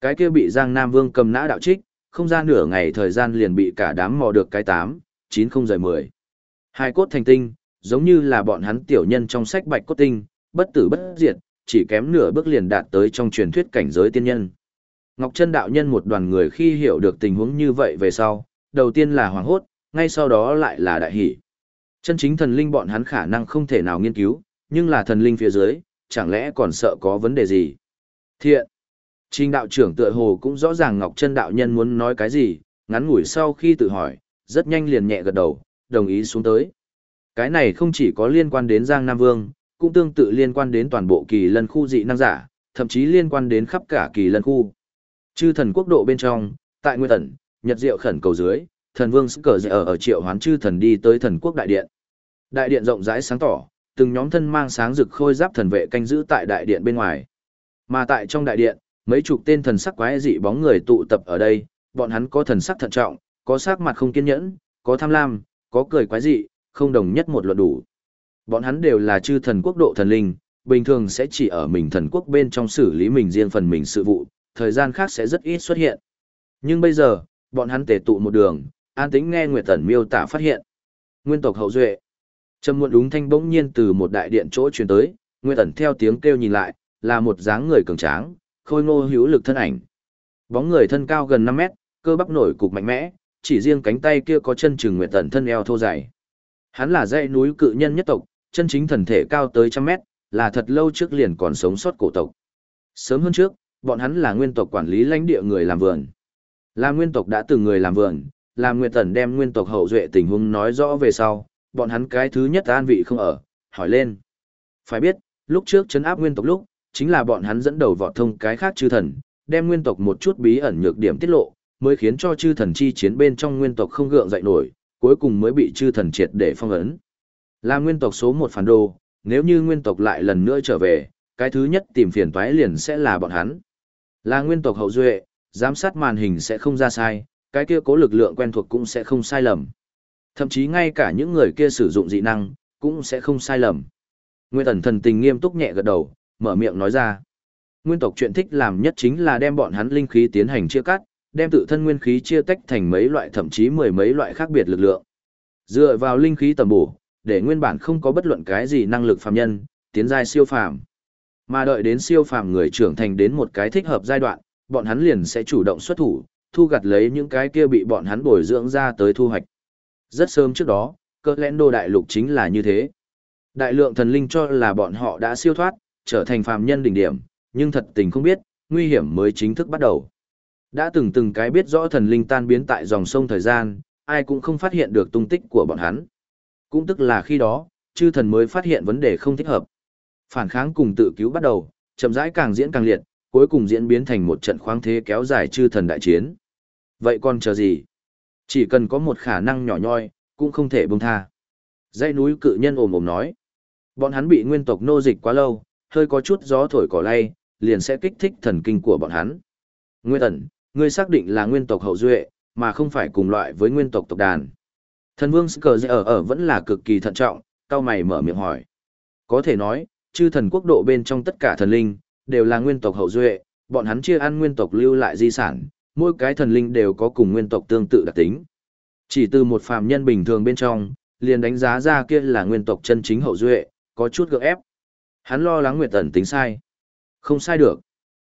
Cái kia bị Giang Nam Vương cầm nã đạo trích, không ra nửa ngày thời gian liền bị cả đám mò được cái tám, chín không rời mười. Hai cốt thành tinh, giống như là bọn hắn tiểu nhân trong sách bạch cốt tinh, bất tử bất diệt, chỉ kém nửa bước liền đạt tới trong truyền thuyết cảnh giới tiên nhân. Ngọc Trân đạo nhân một đoàn người khi hiểu được tình huống như vậy về sau, đầu tiên là hoảng hốt, ngay sau đó lại là đại hỷ. Chân chính thần linh bọn hắn khả năng không thể nào nghiên cứu, nhưng là thần linh phía dưới, chẳng lẽ còn sợ có vấn đề gì? Thiện. Trình đạo trưởng tựa hồ cũng rõ ràng Ngọc Trân đạo nhân muốn nói cái gì, ngắn ngủi sau khi tự hỏi, rất nhanh liền nhẹ gật đầu, đồng ý xuống tới. Cái này không chỉ có liên quan đến Giang Nam Vương, cũng tương tự liên quan đến toàn bộ kỳ lân khu dị năng giả, thậm chí liên quan đến khắp cả kỳ lân khu. Chư thần quốc độ bên trong, tại Nguyên Tần, Nhật Diệu khẩn cầu dưới, thần vương sức cờ ở ở triệu hoán chư thần đi tới thần quốc đại điện. Đại điện rộng rãi sáng tỏ, từng nhóm thân mang sáng rực khôi giáp thần vệ canh giữ tại đại điện bên ngoài. Mà tại trong đại điện, mấy chục tên thần sắc quái dị bóng người tụ tập ở đây, bọn hắn có thần sắc thận trọng, có sắc mặt không kiên nhẫn, có tham lam, có cười quái dị, không đồng nhất một luận đủ. Bọn hắn đều là chư thần quốc độ thần linh, bình thường sẽ chỉ ở mình thần quốc bên trong xử lý mình riêng phần mình sự vụ, thời gian khác sẽ rất ít xuất hiện. Nhưng bây giờ, bọn hắn tề tụ một đường, an tĩnh nghe Nguyệt Tần miêu tả phát hiện. Nguyên tộc hậu duệ. Trầm muộn đúng thanh bỗng nhiên từ một đại điện chỗ truyền tới, Nguyệt Tần theo tiếng kêu nhìn lại, là một dáng người cường tráng, khôi ngô hữu lực thân ảnh. Bóng người thân cao gần 5 mét, cơ bắp nổi cục mạnh mẽ, chỉ riêng cánh tay kia có chân trừng Nguyệt tận thân eo thô dày. Hắn là dãy núi cự nhân nhất tộc, chân chính thần thể cao tới trăm mét, là thật lâu trước liền còn sống sót cổ tộc. Sớm hơn trước, bọn hắn là nguyên tộc quản lý lãnh địa người làm vườn. Là nguyên tộc đã từng người làm vườn, làm Nguyệt Tần đem nguyên tộc hậu duệ tình huống nói rõ về sau, bọn hắn cái thứ nhất an vị không ở, hỏi lên. Phải biết, lúc trước chấn áp nguyên tộc lúc, chính là bọn hắn dẫn đầu vọt thông cái khác chư thần, đem nguyên tộc một chút bí ẩn nhược điểm tiết lộ, mới khiến cho chư thần chi chiến bên trong nguyên tộc không gượng dậy nổi, cuối cùng mới bị chư thần triệt để phong ấn. Là nguyên tộc số một phản đồ, nếu như nguyên tộc lại lần nữa trở về, cái thứ nhất tìm phiền toái liền sẽ là bọn hắn. Là nguyên tộc hậu duệ, giám sát màn hình sẽ không ra sai, cái kia cố lực lượng quen thuộc cũng sẽ không sai lầm. Thậm chí ngay cả những người kia sử dụng dị năng, cũng sẽ không sai lầm. Nguyên ẩn thần tình nghiêm túc nhẹ gật đầu, mở miệng nói ra. Nguyên tộc chuyện thích làm nhất chính là đem bọn hắn linh khí tiến hành chia cắt, đem tự thân nguyên khí chia tách thành mấy loại thậm chí mười mấy loại khác biệt lực lượng. Dựa vào linh khí tầm bổ, để nguyên bản không có bất luận cái gì năng lực phàm nhân, tiến giai siêu phàm. Mà đợi đến siêu phàm người trưởng thành đến một cái thích hợp giai đoạn, bọn hắn liền sẽ chủ động xuất thủ, thu gặt lấy những cái kia bị bọn hắn bồi dưỡng ra tới thu hoạch. Rất sớm trước đó, cơ lẽn đô đại lục chính là như thế. Đại lượng thần linh cho là bọn họ đã siêu thoát, trở thành phàm nhân đỉnh điểm, nhưng thật tình không biết, nguy hiểm mới chính thức bắt đầu. Đã từng từng cái biết rõ thần linh tan biến tại dòng sông thời gian, ai cũng không phát hiện được tung tích của bọn hắn. Cũng tức là khi đó, chư thần mới phát hiện vấn đề không thích hợp. Phản kháng cùng tự cứu bắt đầu, chậm rãi càng diễn càng liệt, cuối cùng diễn biến thành một trận khoáng thế kéo dài chư thần đại chiến. Vậy còn chờ gì? Chỉ cần có một khả năng nhỏ nhoi, cũng không thể buông tha. Dãy núi cự nhân ồm ồm nói. Bọn hắn bị nguyên tộc nô dịch quá lâu, hơi có chút gió thổi cỏ lay, liền sẽ kích thích thần kinh của bọn hắn. Nguyên ẩn, ngươi xác định là nguyên tộc hậu duệ, mà không phải cùng loại với nguyên tộc tộc đàn. Thần vương Skr ở ở vẫn là cực kỳ thận trọng, cao mày mở miệng hỏi. Có thể nói, chư thần quốc độ bên trong tất cả thần linh, đều là nguyên tộc hậu duệ, bọn hắn chia ăn nguyên tộc lưu lại di sản, mỗi cái thần linh đều có cùng nguyên tộc tương tự đặc tính. Chỉ từ một phàm nhân bình thường bên trong, liền đánh giá ra kia là nguyên tộc chân chính hậu duệ, có chút gượng ép. Hắn lo lắng Nguyệt Tần tính sai. Không sai được.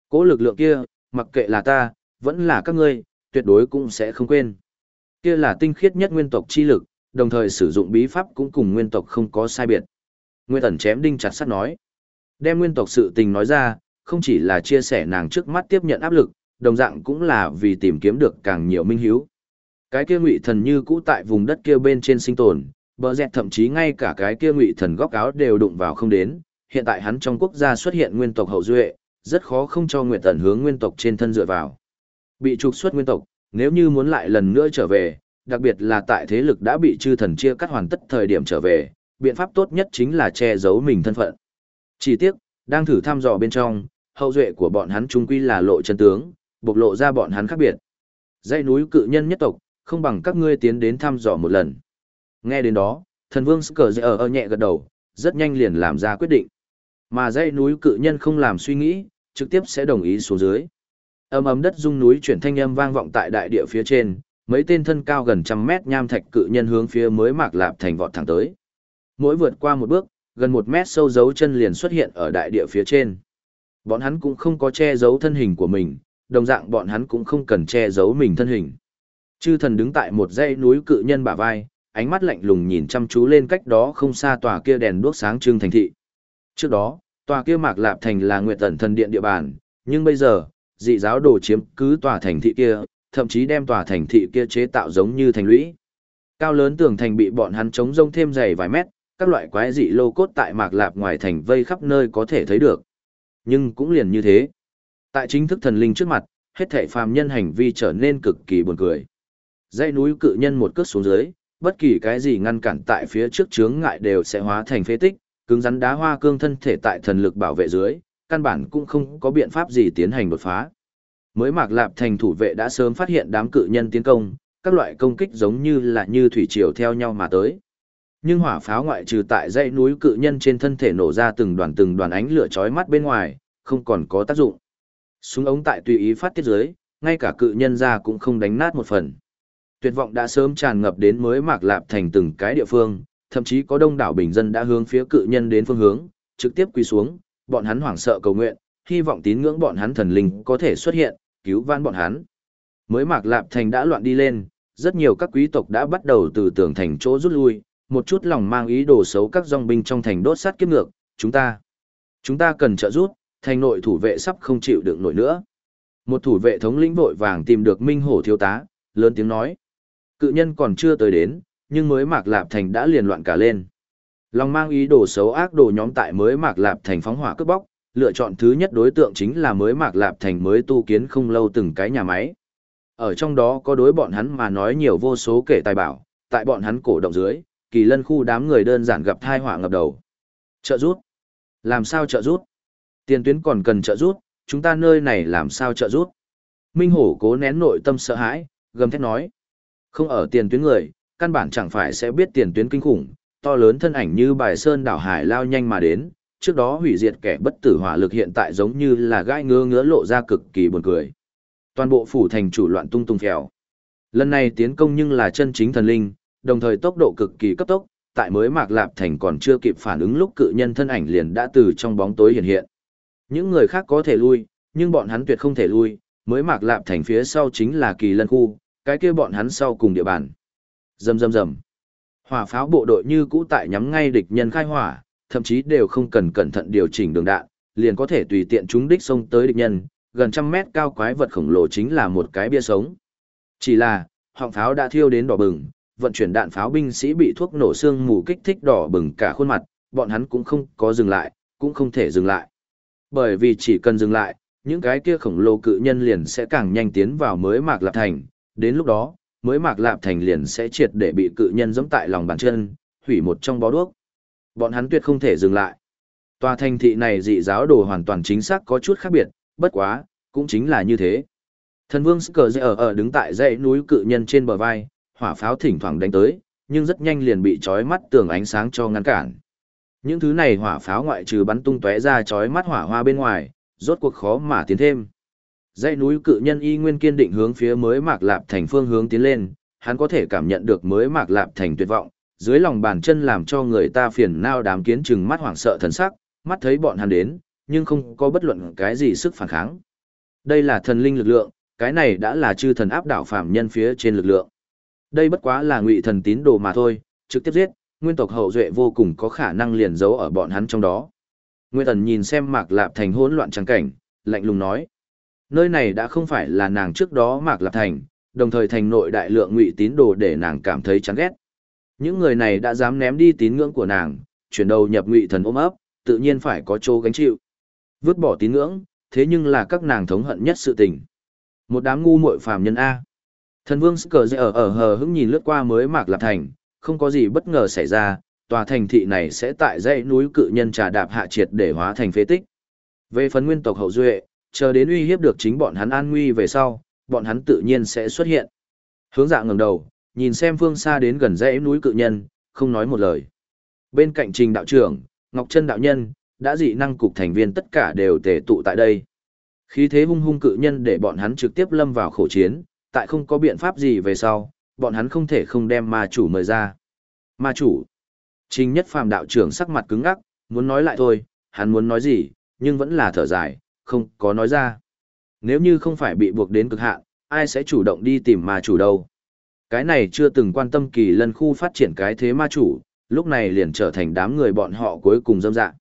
Cố lực lượng kia, mặc kệ là ta, vẫn là các ngươi, tuyệt đối cũng sẽ không quên. Kia là tinh khiết nhất nguyên tộc chi lực, đồng thời sử dụng bí pháp cũng cùng nguyên tộc không có sai biệt. Nguyên Tần chém đinh chặt sắt nói. Đem nguyên tộc sự tình nói ra, không chỉ là chia sẻ nàng trước mắt tiếp nhận áp lực, đồng dạng cũng là vì tìm kiếm được càng nhiều minh hiếu. Cái kia ngụy thần như cũ tại vùng đất kia bên trên sinh tồn, bờ dẹt thậm chí ngay cả cái kia ngụy thần góc áo đều đụng vào không đến, hiện tại hắn trong quốc gia xuất hiện nguyên tộc hậu duệ, rất khó không cho nguyệt tần hướng nguyên tộc trên thân dựa vào. Bị trục xuất nguyên tộc, nếu như muốn lại lần nữa trở về, đặc biệt là tại thế lực đã bị chư thần chia cắt hoàn tất thời điểm trở về, biện pháp tốt nhất chính là che giấu mình thân phận. Chỉ tiếc, đang thử thăm dò bên trong, hậu duệ của bọn hắn trung quy là lộ chân tướng, bộc lộ ra bọn hắn khác biệt. Dãy núi cự nhân nhất tộc, không bằng các ngươi tiến đến thăm dò một lần. Nghe đến đó, thần vương Skr ở ở nhẹ gật đầu, rất nhanh liền làm ra quyết định. Mà dãy núi cự nhân không làm suy nghĩ, trực tiếp sẽ đồng ý xuống dưới. Âm ầm đất rung núi chuyển thanh âm vang vọng tại đại địa phía trên, mấy tên thân cao gần trăm mét nham thạch cự nhân hướng phía mới mạc lạp thành vọt thẳng tới. Mỗi vượt qua một bước, gần một mét sâu dấu chân liền xuất hiện ở đại địa phía trên. Bọn hắn cũng không có che giấu thân hình của mình, đồng dạng bọn hắn cũng không cần che giấu mình thân hình. Chư thần đứng tại một dãy núi cự nhân bả vai, ánh mắt lạnh lùng nhìn chăm chú lên cách đó không xa tòa kia đèn đuốc sáng trưng thành thị. Trước đó, tòa kia mạc lạp thành là nguyệt tẩn thần điện địa bàn, nhưng bây giờ, dị giáo đồ chiếm cứ tòa thành thị kia, thậm chí đem tòa thành thị kia chế tạo giống như thành lũy. Cao lớn tường thành bị bọn hắn chống rông thêm dày vài mét, các loại quái dị lô cốt tại mạc lạp ngoài thành vây khắp nơi có thể thấy được. Nhưng cũng liền như thế. Tại chính thức thần linh trước mặt, hết thảy phàm nhân hành vi trở nên cực kỳ buồn cười. Dãy núi cự nhân một cước xuống dưới, bất kỳ cái gì ngăn cản tại phía trước chướng ngại đều sẽ hóa thành phế tích, cứng rắn đá hoa cương thân thể tại thần lực bảo vệ dưới, căn bản cũng không có biện pháp gì tiến hành đột phá. Mới Mạc Lạp thành thủ vệ đã sớm phát hiện đám cự nhân tiến công, các loại công kích giống như là như thủy triều theo nhau mà tới. Nhưng hỏa pháo ngoại trừ tại dãy núi cự nhân trên thân thể nổ ra từng đoàn từng đoàn ánh lửa chói mắt bên ngoài, không còn có tác dụng. Súng ống tại tùy ý phát tiết dưới, ngay cả cự nhân ra cũng không đánh nát một phần. Tuyệt vọng đã sớm tràn ngập đến mới Mạc Lạp thành từng cái địa phương, thậm chí có đông đảo bình dân đã hướng phía cự nhân đến phương hướng, trực tiếp quỳ xuống, bọn hắn hoảng sợ cầu nguyện, hy vọng tín ngưỡng bọn hắn thần linh có thể xuất hiện, cứu vãn bọn hắn. Mới Mạc Lạp thành đã loạn đi lên, rất nhiều các quý tộc đã bắt đầu từ tường thành chỗ rút lui, một chút lòng mang ý đồ xấu các dòng binh trong thành đốt sát kiếp ngược, chúng ta, chúng ta cần trợ giúp, thành nội thủ vệ sắp không chịu đựng nổi nữa. Một thủ vệ thống lĩnh vội vàng tìm được Minh Hổ thiếu tá, lớn tiếng nói. Cự nhân còn chưa tới đến, nhưng mới Mạc Lạp Thành đã liền loạn cả lên. Lòng mang ý đồ xấu ác đồ nhóm tại mới Mạc Lạp Thành phóng hỏa cướp bóc, lựa chọn thứ nhất đối tượng chính là mới Mạc Lạp Thành mới tu kiến không lâu từng cái nhà máy. Ở trong đó có đối bọn hắn mà nói nhiều vô số kể tài bảo, tại bọn hắn cổ động dưới, kỳ lân khu đám người đơn giản gặp thai họa ngập đầu. Trợ rút? Làm sao trợ rút? Tiền tuyến còn cần trợ rút, chúng ta nơi này làm sao trợ rút? Minh Hổ cố nén nội tâm sợ hãi, gầm thét nói. Không ở tiền tuyến người, căn bản chẳng phải sẽ biết tiền tuyến kinh khủng, to lớn thân ảnh như bài sơn đảo hải lao nhanh mà đến, trước đó hủy diệt kẻ bất tử hỏa lực hiện tại giống như là gai ngứa ngứa lộ ra cực kỳ buồn cười. Toàn bộ phủ thành chủ loạn tung tung phèo. Lần này tiến công nhưng là chân chính thần linh, đồng thời tốc độ cực kỳ cấp tốc, tại mới Mạc Lạp Thành còn chưa kịp phản ứng lúc cự nhân thân ảnh liền đã từ trong bóng tối hiện hiện. Những người khác có thể lui, nhưng bọn hắn tuyệt không thể lui, mới Mạc Lạp Thành phía sau chính là kỳ lân khu, cái kia bọn hắn sau cùng địa bàn. Rầm rầm rầm. Hỏa pháo bộ đội như cũ tại nhắm ngay địch nhân khai hỏa, thậm chí đều không cần cẩn thận điều chỉnh đường đạn, liền có thể tùy tiện trúng đích xông tới địch nhân, gần trăm mét cao quái vật khổng lồ chính là một cái bia sống. Chỉ là, họng pháo đã thiêu đến đỏ bừng, vận chuyển đạn pháo binh sĩ bị thuốc nổ xương mù kích thích đỏ bừng cả khuôn mặt, bọn hắn cũng không có dừng lại, cũng không thể dừng lại. Bởi vì chỉ cần dừng lại, những cái kia khổng lồ cự nhân liền sẽ càng nhanh tiến vào mới mạc lạp thành, đến lúc đó, mới mạc lạp thành liền sẽ triệt để bị cự nhân giẫm tại lòng bàn chân, hủy một trong bó đuốc. Bọn hắn tuyệt không thể dừng lại. Tòa thành thị này dị giáo đồ hoàn toàn chính xác có chút khác biệt, bất quá, cũng chính là như thế. Thần vương Cờ ở ở đứng tại dãy núi cự nhân trên bờ vai, hỏa pháo thỉnh thoảng đánh tới, nhưng rất nhanh liền bị chói mắt tường ánh sáng cho ngăn cản. Những thứ này hỏa pháo ngoại trừ bắn tung tóe ra chói mắt hỏa hoa bên ngoài, rốt cuộc khó mà tiến thêm. Dãy núi cự nhân y nguyên kiên định hướng phía mới Mạc Lạp thành phương hướng tiến lên, hắn có thể cảm nhận được mới Mạc Lạp thành tuyệt vọng, dưới lòng bàn chân làm cho người ta phiền nao đám kiến chừng mắt hoảng sợ thần sắc, mắt thấy bọn hắn đến, nhưng không có bất luận cái gì sức phản kháng. Đây là thần linh lực lượng, cái này đã là chư thần áp đảo phạm nhân phía trên lực lượng. Đây bất quá là ngụy thần tín đồ mà thôi, trực tiếp giết, nguyên tộc hậu duệ vô cùng có khả năng liền giấu ở bọn hắn trong đó. Nguyên Tần nhìn xem Mạc Lạp Thành hỗn loạn trắng cảnh, lạnh lùng nói. Nơi này đã không phải là nàng trước đó Mạc Lạp Thành, đồng thời thành nội đại lượng ngụy tín đồ để nàng cảm thấy chán ghét. Những người này đã dám ném đi tín ngưỡng của nàng, chuyển đầu nhập ngụy thần ôm ấp, tự nhiên phải có chỗ gánh chịu. Vứt bỏ tín ngưỡng, thế nhưng là các nàng thống hận nhất sự tình. Một đám ngu muội phàm nhân A. Thần vương cờ dễ ở ở hờ hững nhìn lướt qua mới mạc lạp thành, không có gì bất ngờ xảy ra, tòa thành thị này sẽ tại dãy núi cự nhân trà đạp hạ triệt để hóa thành phế tích. Về phần nguyên tộc hậu duệ, chờ đến uy hiếp được chính bọn hắn an nguy về sau, bọn hắn tự nhiên sẽ xuất hiện. Hướng dạ ngẩng đầu, nhìn xem phương xa đến gần dãy núi cự nhân, không nói một lời. Bên cạnh trình đạo trưởng, Ngọc Trân đạo nhân, đã dị năng cục thành viên tất cả đều tề tụ tại đây. Khí thế hung hung cự nhân để bọn hắn trực tiếp lâm vào khổ chiến, tại không có biện pháp gì về sau, bọn hắn không thể không đem ma chủ mời ra. Ma chủ. Trình nhất phàm đạo trưởng sắc mặt cứng ngắc, muốn nói lại thôi, hắn muốn nói gì, nhưng vẫn là thở dài, không có nói ra. Nếu như không phải bị buộc đến cực hạn, ai sẽ chủ động đi tìm ma chủ đâu. Cái này chưa từng quan tâm kỳ lân khu phát triển cái thế ma chủ, lúc này liền trở thành đám người bọn họ cuối cùng dâm dạng.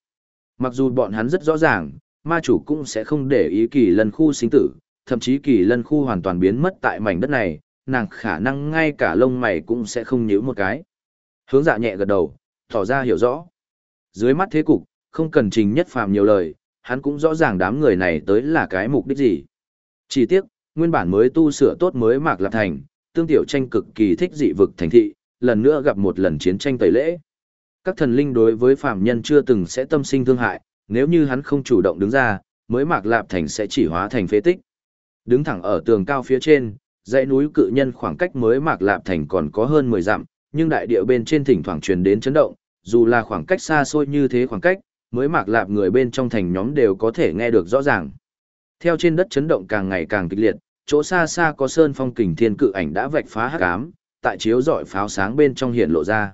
Mặc dù bọn hắn rất rõ ràng, ma chủ cũng sẽ không để ý kỳ lân khu sinh tử, thậm chí kỳ lân khu hoàn toàn biến mất tại mảnh đất này, nàng khả năng ngay cả lông mày cũng sẽ không nhíu một cái. Hướng dạ nhẹ gật đầu, tỏ ra hiểu rõ. Dưới mắt thế cục, không cần trình nhất phàm nhiều lời, hắn cũng rõ ràng đám người này tới là cái mục đích gì. Chỉ tiếc, nguyên bản mới tu sửa tốt mới mạc lạp thành, tương tiểu tranh cực kỳ thích dị vực thành thị, lần nữa gặp một lần chiến tranh tẩy lễ. Các thần linh đối với phàm nhân chưa từng sẽ tâm sinh thương hại, nếu như hắn không chủ động đứng ra, mới mạc lạp thành sẽ chỉ hóa thành phế tích. Đứng thẳng ở tường cao phía trên, dãy núi cự nhân khoảng cách mới mạc lạp thành còn có hơn 10 dặm, nhưng đại địa bên trên thỉnh thoảng truyền đến chấn động, dù là khoảng cách xa xôi như thế khoảng cách, mới mạc lạp người bên trong thành nhóm đều có thể nghe được rõ ràng. Theo trên đất chấn động càng ngày càng kịch liệt, chỗ xa xa có sơn phong kình thiên cự ảnh đã vạch phá hắc ám, tại chiếu rọi pháo sáng bên trong hiện lộ ra.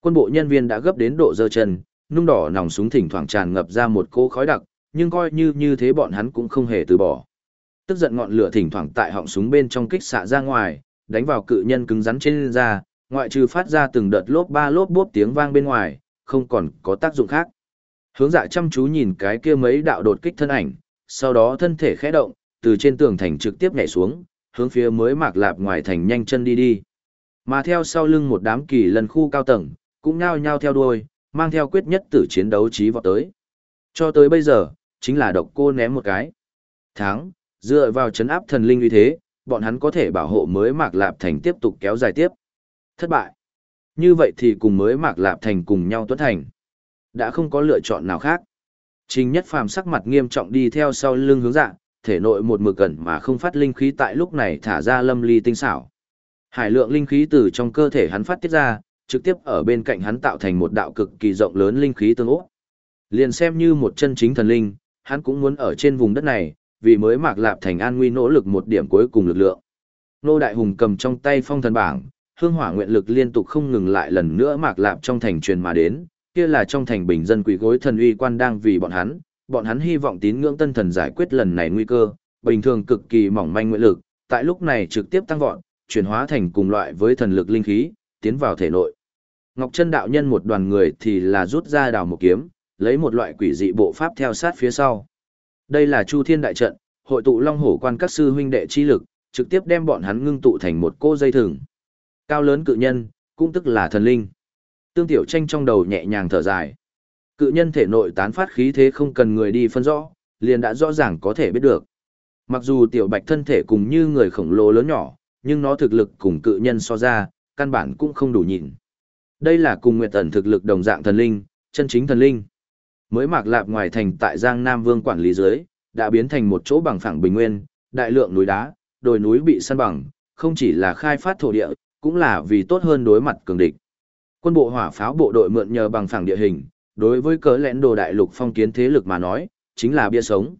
Quân bộ nhân viên đã gấp đến độ dơ chân, nung đỏ nòng súng thỉnh thoảng tràn ngập ra một cỗ khói đặc, nhưng coi như như thế bọn hắn cũng không hề từ bỏ. Tức giận ngọn lửa thỉnh thoảng tại họng súng bên trong kích xạ ra ngoài, đánh vào cự nhân cứng rắn trên da, ngoại trừ phát ra từng đợt lốp ba lốp bốp tiếng vang bên ngoài, không còn có tác dụng khác. Hướng dạ chăm chú nhìn cái kia mấy đạo đột kích thân ảnh, sau đó thân thể khẽ động, từ trên tường thành trực tiếp nhảy xuống, hướng phía mới mạc lạp ngoài thành nhanh chân đi đi. Mà theo sau lưng một đám kỳ lần khu cao tầng, cũng nhao nhao theo đuôi, mang theo quyết nhất tử chiến đấu trí vọt tới. Cho tới bây giờ, chính là độc cô ném một cái. Tháng, dựa vào chấn áp thần linh uy thế, bọn hắn có thể bảo hộ mới mạc lạp thành tiếp tục kéo dài tiếp. Thất bại. Như vậy thì cùng mới mạc lạp thành cùng nhau tuấn thành. Đã không có lựa chọn nào khác. Trình nhất phàm sắc mặt nghiêm trọng đi theo sau lưng hướng dạ, thể nội một mực gần mà không phát linh khí tại lúc này thả ra lâm ly tinh xảo. Hải lượng linh khí từ trong cơ thể hắn phát tiết ra, trực tiếp ở bên cạnh hắn tạo thành một đạo cực kỳ rộng lớn linh khí tương ố. Liền xem như một chân chính thần linh, hắn cũng muốn ở trên vùng đất này, vì mới mạc lạp thành an nguy nỗ lực một điểm cuối cùng lực lượng. Nô Đại Hùng cầm trong tay phong thần bảng, hương hỏa nguyện lực liên tục không ngừng lại lần nữa mạc lạp trong thành truyền mà đến, kia là trong thành bình dân quỷ gối thần uy quan đang vì bọn hắn, bọn hắn hy vọng tín ngưỡng tân thần giải quyết lần này nguy cơ, bình thường cực kỳ mỏng manh nguyện lực, tại lúc này trực tiếp tăng vọt, chuyển hóa thành cùng loại với thần lực linh khí, tiến vào thể nội. Ngọc Chân đạo nhân một đoàn người thì là rút ra đào một kiếm, lấy một loại quỷ dị bộ pháp theo sát phía sau. Đây là Chu Thiên đại trận, hội tụ Long Hổ quan các sư huynh đệ chi lực, trực tiếp đem bọn hắn ngưng tụ thành một cô dây thừng. Cao lớn cự nhân, cũng tức là thần linh. Tương Tiểu Tranh trong đầu nhẹ nhàng thở dài. Cự nhân thể nội tán phát khí thế không cần người đi phân rõ, liền đã rõ ràng có thể biết được. Mặc dù Tiểu Bạch thân thể cùng như người khổng lồ lớn nhỏ, nhưng nó thực lực cùng cự nhân so ra, căn bản cũng không đủ nhìn. Đây là cùng Nguyệt Tần thực lực đồng dạng thần linh, chân chính thần linh. Mới mạc lạp ngoài thành tại Giang Nam Vương quản lý dưới, đã biến thành một chỗ bằng phẳng bình nguyên, đại lượng núi đá, đồi núi bị săn bằng, không chỉ là khai phát thổ địa, cũng là vì tốt hơn đối mặt cường địch. Quân bộ hỏa pháo bộ đội mượn nhờ bằng phẳng địa hình, đối với cớ lẽn đồ đại lục phong kiến thế lực mà nói, chính là bia sống.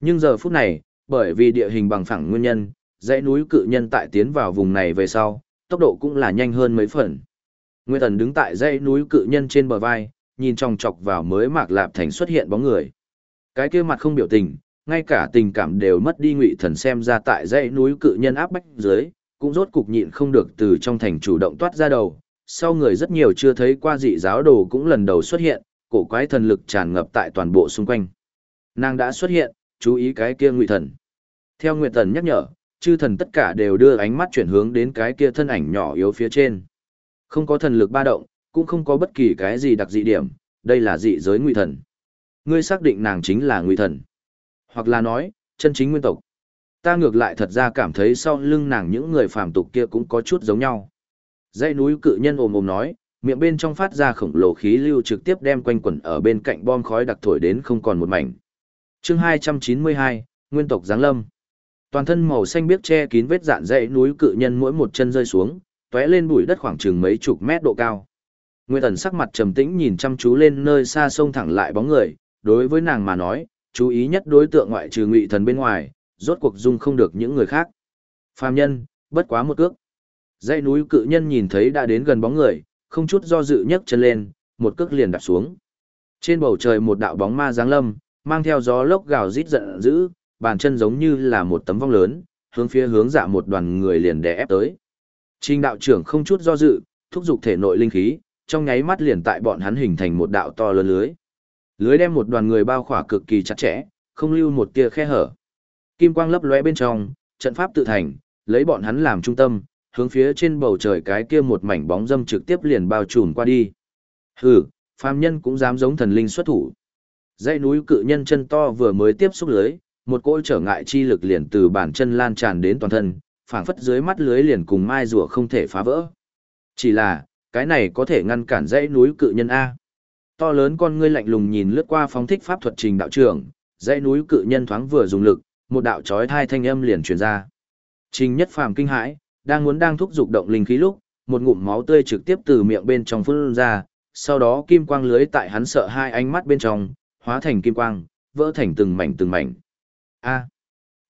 Nhưng giờ phút này, bởi vì địa hình bằng phẳng nguyên nhân, dãy núi cự nhân tại tiến vào vùng này về sau, tốc độ cũng là nhanh hơn mấy phần. Nguyên Thần đứng tại dãy núi cự nhân trên bờ vai, nhìn trong chọc vào mới mạc lạp thành xuất hiện bóng người. Cái kia mặt không biểu tình, ngay cả tình cảm đều mất đi ngụy thần xem ra tại dãy núi cự nhân áp bách dưới, cũng rốt cục nhịn không được từ trong thành chủ động toát ra đầu. Sau người rất nhiều chưa thấy qua dị giáo đồ cũng lần đầu xuất hiện, cổ quái thần lực tràn ngập tại toàn bộ xung quanh. Nàng đã xuất hiện, chú ý cái kia ngụy thần. Theo Nguyệt Thần nhắc nhở, chư thần tất cả đều đưa ánh mắt chuyển hướng đến cái kia thân ảnh nhỏ yếu phía trên. Không có thần lực ba động, cũng không có bất kỳ cái gì đặc dị điểm, đây là dị giới ngụy thần. Ngươi xác định nàng chính là ngụy thần. Hoặc là nói, chân chính nguyên tộc. Ta ngược lại thật ra cảm thấy sau lưng nàng những người phàm tục kia cũng có chút giống nhau. Dãy núi cự nhân ồm ồm nói, miệng bên trong phát ra khổng lồ khí lưu trực tiếp đem quanh quẩn ở bên cạnh bom khói đặc thổi đến không còn một mảnh. Chương 292, Nguyên tộc Giáng Lâm. Toàn thân màu xanh biếc che kín vết dạn dãy núi cự nhân mỗi một chân rơi xuống, tóe lên bụi đất khoảng chừng mấy chục mét độ cao. Nguyên Tần sắc mặt trầm tĩnh nhìn chăm chú lên nơi xa sông thẳng lại bóng người, đối với nàng mà nói, chú ý nhất đối tượng ngoại trừ ngụy thần bên ngoài, rốt cuộc dung không được những người khác. Phàm nhân, bất quá một cước. Dãy núi cự nhân nhìn thấy đã đến gần bóng người, không chút do dự nhấc chân lên, một cước liền đạp xuống. Trên bầu trời một đạo bóng ma giáng lâm, mang theo gió lốc gào rít giận dữ, bàn chân giống như là một tấm vong lớn, hướng phía hướng dạ một đoàn người liền đè ép tới. Trình đạo trưởng không chút do dự, thúc giục thể nội linh khí, trong nháy mắt liền tại bọn hắn hình thành một đạo to lớn lưới. Lưới đem một đoàn người bao khỏa cực kỳ chặt chẽ, không lưu một tia khe hở. Kim quang lấp lóe bên trong, trận pháp tự thành, lấy bọn hắn làm trung tâm, hướng phía trên bầu trời cái kia một mảnh bóng dâm trực tiếp liền bao trùm qua đi. Hừ, phàm nhân cũng dám giống thần linh xuất thủ. Dãy núi cự nhân chân to vừa mới tiếp xúc lưới, một cỗ trở ngại chi lực liền từ bàn chân lan tràn đến toàn thân, phảng phất dưới mắt lưới liền cùng mai rùa không thể phá vỡ. Chỉ là, cái này có thể ngăn cản dãy núi cự nhân A. To lớn con ngươi lạnh lùng nhìn lướt qua phóng thích pháp thuật trình đạo trưởng, dãy núi cự nhân thoáng vừa dùng lực, một đạo chói thai thanh âm liền truyền ra. Trình nhất phàm kinh hãi, đang muốn đang thúc dục động linh khí lúc, một ngụm máu tươi trực tiếp từ miệng bên trong phun ra, sau đó kim quang lưới tại hắn sợ hai ánh mắt bên trong, hóa thành kim quang, vỡ thành từng mảnh từng mảnh. A.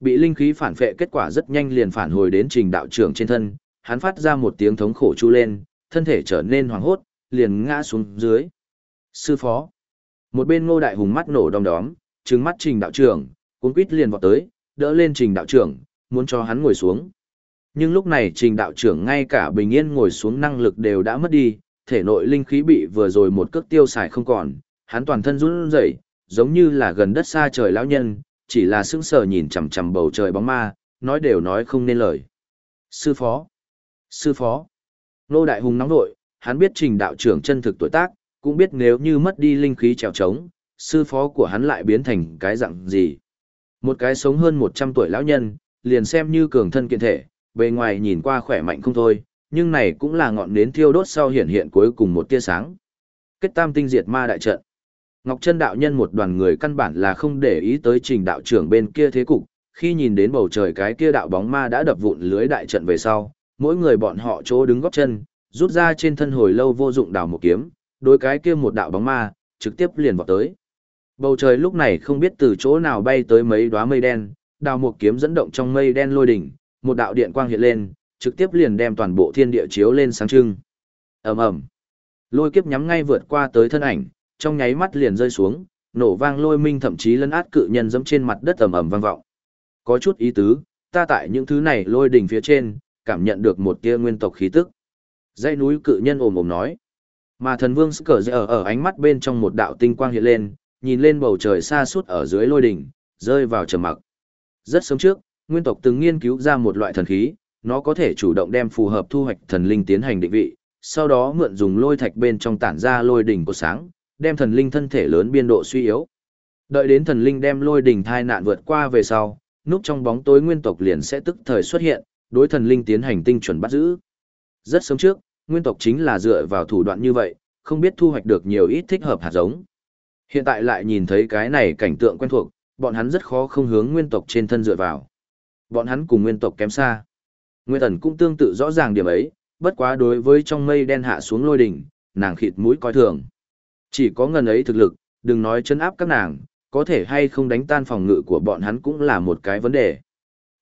bị linh khí phản phệ kết quả rất nhanh liền phản hồi đến trình đạo trưởng trên thân, hắn phát ra một tiếng thống khổ chu lên, thân thể trở nên hoảng hốt, liền ngã xuống dưới. Sư phó. Một bên ngô đại hùng mắt nổ đom đóm, trừng mắt trình đạo trưởng, cuốn quýt liền vọt tới, đỡ lên trình đạo trưởng, muốn cho hắn ngồi xuống. Nhưng lúc này trình đạo trưởng ngay cả bình yên ngồi xuống năng lực đều đã mất đi, thể nội linh khí bị vừa rồi một cước tiêu xài không còn, hắn toàn thân run rẩy, giống như là gần đất xa trời lão nhân, chỉ là sững sờ nhìn chằm chằm bầu trời bóng ma, nói đều nói không nên lời. Sư phó! Sư phó! Nô Đại Hùng nóng nội, hắn biết trình đạo trưởng chân thực tuổi tác, cũng biết nếu như mất đi linh khí trèo trống, sư phó của hắn lại biến thành cái dạng gì. Một cái sống hơn 100 tuổi lão nhân, liền xem như cường thân kiện thể, bề ngoài nhìn qua khỏe mạnh không thôi, nhưng này cũng là ngọn nến thiêu đốt sau hiện hiện cuối cùng một tia sáng. Kết tam tinh diệt ma đại trận. Ngọc chân đạo nhân một đoàn người căn bản là không để ý tới trình đạo trưởng bên kia thế cục, khi nhìn đến bầu trời cái kia đạo bóng ma đã đập vụn lưới đại trận về sau, mỗi người bọn họ chỗ đứng góp chân, rút ra trên thân hồi lâu vô dụng đào một kiếm, đối cái kia một đạo bóng ma, trực tiếp liền vọt tới. Bầu trời lúc này không biết từ chỗ nào bay tới mấy đóa mây đen, đào một kiếm dẫn động trong mây đen lôi đỉnh, một đạo điện quang hiện lên, trực tiếp liền đem toàn bộ thiên địa chiếu lên sáng trưng. Ầm ầm. Lôi kiếp nhắm ngay vượt qua tới thân ảnh, trong nháy mắt liền rơi xuống, nổ vang lôi minh thậm chí lấn át cự nhân dẫm trên mặt đất ầm ầm vang vọng. Có chút ý tứ, ta tại những thứ này lôi đỉnh phía trên, cảm nhận được một tia nguyên tộc khí tức. Dãy núi cự nhân ồm ồm nói. Mà thần vương cờ ở ở ánh mắt bên trong một đạo tinh quang hiện lên, nhìn lên bầu trời xa suốt ở dưới lôi đỉnh, rơi vào trầm mặc. Rất sớm trước, nguyên tộc từng nghiên cứu ra một loại thần khí, nó có thể chủ động đem phù hợp thu hoạch thần linh tiến hành định vị, sau đó mượn dùng lôi thạch bên trong tản ra lôi đỉnh của sáng, đem thần linh thân thể lớn biên độ suy yếu. Đợi đến thần linh đem lôi đỉnh thai nạn vượt qua về sau, núp trong bóng tối nguyên tộc liền sẽ tức thời xuất hiện, đối thần linh tiến hành tinh chuẩn bắt giữ. Rất sớm trước, nguyên tộc chính là dựa vào thủ đoạn như vậy, không biết thu hoạch được nhiều ít thích hợp hạt giống. Hiện tại lại nhìn thấy cái này cảnh tượng quen thuộc, bọn hắn rất khó không hướng nguyên tộc trên thân dựa vào. Bọn hắn cùng nguyên tộc kém xa. Nguyên tần cũng tương tự rõ ràng điểm ấy, bất quá đối với trong mây đen hạ xuống lôi đỉnh, nàng khịt mũi coi thường. Chỉ có ngần ấy thực lực, đừng nói chấn áp các nàng, có thể hay không đánh tan phòng ngự của bọn hắn cũng là một cái vấn đề.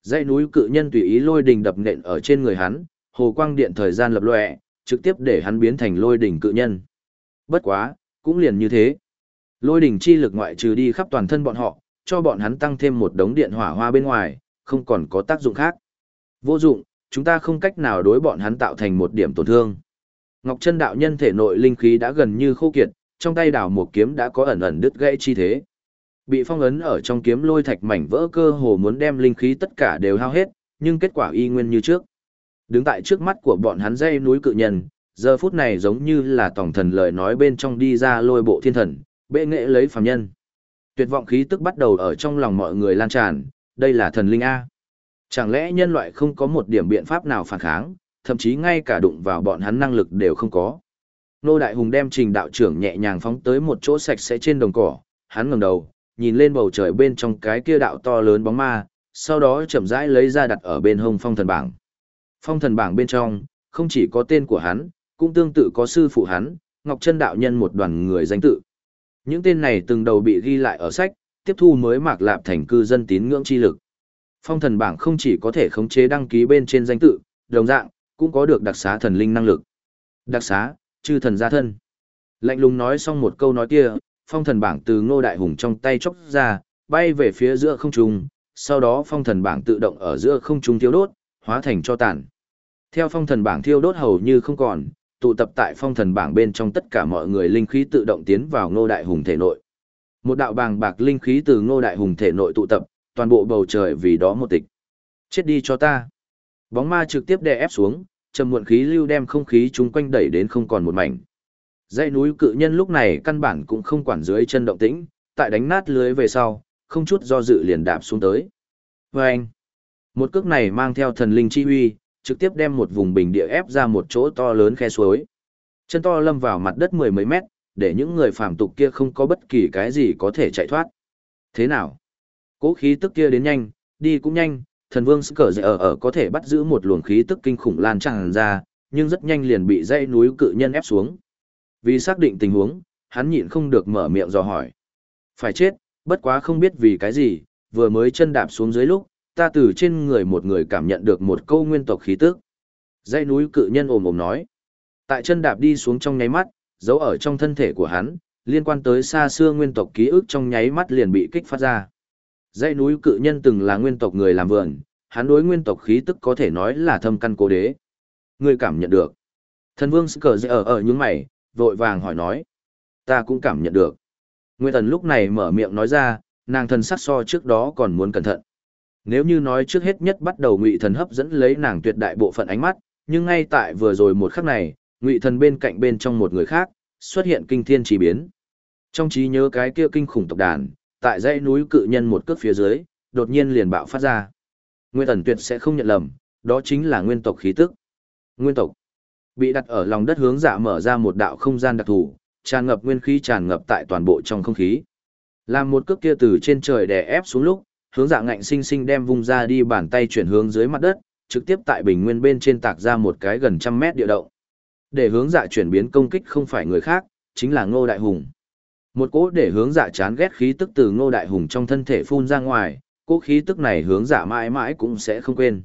Dãy núi cự nhân tùy ý lôi đỉnh đập nện ở trên người hắn, hồ quang điện thời gian lập lòe, trực tiếp để hắn biến thành lôi đỉnh cự nhân. Bất quá, cũng liền như thế. Lôi đỉnh chi lực ngoại trừ đi khắp toàn thân bọn họ, cho bọn hắn tăng thêm một đống điện hỏa hoa bên ngoài, không còn có tác dụng khác. Vô dụng, chúng ta không cách nào đối bọn hắn tạo thành một điểm tổn thương. Ngọc Chân đạo nhân thể nội linh khí đã gần như khô kiệt, trong tay đào một kiếm đã có ẩn ẩn đứt gãy chi thế. Bị phong ấn ở trong kiếm lôi thạch mảnh vỡ cơ hồ muốn đem linh khí tất cả đều hao hết, nhưng kết quả y nguyên như trước. Đứng tại trước mắt của bọn hắn dây núi cự nhân, giờ phút này giống như là tổng thần lời nói bên trong đi ra lôi bộ thiên thần, bệ nghệ lấy phàm nhân. Tuyệt vọng khí tức bắt đầu ở trong lòng mọi người lan tràn, đây là thần linh A. Chẳng lẽ nhân loại không có một điểm biện pháp nào phản kháng, thậm chí ngay cả đụng vào bọn hắn năng lực đều không có. Nô Đại Hùng đem trình đạo trưởng nhẹ nhàng phóng tới một chỗ sạch sẽ trên đồng cỏ, hắn ngẩng đầu, nhìn lên bầu trời bên trong cái kia đạo to lớn bóng ma, sau đó chậm rãi lấy ra đặt ở bên hông phong thần bảng. Phong thần bảng bên trong, không chỉ có tên của hắn, cũng tương tự có sư phụ hắn, Ngọc Trân đạo nhân một đoàn người danh tự. Những tên này từng đầu bị ghi lại ở sách, tiếp thu mới mạc lạp thành cư dân tín ngưỡng chi lực. Phong thần bảng không chỉ có thể khống chế đăng ký bên trên danh tự, đồng dạng, cũng có được đặc xá thần linh năng lực. Đặc xá, chư thần gia thân. Lạnh lùng nói xong một câu nói kia, phong thần bảng từ ngô đại hùng trong tay chốc ra, bay về phía giữa không trung, sau đó phong thần bảng tự động ở giữa không trung thiêu đốt, hóa thành cho tàn. Theo phong thần bảng thiêu đốt hầu như không còn, tụ tập tại phong thần bảng bên trong tất cả mọi người linh khí tự động tiến vào ngô đại hùng thể nội. Một đạo bàng bạc linh khí từ ngô đại hùng thể nội tụ tập, toàn bộ bầu trời vì đó một tịch. Chết đi cho ta. Bóng ma trực tiếp đè ép xuống, trầm muộn khí lưu đem không khí chung quanh đẩy đến không còn một mảnh. Dãy núi cự nhân lúc này căn bản cũng không quản dưới chân động tĩnh, tại đánh nát lưới về sau, không chút do dự liền đạp xuống tới. Và anh, một cước này mang theo thần linh chi huy, trực tiếp đem một vùng bình địa ép ra một chỗ to lớn khe suối. Chân to lâm vào mặt đất mười mấy mét, để những người phàm tục kia không có bất kỳ cái gì có thể chạy thoát. Thế nào? Cố khí tức kia đến nhanh, đi cũng nhanh, thần vương sức cờ dậy ở ở có thể bắt giữ một luồng khí tức kinh khủng lan tràn ra, nhưng rất nhanh liền bị dãy núi cự nhân ép xuống. Vì xác định tình huống, hắn nhịn không được mở miệng dò hỏi. Phải chết, bất quá không biết vì cái gì, vừa mới chân đạp xuống dưới lúc, ta từ trên người một người cảm nhận được một câu nguyên tộc khí tức. Dãy núi cự nhân ồm ồm nói. Tại chân đạp đi xuống trong nháy mắt, giấu ở trong thân thể của hắn, liên quan tới xa xưa nguyên tộc ký ức trong nháy mắt liền bị kích phát ra. Dãy núi cự nhân từng là nguyên tộc người làm vườn, hắn đối nguyên tộc khí tức có thể nói là thâm căn cố đế. người cảm nhận được. Thần vương cờ dễ ở ở những mày, vội vàng hỏi nói. Ta cũng cảm nhận được. Nguyên tần lúc này mở miệng nói ra, nàng thần sắc so trước đó còn muốn cẩn thận. Nếu như nói trước hết nhất bắt đầu ngụy thần hấp dẫn lấy nàng tuyệt đại bộ phận ánh mắt, nhưng ngay tại vừa rồi một khắc này, ngụy thần bên cạnh bên trong một người khác, xuất hiện kinh thiên chỉ biến. Trong trí nhớ cái kia kinh khủng tộc đàn, tại dãy núi cự nhân một cước phía dưới, đột nhiên liền bạo phát ra. Nguyên Tần tuyệt sẽ không nhận lầm, đó chính là nguyên tộc khí tức. Nguyên tộc bị đặt ở lòng đất hướng dạ mở ra một đạo không gian đặc thù, tràn ngập nguyên khí tràn ngập tại toàn bộ trong không khí. Làm một cước kia từ trên trời đè ép xuống lúc, hướng dạ ngạnh sinh sinh đem vung ra đi bàn tay chuyển hướng dưới mặt đất, trực tiếp tại bình nguyên bên trên tạc ra một cái gần trăm mét địa động. Để hướng dạ chuyển biến công kích không phải người khác, chính là Ngô Đại Hùng. Một cỗ để hướng dạ chán ghét khí tức từ Ngô Đại Hùng trong thân thể phun ra ngoài, cỗ khí tức này hướng dạ mãi mãi cũng sẽ không quên.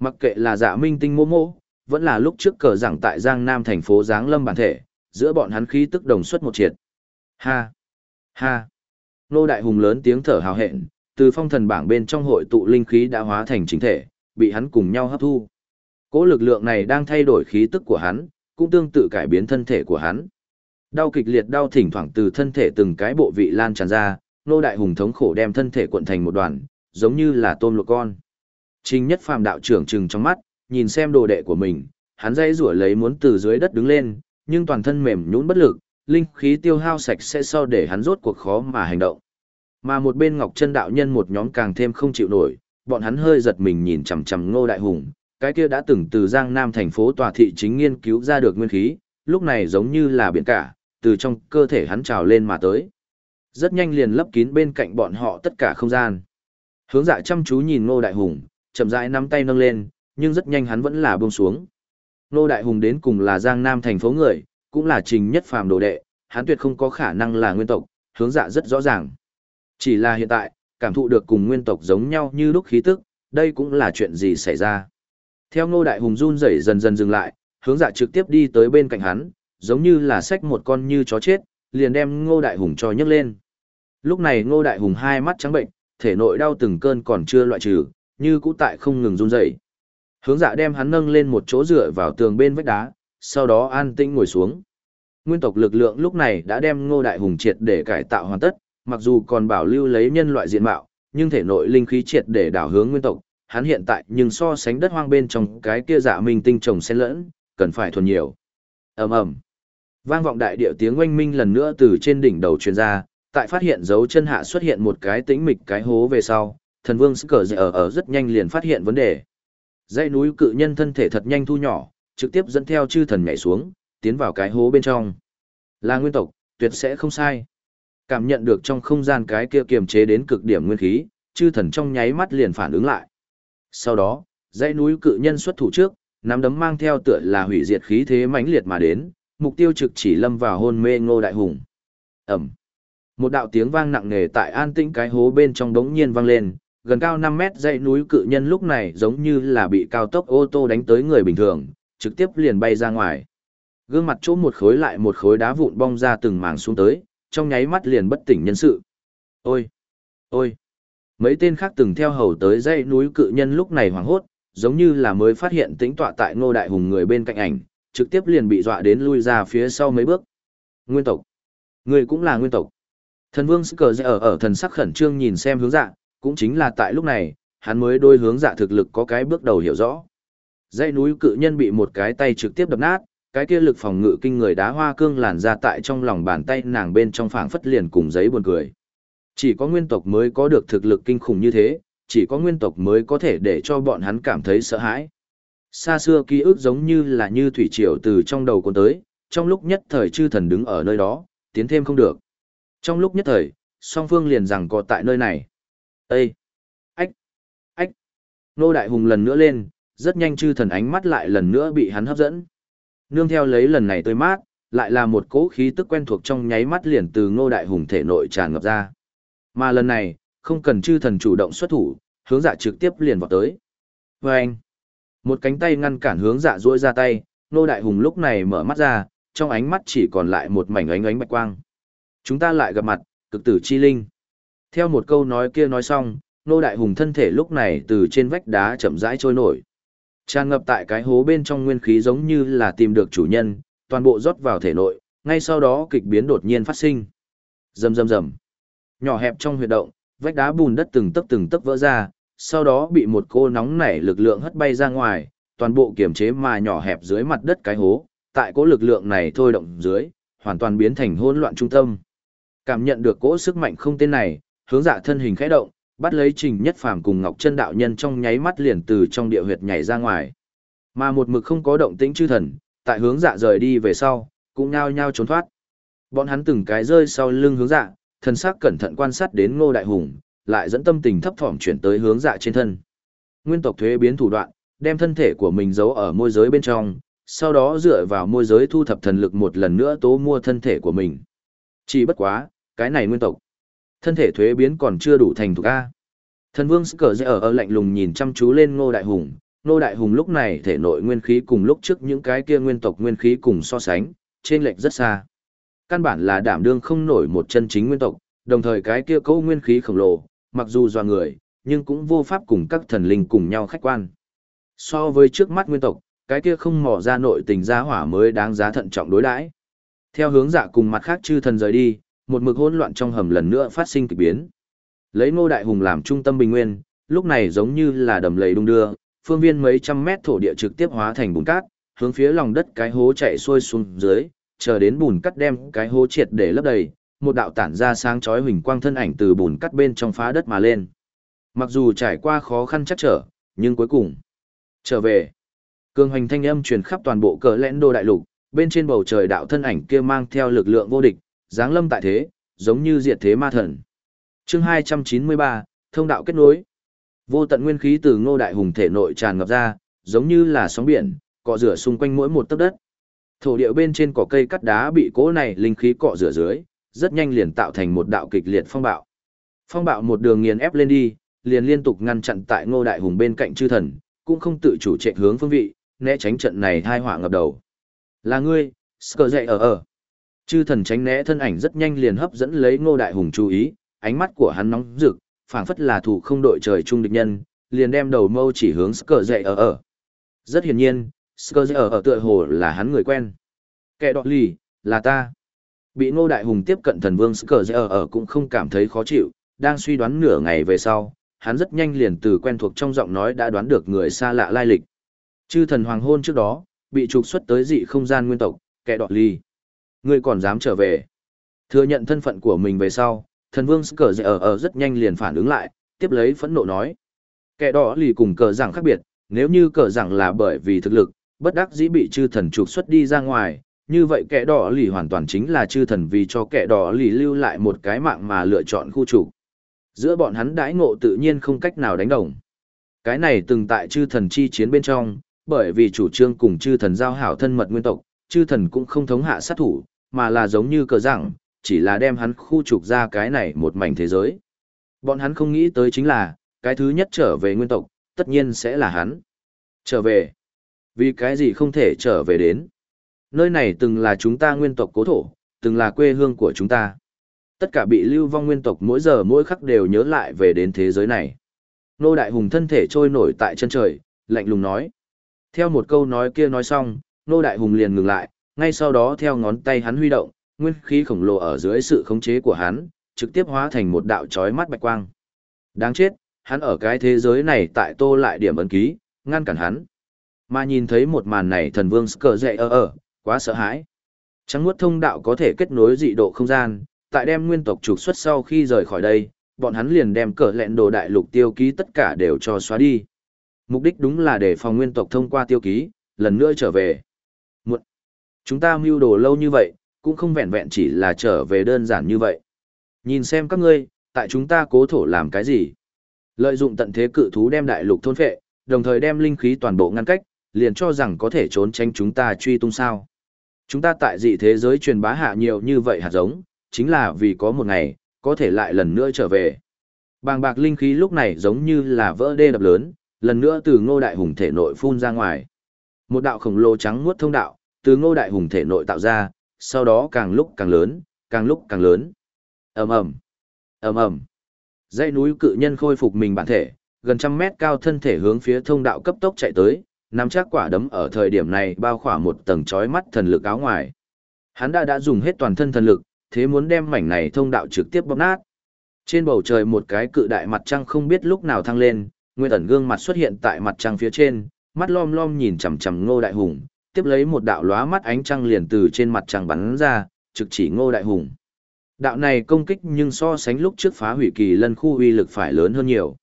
Mặc kệ là dạ minh tinh mô mô, vẫn là lúc trước cờ giảng tại Giang Nam thành phố Giáng Lâm bản thể, giữa bọn hắn khí tức đồng xuất một triệt. Ha! Ha! Ngô Đại Hùng lớn tiếng thở hào hẹn, từ phong thần bảng bên trong hội tụ linh khí đã hóa thành chính thể, bị hắn cùng nhau hấp thu. Cỗ lực lượng này đang thay đổi khí tức của hắn, cũng tương tự cải biến thân thể của hắn. Đau kịch liệt đau thỉnh thoảng từ thân thể từng cái bộ vị lan tràn ra, nô đại hùng thống khổ đem thân thể cuộn thành một đoàn, giống như là tôm luộc con. Trình nhất phàm đạo trưởng trừng trong mắt, nhìn xem đồ đệ của mình, hắn dây rủa lấy muốn từ dưới đất đứng lên, nhưng toàn thân mềm nhũn bất lực, linh khí tiêu hao sạch sẽ sau để hắn rốt cuộc khó mà hành động. Mà một bên Ngọc Chân đạo nhân một nhóm càng thêm không chịu nổi, bọn hắn hơi giật mình nhìn chằm chằm Ngô Đại Hùng, cái kia đã từng từ Giang Nam thành phố tòa thị chính nghiên cứu ra được nguyên khí, lúc này giống như là biển cả, từ trong cơ thể hắn trào lên mà tới. Rất nhanh liền lấp kín bên cạnh bọn họ tất cả không gian. Hướng dạ chăm chú nhìn Ngô Đại Hùng, chậm rãi nắm tay nâng lên, nhưng rất nhanh hắn vẫn là buông xuống. Ngô Đại Hùng đến cùng là Giang Nam thành phố người, cũng là trình nhất phàm đồ đệ, hắn tuyệt không có khả năng là nguyên tộc, hướng dạ rất rõ ràng. Chỉ là hiện tại, cảm thụ được cùng nguyên tộc giống nhau như lúc khí tức, đây cũng là chuyện gì xảy ra. Theo Ngô Đại Hùng run rẩy dần dần dừng lại, hướng dạ trực tiếp đi tới bên cạnh hắn, giống như là xách một con như chó chết, liền đem Ngô Đại Hùng cho nhấc lên. Lúc này Ngô Đại Hùng hai mắt trắng bệnh, thể nội đau từng cơn còn chưa loại trừ, như cũ tại không ngừng run rẩy. Hướng dạ đem hắn nâng lên một chỗ dựa vào tường bên vách đá, sau đó an tĩnh ngồi xuống. Nguyên tộc lực lượng lúc này đã đem Ngô Đại Hùng triệt để cải tạo hoàn tất, mặc dù còn bảo lưu lấy nhân loại diện mạo, nhưng thể nội linh khí triệt để đảo hướng nguyên tộc, hắn hiện tại nhưng so sánh đất hoang bên trong cái kia dạ minh tinh trồng xen lẫn, cần phải thuần nhiều. Ầm ầm. Vang vọng đại địa tiếng oanh minh lần nữa từ trên đỉnh đầu truyền ra, tại phát hiện dấu chân hạ xuất hiện một cái tĩnh mịch cái hố về sau, thần vương sức cờ ở ở rất nhanh liền phát hiện vấn đề. Dãy núi cự nhân thân thể thật nhanh thu nhỏ, trực tiếp dẫn theo chư thần nhảy xuống, tiến vào cái hố bên trong. Là nguyên tộc, tuyệt sẽ không sai. Cảm nhận được trong không gian cái kia kiềm chế đến cực điểm nguyên khí, chư thần trong nháy mắt liền phản ứng lại. Sau đó, dãy núi cự nhân xuất thủ trước, nắm đấm mang theo tựa là hủy diệt khí thế mãnh liệt mà đến, mục tiêu trực chỉ lâm vào hôn mê Ngô Đại Hùng. ầm, Một đạo tiếng vang nặng nề tại an tĩnh cái hố bên trong đống nhiên vang lên, gần cao 5 mét dãy núi cự nhân lúc này giống như là bị cao tốc ô tô đánh tới người bình thường, trực tiếp liền bay ra ngoài. Gương mặt chỗ một khối lại một khối đá vụn bong ra từng mảng xuống tới, trong nháy mắt liền bất tỉnh nhân sự. Ôi! Ôi! Mấy tên khác từng theo hầu tới dãy núi cự nhân lúc này hoảng hốt, giống như là mới phát hiện tính tọa tại ngô đại hùng người bên cạnh ảnh, trực tiếp liền bị dọa đến lui ra phía sau mấy bước. Nguyên tộc! Người cũng là nguyên tộc. Thần vương sức cờ dạ ở ở thần sắc khẩn trương nhìn xem hướng dạ, cũng chính là tại lúc này, hắn mới đôi hướng dạ thực lực có cái bước đầu hiểu rõ. Dãy núi cự nhân bị một cái tay trực tiếp đập nát, cái kia lực phòng ngự kinh người đá hoa cương làn ra tại trong lòng bàn tay nàng bên trong phảng phất liền cùng giấy buồn cười. Chỉ có nguyên tộc mới có được thực lực kinh khủng như thế, chỉ có nguyên tộc mới có thể để cho bọn hắn cảm thấy sợ hãi. Xa xưa ký ức giống như là như thủy triều từ trong đầu cuốn tới, trong lúc nhất thời chư thần đứng ở nơi đó, tiến thêm không được. Trong lúc nhất thời, song phương liền rằng có tại nơi này. Ê! Ách! Ách! Nô Đại Hùng lần nữa lên, rất nhanh chư thần ánh mắt lại lần nữa bị hắn hấp dẫn. Nương theo lấy lần này tươi mát, lại là một cỗ khí tức quen thuộc trong nháy mắt liền từ ngô đại hùng thể nội tràn ngập ra. Mà lần này, không cần chư thần chủ động xuất thủ, hướng dạ trực tiếp liền vào tới. Và anh, một cánh tay ngăn cản hướng dạ duỗi ra tay, nô đại hùng lúc này mở mắt ra, trong ánh mắt chỉ còn lại một mảnh ánh ánh bạch quang. Chúng ta lại gặp mặt, cực tử chi linh. Theo một câu nói kia nói xong, nô đại hùng thân thể lúc này từ trên vách đá chậm rãi trôi nổi. Tràn ngập tại cái hố bên trong nguyên khí giống như là tìm được chủ nhân, toàn bộ rót vào thể nội, ngay sau đó kịch biến đột nhiên phát sinh. Rầm rầm rầm. Nhỏ hẹp trong huyệt động, vách đá bùn đất từng tấc từng tấc vỡ ra, sau đó bị một cô nóng nảy lực lượng hất bay ra ngoài, toàn bộ kiểm chế mà nhỏ hẹp dưới mặt đất cái hố, tại cỗ lực lượng này thôi động dưới, hoàn toàn biến thành hỗn loạn trung tâm. Cảm nhận được cỗ sức mạnh không tên này, hướng dạ thân hình khẽ động, bắt lấy Trình Nhất Phàm cùng Ngọc Chân đạo nhân trong nháy mắt liền từ trong địa huyệt nhảy ra ngoài. Mà một mực không có động tĩnh chư thần, tại hướng dạ rời đi về sau, cũng nhao nhao trốn thoát. Bọn hắn từng cái rơi sau lưng hướng dạ, thần sắc cẩn thận quan sát đến Ngô Đại Hùng, lại dẫn tâm tình thấp thỏm chuyển tới hướng dạ trên thân. Nguyên tộc thuế biến thủ đoạn, đem thân thể của mình giấu ở môi giới bên trong, sau đó dựa vào môi giới thu thập thần lực một lần nữa tố mua thân thể của mình. Chỉ bất quá, cái này nguyên tộc Thân thể thuế biến còn chưa đủ thành thục A. Thần vương Cờ dễ ở ở lạnh lùng nhìn chăm chú lên Ngô Đại Hùng. Ngô Đại Hùng lúc này thể nội nguyên khí cùng lúc trước những cái kia nguyên tộc nguyên khí cùng so sánh, trên lệch rất xa. Căn bản là đảm đương không nổi một chân chính nguyên tộc, đồng thời cái kia cấu nguyên khí khổng lồ, mặc dù do người, nhưng cũng vô pháp cùng các thần linh cùng nhau khách quan. So với trước mắt nguyên tộc, cái kia không mò ra nội tình giá hỏa mới đáng giá thận trọng đối đãi. Theo hướng dạ cùng mặt khác chư thần rời đi, một mực hỗn loạn trong hầm lần nữa phát sinh kỳ biến. Lấy Ngô Đại Hùng làm trung tâm bình nguyên, lúc này giống như là đầm lầy đung đưa, phương viên mấy trăm mét thổ địa trực tiếp hóa thành bùn cát, hướng phía lòng đất cái hố chạy xuôi xuống dưới, chờ đến bùn cắt đem cái hố triệt để lấp đầy, một đạo tản ra sáng chói huỳnh quang thân ảnh từ bùn cắt bên trong phá đất mà lên. Mặc dù trải qua khó khăn chắc trở, nhưng cuối cùng trở về. Cường hoành thanh âm truyền khắp toàn bộ cờ lẽn đô đại lục, bên trên bầu trời đạo thân ảnh kia mang theo lực lượng vô địch, giáng lâm tại thế, giống như diệt thế ma thần. Chương 293, thông đạo kết nối. Vô tận nguyên khí từ Ngô Đại Hùng thể nội tràn ngập ra, giống như là sóng biển, cọ rửa xung quanh mỗi một tấc đất. Thổ địa bên trên cỏ cây cắt đá bị cỗ này linh khí cọ rửa dưới, rất nhanh liền tạo thành một đạo kịch liệt phong bạo. Phong bạo một đường nghiền ép lên đi, liền liên tục ngăn chặn tại Ngô Đại Hùng bên cạnh chư thần, cũng không tự chủ chạy hướng phương vị, né tránh trận này thai họa ngập đầu. Là ngươi, Skơ dậy ở ở. Chư thần tránh né thân ảnh rất nhanh liền hấp dẫn lấy Ngô Đại Hùng chú ý, ánh mắt của hắn nóng rực, phảng phất là thủ không đội trời chung địch nhân, liền đem đầu mâu chỉ hướng Skơ dậy ở ở. Rất hiển nhiên, Skơ ở ở tựa hồ là hắn người quen. Kẻ đọt lì, là ta. Bị ngô đại hùng tiếp cận thần vương Skơ ở ở cũng không cảm thấy khó chịu, đang suy đoán nửa ngày về sau, hắn rất nhanh liền từ quen thuộc trong giọng nói đã đoán được người xa lạ lai lịch. Chư thần hoàng hôn trước đó, bị trục xuất tới dị không gian nguyên tộc, kẻ đọt lì. Ngươi còn dám trở về. Thừa nhận thân phận của mình về sau, thần vương cờ ở ở rất nhanh liền phản ứng lại, tiếp lấy phẫn nộ nói. Kẻ đỏ lì cùng cờ rằng khác biệt, nếu như cờ rằng là bởi vì thực lực, bất đắc dĩ bị chư thần trục xuất đi ra ngoài, như vậy kẻ đỏ lì hoàn toàn chính là chư thần vì cho kẻ đỏ lì lưu lại một cái mạng mà lựa chọn khu trục. Giữa bọn hắn đãi ngộ tự nhiên không cách nào đánh đồng. Cái này từng tại chư thần chi chiến bên trong, bởi vì chủ trương cùng chư thần giao hảo thân mật nguyên tộc, chư thần cũng không thống hạ sát thủ, mà là giống như cờ rằng, chỉ là đem hắn khu trục ra cái này một mảnh thế giới. Bọn hắn không nghĩ tới chính là, cái thứ nhất trở về nguyên tộc, tất nhiên sẽ là hắn. Trở về. Vì cái gì không thể trở về đến. Nơi này từng là chúng ta nguyên tộc cố thổ, từng là quê hương của chúng ta. Tất cả bị lưu vong nguyên tộc mỗi giờ mỗi khắc đều nhớ lại về đến thế giới này. Nô Đại Hùng thân thể trôi nổi tại chân trời, lạnh lùng nói. Theo một câu nói kia nói xong, Nô Đại Hùng liền ngừng lại, ngay sau đó theo ngón tay hắn huy động, nguyên khí khổng lồ ở dưới sự khống chế của hắn, trực tiếp hóa thành một đạo chói mắt bạch quang. Đáng chết, hắn ở cái thế giới này tại tô lại điểm ấn ký, ngăn cản hắn. Mà nhìn thấy một màn này thần vương Skr dậy ở ở, quá sợ hãi. Trắng nuốt thông đạo có thể kết nối dị độ không gian, tại đem nguyên tộc trục xuất sau khi rời khỏi đây, bọn hắn liền đem cờ lẹn đồ đại lục tiêu ký tất cả đều cho xóa đi. Mục đích đúng là để phòng nguyên tộc thông qua tiêu ký, lần nữa trở về. Một, chúng ta mưu đồ lâu như vậy, cũng không vẹn vẹn chỉ là trở về đơn giản như vậy. Nhìn xem các ngươi, tại chúng ta cố thổ làm cái gì? Lợi dụng tận thế cự thú đem đại lục thôn phệ, đồng thời đem linh khí toàn bộ ngăn cách, liền cho rằng có thể trốn tránh chúng ta truy tung sao. Chúng ta tại dị thế giới truyền bá hạ nhiều như vậy hạt giống, chính là vì có một ngày, có thể lại lần nữa trở về. Bàng bạc linh khí lúc này giống như là vỡ đê đập lớn, lần nữa từ ngô đại hùng thể nội phun ra ngoài. Một đạo khổng lồ trắng muốt thông đạo, từ ngô đại hùng thể nội tạo ra, sau đó càng lúc càng lớn, càng lúc càng lớn. ầm ầm ầm ầm Dãy núi cự nhân khôi phục mình bản thể, gần trăm mét cao thân thể hướng phía thông đạo cấp tốc chạy tới, nắm chắc quả đấm ở thời điểm này bao khỏa một tầng chói mắt thần lực áo ngoài. Hắn đã đã dùng hết toàn thân thần lực, thế muốn đem mảnh này thông đạo trực tiếp bóp nát. Trên bầu trời một cái cự đại mặt trăng không biết lúc nào thăng lên, nguyên ẩn gương mặt xuất hiện tại mặt trăng phía trên, mắt lom lom nhìn chằm chằm Ngô Đại Hùng, tiếp lấy một đạo lóa mắt ánh trăng liền từ trên mặt trăng bắn ra, trực chỉ Ngô Đại Hùng. Đạo này công kích nhưng so sánh lúc trước phá hủy kỳ lân khu uy lực phải lớn hơn nhiều.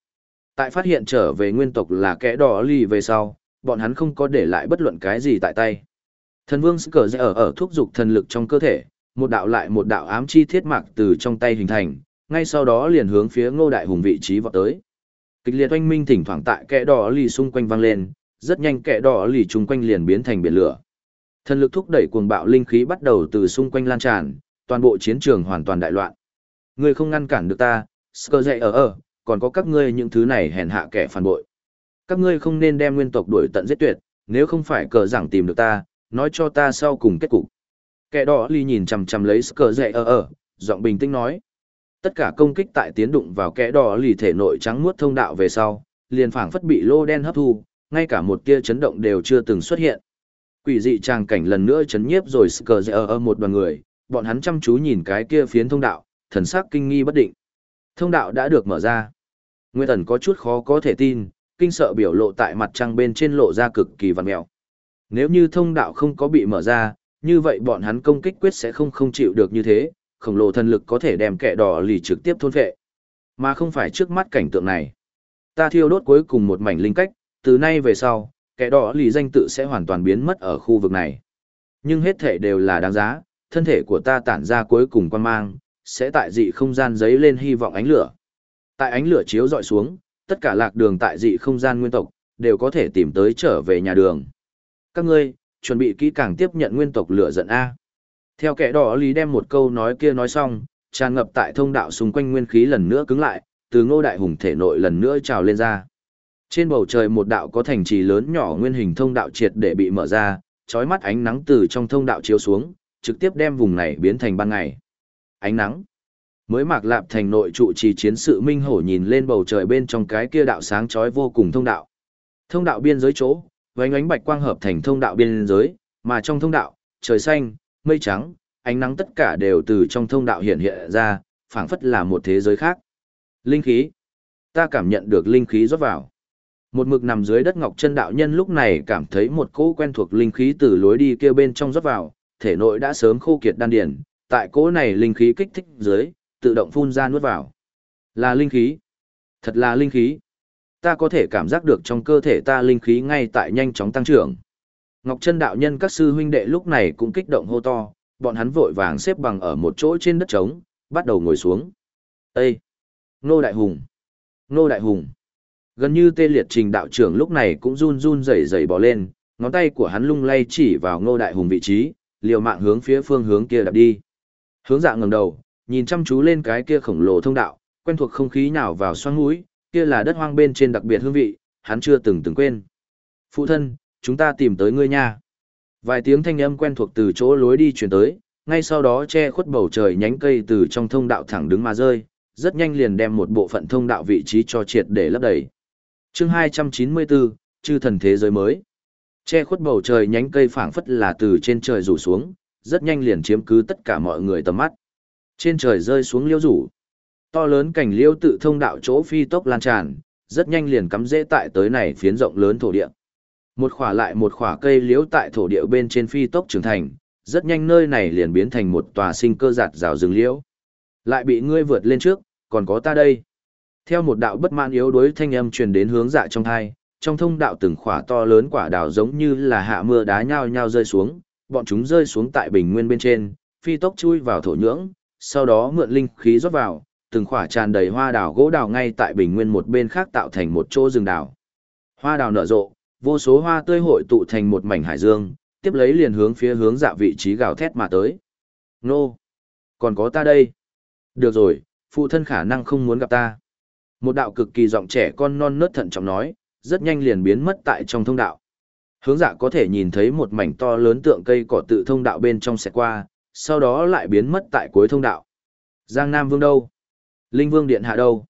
Tại phát hiện trở về nguyên tộc là kẻ đỏ lì về sau, bọn hắn không có để lại bất luận cái gì tại tay. Thần vương cờ dễ ở ở thúc dục thần lực trong cơ thể, một đạo lại một đạo ám chi thiết mạc từ trong tay hình thành, ngay sau đó liền hướng phía ngô đại hùng vị trí vọt tới. Kịch liệt oanh minh thỉnh thoảng tại kẽ đỏ lì xung quanh vang lên, rất nhanh kẽ đỏ lì chung quanh liền biến thành biển lửa. Thần lực thúc đẩy cuồng bạo linh khí bắt đầu từ xung quanh lan tràn, toàn bộ chiến trường hoàn toàn đại loạn. Ngươi không ngăn cản được ta, Skơ ở ở, còn có các ngươi những thứ này hèn hạ kẻ phản bội. Các ngươi không nên đem nguyên tộc đuổi tận giết tuyệt, nếu không phải cờ giảng tìm được ta, nói cho ta sau cùng kết cục. Kẻ đỏ ly nhìn chằm chằm lấy cờ dậy ở ở, giọng bình tĩnh nói. Tất cả công kích tại tiến đụng vào kẻ đỏ lì thể nội trắng muốt thông đạo về sau, liền phảng phất bị lô đen hấp thu, ngay cả một tia chấn động đều chưa từng xuất hiện. Quỷ dị tràng cảnh lần nữa chấn nhiếp rồi cờ dậy ở một đoàn người, bọn hắn chăm chú nhìn cái kia phiến thông đạo, thần sắc kinh nghi bất định. Thông đạo đã được mở ra. Nguyên thần có chút khó có thể tin, kinh sợ biểu lộ tại mặt trăng bên trên lộ ra cực kỳ vằn mèo. Nếu như thông đạo không có bị mở ra, như vậy bọn hắn công kích quyết sẽ không không chịu được như thế, khổng lồ thần lực có thể đem kẻ đỏ lì trực tiếp thôn vệ. Mà không phải trước mắt cảnh tượng này. Ta thiêu đốt cuối cùng một mảnh linh cách, từ nay về sau, kẻ đỏ lì danh tự sẽ hoàn toàn biến mất ở khu vực này. Nhưng hết thể đều là đáng giá, thân thể của ta tản ra cuối cùng quan mang, sẽ tại dị không gian giấy lên hy vọng ánh lửa. Tại ánh lửa chiếu dọi xuống, tất cả lạc đường tại dị không gian nguyên tộc, đều có thể tìm tới trở về nhà đường. Các ngươi, chuẩn bị kỹ càng tiếp nhận nguyên tộc lửa giận A. Theo kẻ đỏ lý đem một câu nói kia nói xong, tràn ngập tại thông đạo xung quanh nguyên khí lần nữa cứng lại, từ ngô đại hùng thể nội lần nữa trào lên ra. Trên bầu trời một đạo có thành trì lớn nhỏ nguyên hình thông đạo triệt để bị mở ra, chói mắt ánh nắng từ trong thông đạo chiếu xuống, trực tiếp đem vùng này biến thành ban ngày. Ánh nắng. Mới mạc lạp thành nội trụ trì chiến sự minh hổ nhìn lên bầu trời bên trong cái kia đạo sáng chói vô cùng thông đạo. Thông đạo biên giới chỗ, vánh ánh bạch quang hợp thành thông đạo biên giới, mà trong thông đạo, trời xanh, mây trắng, ánh nắng tất cả đều từ trong thông đạo hiện hiện ra, phảng phất là một thế giới khác. Linh khí. Ta cảm nhận được linh khí rót vào. Một mực nằm dưới đất ngọc chân đạo nhân lúc này cảm thấy một cỗ quen thuộc linh khí từ lối đi kia bên trong rót vào, thể nội đã sớm khô kiệt đan điển, tại cỗ này linh khí kích thích dưới, tự động phun ra nuốt vào. Là linh khí. Thật là linh khí. Ta có thể cảm giác được trong cơ thể ta linh khí ngay tại nhanh chóng tăng trưởng. Ngọc chân đạo nhân các sư huynh đệ lúc này cũng kích động hô to, bọn hắn vội vàng xếp bằng ở một chỗ trên đất trống, bắt đầu ngồi xuống. Ê! Nô Đại Hùng! Nô Đại Hùng! Gần như tê liệt trình đạo trưởng lúc này cũng run run rẩy rẩy bỏ lên, ngón tay của hắn lung lay chỉ vào Ngô Đại Hùng vị trí, liều mạng hướng phía phương hướng kia đạp đi. Hướng dạ ngẩng đầu, nhìn chăm chú lên cái kia khổng lồ thông đạo, quen thuộc không khí nào vào xoang mũi, kia là đất hoang bên trên đặc biệt hương vị, hắn chưa từng từng quên. Phụ thân, chúng ta tìm tới ngươi nha. Vài tiếng thanh âm quen thuộc từ chỗ lối đi truyền tới, ngay sau đó che khuất bầu trời nhánh cây từ trong thông đạo thẳng đứng mà rơi, rất nhanh liền đem một bộ phận thông đạo vị trí cho triệt để lấp đầy. Chương 294, chư thần thế giới mới. Che khuất bầu trời nhánh cây phảng phất là từ trên trời rủ xuống, rất nhanh liền chiếm cứ tất cả mọi người tầm mắt. Trên trời rơi xuống liễu rủ. To lớn cảnh liễu tự thông đạo chỗ phi tốc lan tràn, rất nhanh liền cắm rễ tại tới này phiến rộng lớn thổ địa. Một khỏa lại một khỏa cây liễu tại thổ địa bên trên phi tốc trưởng thành, rất nhanh nơi này liền biến thành một tòa sinh cơ giạt rào rừng liễu. Lại bị ngươi vượt lên trước, còn có ta đây. Theo một đạo bất mãn yếu đuối thanh âm truyền đến hướng dạ trong thai, trong thông đạo từng khỏa to lớn quả đào giống như là hạ mưa đá nhao nhao rơi xuống, bọn chúng rơi xuống tại bình nguyên bên trên, phi tốc chui vào thổ nhưỡng, sau đó mượn linh khí rót vào, từng khỏa tràn đầy hoa đào gỗ đào ngay tại bình nguyên một bên khác tạo thành một chỗ rừng đào. Hoa đào nở rộ, vô số hoa tươi hội tụ thành một mảnh hải dương, tiếp lấy liền hướng phía hướng dạ vị trí gào thét mà tới. Nô! Còn có ta đây! Được rồi, phụ thân khả năng không muốn gặp ta. Một đạo cực kỳ giọng trẻ con non nớt thận trọng nói, rất nhanh liền biến mất tại trong thông đạo. Hướng dạ có thể nhìn thấy một mảnh to lớn tượng cây cỏ tự thông đạo bên trong sẽ qua, sau đó lại biến mất tại cuối thông đạo. Giang Nam Vương đâu? Linh Vương Điện hạ đâu?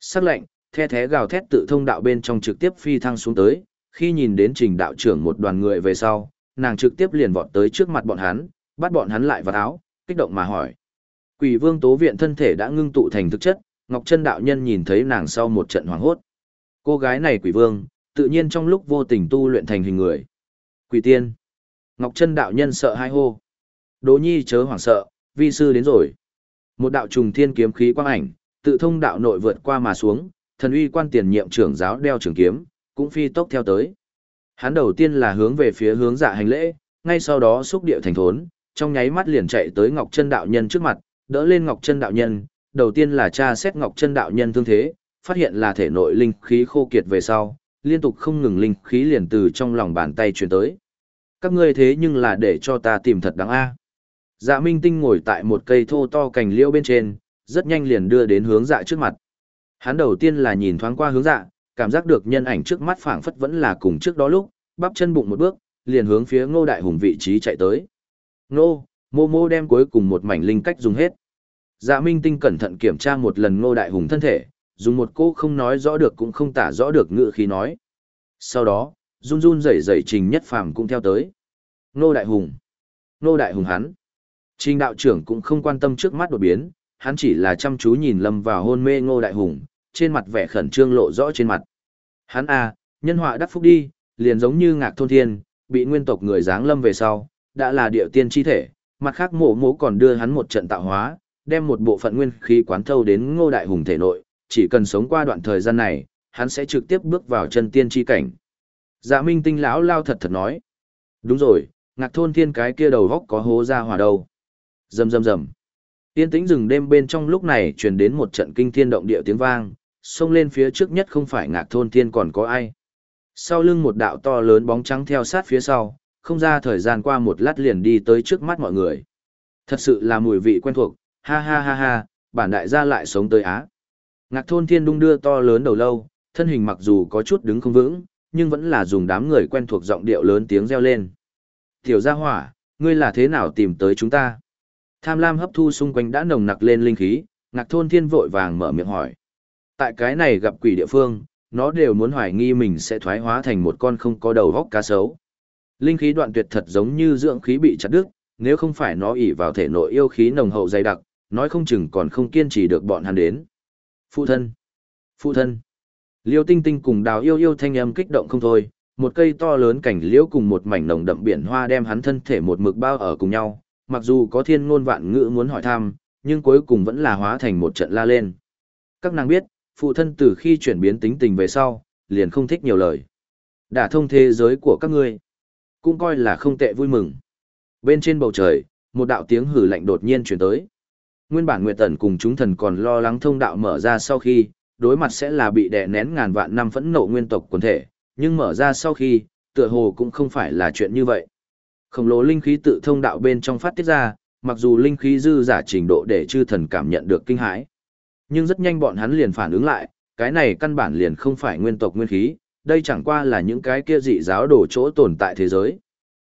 Sắc lệnh, the thế gào thét tự thông đạo bên trong trực tiếp phi thăng xuống tới, khi nhìn đến trình đạo trưởng một đoàn người về sau, nàng trực tiếp liền vọt tới trước mặt bọn hắn, bắt bọn hắn lại vào áo, kích động mà hỏi. Quỷ vương tố viện thân thể đã ngưng tụ thành thực chất, Ngọc Trân đạo nhân nhìn thấy nàng sau một trận hoảng hốt. Cô gái này quỷ vương, tự nhiên trong lúc vô tình tu luyện thành hình người. Quỷ tiên. Ngọc Trân đạo nhân sợ hai hô. Đỗ nhi chớ hoảng sợ, vi sư đến rồi. Một đạo trùng thiên kiếm khí quang ảnh, tự thông đạo nội vượt qua mà xuống, thần uy quan tiền nhiệm trưởng giáo đeo trường kiếm, cũng phi tốc theo tới. Hắn đầu tiên là hướng về phía hướng dạ hành lễ, ngay sau đó xúc điệu thành thốn, trong nháy mắt liền chạy tới Ngọc Chân đạo nhân trước mặt, đỡ lên Ngọc Chân đạo nhân, đầu tiên là tra xét Ngọc Chân đạo nhân thương thế, phát hiện là thể nội linh khí khô kiệt về sau, liên tục không ngừng linh khí liền từ trong lòng bàn tay truyền tới. Các ngươi thế nhưng là để cho ta tìm thật đáng a. Dạ Minh Tinh ngồi tại một cây thô to cành liễu bên trên, rất nhanh liền đưa đến hướng dạ trước mặt. Hắn đầu tiên là nhìn thoáng qua hướng dạ, cảm giác được nhân ảnh trước mắt phảng phất vẫn là cùng trước đó lúc, bắp chân bụng một bước, liền hướng phía Ngô Đại Hùng vị trí chạy tới. Ngô, Mô Mô đem cuối cùng một mảnh linh cách dùng hết. Dạ Minh Tinh cẩn thận kiểm tra một lần Ngô Đại Hùng thân thể, dùng một cô không nói rõ được cũng không tả rõ được ngữ khí nói. Sau đó, run run rẩy rẩy Trình Nhất Phàm cũng theo tới. Ngô Đại Hùng. Ngô Đại Hùng hắn. Trình đạo trưởng cũng không quan tâm trước mắt đột biến, hắn chỉ là chăm chú nhìn lâm vào hôn mê Ngô Đại Hùng, trên mặt vẻ khẩn trương lộ rõ trên mặt. Hắn a, nhân họa đắc phúc đi, liền giống như ngạc thôn thiên, bị nguyên tộc người giáng lâm về sau, đã là địa tiên chi thể, mặt khác mộ mố còn đưa hắn một trận tạo hóa, đem một bộ phận nguyên khí quán thâu đến ngô đại hùng thể nội, chỉ cần sống qua đoạn thời gian này, hắn sẽ trực tiếp bước vào chân tiên chi cảnh. Dạ minh tinh lão lao thật thật nói. Đúng rồi, ngạc thôn thiên cái kia đầu góc có hố ra hỏa đâu. Rầm rầm rầm. Tiên tĩnh rừng đêm bên trong lúc này truyền đến một trận kinh thiên động địa tiếng vang, xông lên phía trước nhất không phải ngạc thôn thiên còn có ai. Sau lưng một đạo to lớn bóng trắng theo sát phía sau, không ra thời gian qua một lát liền đi tới trước mắt mọi người. Thật sự là mùi vị quen thuộc, ha ha ha ha, bản đại gia lại sống tới Á. Ngạc thôn thiên đung đưa to lớn đầu lâu, thân hình mặc dù có chút đứng không vững, nhưng vẫn là dùng đám người quen thuộc giọng điệu lớn tiếng reo lên. Tiểu gia hỏa, ngươi là thế nào tìm tới chúng ta? Tham lam hấp thu xung quanh đã nồng nặc lên linh khí, Ngạc thôn thiên vội vàng mở miệng hỏi. Tại cái này gặp quỷ địa phương, nó đều muốn hoài nghi mình sẽ thoái hóa thành một con không có đầu vóc cá sấu. Linh khí đoạn tuyệt thật giống như dưỡng khí bị chặt đứt, nếu không phải nó ỉ vào thể nội yêu khí nồng hậu dày đặc, nói không chừng còn không kiên trì được bọn hắn đến. Phụ thân! Phụ thân! Liêu tinh tinh cùng đào yêu yêu thanh âm kích động không thôi, một cây to lớn cảnh liễu cùng một mảnh nồng đậm biển hoa đem hắn thân thể một mực bao ở cùng nhau, mặc dù có thiên ngôn vạn ngữ muốn hỏi thăm, nhưng cuối cùng vẫn là hóa thành một trận la lên. Các nàng biết, phụ thân từ khi chuyển biến tính tình về sau, liền không thích nhiều lời. Đã thông thế giới của các ngươi, cũng coi là không tệ vui mừng. Bên trên bầu trời, một đạo tiếng hử lạnh đột nhiên chuyển tới. Nguyên bản Nguyệt Tần cùng chúng thần còn lo lắng thông đạo mở ra sau khi, đối mặt sẽ là bị đè nén ngàn vạn năm phẫn nộ nguyên tộc quần thể, nhưng mở ra sau khi, tựa hồ cũng không phải là chuyện như vậy. Khổng lồ linh khí tự thông đạo bên trong phát tiết ra, mặc dù linh khí dư giả trình độ để chư thần cảm nhận được kinh hãi. Nhưng rất nhanh bọn hắn liền phản ứng lại, cái này căn bản liền không phải nguyên tộc nguyên khí, đây chẳng qua là những cái kia dị giáo đổ chỗ tồn tại thế giới.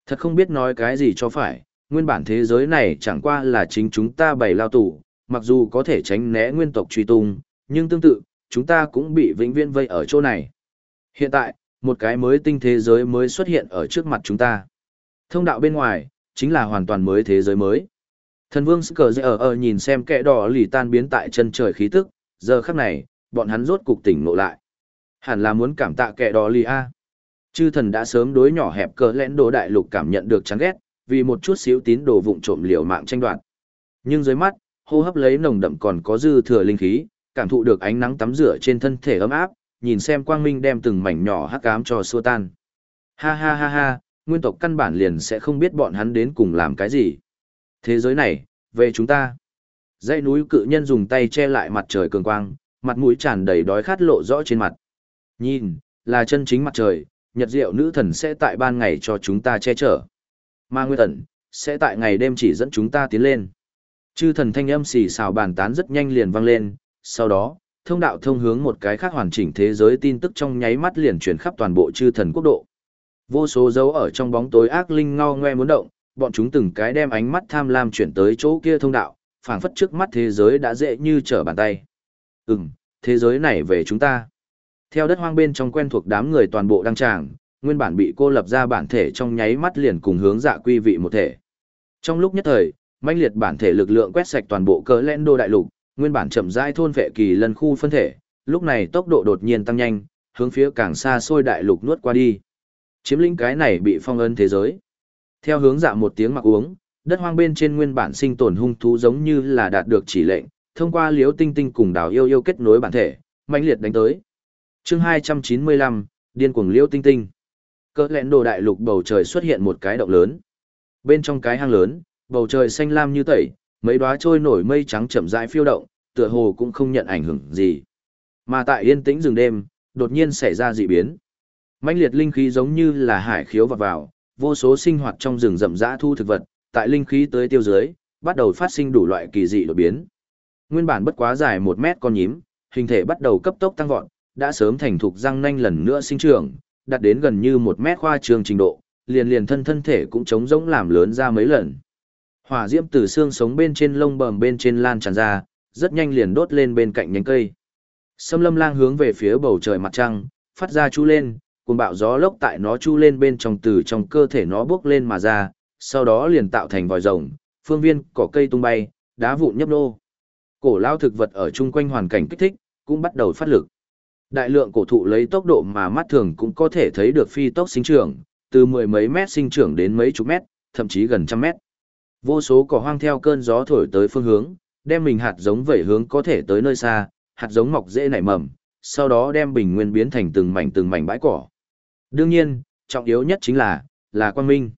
Thật không biết nói cái gì cho phải, nguyên bản thế giới này chẳng qua là chính chúng ta bày lao tù, mặc dù có thể tránh né nguyên tộc truy tung, nhưng tương tự, chúng ta cũng bị vĩnh viễn vây ở chỗ này. Hiện tại, một cái mới tinh thế giới mới xuất hiện ở trước mặt chúng ta. Thông đạo bên ngoài, chính là hoàn toàn mới thế giới mới. Thần vương Skr ở ở nhìn xem kẻ đỏ lì tan biến tại chân trời khí tức, giờ khắc này, bọn hắn rốt cục tỉnh ngộ lại. Hẳn là muốn cảm tạ kẻ đỏ lì a. Chư thần đã sớm đối nhỏ hẹp cỡ lẽn đồ đại lục cảm nhận được chán ghét, vì một chút xíu tín đồ vụng trộm liều mạng tranh đoạt. Nhưng dưới mắt, hô hấp lấy nồng đậm còn có dư thừa linh khí, cảm thụ được ánh nắng tắm rửa trên thân thể ấm áp, nhìn xem quang minh đem từng mảnh nhỏ hắc ám cho xua tan. Ha ha ha ha, nguyên tộc căn bản liền sẽ không biết bọn hắn đến cùng làm cái gì. Thế giới này, về chúng ta. Dãy núi cự nhân dùng tay che lại mặt trời cường quang, mặt mũi tràn đầy đói khát lộ rõ trên mặt. Nhìn, là chân chính mặt trời, nhật diệu nữ thần sẽ tại ban ngày cho chúng ta che chở. Ma Nguyên thần sẽ tại ngày đêm chỉ dẫn chúng ta tiến lên. Chư thần thanh âm xì xào bàn tán rất nhanh liền vang lên, sau đó, thông đạo thông hướng một cái khác hoàn chỉnh thế giới tin tức trong nháy mắt liền truyền khắp toàn bộ chư thần quốc độ. Vô số dấu ở trong bóng tối ác linh ngao ngoe muốn động, bọn chúng từng cái đem ánh mắt tham lam chuyển tới chỗ kia thông đạo, phảng phất trước mắt thế giới đã dễ như trở bàn tay. Ừm, thế giới này về chúng ta. Theo đất hoang bên trong quen thuộc đám người toàn bộ đăng tràng, nguyên bản bị cô lập ra bản thể trong nháy mắt liền cùng hướng dạ quy vị một thể. Trong lúc nhất thời, mãnh liệt bản thể lực lượng quét sạch toàn bộ cỡ lẽn đô đại lục, nguyên bản chậm rãi thôn vệ kỳ lân khu phân thể, lúc này tốc độ đột nhiên tăng nhanh, hướng phía càng xa xôi đại lục nuốt qua đi. Chiếm lĩnh cái này bị phong ấn thế giới. Theo hướng dạ một tiếng mặc uống, đất hoang bên trên nguyên bản sinh tồn hung thú giống như là đạt được chỉ lệnh, thông qua liếu tinh tinh cùng đào yêu yêu kết nối bản thể, mãnh liệt đánh tới. chương 295, điên cuồng liêu tinh tinh. Cỡ lẹn đồ đại lục bầu trời xuất hiện một cái động lớn. Bên trong cái hang lớn, bầu trời xanh lam như tẩy, mấy đóa trôi nổi mây trắng chậm rãi phiêu động, tựa hồ cũng không nhận ảnh hưởng gì. Mà tại yên tĩnh rừng đêm, đột nhiên xảy ra dị biến. Mãnh liệt linh khí giống như là hải khiếu vọt vào, vô số sinh hoạt trong rừng rậm rã thu thực vật, tại linh khí tới tiêu dưới, bắt đầu phát sinh đủ loại kỳ dị đột biến. Nguyên bản bất quá dài một mét con nhím, hình thể bắt đầu cấp tốc tăng vọt, đã sớm thành thục răng nanh lần nữa sinh trưởng, đạt đến gần như một mét khoa trường trình độ, liền liền thân thân thể cũng chống rỗng làm lớn ra mấy lần. Hỏa diễm từ xương sống bên trên lông bờm bên trên lan tràn ra, rất nhanh liền đốt lên bên cạnh nhánh cây. Sâm lâm lang hướng về phía bầu trời mặt trăng, phát ra chú lên, cuồng bạo gió lốc tại nó chu lên bên trong từ trong cơ thể nó bước lên mà ra, sau đó liền tạo thành vòi rồng, phương viên cỏ cây tung bay, đá vụn nhấp nô. Cổ lao thực vật ở chung quanh hoàn cảnh kích thích, cũng bắt đầu phát lực. Đại lượng cổ thụ lấy tốc độ mà mắt thường cũng có thể thấy được phi tốc sinh trưởng, từ mười mấy mét sinh trưởng đến mấy chục mét, thậm chí gần trăm mét. Vô số cỏ hoang theo cơn gió thổi tới phương hướng, đem mình hạt giống vẩy hướng có thể tới nơi xa, hạt giống mọc dễ nảy mầm, sau đó đem bình nguyên biến thành từng mảnh từng mảnh bãi cỏ. Đương nhiên, trọng yếu nhất chính là, là quang minh.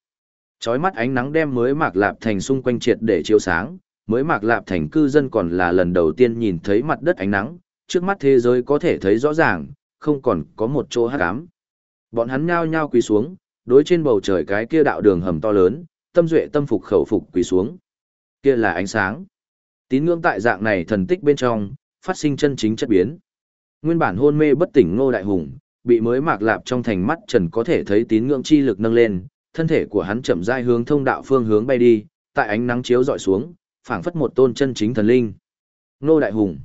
Chói mắt ánh nắng đem mới mạc lạp thành xung quanh triệt để chiếu sáng, mới mạc lạp thành cư dân còn là lần đầu tiên nhìn thấy mặt đất ánh nắng, trước mắt thế giới có thể thấy rõ ràng, không còn có một chỗ hát ám. Bọn hắn nhao nhao quỳ xuống, đối trên bầu trời cái kia đạo đường hầm to lớn, tâm duệ tâm phục khẩu phục quỳ xuống. Kia là ánh sáng. Tín ngưỡng tại dạng này thần tích bên trong, phát sinh chân chính chất biến. Nguyên bản hôn mê bất tỉnh Ngô Đại Hùng, bị mới mạc lạp trong thành mắt trần có thể thấy tín ngưỡng chi lực nâng lên, thân thể của hắn chậm rãi hướng thông đạo phương hướng bay đi, tại ánh nắng chiếu dọi xuống, phảng phất một tôn chân chính thần linh. Nô Đại Hùng.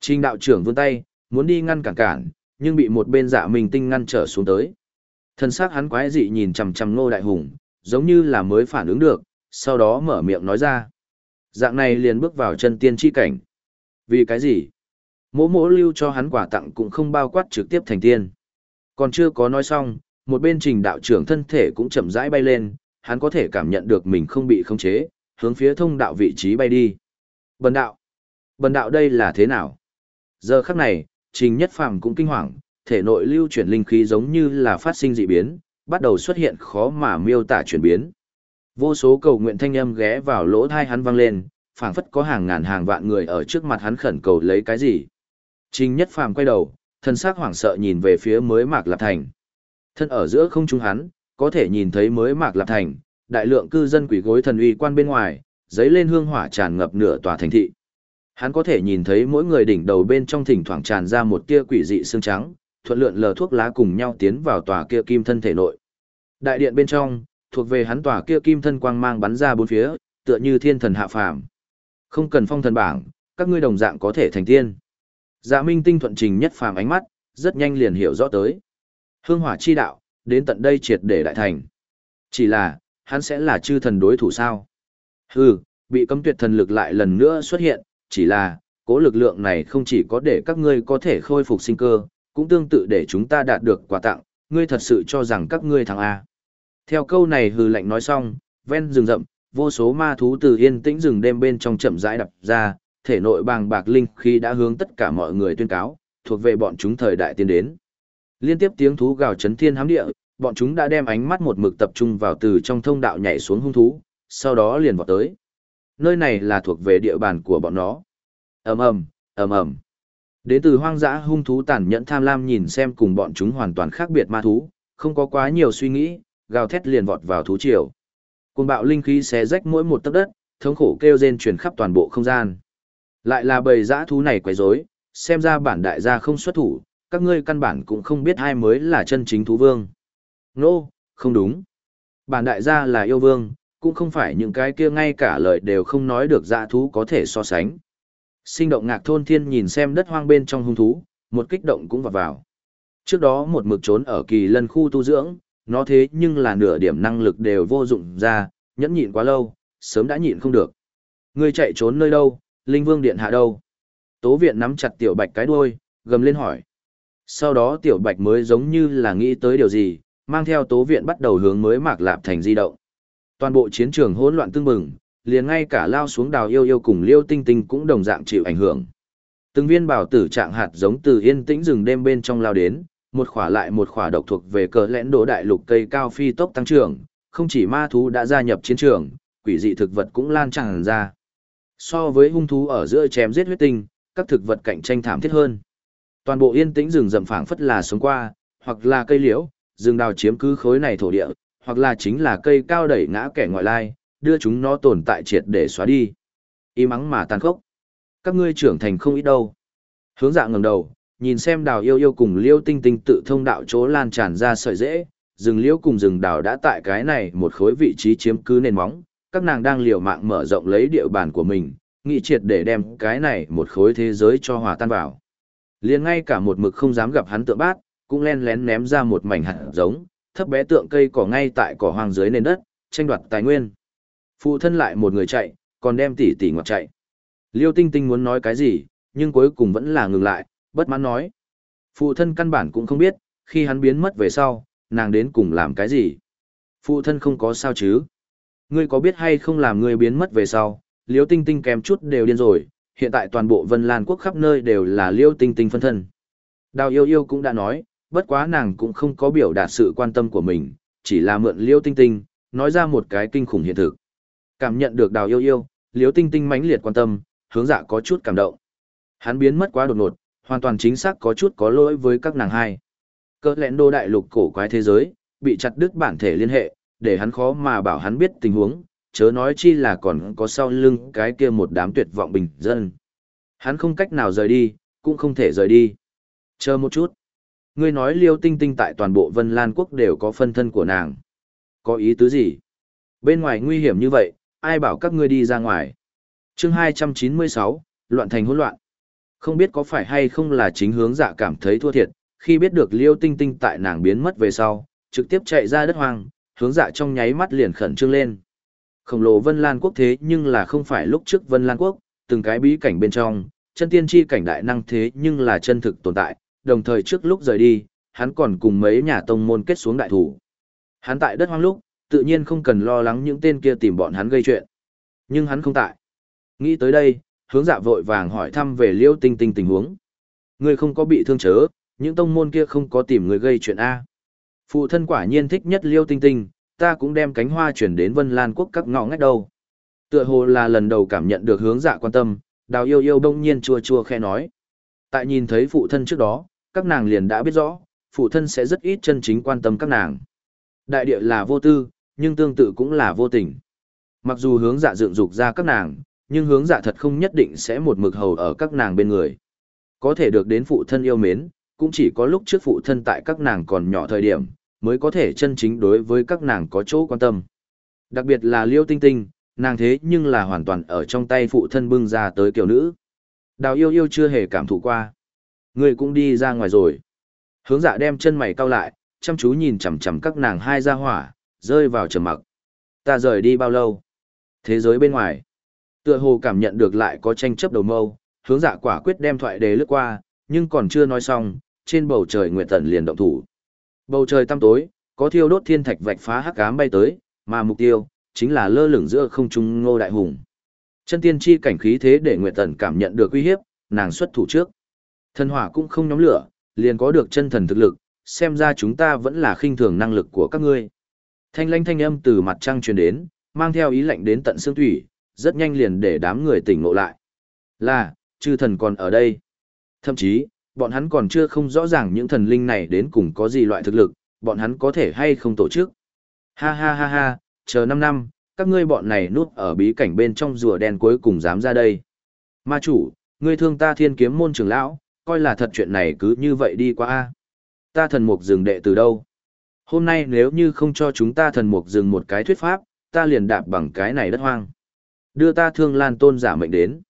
Trình đạo trưởng vươn tay, muốn đi ngăn cản cản, nhưng bị một bên dạ minh tinh ngăn trở xuống tới. Thân xác hắn quái dị nhìn chằm chằm Nô Đại Hùng, giống như là mới phản ứng được, sau đó mở miệng nói ra. Dạng này liền bước vào chân tiên chi cảnh. Vì cái gì? Mỗ mỗ lưu cho hắn quà tặng cũng không bao quát trực tiếp thành tiên. Còn chưa có nói xong, một bên trình đạo trưởng thân thể cũng chậm rãi bay lên, hắn có thể cảm nhận được mình không bị khống chế, hướng phía thông đạo vị trí bay đi. Bần đạo. Bần đạo đây là thế nào? Giờ khắc này, trình nhất phàm cũng kinh hoàng, thể nội lưu chuyển linh khí giống như là phát sinh dị biến, bắt đầu xuất hiện khó mà miêu tả chuyển biến. Vô số cầu nguyện thanh âm ghé vào lỗ thai hắn vang lên, phảng phất có hàng ngàn hàng vạn người ở trước mặt hắn khẩn cầu lấy cái gì. Trình Nhất Phàm quay đầu, thân xác hoảng sợ nhìn về phía mới Mạc Lạp Thành. Thân ở giữa không trung hắn, có thể nhìn thấy mới Mạc Lạp Thành, đại lượng cư dân quỷ gối thần uy quan bên ngoài, giấy lên hương hỏa tràn ngập nửa tòa thành thị. Hắn có thể nhìn thấy mỗi người đỉnh đầu bên trong thỉnh thoảng tràn ra một tia quỷ dị xương trắng, thuận lượn lờ thuốc lá cùng nhau tiến vào tòa kia kim thân thể nội. Đại điện bên trong, thuộc về hắn tòa kia kim thân quang mang bắn ra bốn phía, tựa như thiên thần hạ phàm. Không cần phong thần bảng, các ngươi đồng dạng có thể thành tiên. Dạ Minh tinh thuận trình nhất phàm ánh mắt, rất nhanh liền hiểu rõ tới. Hương hỏa chi đạo, đến tận đây triệt để đại thành. Chỉ là, hắn sẽ là chư thần đối thủ sao? Hừ, bị cấm tuyệt thần lực lại lần nữa xuất hiện, chỉ là, cố lực lượng này không chỉ có để các ngươi có thể khôi phục sinh cơ, cũng tương tự để chúng ta đạt được quà tặng, ngươi thật sự cho rằng các ngươi thắng A. Theo câu này hừ lạnh nói xong, ven rừng rậm, vô số ma thú từ yên tĩnh rừng đêm bên trong chậm rãi đập ra, thể nội bàng bạc linh khí đã hướng tất cả mọi người tuyên cáo, thuộc về bọn chúng thời đại tiên đến. Liên tiếp tiếng thú gào chấn thiên hám địa, bọn chúng đã đem ánh mắt một mực tập trung vào từ trong thông đạo nhảy xuống hung thú, sau đó liền vọt tới. Nơi này là thuộc về địa bàn của bọn nó. Ầm ầm, ầm ầm. Đến từ hoang dã hung thú tàn nhẫn tham lam nhìn xem cùng bọn chúng hoàn toàn khác biệt ma thú, không có quá nhiều suy nghĩ, gào thét liền vọt vào thú triều. Cuồng bạo linh khí xé rách mỗi một tấc đất, thống khổ kêu rên truyền khắp toàn bộ không gian. Lại là bầy dã thú này quấy rối, xem ra bản đại gia không xuất thủ, các ngươi căn bản cũng không biết ai mới là chân chính thú vương. Nô, no, không đúng. Bản đại gia là yêu vương, cũng không phải những cái kia ngay cả lời đều không nói được dã thú có thể so sánh. Sinh động ngạc thôn thiên nhìn xem đất hoang bên trong hung thú, một kích động cũng vào vào. Trước đó một mực trốn ở kỳ lân khu tu dưỡng, nó thế nhưng là nửa điểm năng lực đều vô dụng ra, nhẫn nhịn quá lâu, sớm đã nhịn không được. Ngươi chạy trốn nơi đâu, Linh Vương Điện hạ đâu? Tố viện nắm chặt tiểu bạch cái đuôi, gầm lên hỏi. Sau đó tiểu bạch mới giống như là nghĩ tới điều gì, mang theo tố viện bắt đầu hướng mới mạc lạp thành di động. Toàn bộ chiến trường hỗn loạn tương bừng, liền ngay cả lao xuống đào yêu yêu cùng liêu tinh tinh cũng đồng dạng chịu ảnh hưởng. Từng viên bảo tử trạng hạt giống từ yên tĩnh rừng đêm bên trong lao đến, một khỏa lại một khỏa độc thuộc về cờ lẽn đổ đại lục cây cao phi tốc tăng trưởng, không chỉ ma thú đã gia nhập chiến trường, quỷ dị thực vật cũng lan tràn ra. So với hung thú ở giữa chém giết huyết tinh, các thực vật cạnh tranh thảm thiết hơn. Toàn bộ yên tĩnh rừng rậm phảng phất là sống qua, hoặc là cây liễu, rừng đào chiếm cứ khối này thổ địa, hoặc là chính là cây cao đẩy ngã kẻ ngoại lai, đưa chúng nó tồn tại triệt để xóa đi. y mắng mà tàn khốc. Các ngươi trưởng thành không ít đâu. Hướng dạ ngẩng đầu, nhìn xem đào yêu yêu cùng liêu tinh tinh tự thông đạo chỗ lan tràn ra sợi dễ, rừng liễu cùng rừng đào đã tại cái này một khối vị trí chiếm cứ nền móng, các nàng đang liều mạng mở rộng lấy địa bàn của mình, nghị triệt để đem cái này một khối thế giới cho hòa tan vào. liền ngay cả một mực không dám gặp hắn tượng bát, cũng len lén ném ra một mảnh hạt giống, thấp bé tượng cây cỏ ngay tại cỏ hoang dưới nền đất, tranh đoạt tài nguyên. Phụ thân lại một người chạy, còn đem tỷ tỷ ngoặt chạy. Liêu Tinh Tinh muốn nói cái gì, nhưng cuối cùng vẫn là ngừng lại, bất mãn nói. Phụ thân căn bản cũng không biết, khi hắn biến mất về sau, nàng đến cùng làm cái gì. Phụ thân không có sao chứ. Ngươi có biết hay không làm ngươi biến mất về sau, liêu tinh tinh kém chút đều điên rồi, hiện tại toàn bộ Vân Lan quốc khắp nơi đều là liêu tinh tinh phân thân. Đào yêu yêu cũng đã nói, bất quá nàng cũng không có biểu đạt sự quan tâm của mình, chỉ là mượn liêu tinh tinh, nói ra một cái kinh khủng hiện thực. Cảm nhận được đào yêu yêu, liêu tinh tinh mãnh liệt quan tâm, hướng dạ có chút cảm động. Hắn biến mất quá đột ngột, hoàn toàn chính xác có chút có lỗi với các nàng hai. Cơ lẽn đô đại lục cổ quái thế giới, bị chặt đứt bản thể liên hệ, để hắn khó mà bảo hắn biết tình huống, chớ nói chi là còn có sau lưng cái kia một đám tuyệt vọng bình dân. Hắn không cách nào rời đi, cũng không thể rời đi. Chờ một chút. Ngươi nói liêu tinh tinh tại toàn bộ Vân Lan Quốc đều có phân thân của nàng. Có ý tứ gì? Bên ngoài nguy hiểm như vậy, ai bảo các ngươi đi ra ngoài? chương 296, loạn thành hỗn loạn. Không biết có phải hay không là chính hướng dạ cảm thấy thua thiệt, khi biết được liêu tinh tinh tại nàng biến mất về sau, trực tiếp chạy ra đất hoang, hướng dạ trong nháy mắt liền khẩn trương lên. Khổng lồ Vân Lan quốc thế nhưng là không phải lúc trước Vân Lan quốc, từng cái bí cảnh bên trong, chân tiên tri cảnh đại năng thế nhưng là chân thực tồn tại, đồng thời trước lúc rời đi, hắn còn cùng mấy nhà tông môn kết xuống đại thủ. Hắn tại đất hoang lúc, tự nhiên không cần lo lắng những tên kia tìm bọn hắn gây chuyện. Nhưng hắn không tại. Nghĩ tới đây, hướng dạ vội vàng hỏi thăm về liêu tinh tinh tình huống. Người không có bị thương chớ, những tông môn kia không có tìm người gây chuyện A. Phụ thân quả nhiên thích nhất liêu tinh tinh, ta cũng đem cánh hoa chuyển đến Vân Lan quốc các ngõ ngách đâu. Tựa hồ là lần đầu cảm nhận được hướng dạ quan tâm, đào yêu yêu đông nhiên chua chua khe nói. Tại nhìn thấy phụ thân trước đó, các nàng liền đã biết rõ, phụ thân sẽ rất ít chân chính quan tâm các nàng. Đại địa là vô tư, nhưng tương tự cũng là vô tình. Mặc dù hướng dạ dựng dục ra các nàng, nhưng hướng dạ thật không nhất định sẽ một mực hầu ở các nàng bên người. Có thể được đến phụ thân yêu mến, cũng chỉ có lúc trước phụ thân tại các nàng còn nhỏ thời điểm, mới có thể chân chính đối với các nàng có chỗ quan tâm. Đặc biệt là Liêu Tinh Tinh, nàng thế nhưng là hoàn toàn ở trong tay phụ thân bưng ra tới kiểu nữ. Đào yêu yêu chưa hề cảm thụ qua. Người cũng đi ra ngoài rồi. Hướng dạ đem chân mày cau lại, chăm chú nhìn chằm chằm các nàng hai ra hỏa, rơi vào trầm mặc. Ta rời đi bao lâu? Thế giới bên ngoài. Tựa hồ cảm nhận được lại có tranh chấp đầu mâu, hướng dạ quả quyết đem thoại đề lướt qua, nhưng còn chưa nói xong, trên bầu trời Nguyệt tần liền động thủ. Bầu trời tăm tối, có thiêu đốt thiên thạch vạch phá hắc ám bay tới, mà mục tiêu chính là lơ lửng giữa không trung Ngô Đại Hùng. Chân tiên chi cảnh khí thế để Nguyệt Tần cảm nhận được uy hiếp, nàng xuất thủ trước. Thần hỏa cũng không nhóm lửa, liền có được chân thần thực lực, xem ra chúng ta vẫn là khinh thường năng lực của các ngươi. Thanh lanh thanh âm từ mặt trăng truyền đến, mang theo ý lệnh đến tận xương thủy, rất nhanh liền để đám người tỉnh ngộ lại. Là, chư thần còn ở đây. Thậm chí, bọn hắn còn chưa không rõ ràng những thần linh này đến cùng có gì loại thực lực, bọn hắn có thể hay không tổ chức. Ha ha ha ha, chờ 5 năm, các ngươi bọn này núp ở bí cảnh bên trong rùa đen cuối cùng dám ra đây. Ma chủ, ngươi thương ta thiên kiếm môn trưởng lão, coi là thật chuyện này cứ như vậy đi qua a. Ta thần mục dừng đệ từ đâu? Hôm nay nếu như không cho chúng ta thần mục dừng một cái thuyết pháp, ta liền đạp bằng cái này đất hoang. Đưa ta thương lan tôn giả mệnh đến.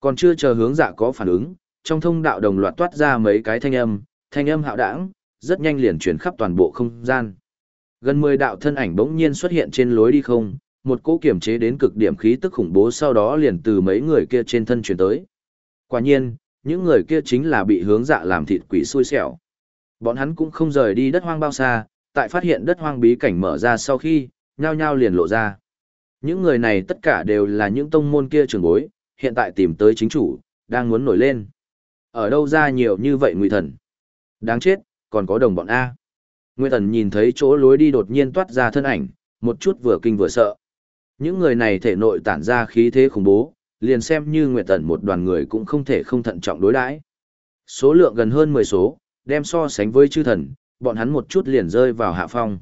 Còn chưa chờ hướng dạ có phản ứng, trong thông đạo đồng loạt toát ra mấy cái thanh âm, thanh âm hạo đảng, rất nhanh liền chuyển khắp toàn bộ không gian. Gần 10 đạo thân ảnh bỗng nhiên xuất hiện trên lối đi không, một cỗ kiểm chế đến cực điểm khí tức khủng bố sau đó liền từ mấy người kia trên thân chuyển tới. Quả nhiên, những người kia chính là bị hướng dạ làm thịt quỷ xui xẻo. Bọn hắn cũng không rời đi đất hoang bao xa, tại phát hiện đất hoang bí cảnh mở ra sau khi, nhao nhao liền lộ ra. Những người này tất cả đều là những tông môn kia trưởng bối, hiện tại tìm tới chính chủ, đang muốn nổi lên. Ở đâu ra nhiều như vậy nguy thần? Đáng chết, còn có đồng bọn A. ngụy Thần nhìn thấy chỗ lối đi đột nhiên toát ra thân ảnh, một chút vừa kinh vừa sợ. Những người này thể nội tản ra khí thế khủng bố, liền xem như Nguyệt Tần một đoàn người cũng không thể không thận trọng đối đãi. Số lượng gần hơn 10 số, đem so sánh với chư thần, bọn hắn một chút liền rơi vào hạ phong.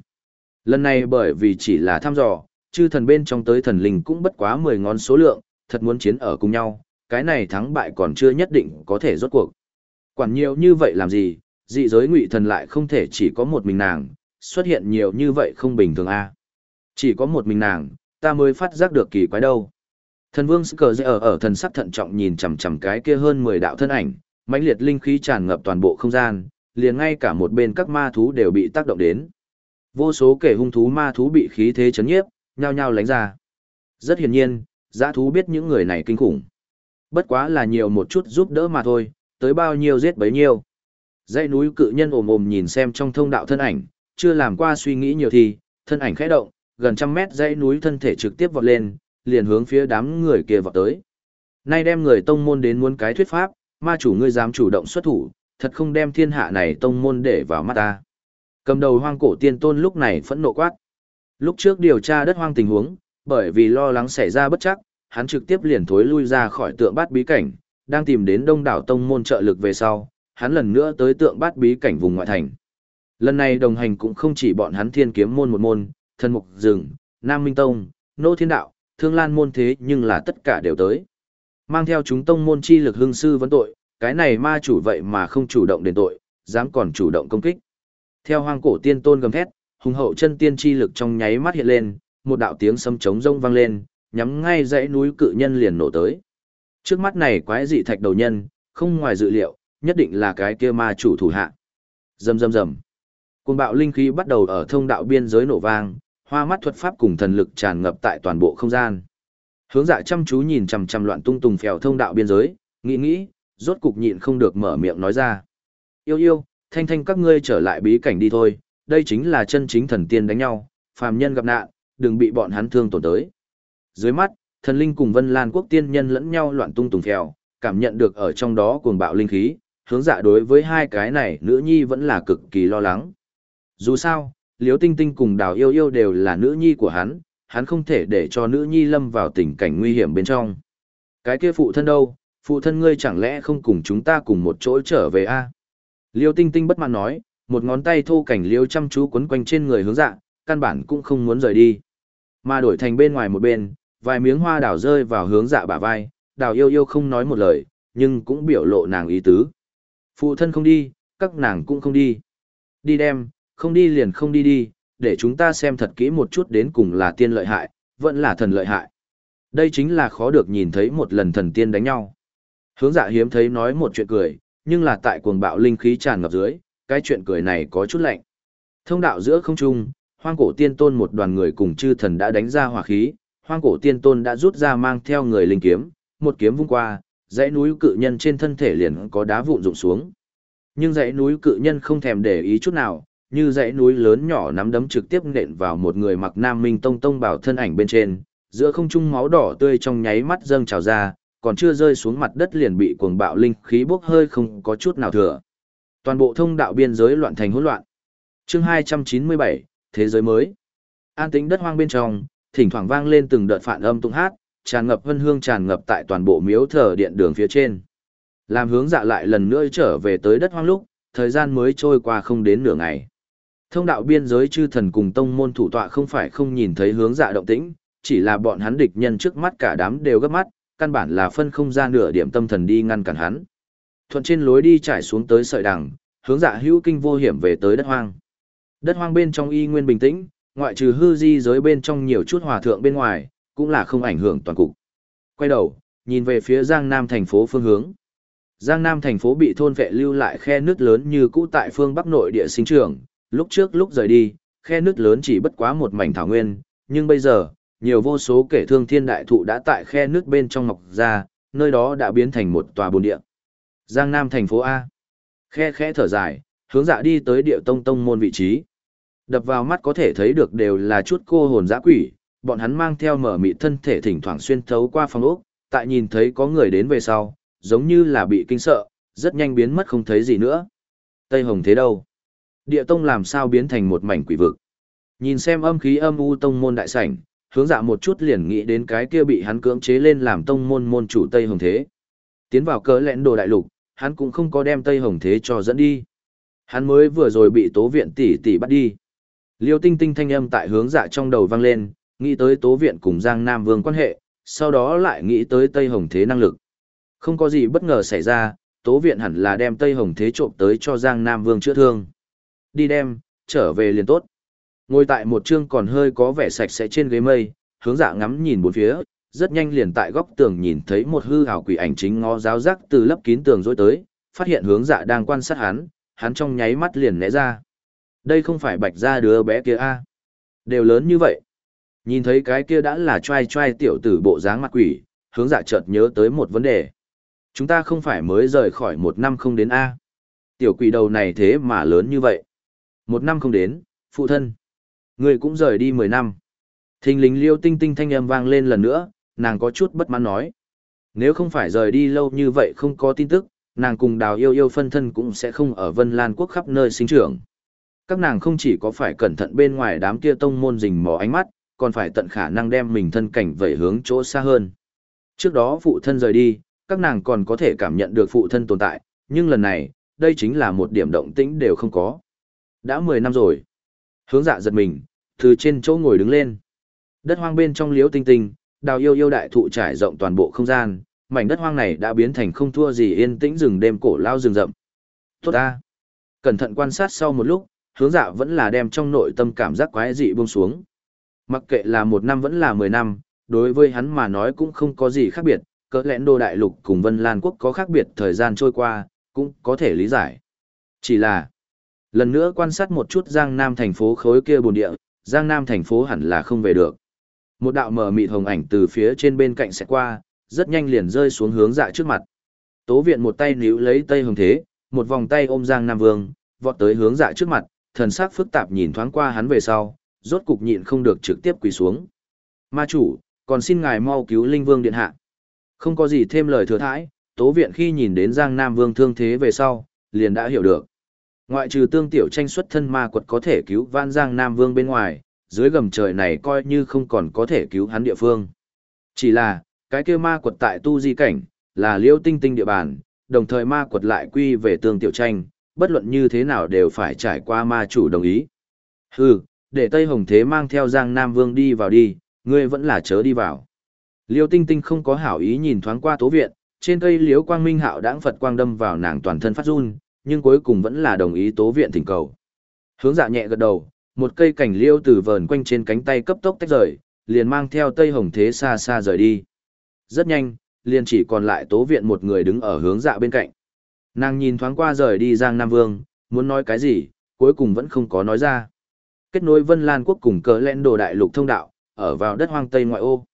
Lần này bởi vì chỉ là thăm dò, chư thần bên trong tới thần linh cũng bất quá 10 ngón số lượng, thật muốn chiến ở cùng nhau, cái này thắng bại còn chưa nhất định có thể rốt cuộc. Quản nhiều như vậy làm gì, dị giới ngụy thần lại không thể chỉ có một mình nàng, xuất hiện nhiều như vậy không bình thường a. Chỉ có một mình nàng, ta mới phát giác được kỳ quái đâu. Thần vương cờ dễ ở ở thần sắc thận trọng nhìn chằm chằm cái kia hơn 10 đạo thân ảnh, mãnh liệt linh khí tràn ngập toàn bộ không gian, liền ngay cả một bên các ma thú đều bị tác động đến. Vô số kẻ hung thú ma thú bị khí thế chấn nhiếp, nhao nhao lánh ra. Rất hiển nhiên, giã thú biết những người này kinh khủng. Bất quá là nhiều một chút giúp đỡ mà thôi, tới bao nhiêu giết bấy nhiêu. Dãy núi cự nhân ồm ồm nhìn xem trong thông đạo thân ảnh, chưa làm qua suy nghĩ nhiều thì, thân ảnh khẽ động, gần trăm mét dãy núi thân thể trực tiếp vọt lên, liền hướng phía đám người kia vọt tới. Nay đem người tông môn đến muốn cái thuyết pháp, ma chủ ngươi dám chủ động xuất thủ, thật không đem thiên hạ này tông môn để vào mắt ta. Cầm đầu hoang cổ tiên tôn lúc này phẫn nộ quát. Lúc trước điều tra đất hoang tình huống, bởi vì lo lắng xảy ra bất chắc, hắn trực tiếp liền thối lui ra khỏi tượng bát bí cảnh, đang tìm đến đông đảo tông môn trợ lực về sau, hắn lần nữa tới tượng bát bí cảnh vùng ngoại thành. Lần này đồng hành cũng không chỉ bọn hắn thiên kiếm môn một môn, thân mục rừng, Nam Minh Tông, Nô Thiên Đạo, Thương Lan môn thế nhưng là tất cả đều tới. Mang theo chúng tông môn chi lực hưng sư vấn tội, cái này ma chủ vậy mà không chủ động đền tội, dám còn chủ động công kích. Theo hoang cổ tiên tôn gầm thét, hùng hậu chân tiên chi lực trong nháy mắt hiện lên, một đạo tiếng sấm trống rông vang lên, nhắm ngay dãy núi cự nhân liền nổ tới. Trước mắt này quái dị thạch đầu nhân, không ngoài dự liệu, nhất định là cái kia ma chủ thủ hạ. Rầm rầm rầm. Cuồng bạo linh khí bắt đầu ở thông đạo biên giới nổ vang, hoa mắt thuật pháp cùng thần lực tràn ngập tại toàn bộ không gian. Hướng dạ chăm chú nhìn chằm chằm loạn tung tùng phèo thông đạo biên giới, nghĩ nghĩ, rốt cục nhịn không được mở miệng nói ra. Yêu yêu, thanh thanh các ngươi trở lại bí cảnh đi thôi, đây chính là chân chính thần tiên đánh nhau, phàm nhân gặp nạn, đừng bị bọn hắn thương tổn tới. Dưới mắt, thần linh cùng Vân Lan quốc tiên nhân lẫn nhau loạn tung tùng phèo, cảm nhận được ở trong đó cuồng bạo linh khí, hướng dạ đối với hai cái này nữ nhi vẫn là cực kỳ lo lắng. Dù sao, Liễu Tinh Tinh cùng Đào Yêu Yêu đều là nữ nhi của hắn, hắn không thể để cho nữ nhi lâm vào tình cảnh nguy hiểm bên trong. Cái kia phụ thân đâu, phụ thân ngươi chẳng lẽ không cùng chúng ta cùng một chỗ trở về a? À? Liêu Tinh Tinh bất mãn nói, một ngón tay thô cảnh liêu chăm chú quấn quanh trên người hướng dạ, căn bản cũng không muốn rời đi. Mà đổi thành bên ngoài một bên, vài miếng hoa đào rơi vào hướng dạ bả vai, đào yêu yêu không nói một lời, nhưng cũng biểu lộ nàng ý tứ. Phụ thân không đi, các nàng cũng không đi. Đi đem, không đi liền không đi đi, để chúng ta xem thật kỹ một chút đến cùng là tiên lợi hại, vẫn là thần lợi hại. Đây chính là khó được nhìn thấy một lần thần tiên đánh nhau. Hướng dạ hiếm thấy nói một chuyện cười, nhưng là tại cuồng bạo linh khí tràn ngập dưới, cái chuyện cười này có chút lạnh. Thông đạo giữa không trung, hoang cổ tiên tôn một đoàn người cùng chư thần đã đánh ra hỏa khí, hoang cổ tiên tôn đã rút ra mang theo người linh kiếm, một kiếm vung qua, dãy núi cự nhân trên thân thể liền có đá vụn rụng xuống. Nhưng dãy núi cự nhân không thèm để ý chút nào, như dãy núi lớn nhỏ nắm đấm trực tiếp nện vào một người mặc nam minh tông tông bảo thân ảnh bên trên, giữa không trung máu đỏ tươi trong nháy mắt dâng trào ra, còn chưa rơi xuống mặt đất liền bị cuồng bạo linh khí bốc hơi không có chút nào thừa. Toàn bộ thông đạo biên giới loạn thành hỗn loạn. Chương 297, thế giới mới. An tĩnh đất hoang bên trong, thỉnh thoảng vang lên từng đợt phản âm tung hát, tràn ngập vân hương tràn ngập tại toàn bộ miếu thờ điện đường phía trên. Làm hướng dạ lại lần nữa trở về tới đất hoang lúc, thời gian mới trôi qua không đến nửa ngày. Thông đạo biên giới chư thần cùng tông môn thủ tọa không phải không nhìn thấy hướng dạ động tĩnh, chỉ là bọn hắn địch nhân trước mắt cả đám đều gấp mắt, căn bản là phân không ra nửa điểm tâm thần đi ngăn cản hắn. Thuận trên lối đi trải xuống tới sợi đằng, hướng dạ hữu kinh vô hiểm về tới đất hoang. Đất hoang bên trong y nguyên bình tĩnh, ngoại trừ hư di giới bên trong nhiều chút hòa thượng bên ngoài, cũng là không ảnh hưởng toàn cục. Quay đầu, nhìn về phía Giang Nam thành phố phương hướng. Giang Nam thành phố bị thôn vệ lưu lại khe nước lớn như cũ tại phương Bắc nội địa sinh trưởng, lúc trước lúc rời đi, khe nước lớn chỉ bất quá một mảnh thảo nguyên, nhưng bây giờ, nhiều vô số kể thương thiên đại thụ đã tại khe nước bên trong mọc ra, nơi đó đã biến thành một tòa bồn địa. Giang Nam thành phố A. Khe khẽ thở dài, hướng dạ đi tới địa tông tông môn vị trí. Đập vào mắt có thể thấy được đều là chút cô hồn dã quỷ, bọn hắn mang theo mở mị thân thể thỉnh thoảng xuyên thấu qua phòng ốc, tại nhìn thấy có người đến về sau, giống như là bị kinh sợ, rất nhanh biến mất không thấy gì nữa. Tây Hồng thế đâu? Địa tông làm sao biến thành một mảnh quỷ vực? Nhìn xem âm khí âm u tông môn đại sảnh, hướng dạ một chút liền nghĩ đến cái kia bị hắn cưỡng chế lên làm tông môn môn chủ Tây Hồng thế. Tiến vào cỡ lẽn đồ đại lục, hắn cũng không có đem Tây Hồng thế cho dẫn đi. Hắn mới vừa rồi bị tố viện tỷ tỷ bắt đi. Liêu tinh tinh thanh âm tại hướng dạ trong đầu vang lên, nghĩ tới tố viện cùng Giang Nam Vương quan hệ, sau đó lại nghĩ tới Tây Hồng Thế năng lực. Không có gì bất ngờ xảy ra, tố viện hẳn là đem Tây Hồng Thế trộm tới cho Giang Nam Vương chữa thương. Đi đem, trở về liền tốt. Ngồi tại một chương còn hơi có vẻ sạch sẽ trên ghế mây, hướng dạ ngắm nhìn bốn phía, rất nhanh liền tại góc tường nhìn thấy một hư ảo quỷ ảnh chính ngó giáo giác từ lấp kín tường dối tới, phát hiện hướng dạ đang quan sát hắn, hắn trong nháy mắt liền né ra. Đây không phải bạch ra đứa bé kia a Đều lớn như vậy. Nhìn thấy cái kia đã là trai trai tiểu tử bộ dáng mặt quỷ, hướng dạ chợt nhớ tới một vấn đề. Chúng ta không phải mới rời khỏi một năm không đến A. Tiểu quỷ đầu này thế mà lớn như vậy. Một năm không đến, phụ thân. Người cũng rời đi mười năm. Thình lính liêu tinh tinh thanh âm vang lên lần nữa, nàng có chút bất mãn nói. Nếu không phải rời đi lâu như vậy không có tin tức, nàng cùng đào yêu yêu phân thân cũng sẽ không ở Vân Lan quốc khắp nơi sinh trưởng. Các nàng không chỉ có phải cẩn thận bên ngoài đám kia tông môn rình mò ánh mắt, còn phải tận khả năng đem mình thân cảnh vẩy hướng chỗ xa hơn. Trước đó phụ thân rời đi, các nàng còn có thể cảm nhận được phụ thân tồn tại, nhưng lần này, đây chính là một điểm động tĩnh đều không có. Đã 10 năm rồi. Hướng dạ giật mình, từ trên chỗ ngồi đứng lên. Đất hoang bên trong liếu tinh tinh, đào yêu yêu đại thụ trải rộng toàn bộ không gian, mảnh đất hoang này đã biến thành không thua gì yên tĩnh rừng đêm cổ lao rừng rậm. Tốt ta. Cẩn thận quan sát sau một lúc, hướng dạ vẫn là đem trong nội tâm cảm giác quái dị buông xuống. Mặc kệ là một năm vẫn là mười năm, đối với hắn mà nói cũng không có gì khác biệt, cỡ lẽn đô đại lục cùng Vân Lan quốc có khác biệt thời gian trôi qua, cũng có thể lý giải. Chỉ là, lần nữa quan sát một chút Giang Nam thành phố khối kia bồn địa, Giang Nam thành phố hẳn là không về được. Một đạo mờ mịt hồng ảnh từ phía trên bên cạnh sẽ qua, rất nhanh liền rơi xuống hướng dạ trước mặt. Tố viện một tay níu lấy Tây Hồng Thế, một vòng tay ôm Giang Nam Vương, vọt tới hướng dạ trước mặt, thần sắc phức tạp nhìn thoáng qua hắn về sau, rốt cục nhịn không được trực tiếp quỳ xuống. Ma chủ, còn xin ngài mau cứu Linh Vương Điện Hạ. Không có gì thêm lời thừa thãi, tố viện khi nhìn đến Giang Nam Vương thương thế về sau, liền đã hiểu được. Ngoại trừ tương tiểu tranh xuất thân ma quật có thể cứu van Giang Nam Vương bên ngoài, dưới gầm trời này coi như không còn có thể cứu hắn địa phương. Chỉ là, cái kia ma quật tại tu di cảnh, là liêu tinh tinh địa bàn, đồng thời ma quật lại quy về tương tiểu tranh, bất luận như thế nào đều phải trải qua ma chủ đồng ý. Hừ, để Tây Hồng Thế mang theo Giang Nam Vương đi vào đi, ngươi vẫn là chớ đi vào. Liêu tinh tinh không có hảo ý nhìn thoáng qua tố viện, trên cây liếu quang minh hạo đãng Phật quang đâm vào nàng toàn thân phát run, nhưng cuối cùng vẫn là đồng ý tố viện thỉnh cầu. Hướng dạ nhẹ gật đầu, một cây cảnh liêu từ vờn quanh trên cánh tay cấp tốc tách rời, liền mang theo Tây Hồng Thế xa xa rời đi. Rất nhanh, liền chỉ còn lại tố viện một người đứng ở hướng dạ bên cạnh. Nàng nhìn thoáng qua rời đi Giang Nam Vương, muốn nói cái gì, cuối cùng vẫn không có nói ra. Kết nối Vân Lan quốc cùng cờ lẹn đồ đại lục thông đạo, ở vào đất hoang Tây ngoại ô.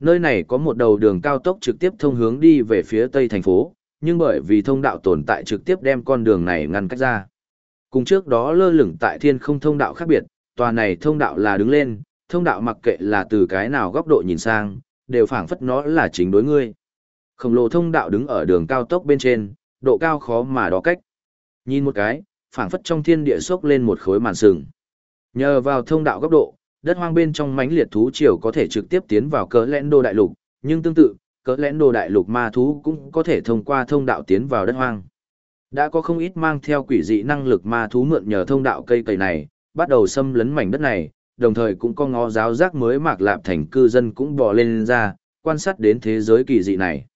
Nơi này có một đầu đường cao tốc trực tiếp thông hướng đi về phía Tây thành phố, nhưng bởi vì thông đạo tồn tại trực tiếp đem con đường này ngăn cách ra. Cùng trước đó lơ lửng tại thiên không thông đạo khác biệt, tòa này thông đạo là đứng lên, thông đạo mặc kệ là từ cái nào góc độ nhìn sang, đều phảng phất nó là chính đối ngươi. Khổng lồ thông đạo đứng ở đường cao tốc bên trên, độ cao khó mà đo cách. Nhìn một cái, phảng phất trong thiên địa sốc lên một khối màn sừng. Nhờ vào thông đạo góc độ, đất hoang bên trong mãnh liệt thú triều có thể trực tiếp tiến vào cỡ lẽn đô đại lục, nhưng tương tự, cỡ lẽn đô đại lục ma thú cũng có thể thông qua thông đạo tiến vào đất hoang. Đã có không ít mang theo quỷ dị năng lực ma thú mượn nhờ thông đạo cây cầy này, bắt đầu xâm lấn mảnh đất này, đồng thời cũng có ngó giáo giác mới mạc lạp thành cư dân cũng bò lên ra, quan sát đến thế giới kỳ dị này.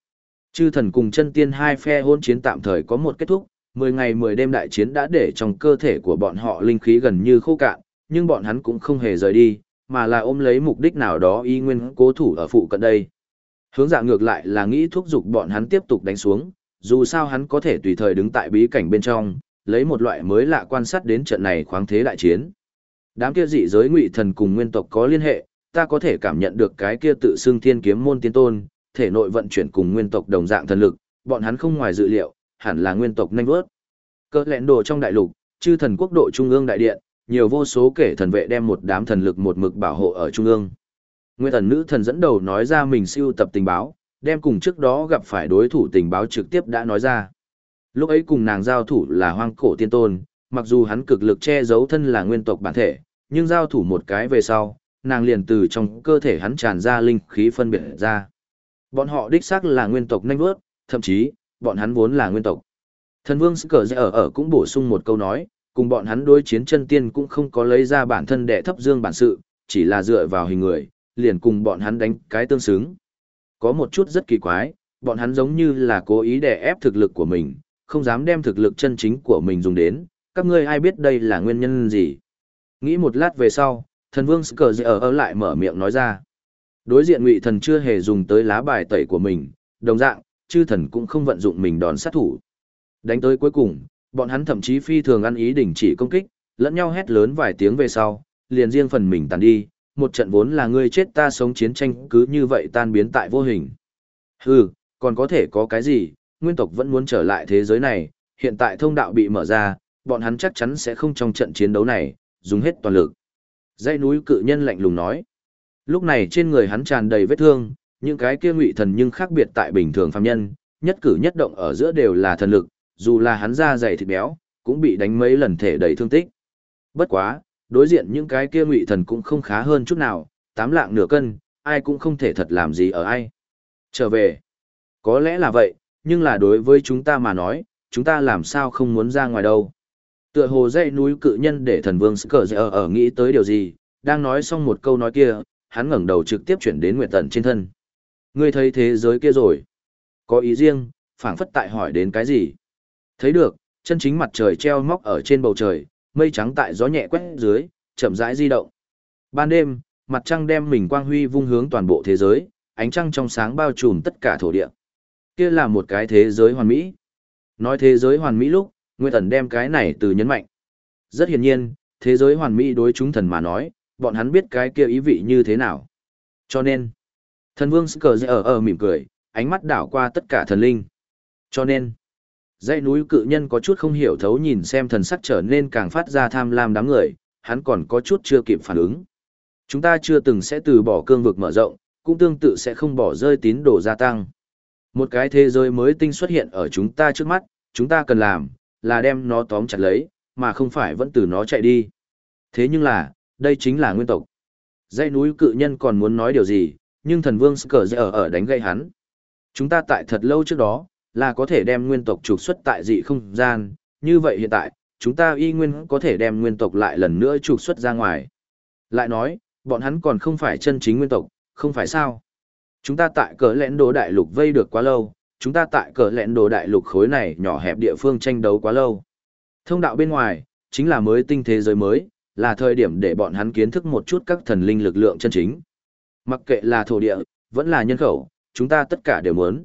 Chư thần cùng chân tiên hai phe hôn chiến tạm thời có một kết thúc, 10 ngày 10 đêm đại chiến đã để trong cơ thể của bọn họ linh khí gần như khô cạn, nhưng bọn hắn cũng không hề rời đi, mà là ôm lấy mục đích nào đó y nguyên cố thủ ở phụ cận đây. Hướng dạ ngược lại là nghĩ thúc giục bọn hắn tiếp tục đánh xuống, dù sao hắn có thể tùy thời đứng tại bí cảnh bên trong, lấy một loại mới lạ quan sát đến trận này khoáng thế đại chiến. Đám kia dị giới ngụy thần cùng nguyên tộc có liên hệ, ta có thể cảm nhận được cái kia tự xưng thiên kiếm môn tiên tôn, thể nội vận chuyển cùng nguyên tộc đồng dạng thần lực, bọn hắn không ngoài dự liệu, hẳn là nguyên tộc nhanh vớt. Cơ lẹn đồ trong đại lục, chư thần quốc độ trung ương đại điện, nhiều vô số kể thần vệ đem một đám thần lực một mực bảo hộ ở trung ương. Nguyên thần nữ thần dẫn đầu nói ra mình siêu tập tình báo, đem cùng trước đó gặp phải đối thủ tình báo trực tiếp đã nói ra. Lúc ấy cùng nàng giao thủ là hoang cổ tiên tôn, mặc dù hắn cực lực che giấu thân là nguyên tộc bản thể, nhưng giao thủ một cái về sau, nàng liền từ trong cơ thể hắn tràn ra linh khí phân biệt ra. Bọn họ đích xác là nguyên tộc nhanh vớt, thậm chí, bọn hắn vốn là nguyên tộc. Thần vương Cờ ở ở cũng bổ sung một câu nói, cùng bọn hắn đối chiến chân tiên cũng không có lấy ra bản thân đệ thấp dương bản sự, chỉ là dựa vào hình người, liền cùng bọn hắn đánh cái tương xứng. Có một chút rất kỳ quái, bọn hắn giống như là cố ý để ép thực lực của mình, không dám đem thực lực chân chính của mình dùng đến, các ngươi ai biết đây là nguyên nhân gì. Nghĩ một lát về sau, thần vương Cờ ở ở lại mở miệng nói ra. Đối diện ngụy thần chưa hề dùng tới lá bài tẩy của mình, đồng dạng, chư thần cũng không vận dụng mình đòn sát thủ. Đánh tới cuối cùng, bọn hắn thậm chí phi thường ăn ý đình chỉ công kích, lẫn nhau hét lớn vài tiếng về sau, liền riêng phần mình tàn đi, một trận vốn là ngươi chết ta sống chiến tranh cứ như vậy tan biến tại vô hình. Hừ, còn có thể có cái gì, nguyên tộc vẫn muốn trở lại thế giới này, hiện tại thông đạo bị mở ra, bọn hắn chắc chắn sẽ không trong trận chiến đấu này, dùng hết toàn lực. Dãy núi cự nhân lạnh lùng nói. Lúc này trên người hắn tràn đầy vết thương, những cái kia ngụy thần nhưng khác biệt tại bình thường phàm nhân, nhất cử nhất động ở giữa đều là thần lực, dù là hắn da dày thịt béo, cũng bị đánh mấy lần thể đầy thương tích. Bất quá, đối diện những cái kia ngụy thần cũng không khá hơn chút nào, tám lạng nửa cân, ai cũng không thể thật làm gì ở ai. Trở về, có lẽ là vậy, nhưng là đối với chúng ta mà nói, chúng ta làm sao không muốn ra ngoài đâu. Tựa hồ dãy núi cự nhân để thần vương cờ ở ở nghĩ tới điều gì, đang nói xong một câu nói kia, hắn ngẩng đầu trực tiếp chuyển đến Nguyệt Tần trên thân. Ngươi thấy thế giới kia rồi? Có ý riêng, phảng phất tại hỏi đến cái gì? Thấy được, chân chính mặt trời treo móc ở trên bầu trời, mây trắng tại gió nhẹ quét dưới, chậm rãi di động. Ban đêm, mặt trăng đem mình quang huy vung hướng toàn bộ thế giới, ánh trăng trong sáng bao trùm tất cả thổ địa. Kia là một cái thế giới hoàn mỹ. Nói thế giới hoàn mỹ lúc, Nguyên Tần đem cái này từ nhấn mạnh. Rất hiển nhiên, thế giới hoàn mỹ đối chúng thần mà nói, bọn hắn biết cái kia ý vị như thế nào. Cho nên, thần vương cờ ở ở mỉm cười, ánh mắt đảo qua tất cả thần linh. Cho nên, dãy núi cự nhân có chút không hiểu thấu nhìn xem thần sắc trở nên càng phát ra tham lam đám người, hắn còn có chút chưa kịp phản ứng. Chúng ta chưa từng sẽ từ bỏ cương vực mở rộng, cũng tương tự sẽ không bỏ rơi tín đồ gia tăng. Một cái thế giới mới tinh xuất hiện ở chúng ta trước mắt, chúng ta cần làm, là đem nó tóm chặt lấy, mà không phải vẫn từ nó chạy đi. Thế nhưng là, đây chính là nguyên tộc. Dãy núi cự nhân còn muốn nói điều gì, nhưng thần vương sẽ cờ dở ở đánh gây hắn. Chúng ta tại thật lâu trước đó, là có thể đem nguyên tộc trục xuất tại dị không gian, như vậy hiện tại, chúng ta y nguyên có thể đem nguyên tộc lại lần nữa trục xuất ra ngoài. Lại nói, bọn hắn còn không phải chân chính nguyên tộc, không phải sao. Chúng ta tại cờ lẽn đồ đại lục vây được quá lâu, chúng ta tại cờ lẽn đồ đại lục khối này nhỏ hẹp địa phương tranh đấu quá lâu. Thông đạo bên ngoài, chính là mới tinh thế giới mới, là thời điểm để bọn hắn kiến thức một chút các thần linh lực lượng chân chính. Mặc kệ là thổ địa, vẫn là nhân khẩu, chúng ta tất cả đều muốn.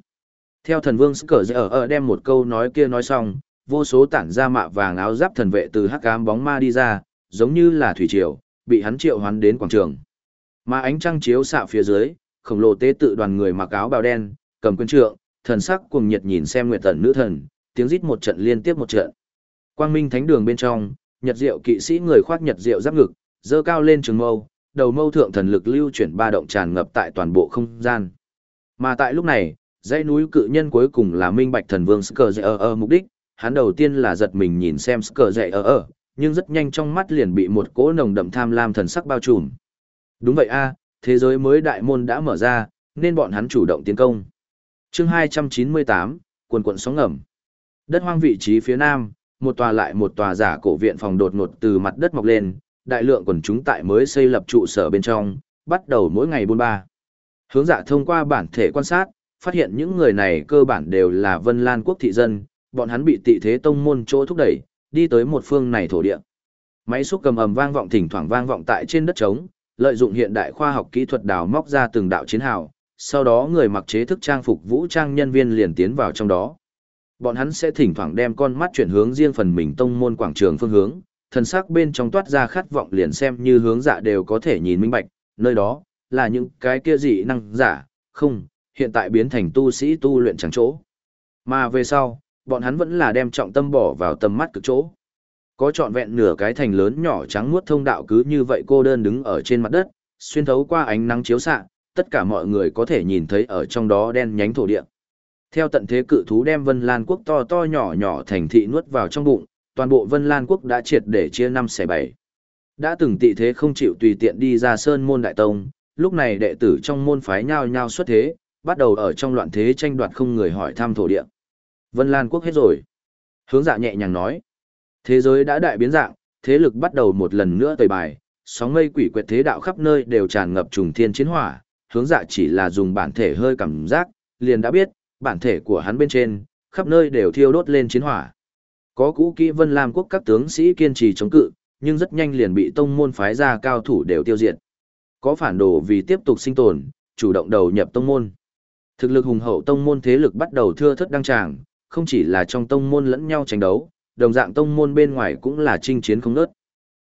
Theo thần vương Cờ ở ở đem một câu nói kia nói xong, vô số tản ra mạ vàng áo giáp thần vệ từ hắc ám bóng ma đi ra, giống như là thủy triều, bị hắn triệu hoán đến quảng trường. Mà ánh trăng chiếu xạ phía dưới, khổng lồ tế tự đoàn người mặc áo bào đen, cầm quân trượng, thần sắc cuồng nhiệt nhìn xem nguyệt tần nữ thần, tiếng rít một trận liên tiếp một trận. Quang minh thánh đường bên trong, nhật diệu kỵ sĩ người khoác nhật diệu giáp ngực, dơ cao lên trường mâu, đầu mâu thượng thần lực lưu chuyển ba động tràn ngập tại toàn bộ không gian. Mà tại lúc này, dãy núi cự nhân cuối cùng là minh bạch thần vương Skr mục đích, hắn đầu tiên là giật mình nhìn xem Skr nhưng rất nhanh trong mắt liền bị một cỗ nồng đậm tham lam thần sắc bao trùm. Đúng vậy a, thế giới mới đại môn đã mở ra, nên bọn hắn chủ động tiến công. Chương 298, quần quần sóng ngầm. Đất hoang vị trí phía nam, một tòa lại một tòa giả cổ viện phòng đột ngột từ mặt đất mọc lên, đại lượng quần chúng tại mới xây lập trụ sở bên trong, bắt đầu mỗi ngày buôn ba. Hướng dạ thông qua bản thể quan sát, phát hiện những người này cơ bản đều là Vân Lan quốc thị dân, bọn hắn bị tị thế tông môn chỗ thúc đẩy, đi tới một phương này thổ địa. Máy xúc cầm ầm vang vọng thỉnh thoảng vang vọng tại trên đất trống, lợi dụng hiện đại khoa học kỹ thuật đào móc ra từng đạo chiến hào, sau đó người mặc chế thức trang phục vũ trang nhân viên liền tiến vào trong đó. Bọn hắn sẽ thỉnh thoảng đem con mắt chuyển hướng riêng phần mình tông môn quảng trường phương hướng, thần sắc bên trong toát ra khát vọng liền xem như hướng dạ đều có thể nhìn minh bạch, nơi đó là những cái kia dị năng giả, không, hiện tại biến thành tu sĩ tu luyện chẳng chỗ. Mà về sau, bọn hắn vẫn là đem trọng tâm bỏ vào tầm mắt cực chỗ. Có trọn vẹn nửa cái thành lớn nhỏ trắng muốt thông đạo cứ như vậy cô đơn đứng ở trên mặt đất, xuyên thấu qua ánh nắng chiếu xạ, tất cả mọi người có thể nhìn thấy ở trong đó đen nhánh thổ địa. Theo tận thế cự thú đem Vân Lan quốc to to nhỏ nhỏ thành thị nuốt vào trong bụng, toàn bộ Vân Lan quốc đã triệt để chia năm xẻ bảy. Đã từng tị thế không chịu tùy tiện đi ra sơn môn đại tông, lúc này đệ tử trong môn phái nhao nhao xuất thế, bắt đầu ở trong loạn thế tranh đoạt không người hỏi thăm thổ địa. Vân Lan quốc hết rồi. Hướng dạ nhẹ nhàng nói. Thế giới đã đại biến dạng, thế lực bắt đầu một lần nữa tẩy bài, sóng mây quỷ quyệt thế đạo khắp nơi đều tràn ngập trùng thiên chiến hỏa, hướng dạ chỉ là dùng bản thể hơi cảm giác, liền đã biết, bản thể của hắn bên trên, khắp nơi đều thiêu đốt lên chiến hỏa. Có cũ kỹ Vân Lam quốc các tướng sĩ kiên trì chống cự, nhưng rất nhanh liền bị tông môn phái ra cao thủ đều tiêu diệt. Có phản đồ vì tiếp tục sinh tồn, chủ động đầu nhập tông môn. Thực lực hùng hậu tông môn thế lực bắt đầu thưa thất đăng tràng, không chỉ là trong tông môn lẫn nhau tranh đấu, đồng dạng tông môn bên ngoài cũng là chinh chiến không ngớt.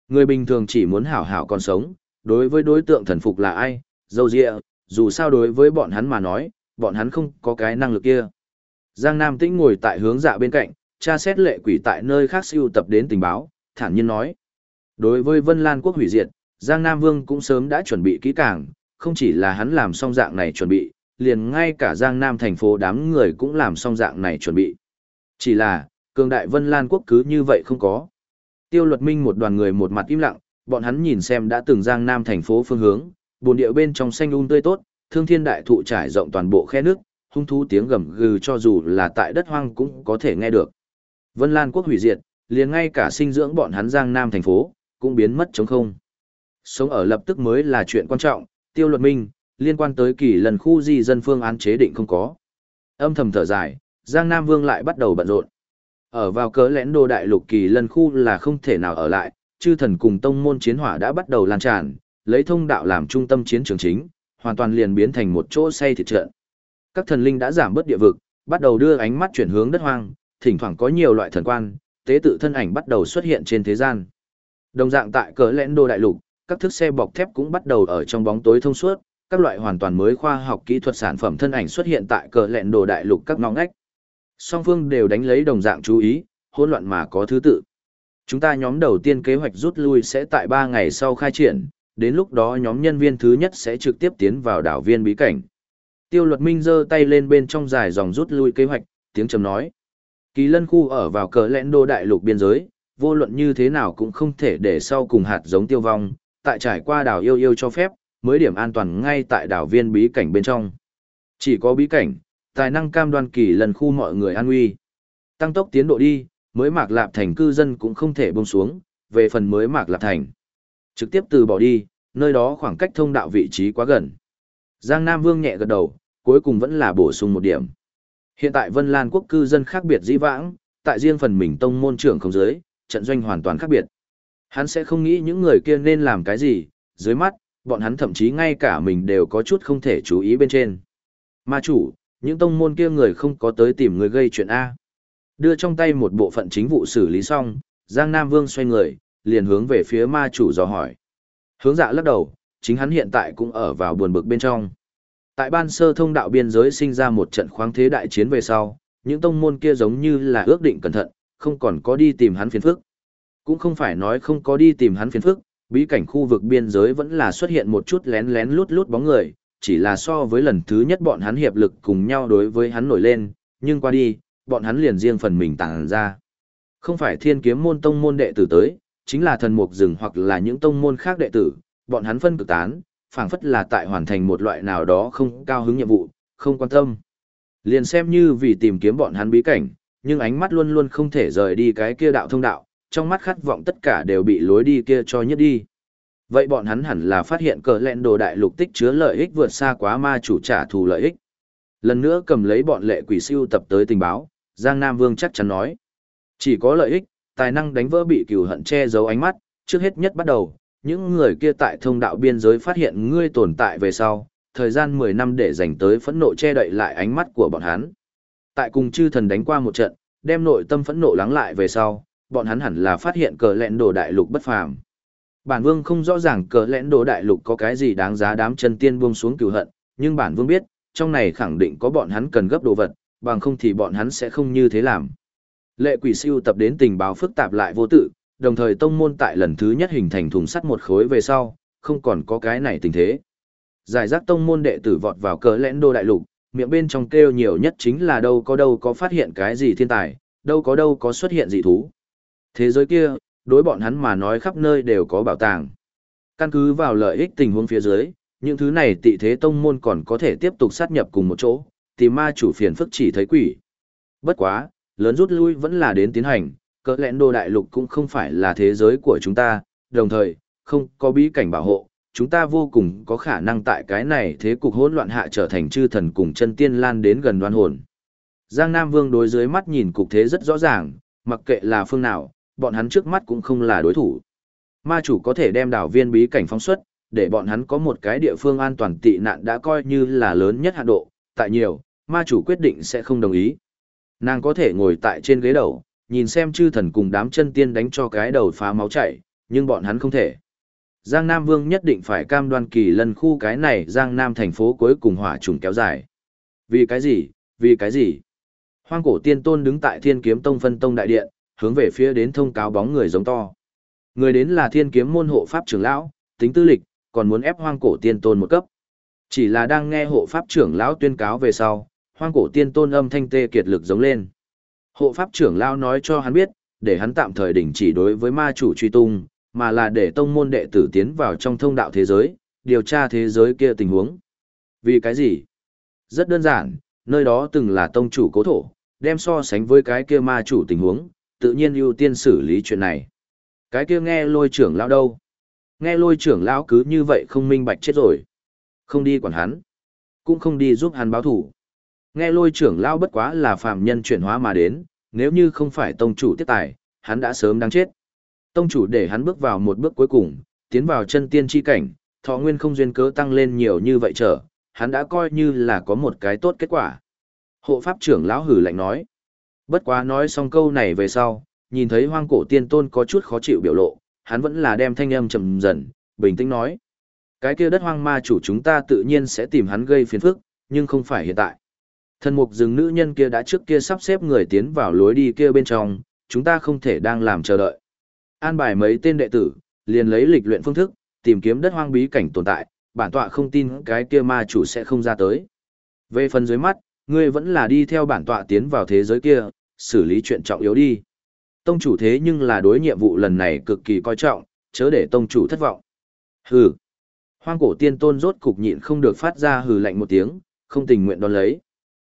Người bình thường chỉ muốn hảo hảo còn sống, đối với đối tượng thần phục là ai, dâu dịa, dù sao đối với bọn hắn mà nói, bọn hắn không có cái năng lực kia. Giang Nam Tĩnh ngồi tại hướng dạ bên cạnh, tra xét lệ quỷ tại nơi khác siêu tập đến tình báo, thản nhiên nói. Đối với Vân Lan quốc hủy diệt, Giang Nam Vương cũng sớm đã chuẩn bị kỹ càng, không chỉ là hắn làm xong dạng này chuẩn bị, liền ngay cả Giang Nam thành phố đám người cũng làm xong dạng này chuẩn bị. Chỉ là, cường đại Vân Lan quốc cứ như vậy không có. Tiêu luật minh một đoàn người một mặt im lặng, bọn hắn nhìn xem đã từng Giang Nam thành phố phương hướng, buồn địa bên trong xanh um tươi tốt, thương thiên đại thụ trải rộng toàn bộ khe nước, hung thú tiếng gầm gừ cho dù là tại đất hoang cũng có thể nghe được. Vân Lan quốc hủy diệt, liền ngay cả sinh dưỡng bọn hắn Giang Nam thành phố, cũng biến mất trống không. Sống ở lập tức mới là chuyện quan trọng, tiêu luật minh, liên quan tới kỳ lần khu di dân phương án chế định không có. Âm thầm thở dài, Giang Nam Vương lại bắt đầu bận rộn. Ở vào cớ lẽn đồ đại lục kỳ lần khu là không thể nào ở lại, chư thần cùng tông môn chiến hỏa đã bắt đầu lan tràn, lấy thông đạo làm trung tâm chiến trường chính, hoàn toàn liền biến thành một chỗ say thịt trận. Các thần linh đã giảm bớt địa vực, bắt đầu đưa ánh mắt chuyển hướng đất hoang, thỉnh thoảng có nhiều loại thần quan, tế tự thân ảnh bắt đầu xuất hiện trên thế gian. Đồng dạng tại cỡ lẽn đô đại lục, các thức xe bọc thép cũng bắt đầu ở trong bóng tối thông suốt, các loại hoàn toàn mới khoa học kỹ thuật sản phẩm thân ảnh xuất hiện tại cỡ lẽn đồ đại lục các ngõ ngách. Song phương đều đánh lấy đồng dạng chú ý, hỗn loạn mà có thứ tự. Chúng ta nhóm đầu tiên kế hoạch rút lui sẽ tại 3 ngày sau khai triển, đến lúc đó nhóm nhân viên thứ nhất sẽ trực tiếp tiến vào đảo viên bí cảnh. Tiêu luật minh giơ tay lên bên trong dài dòng rút lui kế hoạch, tiếng trầm nói. Kỳ lân khu ở vào cờ lẽn đô đại lục biên giới, vô luận như thế nào cũng không thể để sau cùng hạt giống tiêu vong, tại trải qua đảo yêu yêu cho phép, mới điểm an toàn ngay tại đảo viên bí cảnh bên trong. Chỉ có bí cảnh, tài năng cam đoan kỳ lân khu mọi người an nguy. Tăng tốc tiến độ đi, mới mạc lạp thành cư dân cũng không thể buông xuống, về phần mới mạc lạp thành. Trực tiếp từ bỏ đi, nơi đó khoảng cách thông đạo vị trí quá gần. Giang Nam Vương nhẹ gật đầu, cuối cùng vẫn là bổ sung một điểm. Hiện tại Vân Lan quốc cư dân khác biệt dĩ vãng, tại riêng phần mình tông môn trưởng không giới, trận doanh hoàn toàn khác biệt. Hắn sẽ không nghĩ những người kia nên làm cái gì, dưới mắt, bọn hắn thậm chí ngay cả mình đều có chút không thể chú ý bên trên. Ma chủ, những tông môn kia người không có tới tìm người gây chuyện A. Đưa trong tay một bộ phận chính vụ xử lý xong, Giang Nam Vương xoay người, liền hướng về phía ma chủ dò hỏi. Hướng dạ lắc đầu, chính hắn hiện tại cũng ở vào buồn bực bên trong. Tại ban sơ thông đạo biên giới sinh ra một trận khoáng thế đại chiến về sau, những tông môn kia giống như là ước định cẩn thận, không còn có đi tìm hắn phiền phức. Cũng không phải nói không có đi tìm hắn phiền phức, bí cảnh khu vực biên giới vẫn là xuất hiện một chút lén lén lút lút bóng người, chỉ là so với lần thứ nhất bọn hắn hiệp lực cùng nhau đối với hắn nổi lên, nhưng qua đi, bọn hắn liền riêng phần mình tàng ra. Không phải thiên kiếm môn tông môn đệ tử tới, chính là thần mục rừng hoặc là những tông môn khác đệ tử, bọn hắn phân cực tán, phảng phất là tại hoàn thành một loại nào đó không cao hứng nhiệm vụ, không quan tâm. Liền xem như vì tìm kiếm bọn hắn bí cảnh, nhưng ánh mắt luôn luôn không thể rời đi cái kia đạo thông đạo, trong mắt khát vọng tất cả đều bị lối đi kia cho nhất đi. Vậy bọn hắn hẳn là phát hiện cờ lẹn đồ đại lục tích chứa lợi ích vượt xa quá ma chủ trả thù lợi ích. Lần nữa cầm lấy bọn lệ quỷ siêu tập tới tình báo, Giang Nam Vương chắc chắn nói. Chỉ có lợi ích, tài năng đánh vỡ bị cừu hận che giấu ánh mắt, trước hết nhất bắt đầu, những người kia tại thông đạo biên giới phát hiện ngươi tồn tại về sau, thời gian 10 năm để dành tới phẫn nộ che đậy lại ánh mắt của bọn hắn. Tại cùng chư thần đánh qua một trận, đem nội tâm phẫn nộ lắng lại về sau, bọn hắn hẳn là phát hiện cờ lẹn đồ đại lục bất phàm. Bản vương không rõ ràng cờ lẽn đồ đại lục có cái gì đáng giá đám chân tiên buông xuống cửu hận, nhưng bản vương biết, trong này khẳng định có bọn hắn cần gấp đồ vật, bằng không thì bọn hắn sẽ không như thế làm. Lệ quỷ siêu tập đến tình báo phức tạp lại vô tự, đồng thời tông môn tại lần thứ nhất hình thành thùng sắt một khối về sau, không còn có cái này tình thế. Giải rác tông môn đệ tử vọt vào cờ lẽn đô đại lục, miệng bên trong kêu nhiều nhất chính là đâu có đâu có phát hiện cái gì thiên tài, đâu có đâu có xuất hiện dị thú. Thế giới kia, đối bọn hắn mà nói khắp nơi đều có bảo tàng. Căn cứ vào lợi ích tình huống phía dưới, những thứ này tị thế tông môn còn có thể tiếp tục sát nhập cùng một chỗ, tìm ma chủ phiền phức chỉ thấy quỷ. Bất quá, lớn rút lui vẫn là đến tiến hành, cỡ lẽn đô đại lục cũng không phải là thế giới của chúng ta, đồng thời, không có bí cảnh bảo hộ, chúng ta vô cùng có khả năng tại cái này thế cục hỗn loạn hạ trở thành chư thần cùng chân tiên lan đến gần đoan hồn. Giang Nam Vương đối dưới mắt nhìn cục thế rất rõ ràng, mặc kệ là phương nào, bọn hắn trước mắt cũng không là đối thủ. Ma chủ có thể đem đảo viên bí cảnh phóng xuất, để bọn hắn có một cái địa phương an toàn tị nạn đã coi như là lớn nhất hạn độ, tại nhiều, ma chủ quyết định sẽ không đồng ý. Nàng có thể ngồi tại trên ghế đầu, nhìn xem chư thần cùng đám chân tiên đánh cho cái đầu phá máu chảy, nhưng bọn hắn không thể. Giang Nam Vương nhất định phải cam đoan kỳ lần khu cái này Giang Nam thành phố cuối cùng hỏa trùng kéo dài. Vì cái gì? Vì cái gì? Hoang cổ tiên tôn đứng tại thiên kiếm tông phân tông đại điện, hướng về phía đến thông cáo bóng người giống to. Người đến là thiên kiếm môn hộ pháp trưởng lão, tính tư lịch, còn muốn ép hoang cổ tiên tôn một cấp. Chỉ là đang nghe hộ pháp trưởng lão tuyên cáo về sau, hoang cổ tiên tôn âm thanh tê kiệt lực giống lên. Hộ pháp trưởng lão nói cho hắn biết, để hắn tạm thời đình chỉ đối với ma chủ truy tung, mà là để tông môn đệ tử tiến vào trong thông đạo thế giới, điều tra thế giới kia tình huống. Vì cái gì? Rất đơn giản, nơi đó từng là tông chủ cố thổ, đem so sánh với cái kia ma chủ tình huống, tự nhiên ưu tiên xử lý chuyện này. Cái kia nghe lôi trưởng lão đâu? Nghe lôi trưởng lão cứ như vậy không minh bạch chết rồi. Không đi quản hắn. Cũng không đi giúp hắn báo thủ. Nghe lôi trưởng lao bất quá là phàm nhân chuyển hóa mà đến, nếu như không phải tông chủ tiết tài, hắn đã sớm đáng chết. Tông chủ để hắn bước vào một bước cuối cùng, tiến vào chân tiên chi cảnh, thọ nguyên không duyên cớ tăng lên nhiều như vậy trở, hắn đã coi như là có một cái tốt kết quả. Hộ pháp trưởng lão hử lạnh nói. Bất quá nói xong câu này về sau, nhìn thấy hoang cổ tiên tôn có chút khó chịu biểu lộ, hắn vẫn là đem thanh âm trầm dần, bình tĩnh nói. Cái kia đất hoang ma chủ chúng ta tự nhiên sẽ tìm hắn gây phiền phức, nhưng không phải hiện tại. Thần mục rừng nữ nhân kia đã trước kia sắp xếp người tiến vào lối đi kia bên trong, chúng ta không thể đang làm chờ đợi. An bài mấy tên đệ tử, liền lấy lịch luyện phương thức, tìm kiếm đất hoang bí cảnh tồn tại, bản tọa không tin cái kia ma chủ sẽ không ra tới. Về phần dưới mắt, ngươi vẫn là đi theo bản tọa tiến vào thế giới kia, xử lý chuyện trọng yếu đi. Tông chủ thế nhưng là đối nhiệm vụ lần này cực kỳ coi trọng, chớ để tông chủ thất vọng. Hừ. Hoang cổ tiên tôn rốt cục nhịn không được phát ra hừ lạnh một tiếng, không tình nguyện đón lấy.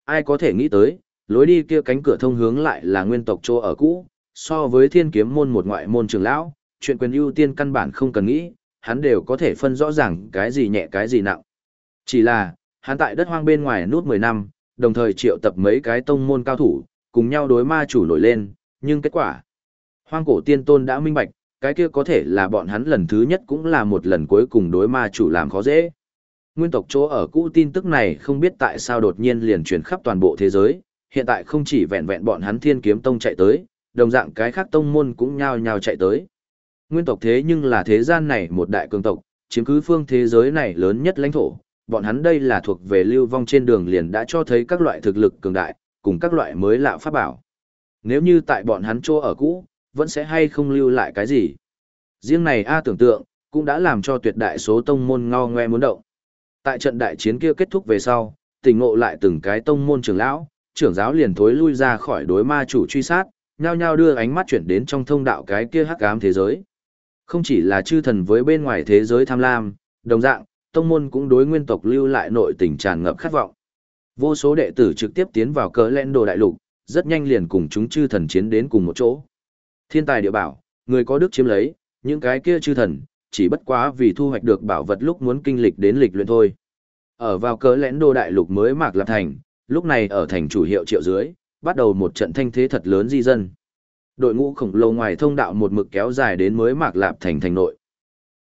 Ai có thể nghĩ tới, lối đi kia cánh cửa thông hướng lại là nguyên tộc chỗ ở cũ, so với thiên kiếm môn một ngoại môn trường lão, chuyện quyền ưu tiên căn bản không cần nghĩ, hắn đều có thể phân rõ ràng cái gì nhẹ cái gì nặng. Chỉ là, hắn tại đất hoang bên ngoài nút 10 năm, đồng thời triệu tập mấy cái tông môn cao thủ, cùng nhau đối ma chủ nổi lên, nhưng kết quả. Hoang cổ tiên tôn đã minh bạch, cái kia có thể là bọn hắn lần thứ nhất cũng là một lần cuối cùng đối ma chủ làm khó dễ. Nguyên tộc chỗ ở cũ tin tức này không biết tại sao đột nhiên liền truyền khắp toàn bộ thế giới, hiện tại không chỉ vẹn vẹn bọn hắn thiên kiếm tông chạy tới, đồng dạng cái khác tông môn cũng nhao nhao chạy tới. Nguyên tộc thế nhưng là thế gian này một đại cường tộc, chiếm cứ phương thế giới này lớn nhất lãnh thổ, bọn hắn đây là thuộc về lưu vong trên đường liền đã cho thấy các loại thực lực cường đại, cùng các loại mới lạ pháp bảo. Nếu như tại bọn hắn chỗ ở cũ, vẫn sẽ hay không lưu lại cái gì. Riêng này A tưởng tượng, cũng đã làm cho tuyệt đại số tông môn ngao ngoe muốn động. Tại trận đại chiến kia kết thúc về sau, tỉnh ngộ lại từng cái tông môn trưởng lão, trưởng giáo liền thối lui ra khỏi đối ma chủ truy sát, nhao nhao đưa ánh mắt chuyển đến trong thông đạo cái kia hắc ám thế giới. Không chỉ là chư thần với bên ngoài thế giới tham lam, đồng dạng, tông môn cũng đối nguyên tộc lưu lại nội tình tràn ngập khát vọng. Vô số đệ tử trực tiếp tiến vào cỡ lẽn đồ đại lục, rất nhanh liền cùng chúng chư thần chiến đến cùng một chỗ. Thiên tài địa bảo, người có đức chiếm lấy, những cái kia chư thần, chỉ bất quá vì thu hoạch được bảo vật lúc muốn kinh lịch đến lịch luyện thôi. Ở vào cỡ lẽn đô đại lục mới mạc lập thành, lúc này ở thành chủ hiệu triệu dưới, bắt đầu một trận thanh thế thật lớn di dân. Đội ngũ khổng lồ ngoài thông đạo một mực kéo dài đến mới mạc lạp thành thành nội.